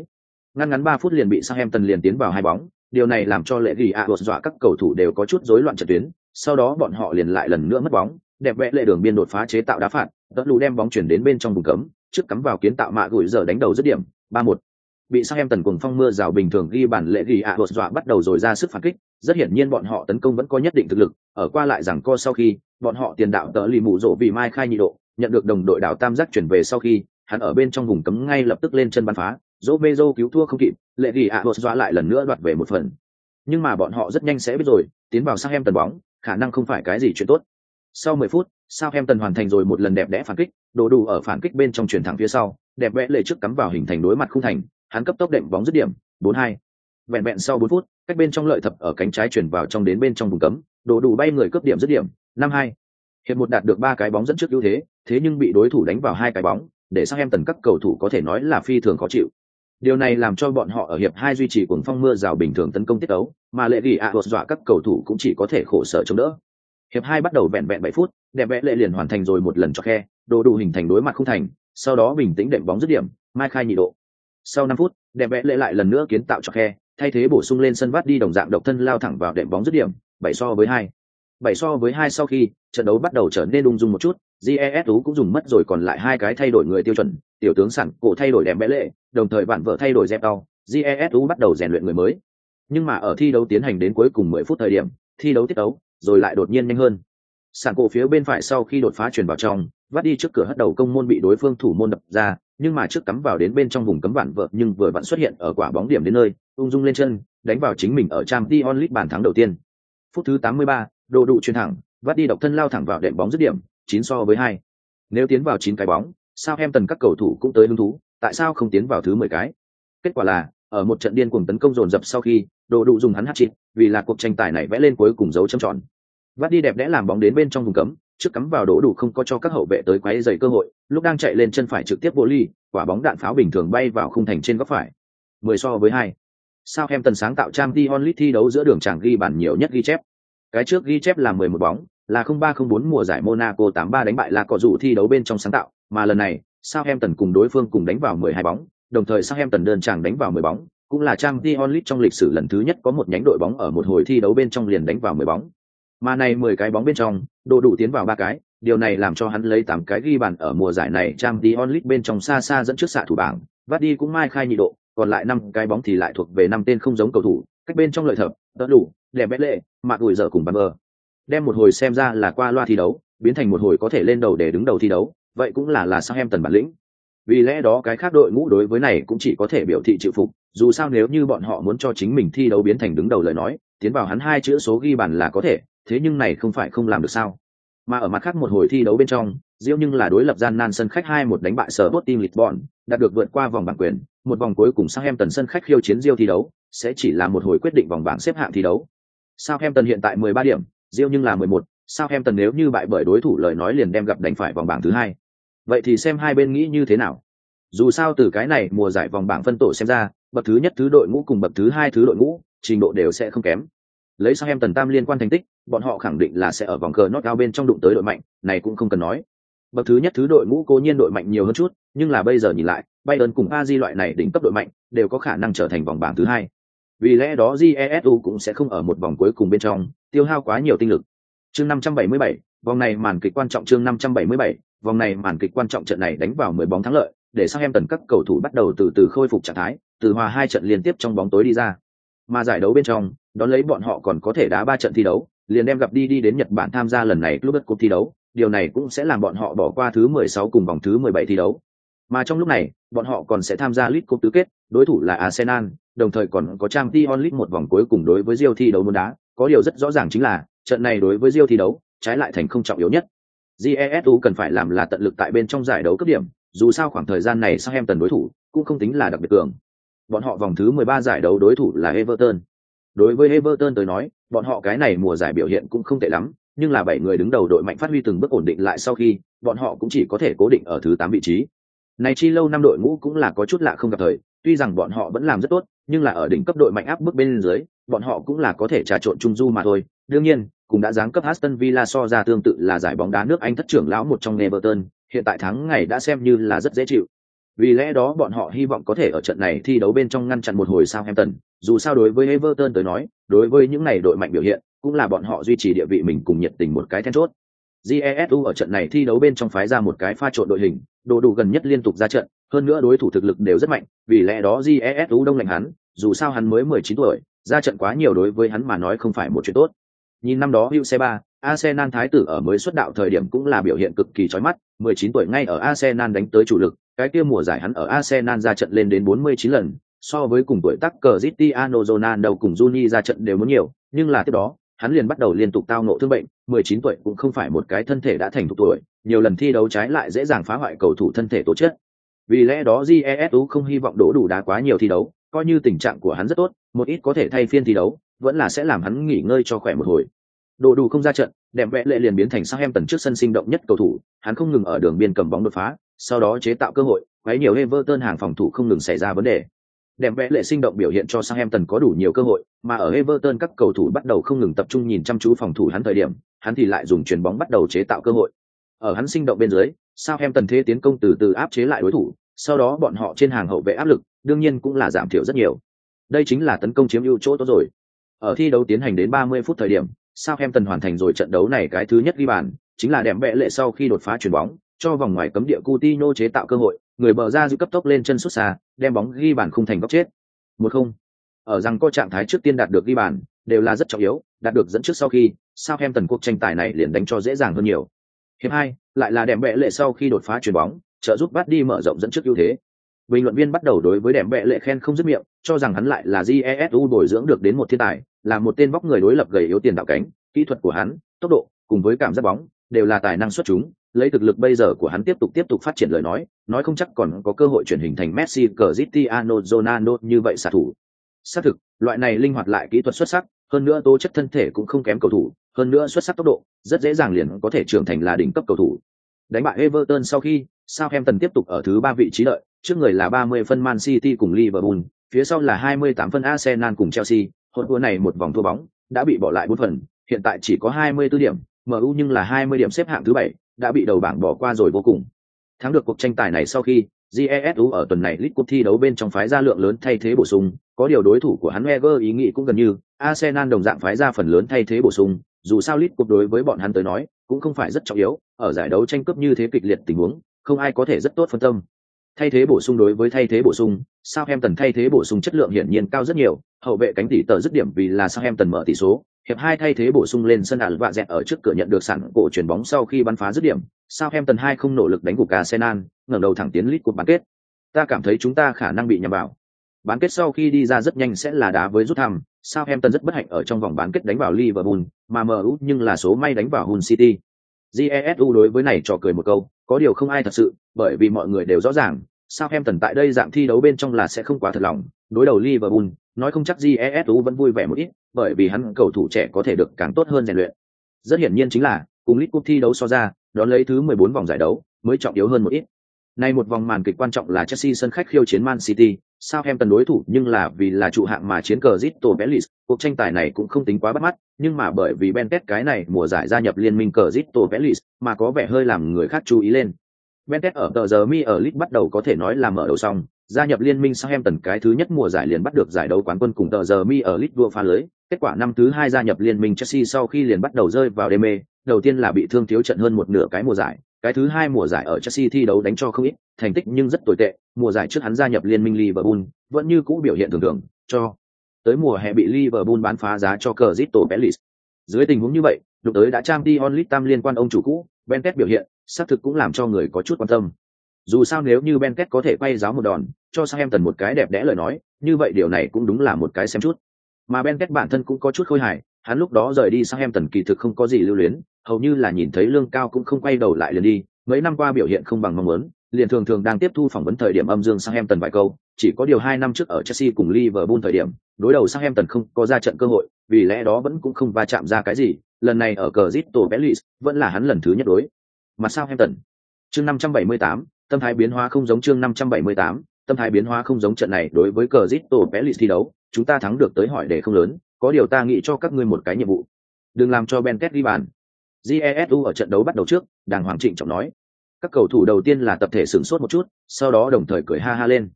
Ngăn ngắn ba phút liền bị Southampton liền tiến vào hai bóng, điều này làm cho lệ ghi đột dọa các cầu thủ đều có chút rối loạn trận tuyến, sau đó bọn họ liền lại lần nữa mất bóng, đẹp vẽ lệ đường biên đột phá chế tạo đá phạt, tất lù đem bóng chuyển đến bên trong vùng cấm, trước cắm vào kiến tạo mạ gửi giờ đánh đầu dứt điểm, ba một. Bị sang em tần cùng phong mưa rào bình thường ghi bản lệ ghi ạ đột dọa bắt đầu rồi ra sức phản kích rất hiển nhiên bọn họ tấn công vẫn có nhất định thực lực ở qua lại rằng co sau khi bọn họ tiền đạo tợ lì mù rộ vì mai khai nhị độ nhận được đồng đội đảo tam giác chuyển về sau khi hắn ở bên trong vùng cấm ngay lập tức lên chân bắn phá dỗ bê dô cứu thua không kịp lệ ghi ạ à dọa lại lần nữa đoạt về một phần nhưng mà bọn họ rất nhanh sẽ biết rồi tiến vào sang em tần bóng khả năng không phải cái gì chuyện tốt sau 10 phút sao em tần hoàn thành rồi một lần đẹp đẽ phản kích đồ đủ ở phản kích bên trong chuyển thẳng phía sau đẹp vẽ lệ trước cắm vào hình thành đối mặt khung thành hắn cấp tốc đệm bóng dứt điểm, 4-2. Vẹn vẹn sau 4 phút, cách bên trong lợi thập ở cánh trái chuyển vào trong đến bên trong vùng cấm, đồ đủ bay người cướp điểm dứt điểm, 5-2. Hiệp một đạt được ba cái bóng dẫn trước ưu thế, thế nhưng bị đối thủ đánh vào hai cái bóng, để sang em tần các cầu thủ có thể nói là phi thường khó chịu. Điều này làm cho bọn họ ở hiệp hai duy trì cuồng phong mưa rào bình thường tấn công tiết đấu, mà lệ gỉ ạ đột dọa các cầu thủ cũng chỉ có thể khổ sở chống đỡ. Hiệp hai bắt đầu vẹn vẹn bảy phút, đẹp vẽ lệ liền hoàn thành rồi một lần cho khe, đồ đủ hình thành đối mặt không thành, sau đó bình tĩnh đệm bóng dứt điểm, mai khai nhị độ. Sau 5 phút, đẹp vẽ lệ lại lần nữa kiến tạo cho khe thay thế bổ sung lên sân vắt đi đồng dạng độc thân lao thẳng vào đệm bóng dứt điểm bảy so với hai bảy so với hai sau khi trận đấu bắt đầu trở nên ung dung một chút GESU tú cũng dùng mất rồi còn lại hai cái thay đổi người tiêu chuẩn tiểu tướng sẵn cổ thay đổi đẹp bẽ lệ đồng thời bạn vợ thay đổi dép đau GESU tú bắt đầu rèn luyện người mới. Nhưng mà ở thi đấu tiến hành đến cuối cùng mười phút thời điểm thi đấu tiết đấu rồi lại đột nhiên nhanh hơn. Sàn cổ phía bên phải sau khi đột phá chuyển vào trong vắt đi trước cửa hất đầu công môn bị đối phương thủ môn đập ra nhưng mà trước cắm vào đến bên trong vùng cấm bản vợ nhưng vừa vặn xuất hiện ở quả bóng điểm đến nơi ung dung lên chân đánh vào chính mình ở trang Dion League bàn thắng đầu tiên. Phút thứ 83, đồ đủ chuyền thẳng vắt đi độc thân lao thẳng vào đệm bóng dứt điểm chín so với hai. Nếu tiến vào chín cái bóng, sao em tần các cầu thủ cũng tới hứng thú, tại sao không tiến vào thứ mười cái? Kết quả là, ở một trận điên cuồng tấn công dồn dập sau khi, đồ đủ dùng hắn hát chịt vì là cuộc tranh tài này vẽ lên cuối cùng dấu châm tròn. Vắt đi đẹp đẽ làm bóng đến bên trong vùng cấm, trước cắm vào đổ đủ không có cho các hậu vệ tới quấy dày cơ hội, lúc đang chạy lên chân phải trực tiếp vô ly quả bóng đạn pháo bình thường bay vào khung thành trên góc phải. Mười so với hai. Sao em tần sáng tạo trang t onlit thi đấu giữa đường chẳng ghi bản nhiều nhất ghi chép? Cái trước ghi chép là mười một bóng là không ba không bốn mùa giải monaco tám ba đánh bại là cọ dụ thi đấu bên trong sáng tạo, mà lần này, Southampton tần cùng đối phương cùng đánh vào mười hai bóng, đồng thời Southampton tần đơn chàng đánh vào mười bóng, cũng là trang t trong lịch sử lần thứ nhất có một nhánh đội bóng ở một hồi thi đấu bên trong liền đánh vào mười bóng. Mà này mười cái bóng bên trong, độ đủ tiến vào ba cái, điều này làm cho hắn lấy tám cái ghi bàn ở mùa giải này trang tí bên trong xa xa dẫn trước xạ thủ bảng vắt đi cũng mai khai nhị độ, còn lại năm cái bóng thì lại thuộc về năm tên không giống cầu thủ, cách bên trong lợi thập đỡ đủ đẹp bét lệ mà đuổi dở cùng bàn bờ đem một hồi xem ra là qua loa thi đấu, biến thành một hồi có thể lên đầu để đứng đầu thi đấu, vậy cũng là là sao em tần bản lĩnh. Vì lẽ đó cái khác đội ngũ đối với này cũng chỉ có thể biểu thị chịu phục, dù sao nếu như bọn họ muốn cho chính mình thi đấu biến thành đứng đầu lời nói, tiến vào hắn hai chữ số ghi bàn là có thể, thế nhưng này không phải không làm được sao? Mà ở mặt khác một hồi thi đấu bên trong diễu nhưng là đối lập gian nan sân khách hai một đánh bại sở bot team lisbon, đạt được vượt qua vòng bảng quyền, một vòng cuối cùng sang em tần sân khách khiêu chiến diêu thi đấu, sẽ chỉ là một hồi quyết định vòng bảng xếp hạng thi đấu. Sao em tần hiện tại 13 điểm diêu nhưng là 11, sao em tần nếu như bại bởi đối thủ lời nói liền đem gặp đánh phải vòng bảng thứ hai? Vậy thì xem hai bên nghĩ như thế nào? Dù sao từ cái này mùa giải vòng bảng phân tổ xem ra bậc thứ nhất thứ đội ngũ cùng bậc thứ hai thứ đội ngũ trình độ đều sẽ không kém. Lấy sang em tần tam liên quan thành tích bọn họ khẳng định là sẽ ở vòng cờ nốt cao bên trong đụng tới đội mạnh này cũng không cần nói. Bậc thứ nhất thứ đội ngũ cố nhiên đội mạnh nhiều hơn chút nhưng là bây giờ nhìn lại bayern cùng a di loại này đỉnh cấp đội mạnh đều có khả năng trở thành vòng bảng thứ hai. Vì lẽ đó jesu cũng sẽ không ở một vòng cuối cùng bên trong tiêu hao quá nhiều tinh lực. Chương 577, vòng này màn kịch quan trọng chương 577, vòng này màn kịch quan trọng trận này đánh vào 10 bóng thắng lợi để sang em tần các cầu thủ bắt đầu từ từ khôi phục trạng thái từ hòa hai trận liên tiếp trong bóng tối đi ra. Mà giải đấu bên trong đón lấy bọn họ còn có thể đá ba trận thi đấu liền đem gặp đi đi đến nhật bản tham gia lần này club cup thi đấu điều này cũng sẽ làm bọn họ bỏ qua thứ 16 cùng vòng thứ 17 thi đấu. Mà trong lúc này bọn họ còn sẽ tham gia League Cup tứ kết đối thủ là Arsenal đồng thời còn có Champions League một vòng cuối cùng đối với Real thi đấu môn đá có điều rất rõ ràng chính là trận này đối với Real thi đấu trái lại thành không trọng yếu nhất. Jesu cần phải làm là tận lực tại bên trong giải đấu cấp điểm dù sao khoảng thời gian này sang em tần đối thủ cũng không tính là đặc biệt cường. Bọn họ vòng thứ 13 giải đấu đối thủ là Everton. Đối với Everton tới nói bọn họ cái này mùa giải biểu hiện cũng không tệ lắm, nhưng là bảy người đứng đầu đội mạnh phát huy từng bước ổn định lại sau khi, bọn họ cũng chỉ có thể cố định ở thứ 8 vị trí. Này chi lâu năm đội ngũ cũng là có chút lạ không gặp thời, tuy rằng bọn họ vẫn làm rất tốt, nhưng là ở đỉnh cấp đội mạnh áp bước bên dưới, bọn họ cũng là có thể trà trộn trung du mà thôi. Đương nhiên, cũng đã giáng cấp Aston Villa so ra tương tự là giải bóng đá nước Anh thất trưởng lão một trong Everton, hiện tại thắng ngày đã xem như là rất dễ chịu. Vì lẽ đó bọn họ hy vọng có thể ở trận này thi đấu bên trong ngăn chặn một hồi Southampton, dù sao đối với Everton tới nói, đối với những này đội mạnh biểu hiện, cũng là bọn họ duy trì địa vị mình cùng nhiệt tình một cái then chốt. Jesu ở trận này thi đấu bên trong phái ra một cái pha trộn đội hình, đồ đủ gần nhất liên tục ra trận, hơn nữa đối thủ thực lực đều rất mạnh, vì lẽ đó Jesu đông lạnh hắn, dù sao hắn mới 19 tuổi, ra trận quá nhiều đối với hắn mà nói không phải một chuyện tốt. Nhìn năm đó Hữu Xe 3, Arsenal thái tử ở mới xuất đạo thời điểm cũng là biểu hiện cực kỳ chói mắt, 19 tuổi ngay ở Arsenal đánh tới chủ lực, cái kia mùa giải hắn ở Arsenal ra trận lên đến 49 lần, so với cùng tuổi tác Cristiano Ronaldo cùng Juni ra trận đều muốn nhiều, nhưng là tiếp đó, hắn liền bắt đầu liên tục tao ngộ thương bệnh, 19 tuổi cũng không phải một cái thân thể đã thành thục tuổi, nhiều lần thi đấu trái lại dễ dàng phá hoại cầu thủ thân thể tố chất. Vì lẽ đó GESU không hy vọng đổ đủ đá quá nhiều thi đấu, coi như tình trạng của hắn rất tốt, một ít có thể thay phiên thi đấu, vẫn là sẽ làm hắn nghỉ ngơi cho khỏe một hồi. Đồ đủ không ra trận, đẹp vẽ lệ liền biến thành sang em tần trước sân sinh động nhất cầu thủ, hắn không ngừng ở đường biên cầm bóng đột phá, sau đó chế tạo cơ hội, quấy nhiều Everton hàng phòng thủ không ngừng xảy ra vấn đề. Đẹp vẽ lệ sinh động biểu hiện cho sang em tần có đủ nhiều cơ hội, mà ở Everton các cầu thủ bắt đầu không ngừng tập trung nhìn chăm chú phòng thủ hắn thời điểm, hắn thì lại dùng chuyền bóng bắt đầu chế tạo cơ hội. Ở hắn sinh động bên dưới, sang em tần thế tiến công từ từ áp chế lại đối thủ, sau đó bọn họ trên hàng hậu vệ áp lực, đương nhiên cũng là giảm thiểu rất nhiều. Đây chính là tấn công chiếm ưu chỗ tốt rồi. Ở thi đấu tiến hành đến 30 phút thời điểm, Southampton hoàn thành rồi trận đấu này cái thứ nhất ghi bàn, chính là đẹp bẽ lệ sau khi đột phá chuyển bóng, cho vòng ngoài cấm địa Coutinho chế tạo cơ hội, người bờ ra giữ cấp tốc lên chân xuất xa, đem bóng ghi bàn khung thành góc chết. Một không. Ở rằng có trạng thái trước tiên đạt được ghi bàn, đều là rất trọng yếu, đạt được dẫn trước sau khi, Southampton cuộc tranh tài này liền đánh cho dễ dàng hơn nhiều. Hiệp hai, lại là đẹp bệ lệ sau khi đột phá chuyển bóng, trợ giúp bắt đi mở rộng dẫn trước ưu thế. Bình luận viên bắt đầu đối với đẹp bệ lệ khen không dứt miệng, cho rằng hắn lại là Jesu bồi dưỡng được đến một thiên tài, là một tên vóc người đối lập gầy yếu tiền đạo cánh, kỹ thuật của hắn, tốc độ, cùng với cảm giác bóng, đều là tài năng xuất chúng, lấy thực lực bây giờ của hắn tiếp tục tiếp tục phát triển lời nói, nói không chắc còn có cơ hội chuyển hình thành Messi, cờ zitiano zonano như vậy xạ thủ. Xác thực, loại này linh hoạt lại kỹ thuật xuất sắc, hơn nữa tố chất thân thể cũng không kém cầu thủ, hơn nữa xuất sắc tốc độ, rất dễ dàng liền có thể trưởng thành là đỉnh cấp cầu thủ. Đánh bại Everton sau khi, Southampton tiếp tục ở thứ ba vị trí đợi, trước người là 30 phân Man City cùng Liverpool, phía sau là 28 phân Arsenal cùng Chelsea, hỗn đua này một vòng thua bóng, đã bị bỏ lại bốn phần, hiện tại chỉ có 24 điểm, MU nhưng là 20 điểm xếp hạng thứ bảy, đã bị đầu bảng bỏ qua rồi vô cùng. Thắng được cuộc tranh tài này sau khi, GESU ở tuần này League Cup thi đấu bên trong phái ra lượng lớn thay thế bổ sung, có điều đối thủ của hắn Wenger ý nghĩ cũng gần như, Arsenal đồng dạng phái ra phần lớn thay thế bổ sung, dù sao League Cup đối với bọn hắn tới nói, cũng không phải rất trọng yếu, ở giải đấu tranh cướp như thế kịch liệt tình huống, không ai có thể rất tốt phân tâm. Thay thế bổ sung đối với thay thế bổ sung, Southampton thay thế bổ sung chất lượng hiển nhiên cao rất nhiều, hậu vệ cánh tỷ tờ dứt điểm vì là Southampton mở tỷ số, hiệp hai thay thế bổ sung lên sân ảo vạ dẹt ở trước cửa nhận được sản cổ chuyển bóng sau khi bắn phá dứt điểm, Southampton hai không nỗ lực đánh gục Arsenal, ngẩng đầu thẳng tiến lít cuộc bán kết. Ta cảm thấy chúng ta khả năng bị nhầm vào. Bán kết sau khi đi ra rất nhanh sẽ là đá với rút thăm, Southampton rất bất hạnh ở trong vòng bán kết đánh vào Liverpool, mà MU nhưng là số may đánh vào Hull City. Jesu đối với này trò cười một câu, có điều không ai thật sự, bởi vì mọi người đều rõ ràng, Southampton tại đây dạng thi đấu bên trong là sẽ không quá thật lòng, đối đầu Liverpool, nói không chắc Jesu vẫn vui vẻ một ít, bởi vì hắn cầu thủ trẻ có thể được càng tốt hơn rèn luyện. Rất hiển nhiên chính là, cùng League Cup thi đấu so ra, đón lấy thứ 14 vòng giải đấu, mới trọng yếu hơn một ít. Nay một vòng màn kịch quan trọng là Chelsea sân khách khiêu chiến Man City, Southampton đối thủ nhưng là vì là trụ hạng mà chiến cờ Zito Bellis, cuộc tranh tài này cũng không tính quá bắt mắt, nhưng mà bởi vì Bentet cái này mùa giải gia nhập liên minh cờ Zito Bellis, mà có vẻ hơi làm người khác chú ý lên. Bentet ở tờ giờ mi ở League bắt đầu có thể nói là mở đầu xong, gia nhập liên minh Southampton cái thứ nhất mùa giải liền bắt được giải đấu quán quân cùng tờ giờ mi ở League đua pha lưới, kết quả năm thứ hai gia nhập liên minh Chelsea sau khi liền bắt đầu rơi vào đê mê, đầu tiên là bị thương thiếu trận hơn một nửa cái mùa giải, cái thứ hai mùa giải ở Chelsea thi đấu đánh cho không ít, thành tích nhưng rất tồi tệ, mùa giải trước hắn gia nhập liên minh Liverpool, vẫn như cũ biểu hiện thường thường, cho tới mùa hè bị Liverpool bán phá giá cho Crystal Palace. Dưới tình huống như vậy, lúc tới đã trang Dion Tam liên quan ông chủ cũ, Benket biểu hiện, xác thực cũng làm cho người có chút quan tâm. Dù sao nếu như Benket có thể quay giáo một đòn, cho Southampton một cái đẹp đẽ lời nói, như vậy điều này cũng đúng là một cái xem chút. Mà Benket bản thân cũng có chút khôi hài, hắn lúc đó rời đi sang Em Tần kỳ thực không có gì lưu luyến, hầu như là nhìn thấy lương cao cũng không quay đầu lại liền đi, mấy năm qua biểu hiện không bằng mong muốn, liền thường thường đang tiếp thu phỏng vấn thời điểm âm dương sang Em Tần vài câu, chỉ có điều hai năm trước ở Chelsea cùng Liverpool thời điểm, đối đầu sang Em Tần không có ra trận cơ hội, vì lẽ đó vẫn cũng không va chạm ra cái gì lần này ở cờ zito bellis vẫn là hắn lần thứ nhất đối mà sao em tần chương 578, tâm thái biến hóa không giống chương 578, tâm thái biến hóa không giống trận này đối với cờ zito bellis thi đấu chúng ta thắng được tới hỏi để không lớn có điều ta nghĩ cho các ngươi một cái nhiệm vụ. Đừng làm cho ben két ghi bàn. Jesu ở trận đấu bắt đầu trước đàng hoàng trịnh trọng nói. Các cầu thủ đầu tiên là tập thể sửng sốt một chút sau đó đồng thời cười ha ha lên.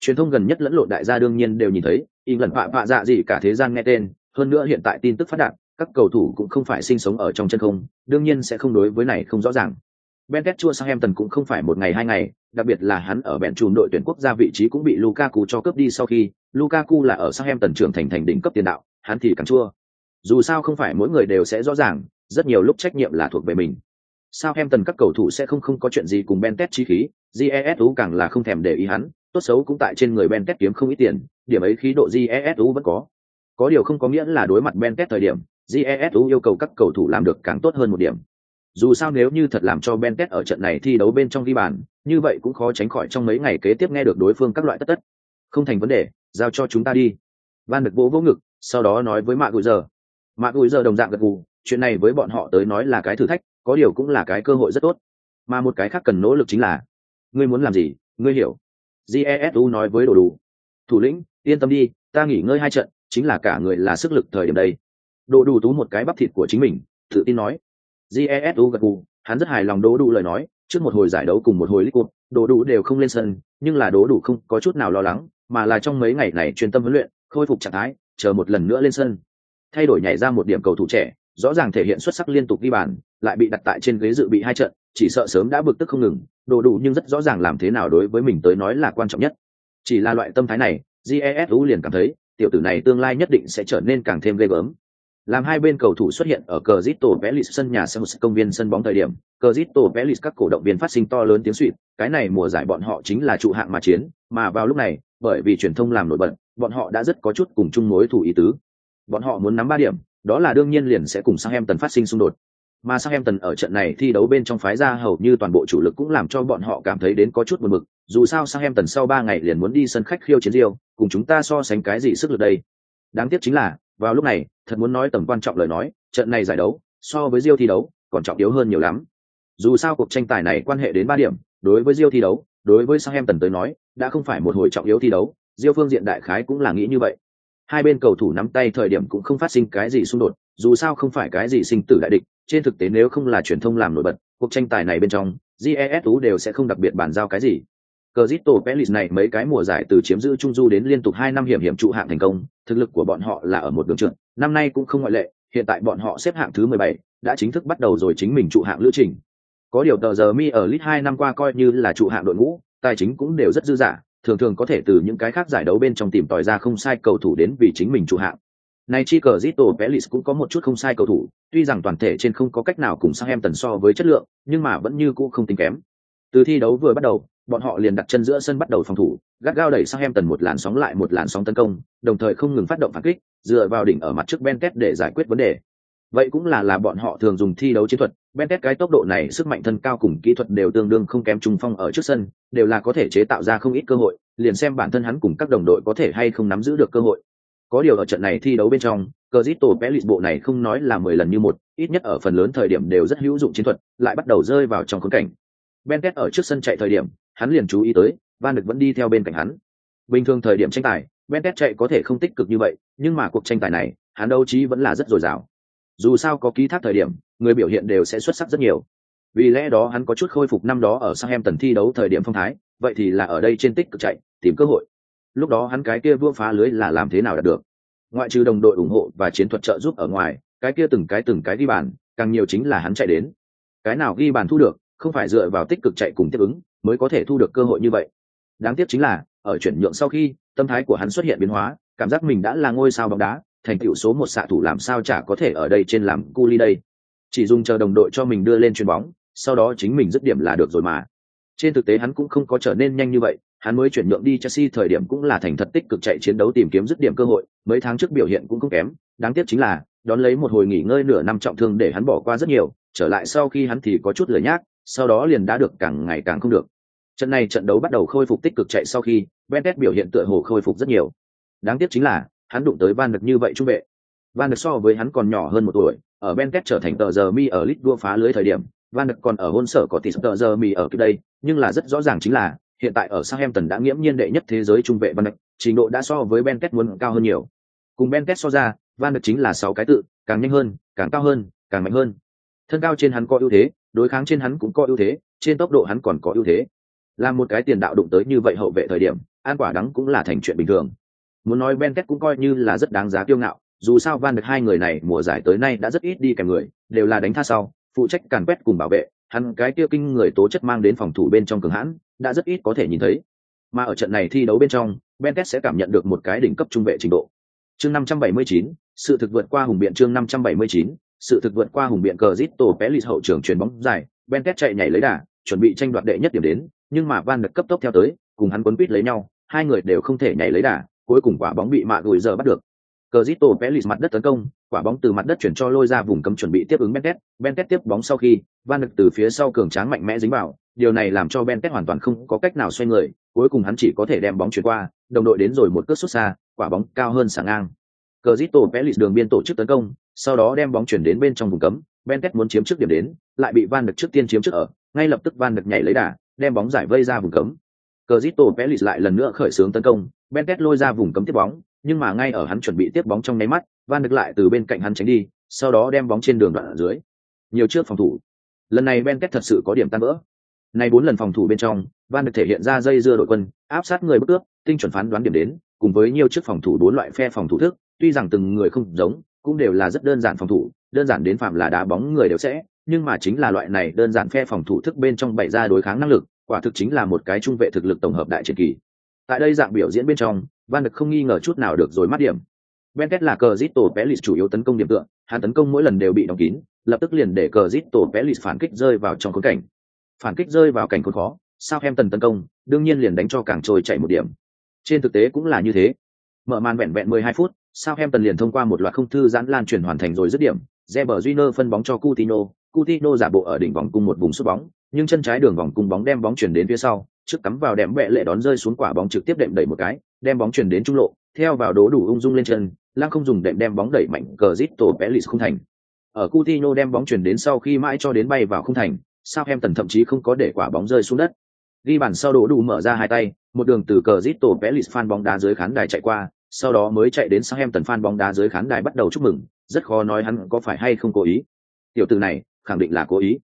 Truyền thông gần nhất lẫn lộn đại gia đương nhiên đều nhìn thấy in lần họa vạ dạ gì cả thế gian nghe tên hơn nữa hiện tại tin tức phát đạt các cầu thủ cũng không phải sinh sống ở trong chân không đương nhiên sẽ không đối với này không rõ ràng. Ben Chua sang em tần cũng không phải một ngày hai ngày, đặc biệt là hắn ở bèn chùm đội tuyển quốc gia vị trí cũng bị Lukaku cho cướp đi sau khi, Lukaku là ở Southampton trưởng thành thành đỉnh cấp tiền đạo, hắn thì càng chua. Dù sao không phải mỗi người đều sẽ rõ ràng, rất nhiều lúc trách nhiệm là thuộc về mình. sao em tần các cầu thủ sẽ không không có chuyện gì cùng Ben chi khí, Jesu càng là không thèm để ý hắn, tốt xấu cũng tại trên người Ben kiếm không ít tiền, điểm ấy khí độ Jesu vẫn có. Có điều không có nghĩa là đối mặt Ben thời điểm, Jesu yêu cầu các cầu thủ làm được càng tốt hơn một điểm. Dù sao nếu như thật làm cho Ben ở trận này thi đấu bên trong ghi bàn, như vậy cũng khó tránh khỏi trong mấy ngày kế tiếp nghe được đối phương các loại tất tất. Không thành vấn đề, giao cho chúng ta đi. Van được vỗ vỗ ngực, sau đó nói với mạng Gùi giờ. mạng Gùi giờ đồng dạng gật gù, chuyện này với bọn họ tới nói là cái thử thách, có điều cũng là cái cơ hội rất tốt. Mà một cái khác cần nỗ lực chính là, ngươi muốn làm gì, ngươi hiểu. Jesu nói với đồ đủ. Thủ lĩnh, yên tâm đi, ta nghỉ ngơi hai trận, chính là cả người là sức lực thời điểm đây. Đồ đủ tú một cái bắp thịt của chính mình, tự tin nói. Jesu gật gù, hắn rất hài lòng đồ đủ lời nói, trước một hồi giải đấu cùng một hồi lít cột, đồ đủ đều không lên sân, nhưng là đồ đủ không có chút nào lo lắng, mà là trong mấy ngày này chuyên tâm huấn luyện, khôi phục trạng thái, chờ một lần nữa lên sân. Thay đổi nhảy ra một điểm cầu thủ trẻ, rõ ràng thể hiện xuất sắc liên tục ghi bàn, lại bị đặt tại trên ghế dự bị hai trận, chỉ sợ sớm đã bực tức không ngừng, đồ đủ nhưng rất rõ ràng làm thế nào đối với mình tới nói là quan trọng nhất. Chỉ là loại tâm thái này, Jesu liền cảm thấy, tiểu tử này tương lai nhất định sẽ trở nên càng thêm ghê gớm. Làm hai bên cầu thủ xuất hiện ở cờ Zito Pelis sân nhà sân công viên sân bóng thời điểm, cờ Zito Pelis các cổ động viên phát sinh to lớn tiếng xuýt, cái này mùa giải bọn họ chính là trụ hạng mà chiến, mà vào lúc này, bởi vì truyền thông làm nổi bật, bọn họ đã rất có chút cùng chung mối thủ ý tứ. Bọn họ muốn nắm ba điểm, đó là đương nhiên liền sẽ cùng Southampton phát sinh xung đột. Mà Southampton ở trận này thi đấu bên trong phái ra hầu như toàn bộ chủ lực cũng làm cho bọn họ cảm thấy đến có chút buồn bực, dù sao Southampton sau ba ngày liền muốn đi sân khách khiêu chiến Rio, cùng chúng ta so sánh cái gì sức lực đây. Đáng tiếc chính là, vào lúc này, thật muốn nói tầm quan trọng lời nói, trận này giải đấu, so với Rio thi đấu, còn trọng yếu hơn nhiều lắm. Dù sao cuộc tranh tài này quan hệ đến ba điểm, đối với Rio thi đấu, đối với Southampton tới nói, đã không phải một hồi trọng yếu thi đấu, Diêu phương diện đại khái cũng là nghĩ như vậy. Hai bên cầu thủ nắm tay thời điểm cũng không phát sinh cái gì xung đột, dù sao không phải cái gì sinh tử đại địch, trên thực tế nếu không là truyền thông làm nổi bật, cuộc tranh tài này bên trong jesu đều sẽ không đặc biệt bàn giao cái gì. Cờ zito pelis này mấy cái mùa giải từ chiếm giữ trung du đến liên tục hai năm hiểm hiểm trụ hạng thành công, thực lực của bọn họ là ở một đường trượt năm nay cũng không ngoại lệ, hiện tại bọn họ xếp hạng thứ mười bảy, đã chính thức bắt đầu rồi chính mình trụ hạng lữ trình. Có điều tờ giờ mi ở lit hai năm qua coi như là trụ hạng đội ngũ, tài chính cũng đều rất dư dả thường thường có thể từ những cái khác giải đấu bên trong tìm tòi ra không sai cầu thủ đến vì chính mình chủ hạng. Này chi cờ Zito Pelis cũng có một chút không sai cầu thủ, tuy rằng toàn thể trên không có cách nào cùng sang em tần so với chất lượng, nhưng mà vẫn như cũ không tính kém. Từ thi đấu vừa bắt đầu, bọn họ liền đặt chân giữa sân bắt đầu phòng thủ, gắt gao đẩy sang em tần một làn sóng lại một làn sóng tấn công, đồng thời không ngừng phát động phản kích, dựa vào đỉnh ở mặt trước Benket để giải quyết vấn đề. Vậy cũng là là bọn họ thường dùng thi đấu chiến thuật, Benket cái tốc độ này sức mạnh thân cao cùng kỹ thuật đều tương đương không kém trung phong ở trước sân, đều là có thể chế tạo ra không ít cơ hội, liền xem bản thân hắn cùng các đồng đội có thể hay không nắm giữ được cơ hội. Có điều ở trận này thi đấu bên trong, Cristo Pelis bộ này không nói là mười lần như một, ít nhất ở phần lớn thời điểm đều rất hữu dụng chiến thuật, lại bắt đầu rơi vào trong khốn cảnh. Benket ở trước sân chạy thời điểm, hắn liền chú ý tới, Van được vẫn đi theo bên cạnh hắn. Bình thường thời điểm tranh tài, Benket chạy có thể không tích cực như vậy, nhưng mà cuộc tranh tài này, hắn đấu trí vẫn là rất dồi dào. Dù sao có ký thác thời điểm, người biểu hiện đều sẽ xuất sắc rất nhiều. Vì lẽ đó hắn có chút khôi phục năm đó ở sao em tần thi đấu thời điểm phong thái, vậy thì là ở đây trên tích cực chạy, tìm cơ hội. Lúc đó hắn cái kia vua phá lưới là làm thế nào đạt được? Ngoại trừ đồng đội ủng hộ và chiến thuật trợ giúp ở ngoài cái kia từng cái từng cái ghi bàn càng nhiều chính là hắn chạy đến. Cái nào ghi bàn thu được không phải dựa vào tích cực chạy cùng tiếp ứng mới có thể thu được cơ hội như vậy. Đáng tiếc chính là ở chuyển nhượng sau khi tâm thái của hắn xuất hiện biến hóa cảm giác mình đã là ngôi sao bóng đá thành tựu số một xạ thủ làm sao chả có thể ở đây trên làm cu ly đây chỉ dùng chờ đồng đội cho mình đưa lên chuyền bóng sau đó chính mình dứt điểm là được rồi mà trên thực tế hắn cũng không có trở nên nhanh như vậy hắn mới chuyển nhượng đi Chelsea thời điểm cũng là thành thật tích cực chạy chiến đấu tìm kiếm dứt điểm cơ hội, mấy tháng trước biểu hiện cũng không kém, đáng tiếc chính là, đón lấy một hồi nghỉ ngơi nửa năm trọng thương để hắn bỏ qua rất nhiều, trở lại sau khi hắn thì có chút lười nhác, sau đó liền đã được càng ngày càng không được. Trận này trận đấu bắt đầu khôi phục tích cực chạy sau khi, benet biểu hiện tựa hồ khôi phục rất nhiều. Đáng tiếc chính là, hắn đụng tới Van được như vậy trung vệ. Van được so với hắn còn nhỏ hơn một tuổi, ở Benket trở thành tờ giờ mi ở lit đua phá lưới thời điểm, Van được còn ở hôn sở có tỷ tờ giờ mi ở kia đây, nhưng là rất rõ ràng chính là hiện tại ở Southampton đã nghiễm nhiên đệ nhất thế giới trung vệ Van Dijk, trình độ đã so với Benket muốn cao hơn nhiều. Cùng Benket so ra, Van Dijk chính là sáu cái tự, càng nhanh hơn, càng cao hơn, càng mạnh hơn. Thân cao trên hắn có ưu thế, đối kháng trên hắn cũng có ưu thế, trên tốc độ hắn còn có ưu thế. Làm một cái tiền đạo đụng tới như vậy hậu vệ thời điểm, an quả đắng cũng là thành chuyện bình thường. Muốn nói Benket cũng coi như là rất đáng giá kiêu ngạo, dù sao Van được hai người này mùa giải tới nay đã rất ít đi kèm người, đều là đánh tha sau, phụ trách càn quét cùng bảo vệ, hắn cái kia kinh người tố chất mang đến phòng thủ bên trong cường hãn, đã rất ít có thể nhìn thấy. Mà ở trận này thi đấu bên trong, Benket sẽ cảm nhận được một cái đỉnh cấp trung vệ trình độ. Chương 579, sự thực vượt qua hùng biện chương 579, sự thực vượt qua hùng biện cờ Zito Pelis hậu trưởng chuyền bóng dài, Benket chạy nhảy lấy đà, chuẩn bị tranh đoạt đệ nhất điểm đến, nhưng mà Van được cấp tốc theo tới, cùng hắn quấn quýt lấy nhau, hai người đều không thể nhảy lấy đà, cuối cùng quả bóng bị mạ gùi giờ bắt được. Cờ Pelis mặt đất tấn công, quả bóng từ mặt đất chuyển cho lôi ra vùng cấm chuẩn bị tiếp ứng Benet. Benet tiếp bóng sau khi, Van được từ phía sau cường tráng mạnh mẽ dính vào, điều này làm cho Benet hoàn toàn không có cách nào xoay người, cuối cùng hắn chỉ có thể đem bóng chuyển qua, đồng đội đến rồi một cước xuất xa, quả bóng cao hơn sảng ngang. Cờ Pelis đường biên tổ chức tấn công, sau đó đem bóng chuyển đến bên trong vùng cấm, Benet muốn chiếm trước điểm đến, lại bị Van được trước tiên chiếm trước ở, ngay lập tức Van được nhảy lấy đà, đem bóng giải vây ra vùng cấm. Cờ Zito Pelis lại lần nữa khởi xướng tấn công, Benket lôi ra vùng cấm tiếp bóng, nhưng mà ngay ở hắn chuẩn bị tiếp bóng trong nháy mắt, Van được lại từ bên cạnh hắn tránh đi, sau đó đem bóng trên đường đoạn ở dưới. Nhiều trước phòng thủ. Lần này Benket thật sự có điểm tan vỡ. Này bốn lần phòng thủ bên trong, Van được thể hiện ra dây dưa đội quân, áp sát người bất ước, tinh chuẩn phán đoán điểm đến, cùng với nhiều trước phòng thủ bốn loại phe phòng thủ thức, tuy rằng từng người không giống, cũng đều là rất đơn giản phòng thủ, đơn giản đến phạm là đá bóng người đều sẽ, nhưng mà chính là loại này đơn giản phe phòng thủ thức bên trong bày ra đối kháng năng lực, quả thực chính là một cái trung vệ thực lực tổng hợp đại triển kỳ. Tại đây dạng biểu diễn bên trong, Van Đức không nghi ngờ chút nào được rồi mắt điểm. Benket là cờ Zito Pelis chủ yếu tấn công điểm tựa, hắn tấn công mỗi lần đều bị đóng kín, lập tức liền để cờ Zito Pelis phản kích rơi vào trong khốn cảnh. Phản kích rơi vào cảnh khốn khó, sao em tần tấn công, đương nhiên liền đánh cho càng trôi chạy một điểm. Trên thực tế cũng là như thế. Mở màn vẹn vẹn 12 phút, sao em tần liền thông qua một loạt không thư giãn lan truyền hoàn thành rồi dứt điểm, Reber Júnior phân bóng cho Coutinho, Coutinho giả bộ ở đỉnh vòng cung một vùng sút bóng, nhưng chân trái đường vòng cung bóng đem bóng chuyển đến phía sau, trước cắm vào đệm bệ lệ đón rơi xuống quả bóng trực tiếp đệm đẩy một cái, đem bóng chuyển đến trung lộ, theo vào đố đủ ung dung lên chân, Lang không dùng đệm đem bóng đẩy mạnh cờ Zito Pelis không thành. Ở Coutinho đem bóng chuyển đến sau khi mãi cho đến bay vào không thành, sao em tần thậm chí không có để quả bóng rơi xuống đất. Ghi bàn sau đố đủ mở ra hai tay, một đường từ cờ Zito Pelis fan bóng đá dưới khán đài chạy qua, sau đó mới chạy đến sang em tần fan bóng đá dưới khán đài bắt đầu chúc mừng, rất khó nói hắn có phải hay không cố ý. Tiểu tử này, khẳng định là cố ý.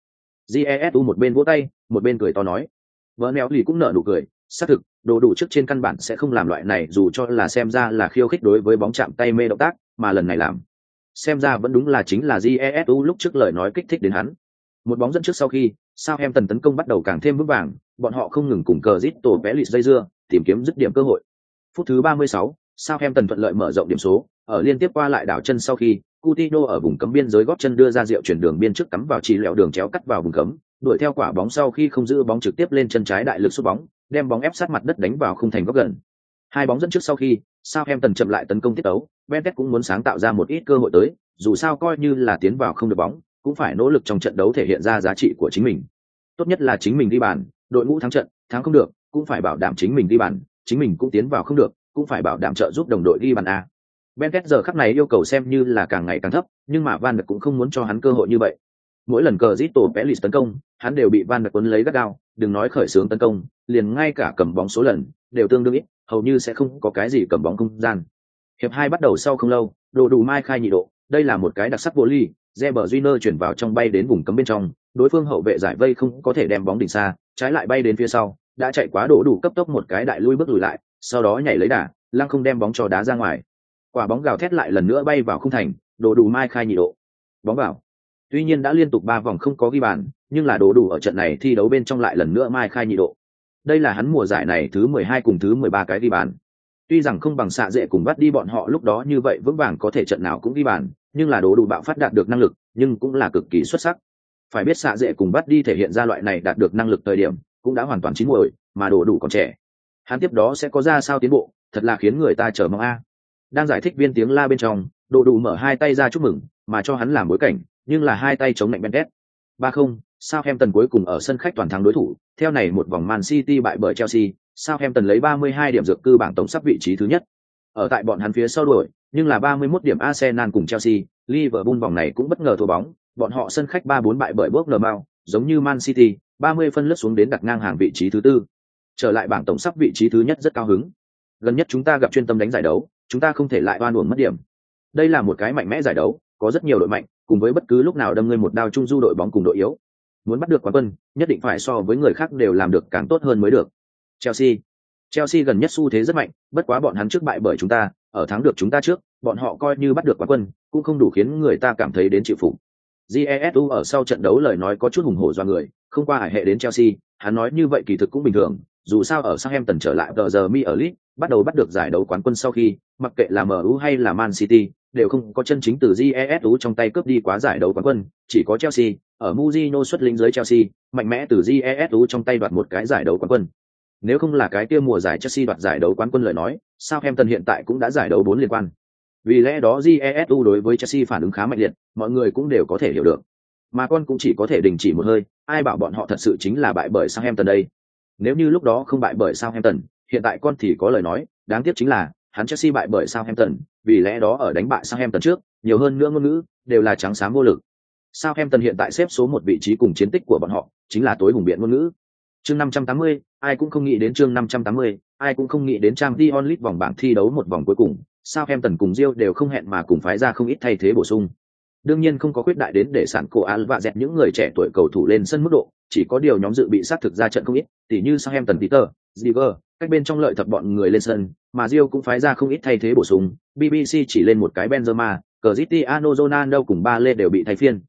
Jesu một bên vỗ tay, một bên cười to nói. Vợ neo lì cũng nở nụ cười, xác thực, đồ đủ trước trên căn bản sẽ không làm loại này dù cho là xem ra là khiêu khích đối với bóng chạm tay mê động tác, mà lần này làm. Xem ra vẫn đúng là chính là Jesu lúc trước lời nói kích thích đến hắn. Một bóng dẫn trước sau khi, sao em tần tấn công bắt đầu càng thêm vững vàng, bọn họ không ngừng cùng cờ rít tổ vẽ lịt dây dưa, tìm kiếm dứt điểm cơ hội. Phút thứ 36, sao em tần thuận lợi mở rộng điểm số, ở liên tiếp qua lại đảo chân sau khi, Coutinho ở vùng cấm biên giới góp chân đưa ra rượu chuyển đường biên trước cắm vào chỉ lẹo đường chéo cắt vào vùng cấm, đuổi theo quả bóng sau khi không giữ bóng trực tiếp lên chân trái đại lực sút bóng, đem bóng ép sát mặt đất đánh vào khung thành góc gần. Hai bóng dẫn trước sau khi, Southampton chậm lại tấn công tiết đấu, Benitez cũng muốn sáng tạo ra một ít cơ hội tới, dù sao coi như là tiến vào không được bóng, cũng phải nỗ lực trong trận đấu thể hiện ra giá trị của chính mình. Tốt nhất là chính mình đi bàn, đội ngũ thắng trận, thắng không được, cũng phải bảo đảm chính mình đi bàn, chính mình cũng tiến vào không được, cũng phải bảo đảm trợ giúp đồng đội đi bàn a. Benitez giờ khắc này yêu cầu xem như là càng ngày càng thấp, nhưng mà Van Dijk cũng không muốn cho hắn cơ hội như vậy. Mỗi lần cờ Zito Pelis tấn công, hắn đều bị Van Dijk cuốn lấy gắt gao, đừng nói khởi xướng tấn công, liền ngay cả cầm bóng số lần đều tương đương ít, hầu như sẽ không có cái gì cầm bóng không gian. Hiệp hai bắt đầu sau không lâu, đồ đủ mai khai nhị độ, đây là một cái đặc sắc vô ly, Reber Júnior chuyển vào trong bay đến vùng cấm bên trong, đối phương hậu vệ giải vây không có thể đem bóng đỉnh xa, trái lại bay đến phía sau, đã chạy quá đổ đủ cấp tốc một cái đại lui bước lùi lại, sau đó nhảy lấy đà, lăng không đem bóng cho đá ra ngoài. Quả bóng gào thét lại lần nữa bay vào khung thành, đồ đủ mai khai nhị độ. Bóng vào. Tuy nhiên đã liên tục ba vòng không có ghi bàn, nhưng là đồ đủ ở trận này thi đấu bên trong lại lần nữa mai khai nhị độ. Đây là hắn mùa giải này thứ mười hai cùng thứ mười ba cái ghi bàn. Tuy rằng không bằng xạ dễ cùng bắt đi bọn họ lúc đó như vậy vững vàng có thể trận nào cũng ghi bàn, nhưng là đồ đủ bạo phát đạt được năng lực, nhưng cũng là cực kỳ xuất sắc. Phải biết xạ dễ cùng bắt đi thể hiện ra loại này đạt được năng lực thời điểm, cũng đã hoàn toàn chín muồi, mà đồ đủ còn trẻ. Hắn tiếp đó sẽ có ra sao tiến bộ, thật là khiến người ta chờ mong a. Đang giải thích viên tiếng la bên trong, đồ đủ mở hai tay ra chúc mừng, mà cho hắn làm bối cảnh, nhưng là hai tay chống lạnh Bendet. Ba không, Southampton cuối cùng ở sân khách toàn thắng đối thủ, theo này một vòng Man City bại bởi Chelsea, Southampton lấy 32 điểm dược cư bảng tổng sắp vị trí thứ nhất. Ở tại bọn hắn phía sau đuổi, nhưng là 31 điểm Arsenal cùng Chelsea, Liverpool vòng này cũng bất ngờ thua bóng, bọn họ sân khách 3-4 bại bởi bước Bournemouth, giống như Man City, 30 phân lướt xuống đến đặt ngang hàng vị trí thứ tư. Trở lại bảng tổng sắp vị trí thứ nhất rất cao hứng. Gần nhất chúng ta gặp chuyên tâm đánh giải đấu, chúng ta không thể lại oan uổng mất điểm. Đây là một cái mạnh mẽ giải đấu, có rất nhiều đội mạnh, cùng với bất cứ lúc nào đâm ngươi một đao trung du đội bóng cùng đội yếu. Muốn bắt được quán quân, nhất định phải so với người khác đều làm được càng tốt hơn mới được. Chelsea Chelsea gần nhất xu thế rất mạnh, bất quá bọn hắn trước bại bởi chúng ta, ở thắng được chúng ta trước, bọn họ coi như bắt được quán quân, cũng không đủ khiến người ta cảm thấy đến chịu phục. Jesu ở sau trận đấu lời nói có chút hùng hổ do người, không qua hải hệ đến Chelsea, hắn nói như vậy kỳ thực cũng bình thường, dù sao ở Southampton trở lại tờ giờ mi ở League, bắt đầu bắt được giải đấu quán quân sau khi, mặc kệ là MU hay là Man City, đều không có chân chính từ Jesu trong tay cướp đi quá giải đấu quán quân, chỉ có Chelsea, ở Mourinho xuất lĩnh dưới Chelsea, mạnh mẽ từ Jesu trong tay đoạt một cái giải đấu quán quân. Nếu không là cái kia mùa giải Chelsea đoạt giải đấu quán quân lời nói, Southampton hiện tại cũng đã giải đấu bốn liên quan. Vì lẽ đó Jesu đối với Chelsea phản ứng khá mạnh liệt, mọi người cũng đều có thể hiểu được. Mà con cũng chỉ có thể đình chỉ một hơi, ai bảo bọn họ thật sự chính là bại bởi Southampton đây. Nếu như lúc đó không bại bởi Southampton, hiện tại con thì có lời nói, đáng tiếc chính là hắn Chelsea bại bởi Southampton, vì lẽ đó ở đánh bại Southampton trước, nhiều hơn nữa ngôn ngữ đều là trắng sáng vô lực. Southampton hiện tại xếp số một vị trí cùng chiến tích của bọn họ, chính là tối hùng biện ngôn ngữ. Chương 580, ai cũng không nghĩ đến chương 580, ai cũng không nghĩ đến trang Dion League vòng bảng thi đấu một vòng cuối cùng, Southampton cùng Real đều không hẹn mà cùng phái ra không ít thay thế bổ sung. Đương nhiên không có quyết đại đến để sản cổ Al và dẹp những người trẻ tuổi cầu thủ lên sân mức độ, chỉ có điều nhóm dự bị sát thực ra trận không ít, tỉ như Southampton Peter, Ziver, cách bên trong lợi thập bọn người lên sân, mà Rio cũng phái ra không ít thay thế bổ sung, BBC chỉ lên một cái Benzema, Cristiano Ronaldo cùng ba lê đều bị thay phiên.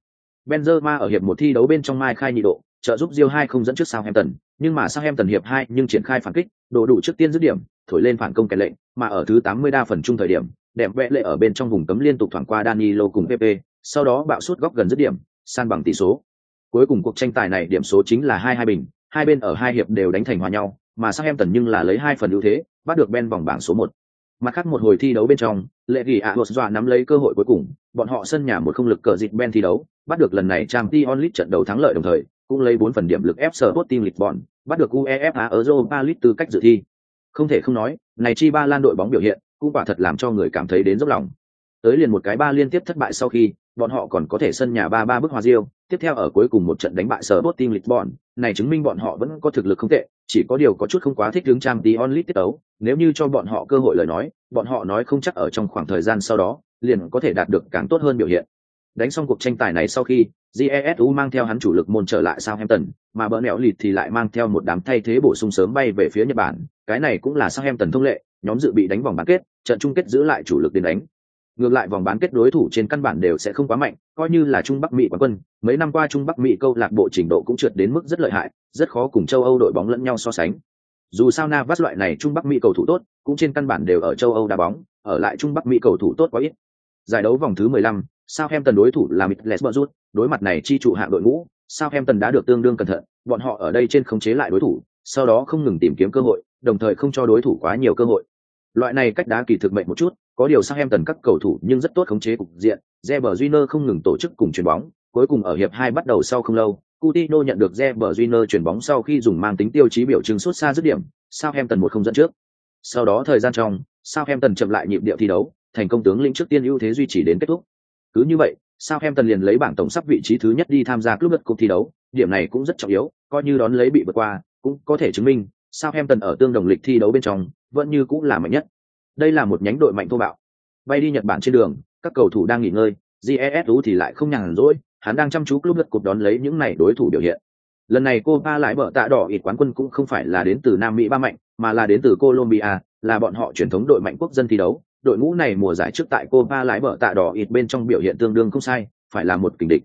Benzema ở hiệp một thi đấu bên trong mai khai nhị độ, trợ giúp Rio hai không dẫn trước Southampton, nhưng mà Southampton hiệp hai nhưng triển khai phản kích, đổ đủ trước tiên dứt điểm, thổi lên phản công kẻ lệnh, mà ở thứ 80 đa phần trung thời điểm, đẹp vẽ lệ ở bên trong vùng cấm liên tục thoảng qua Danilo cùng Pepe, sau đó bạo sút góc gần dứt điểm, san bằng tỷ số. Cuối cùng cuộc tranh tài này điểm số chính là hai hai bình, hai bên ở hai hiệp đều đánh thành hòa nhau, mà Southampton nhưng là lấy hai phần ưu thế, bắt được Ben vòng bảng số một. Mặt khác một hồi thi đấu bên trong, lệ ghi ạ dọa nắm lấy cơ hội cuối cùng, bọn họ sân nhà một không lực cờ dịch Ben thi đấu, bắt được lần này trang Tion League trận đấu thắng lợi đồng thời, cũng lấy bốn phần điểm lực ép sở Sporting Lisbon, bắt được UEFA Europa League tư cách dự thi. Không thể không nói, này chi ba lan đội bóng biểu hiện, cũng quả thật làm cho người cảm thấy đến dốc lòng. Tới liền một cái ba liên tiếp thất bại sau khi, bọn họ còn có thể sân nhà ba ba bước hòa diêu, tiếp theo ở cuối cùng một trận đánh bại sở Sporting Lisbon, này chứng minh bọn họ vẫn có thực lực không tệ, chỉ có điều có chút không quá thích hướng trang tí League tiết tấu, nếu như cho bọn họ cơ hội lời nói, bọn họ nói không chắc ở trong khoảng thời gian sau đó, liền có thể đạt được càng tốt hơn biểu hiện. Đánh xong cuộc tranh tài này sau khi, jesu mang theo hắn chủ lực môn trở lại Southampton, mà bỡ nẹo lịt thì lại mang theo một đám thay thế bổ sung sớm bay về phía nhật bản. Cái này cũng là Southampton thông lệ nhóm dự bị đánh vòng bán kết trận chung kết giữ lại chủ lực đến đánh ngược lại vòng bán kết đối thủ trên căn bản đều sẽ không quá mạnh coi như là trung bắc mỹ quán quân mấy năm qua trung bắc mỹ câu lạc bộ trình độ cũng trượt đến mức rất lợi hại rất khó cùng châu âu đội bóng lẫn nhau so sánh dù sao navas loại này trung bắc mỹ cầu thủ tốt cũng trên căn bản đều ở châu âu đá bóng ở lại trung bắc mỹ cầu thủ tốt quá ít giải đấu vòng thứ 15, tần đối thủ là Middlesbrough, đối mặt này chi trụ hạng đội ngũ, sao em tần đã được tương đương cẩn thận, bọn họ ở đây trên khống chế lại đối thủ, sau đó không ngừng tìm kiếm cơ hội, đồng thời không cho đối thủ quá nhiều cơ hội. Loại này cách đá kỳ thực mệnh một chút, có điều Southampton các cầu thủ nhưng rất tốt khống chế cục diện, Reber Júnior không ngừng tổ chức cùng chuyền bóng, cuối cùng ở hiệp hai bắt đầu sau không lâu, Coutinho nhận được Reber Júnior chuyền bóng sau khi dùng mang tính tiêu chí biểu trưng suốt xa dứt điểm, Southampton một không dẫn trước. Sau đó thời gian trong, Southampton chậm lại nhịp điệu thi đấu, thành công tướng lĩnh trước tiên ưu thế duy trì đến kết thúc. Cứ như vậy, Southampton liền lấy bảng tổng sắp vị trí thứ nhất đi tham gia club cuộc thi đấu, điểm này cũng rất trọng yếu, coi như đón lấy bị vượt qua, cũng có thể chứng minh Southampton ở tương đồng lịch thi đấu bên trong vẫn như cũng là mạnh nhất. Đây là một nhánh đội mạnh thô bạo. Bay đi Nhật Bản trên đường, các cầu thủ đang nghỉ ngơi, Jesu thì lại không nhàn rỗi, hắn đang chăm chú club lật cột đón lấy những này đối thủ biểu hiện. Lần này cô ba lại bở tạ đỏ ít quán quân cũng không phải là đến từ Nam Mỹ ba mạnh, mà là đến từ Colombia, là bọn họ truyền thống đội mạnh quốc dân thi đấu, đội ngũ này mùa giải trước tại Copa lái mở tạ đỏ ít bên trong biểu hiện tương đương không sai, phải là một kình địch.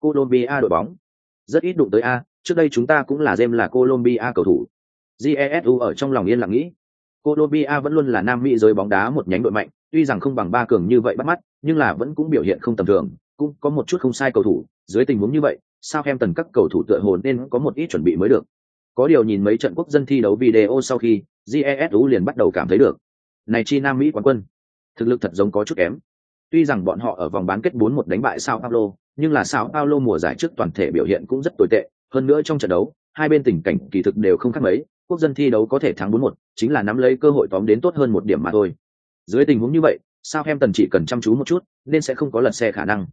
Colombia đội bóng rất ít đụng tới a, trước đây chúng ta cũng là Gem là Colombia cầu thủ. Jesu ở trong lòng yên lặng nghĩ, Colombia vẫn luôn là Nam Mỹ giới bóng đá một nhánh đội mạnh, tuy rằng không bằng ba cường như vậy bắt mắt, nhưng là vẫn cũng biểu hiện không tầm thường, cũng có một chút không sai cầu thủ, dưới tình huống như vậy, sao em tần các cầu thủ tựa hồ nên có một ít chuẩn bị mới được. Có điều nhìn mấy trận quốc dân thi đấu video sau khi, GESU liền bắt đầu cảm thấy được. Này chi Nam Mỹ quán quân, thực lực thật giống có chút kém. Tuy rằng bọn họ ở vòng bán kết 4-1 đánh bại Sao Paulo, nhưng là Sao Paulo mùa giải trước toàn thể biểu hiện cũng rất tồi tệ, hơn nữa trong trận đấu, hai bên tình cảnh kỳ thực đều không khác mấy, quốc dân thi đấu có thể thắng 4-1, chính là nắm lấy cơ hội tóm đến tốt hơn một điểm mà thôi. Dưới tình huống như vậy, sao em tần chỉ cần chăm chú một chút, nên sẽ không có lật xe khả năng.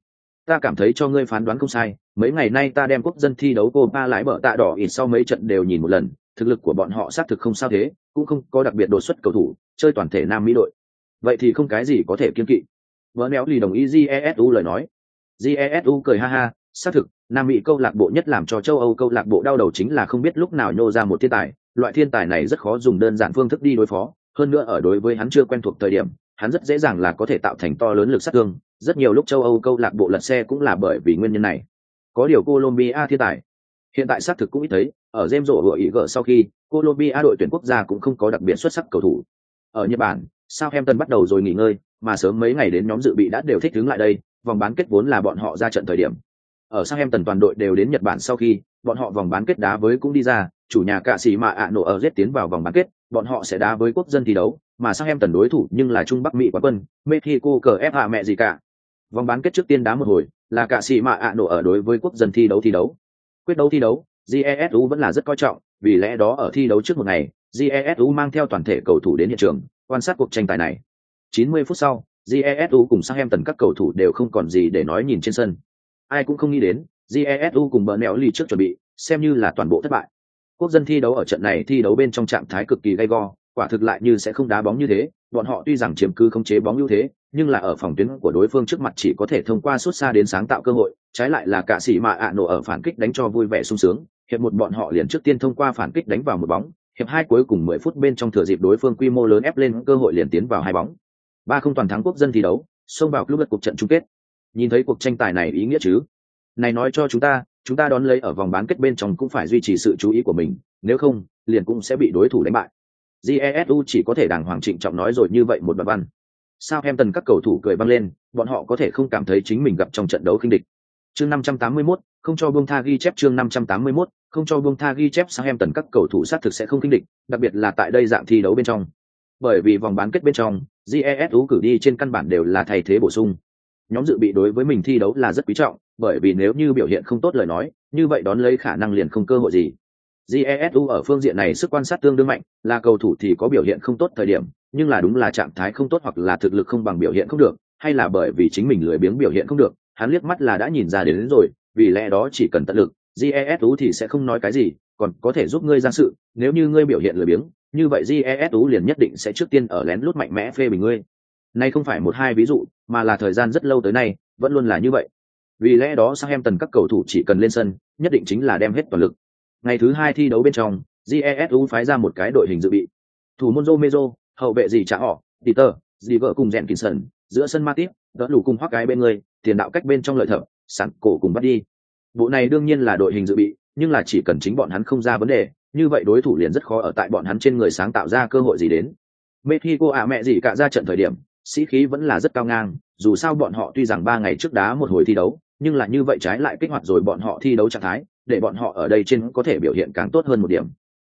Ta cảm thấy cho ngươi phán đoán không sai, mấy ngày nay ta đem quốc dân thi đấu cô ba lái bờ tạ đỏ ít sau mấy trận đều nhìn một lần, thực lực của bọn họ xác thực không sao thế, cũng không có đặc biệt đột xuất cầu thủ, chơi toàn thể Nam Mỹ đội. Vậy thì không cái gì có thể kiên kỵ. Vỡ méo lì đồng ý Jesu lời nói. Jesu cười ha ha, xác thực, Nam Mỹ câu lạc bộ nhất làm cho châu Âu câu lạc bộ đau đầu chính là không biết lúc nào nhô ra một thiên tài, loại thiên tài này rất khó dùng đơn giản phương thức đi đối phó, hơn nữa ở đối với hắn chưa quen thuộc thời điểm, hắn rất dễ dàng là có thể tạo thành to lớn lực sát thương, rất nhiều lúc châu Âu câu lạc bộ lật xe cũng là bởi vì nguyên nhân này. Có điều Colombia thiên tài, hiện tại xác thực cũng ít thấy, ở rêm rộ hội ý gỡ sau khi, Colombia đội tuyển quốc gia cũng không có đặc biệt xuất sắc cầu thủ. Ở Nhật Bản, Southampton bắt đầu rồi nghỉ ngơi, mà sớm mấy ngày đến nhóm dự bị đã đều thích đứng lại đây, vòng bán kết vốn là bọn họ ra trận thời điểm. Ở Southampton toàn đội đều đến Nhật Bản sau khi, bọn họ vòng bán kết đá với cũng đi ra, chủ nhà cạ sĩ mà ạ nổ ở giết tiến vào vòng bán kết, bọn họ sẽ đá với quốc dân thi đấu, mà sang em tần đối thủ nhưng là Trung Bắc Mỹ quán quân, Mexico cờ ép hạ mẹ gì cả. Vòng bán kết trước tiên đá một hồi, là cạ sĩ mà ạ nổ ở đối với quốc dân thi đấu thi đấu. Quyết đấu thi đấu, jesu vẫn là rất coi trọng vì lẽ đó ở thi đấu trước một ngày jesu mang theo toàn thể cầu thủ đến hiện trường quan sát cuộc tranh tài này 90 phút sau jesu cùng sang em tần các cầu thủ đều không còn gì để nói nhìn trên sân ai cũng không nghĩ đến jesu cùng bờ nẹo ly trước chuẩn bị xem như là toàn bộ thất bại quốc dân thi đấu ở trận này thi đấu bên trong trạng thái cực kỳ gay go, quả thực lại như sẽ không đá bóng như thế. Bọn họ tuy rằng chiếm cứ không chế bóng ưu thế, nhưng là ở phòng tuyến của đối phương trước mặt chỉ có thể thông qua suốt xa đến sáng tạo cơ hội, trái lại là cả sĩ mà ạ nổ ở phản kích đánh cho vui vẻ sung sướng. Hiệp một bọn họ liền trước tiên thông qua phản kích đánh vào một bóng, hiệp hai cuối cùng mười phút bên trong thừa dịp đối phương quy mô lớn ép lên cơ hội liền tiến vào hai bóng. Ba không toàn thắng quốc dân thi đấu, xông vào lúc lượt cuộc trận chung kết. Nhìn thấy cuộc tranh tài này ý nghĩa chứ? Này nói cho chúng ta chúng ta đón lấy ở vòng bán kết bên trong cũng phải duy trì sự chú ý của mình nếu không liền cũng sẽ bị đối thủ đánh bại jesu chỉ có thể đàng hoàng trịnh trọng nói rồi như vậy một đoạn văn sao em tần các cầu thủ cười băng lên bọn họ có thể không cảm thấy chính mình gặp trong trận đấu khinh địch chương 581, không cho buông tha ghi chép chương 581, không cho buông tha ghi chép sang em tần các cầu thủ sát thực sẽ không kinh địch, đặc biệt là tại đây dạng thi đấu bên trong. Bởi vì vòng bán kết bên trong, GESU cử đi trên căn bản đều là thay thế bổ sung. Nhóm dự bị đối với mình thi đấu là rất quý trọng, bởi vì nếu như biểu hiện không tốt lời nói, như vậy đón lấy khả năng liền không cơ hội gì. GESU ở phương diện này sức quan sát tương đương mạnh, là cầu thủ thì có biểu hiện không tốt thời điểm, nhưng là đúng là trạng thái không tốt hoặc là thực lực không bằng biểu hiện không được, hay là bởi vì chính mình lười biếng biểu hiện không được, hắn liếc mắt là đã nhìn ra đến, đến rồi, vì lẽ đó chỉ cần tận lực, jesu thì sẽ không nói cái gì còn có thể giúp ngươi ra sự nếu như ngươi biểu hiện lười biếng như vậy jesu liền nhất định sẽ trước tiên ở lén lút mạnh mẽ phê bình ngươi nay không phải một hai ví dụ mà là thời gian rất lâu tới nay vẫn luôn là như vậy. Vì lẽ đó sang em tần các cầu thủ chỉ cần lên sân nhất định chính là đem hết toàn lực. Ngày thứ hai thi đấu bên trong GESU phái ra một cái đội hình dự bị. Thủ môn Romero, hậu vệ gì trả họ peter gì vợ cùng Jenkinson, giữa sân matip đỡ lù cùng hoắc cái bên người tiền đạo cách bên trong lợi thở, sẵn cổ cùng bắt đi. Bộ này đương nhiên là đội hình dự bị nhưng là chỉ cần chính bọn hắn không ra vấn đề như vậy đối thủ liền rất khó ở tại bọn hắn trên người sáng tạo ra cơ hội gì đến. Mexico ạ mẹ gì cả ra trận thời điểm sĩ khí vẫn là rất cao ngang dù sao bọn họ tuy rằng ba ngày trước đá một hồi thi đấu nhưng là như vậy trái lại kích hoạt rồi bọn họ thi đấu trạng thái để bọn họ ở đây trên có thể biểu hiện càng tốt hơn một điểm.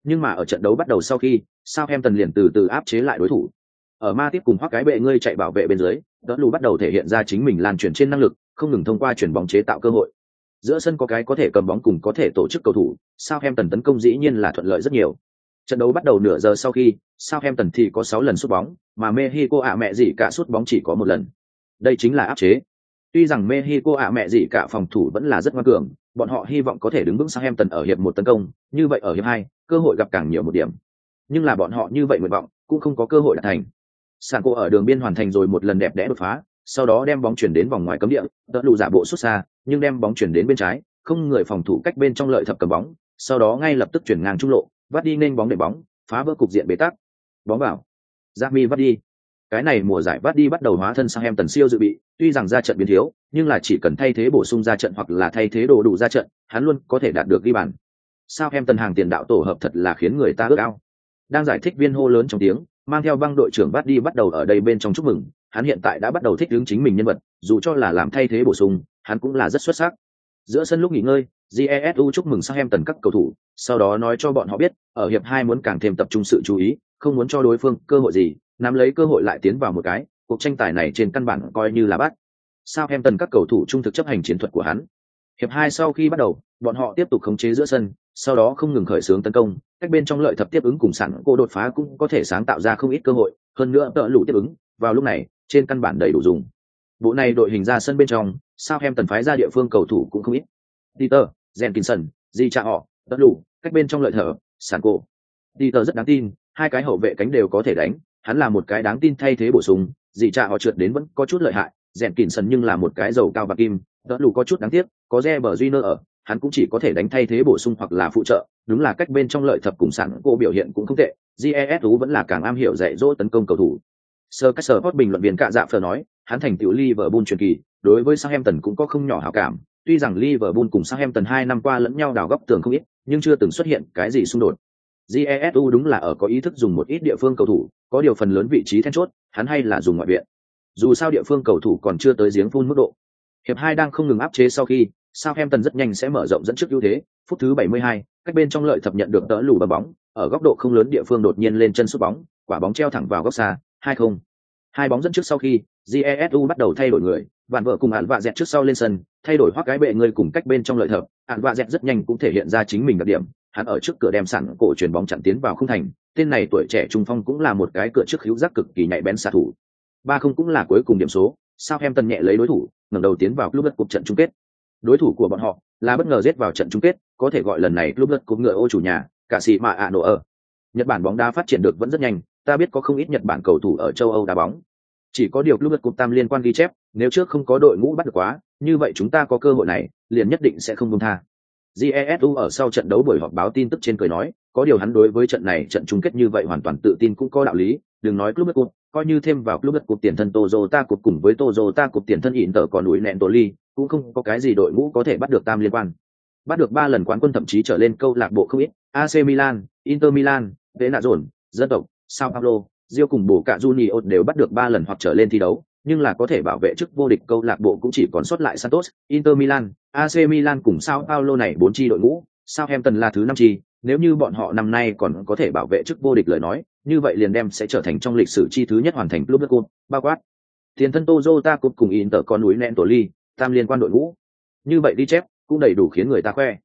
Nhưng mà ở trận đấu bắt đầu sau khi sao em tần liền từ từ áp chế lại đối thủ. Ở ma tiếp cùng hoắc cái bệ ngươi chạy bảo vệ bên dưới đỡ lù bắt đầu thể hiện ra chính mình lan truyền trên năng lực không ngừng thông qua chuyển bóng chế tạo cơ hội. Giữa sân có cái có thể cầm bóng cùng có thể tổ chức cầu thủ, sao em tần tấn công dĩ nhiên là thuận lợi rất nhiều. Trận đấu bắt đầu nửa giờ sau khi, Southampton thì có 6 lần sút bóng, mà Mexico ạ mẹ gì cả sút bóng chỉ có một lần. Đây chính là áp chế. Tuy rằng Mexico ạ mẹ gì cả phòng thủ vẫn là rất ngoan cường, bọn họ hy vọng có thể đứng vững Southampton ở hiệp một tấn công, như vậy ở hiệp hai, cơ hội gặp càng nhiều một điểm. Nhưng là bọn họ như vậy nguyện vọng, cũng không có cơ hội đạt thành. Sàn cô ở đường biên hoàn thành rồi một lần đẹp đẽ đột phá, sau đó đem bóng chuyển đến vòng ngoài cấm địa, đỡ đủ giả bộ xuất xa, nhưng đem bóng chuyển đến bên trái, không người phòng thủ cách bên trong lợi thập cầm bóng, sau đó ngay lập tức chuyển ngang trung lộ, vắt đi nên bóng để bóng, phá vỡ cục diện bế tắc. Bóng vào. Jamie vắt đi. Cái này mùa giải vắt đi bắt đầu hóa thân sang em tần siêu dự bị, tuy rằng ra trận biến thiếu, nhưng là chỉ cần thay thế bổ sung ra trận hoặc là thay thế đồ đủ ra trận, hắn luôn có thể đạt được ghi bàn. Sao em tần hàng tiền đạo tổ hợp thật là khiến người ta ước ao. Đang giải thích viên hô lớn trong tiếng, mang theo băng đội trưởng vắt đi bắt đầu ở đây bên trong chúc mừng, hắn hiện tại đã bắt đầu thích ứng chính mình nhân vật, dù cho là làm thay thế bổ sung, hắn cũng là rất xuất sắc. Giữa sân lúc nghỉ ngơi, Jesu chúc mừng Southampton em tần các cầu thủ, sau đó nói cho bọn họ biết, ở hiệp hai muốn càng thêm tập trung sự chú ý, không muốn cho đối phương cơ hội gì, nắm lấy cơ hội lại tiến vào một cái, cuộc tranh tài này trên căn bản coi như là bắt. Southampton em tần các cầu thủ trung thực chấp hành chiến thuật của hắn. Hiệp hai sau khi bắt đầu, bọn họ tiếp tục khống chế giữa sân, sau đó không ngừng khởi xướng tấn công, cách bên trong lợi thập tiếp ứng cùng sẵn cô đột phá cũng có thể sáng tạo ra không ít cơ hội, hơn nữa tợ lũ tiếp ứng, vào lúc này trên căn bản đầy đủ dùng bộ này đội hình ra sân bên trong sao em tần phái ra địa phương cầu thủ cũng không ít Peter, Jenkinson, Di Cha họ, tất lù, cách bên trong lợi thở, sản cổ. Peter rất đáng tin, hai cái hậu vệ cánh đều có thể đánh, hắn là một cái đáng tin thay thế bổ sung, Di Cha họ trượt đến vẫn có chút lợi hại, Jenkinson nhưng là một cái dầu cao và kim, tất lù có chút đáng tiếc, có Reber Júnior ở, hắn cũng chỉ có thể đánh thay thế bổ sung hoặc là phụ trợ, đúng là cách bên trong lợi thập cùng sản cô biểu hiện cũng không tệ, GESU vẫn là càng am hiểu dạy dỗ tấn công cầu thủ. Sir Caesar bình luận viên cạ dạ phờ nói, hắn thành tựu Liverpool truyền kỳ, đối với Southampton cũng có không nhỏ hảo cảm, tuy rằng Liverpool cùng Southampton hai năm qua lẫn nhau đào góc tường không ít, nhưng chưa từng xuất hiện cái gì xung đột. Jesu đúng là ở có ý thức dùng một ít địa phương cầu thủ, có điều phần lớn vị trí then chốt, hắn hay là dùng ngoại viện. Dù sao địa phương cầu thủ còn chưa tới giếng phun mức độ. Hiệp hai đang không ngừng áp chế sau khi, Southampton rất nhanh sẽ mở rộng dẫn trước ưu thế, phút thứ 72, cách bên trong lợi thập nhận được đỡ lù bóng, ở góc độ không lớn địa phương đột nhiên lên chân sút bóng, quả bóng treo thẳng vào góc xa, 2-0. Hai bóng dẫn trước sau khi, Jesu bắt đầu thay đổi người, vạn vợ cùng ạn vạ dẹt trước sau lên sân thay đổi hoác cái bệ người cùng cách bên trong lợi thập. Ạn vạ dẹt rất nhanh cũng thể hiện ra chính mình đặc điểm hắn ở trước cửa đem sẵn cổ chuyền bóng chặn tiến vào không thành tên này tuổi trẻ trung phong cũng là một cái cửa trước hữu giác cực kỳ nhạy bén xạ thủ. Ba không cũng là cuối cùng điểm số sao em tân nhẹ lấy đối thủ ngẩng đầu tiến vào club đất cuộc trận chung kết. Đối thủ của bọn họ là bất ngờ giết vào trận chung kết có thể gọi lần này club đất cuộc ngựa ô chủ nhà cả sĩ mà ạ nổ ở. Nhật bản bóng đá phát triển được vẫn rất nhanh ta biết có không ít nhật bản cầu thủ ở châu âu đá bóng chỉ có điều lúc đất cục tam liên quan ghi chép nếu trước không có đội ngũ bắt được quá như vậy chúng ta có cơ hội này liền nhất định sẽ không công tha. Jesu ở sau trận đấu buổi họp báo tin tức trên cười nói có điều hắn đối với trận này trận chung kết như vậy hoàn toàn tự tin cũng có đạo lý đừng nói club đất coi như thêm vào club đất tiền thân Toyota cục cùng với Toyota cục tiền thân ỉn tờ còn núi nẹn tổ ly cũng không có cái gì đội ngũ có thể bắt được tam liên quan. Bắt được ba lần quán quân thậm chí trở lên câu lạc bộ không ít AC Milan, Inter Milan, Vế Nạ Dồn, dân tộc, Sao Paulo, Diêu cùng bổ cả Junior đều bắt được ba lần hoặc trở lên thi đấu, nhưng là có thể bảo vệ chức vô địch câu lạc bộ cũng chỉ còn sót lại Santos, Inter Milan, AC Milan cùng Sao Paulo này bốn chi đội ngũ, Southampton là thứ năm chi, nếu như bọn họ năm nay còn có thể bảo vệ chức vô địch lời nói, như vậy liền đem sẽ trở thành trong lịch sử chi thứ nhất hoàn thành club cup, bao quát. Tiền thân Toyota Cup cùng Inter con núi nẹn tổ ly, tam liên quan đội ngũ. Như vậy đi chép, cũng đầy đủ khiến người ta khoe.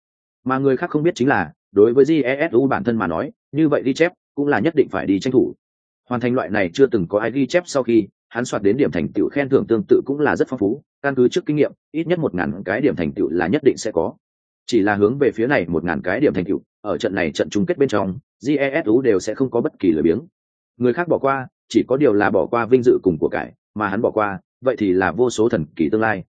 Mà người khác không biết chính là, đối với GESU bản thân mà nói, như vậy đi chép, cũng là nhất định phải đi tranh thủ hoàn thành loại này chưa từng có ai ghi chép sau khi, hắn soạt đến điểm thành tựu khen thưởng tương tự cũng là rất phong phú, căn cứ trước kinh nghiệm, ít nhất một ngàn cái điểm thành tựu là nhất định sẽ có. Chỉ là hướng về phía này một ngàn cái điểm thành tựu, ở trận này trận chung kết bên trong jesu đều sẽ không có bất kỳ lời biếng. Người khác bỏ qua, chỉ có điều là bỏ qua vinh dự cùng của cải, mà hắn bỏ qua, vậy thì là vô số thần kỳ tương lai.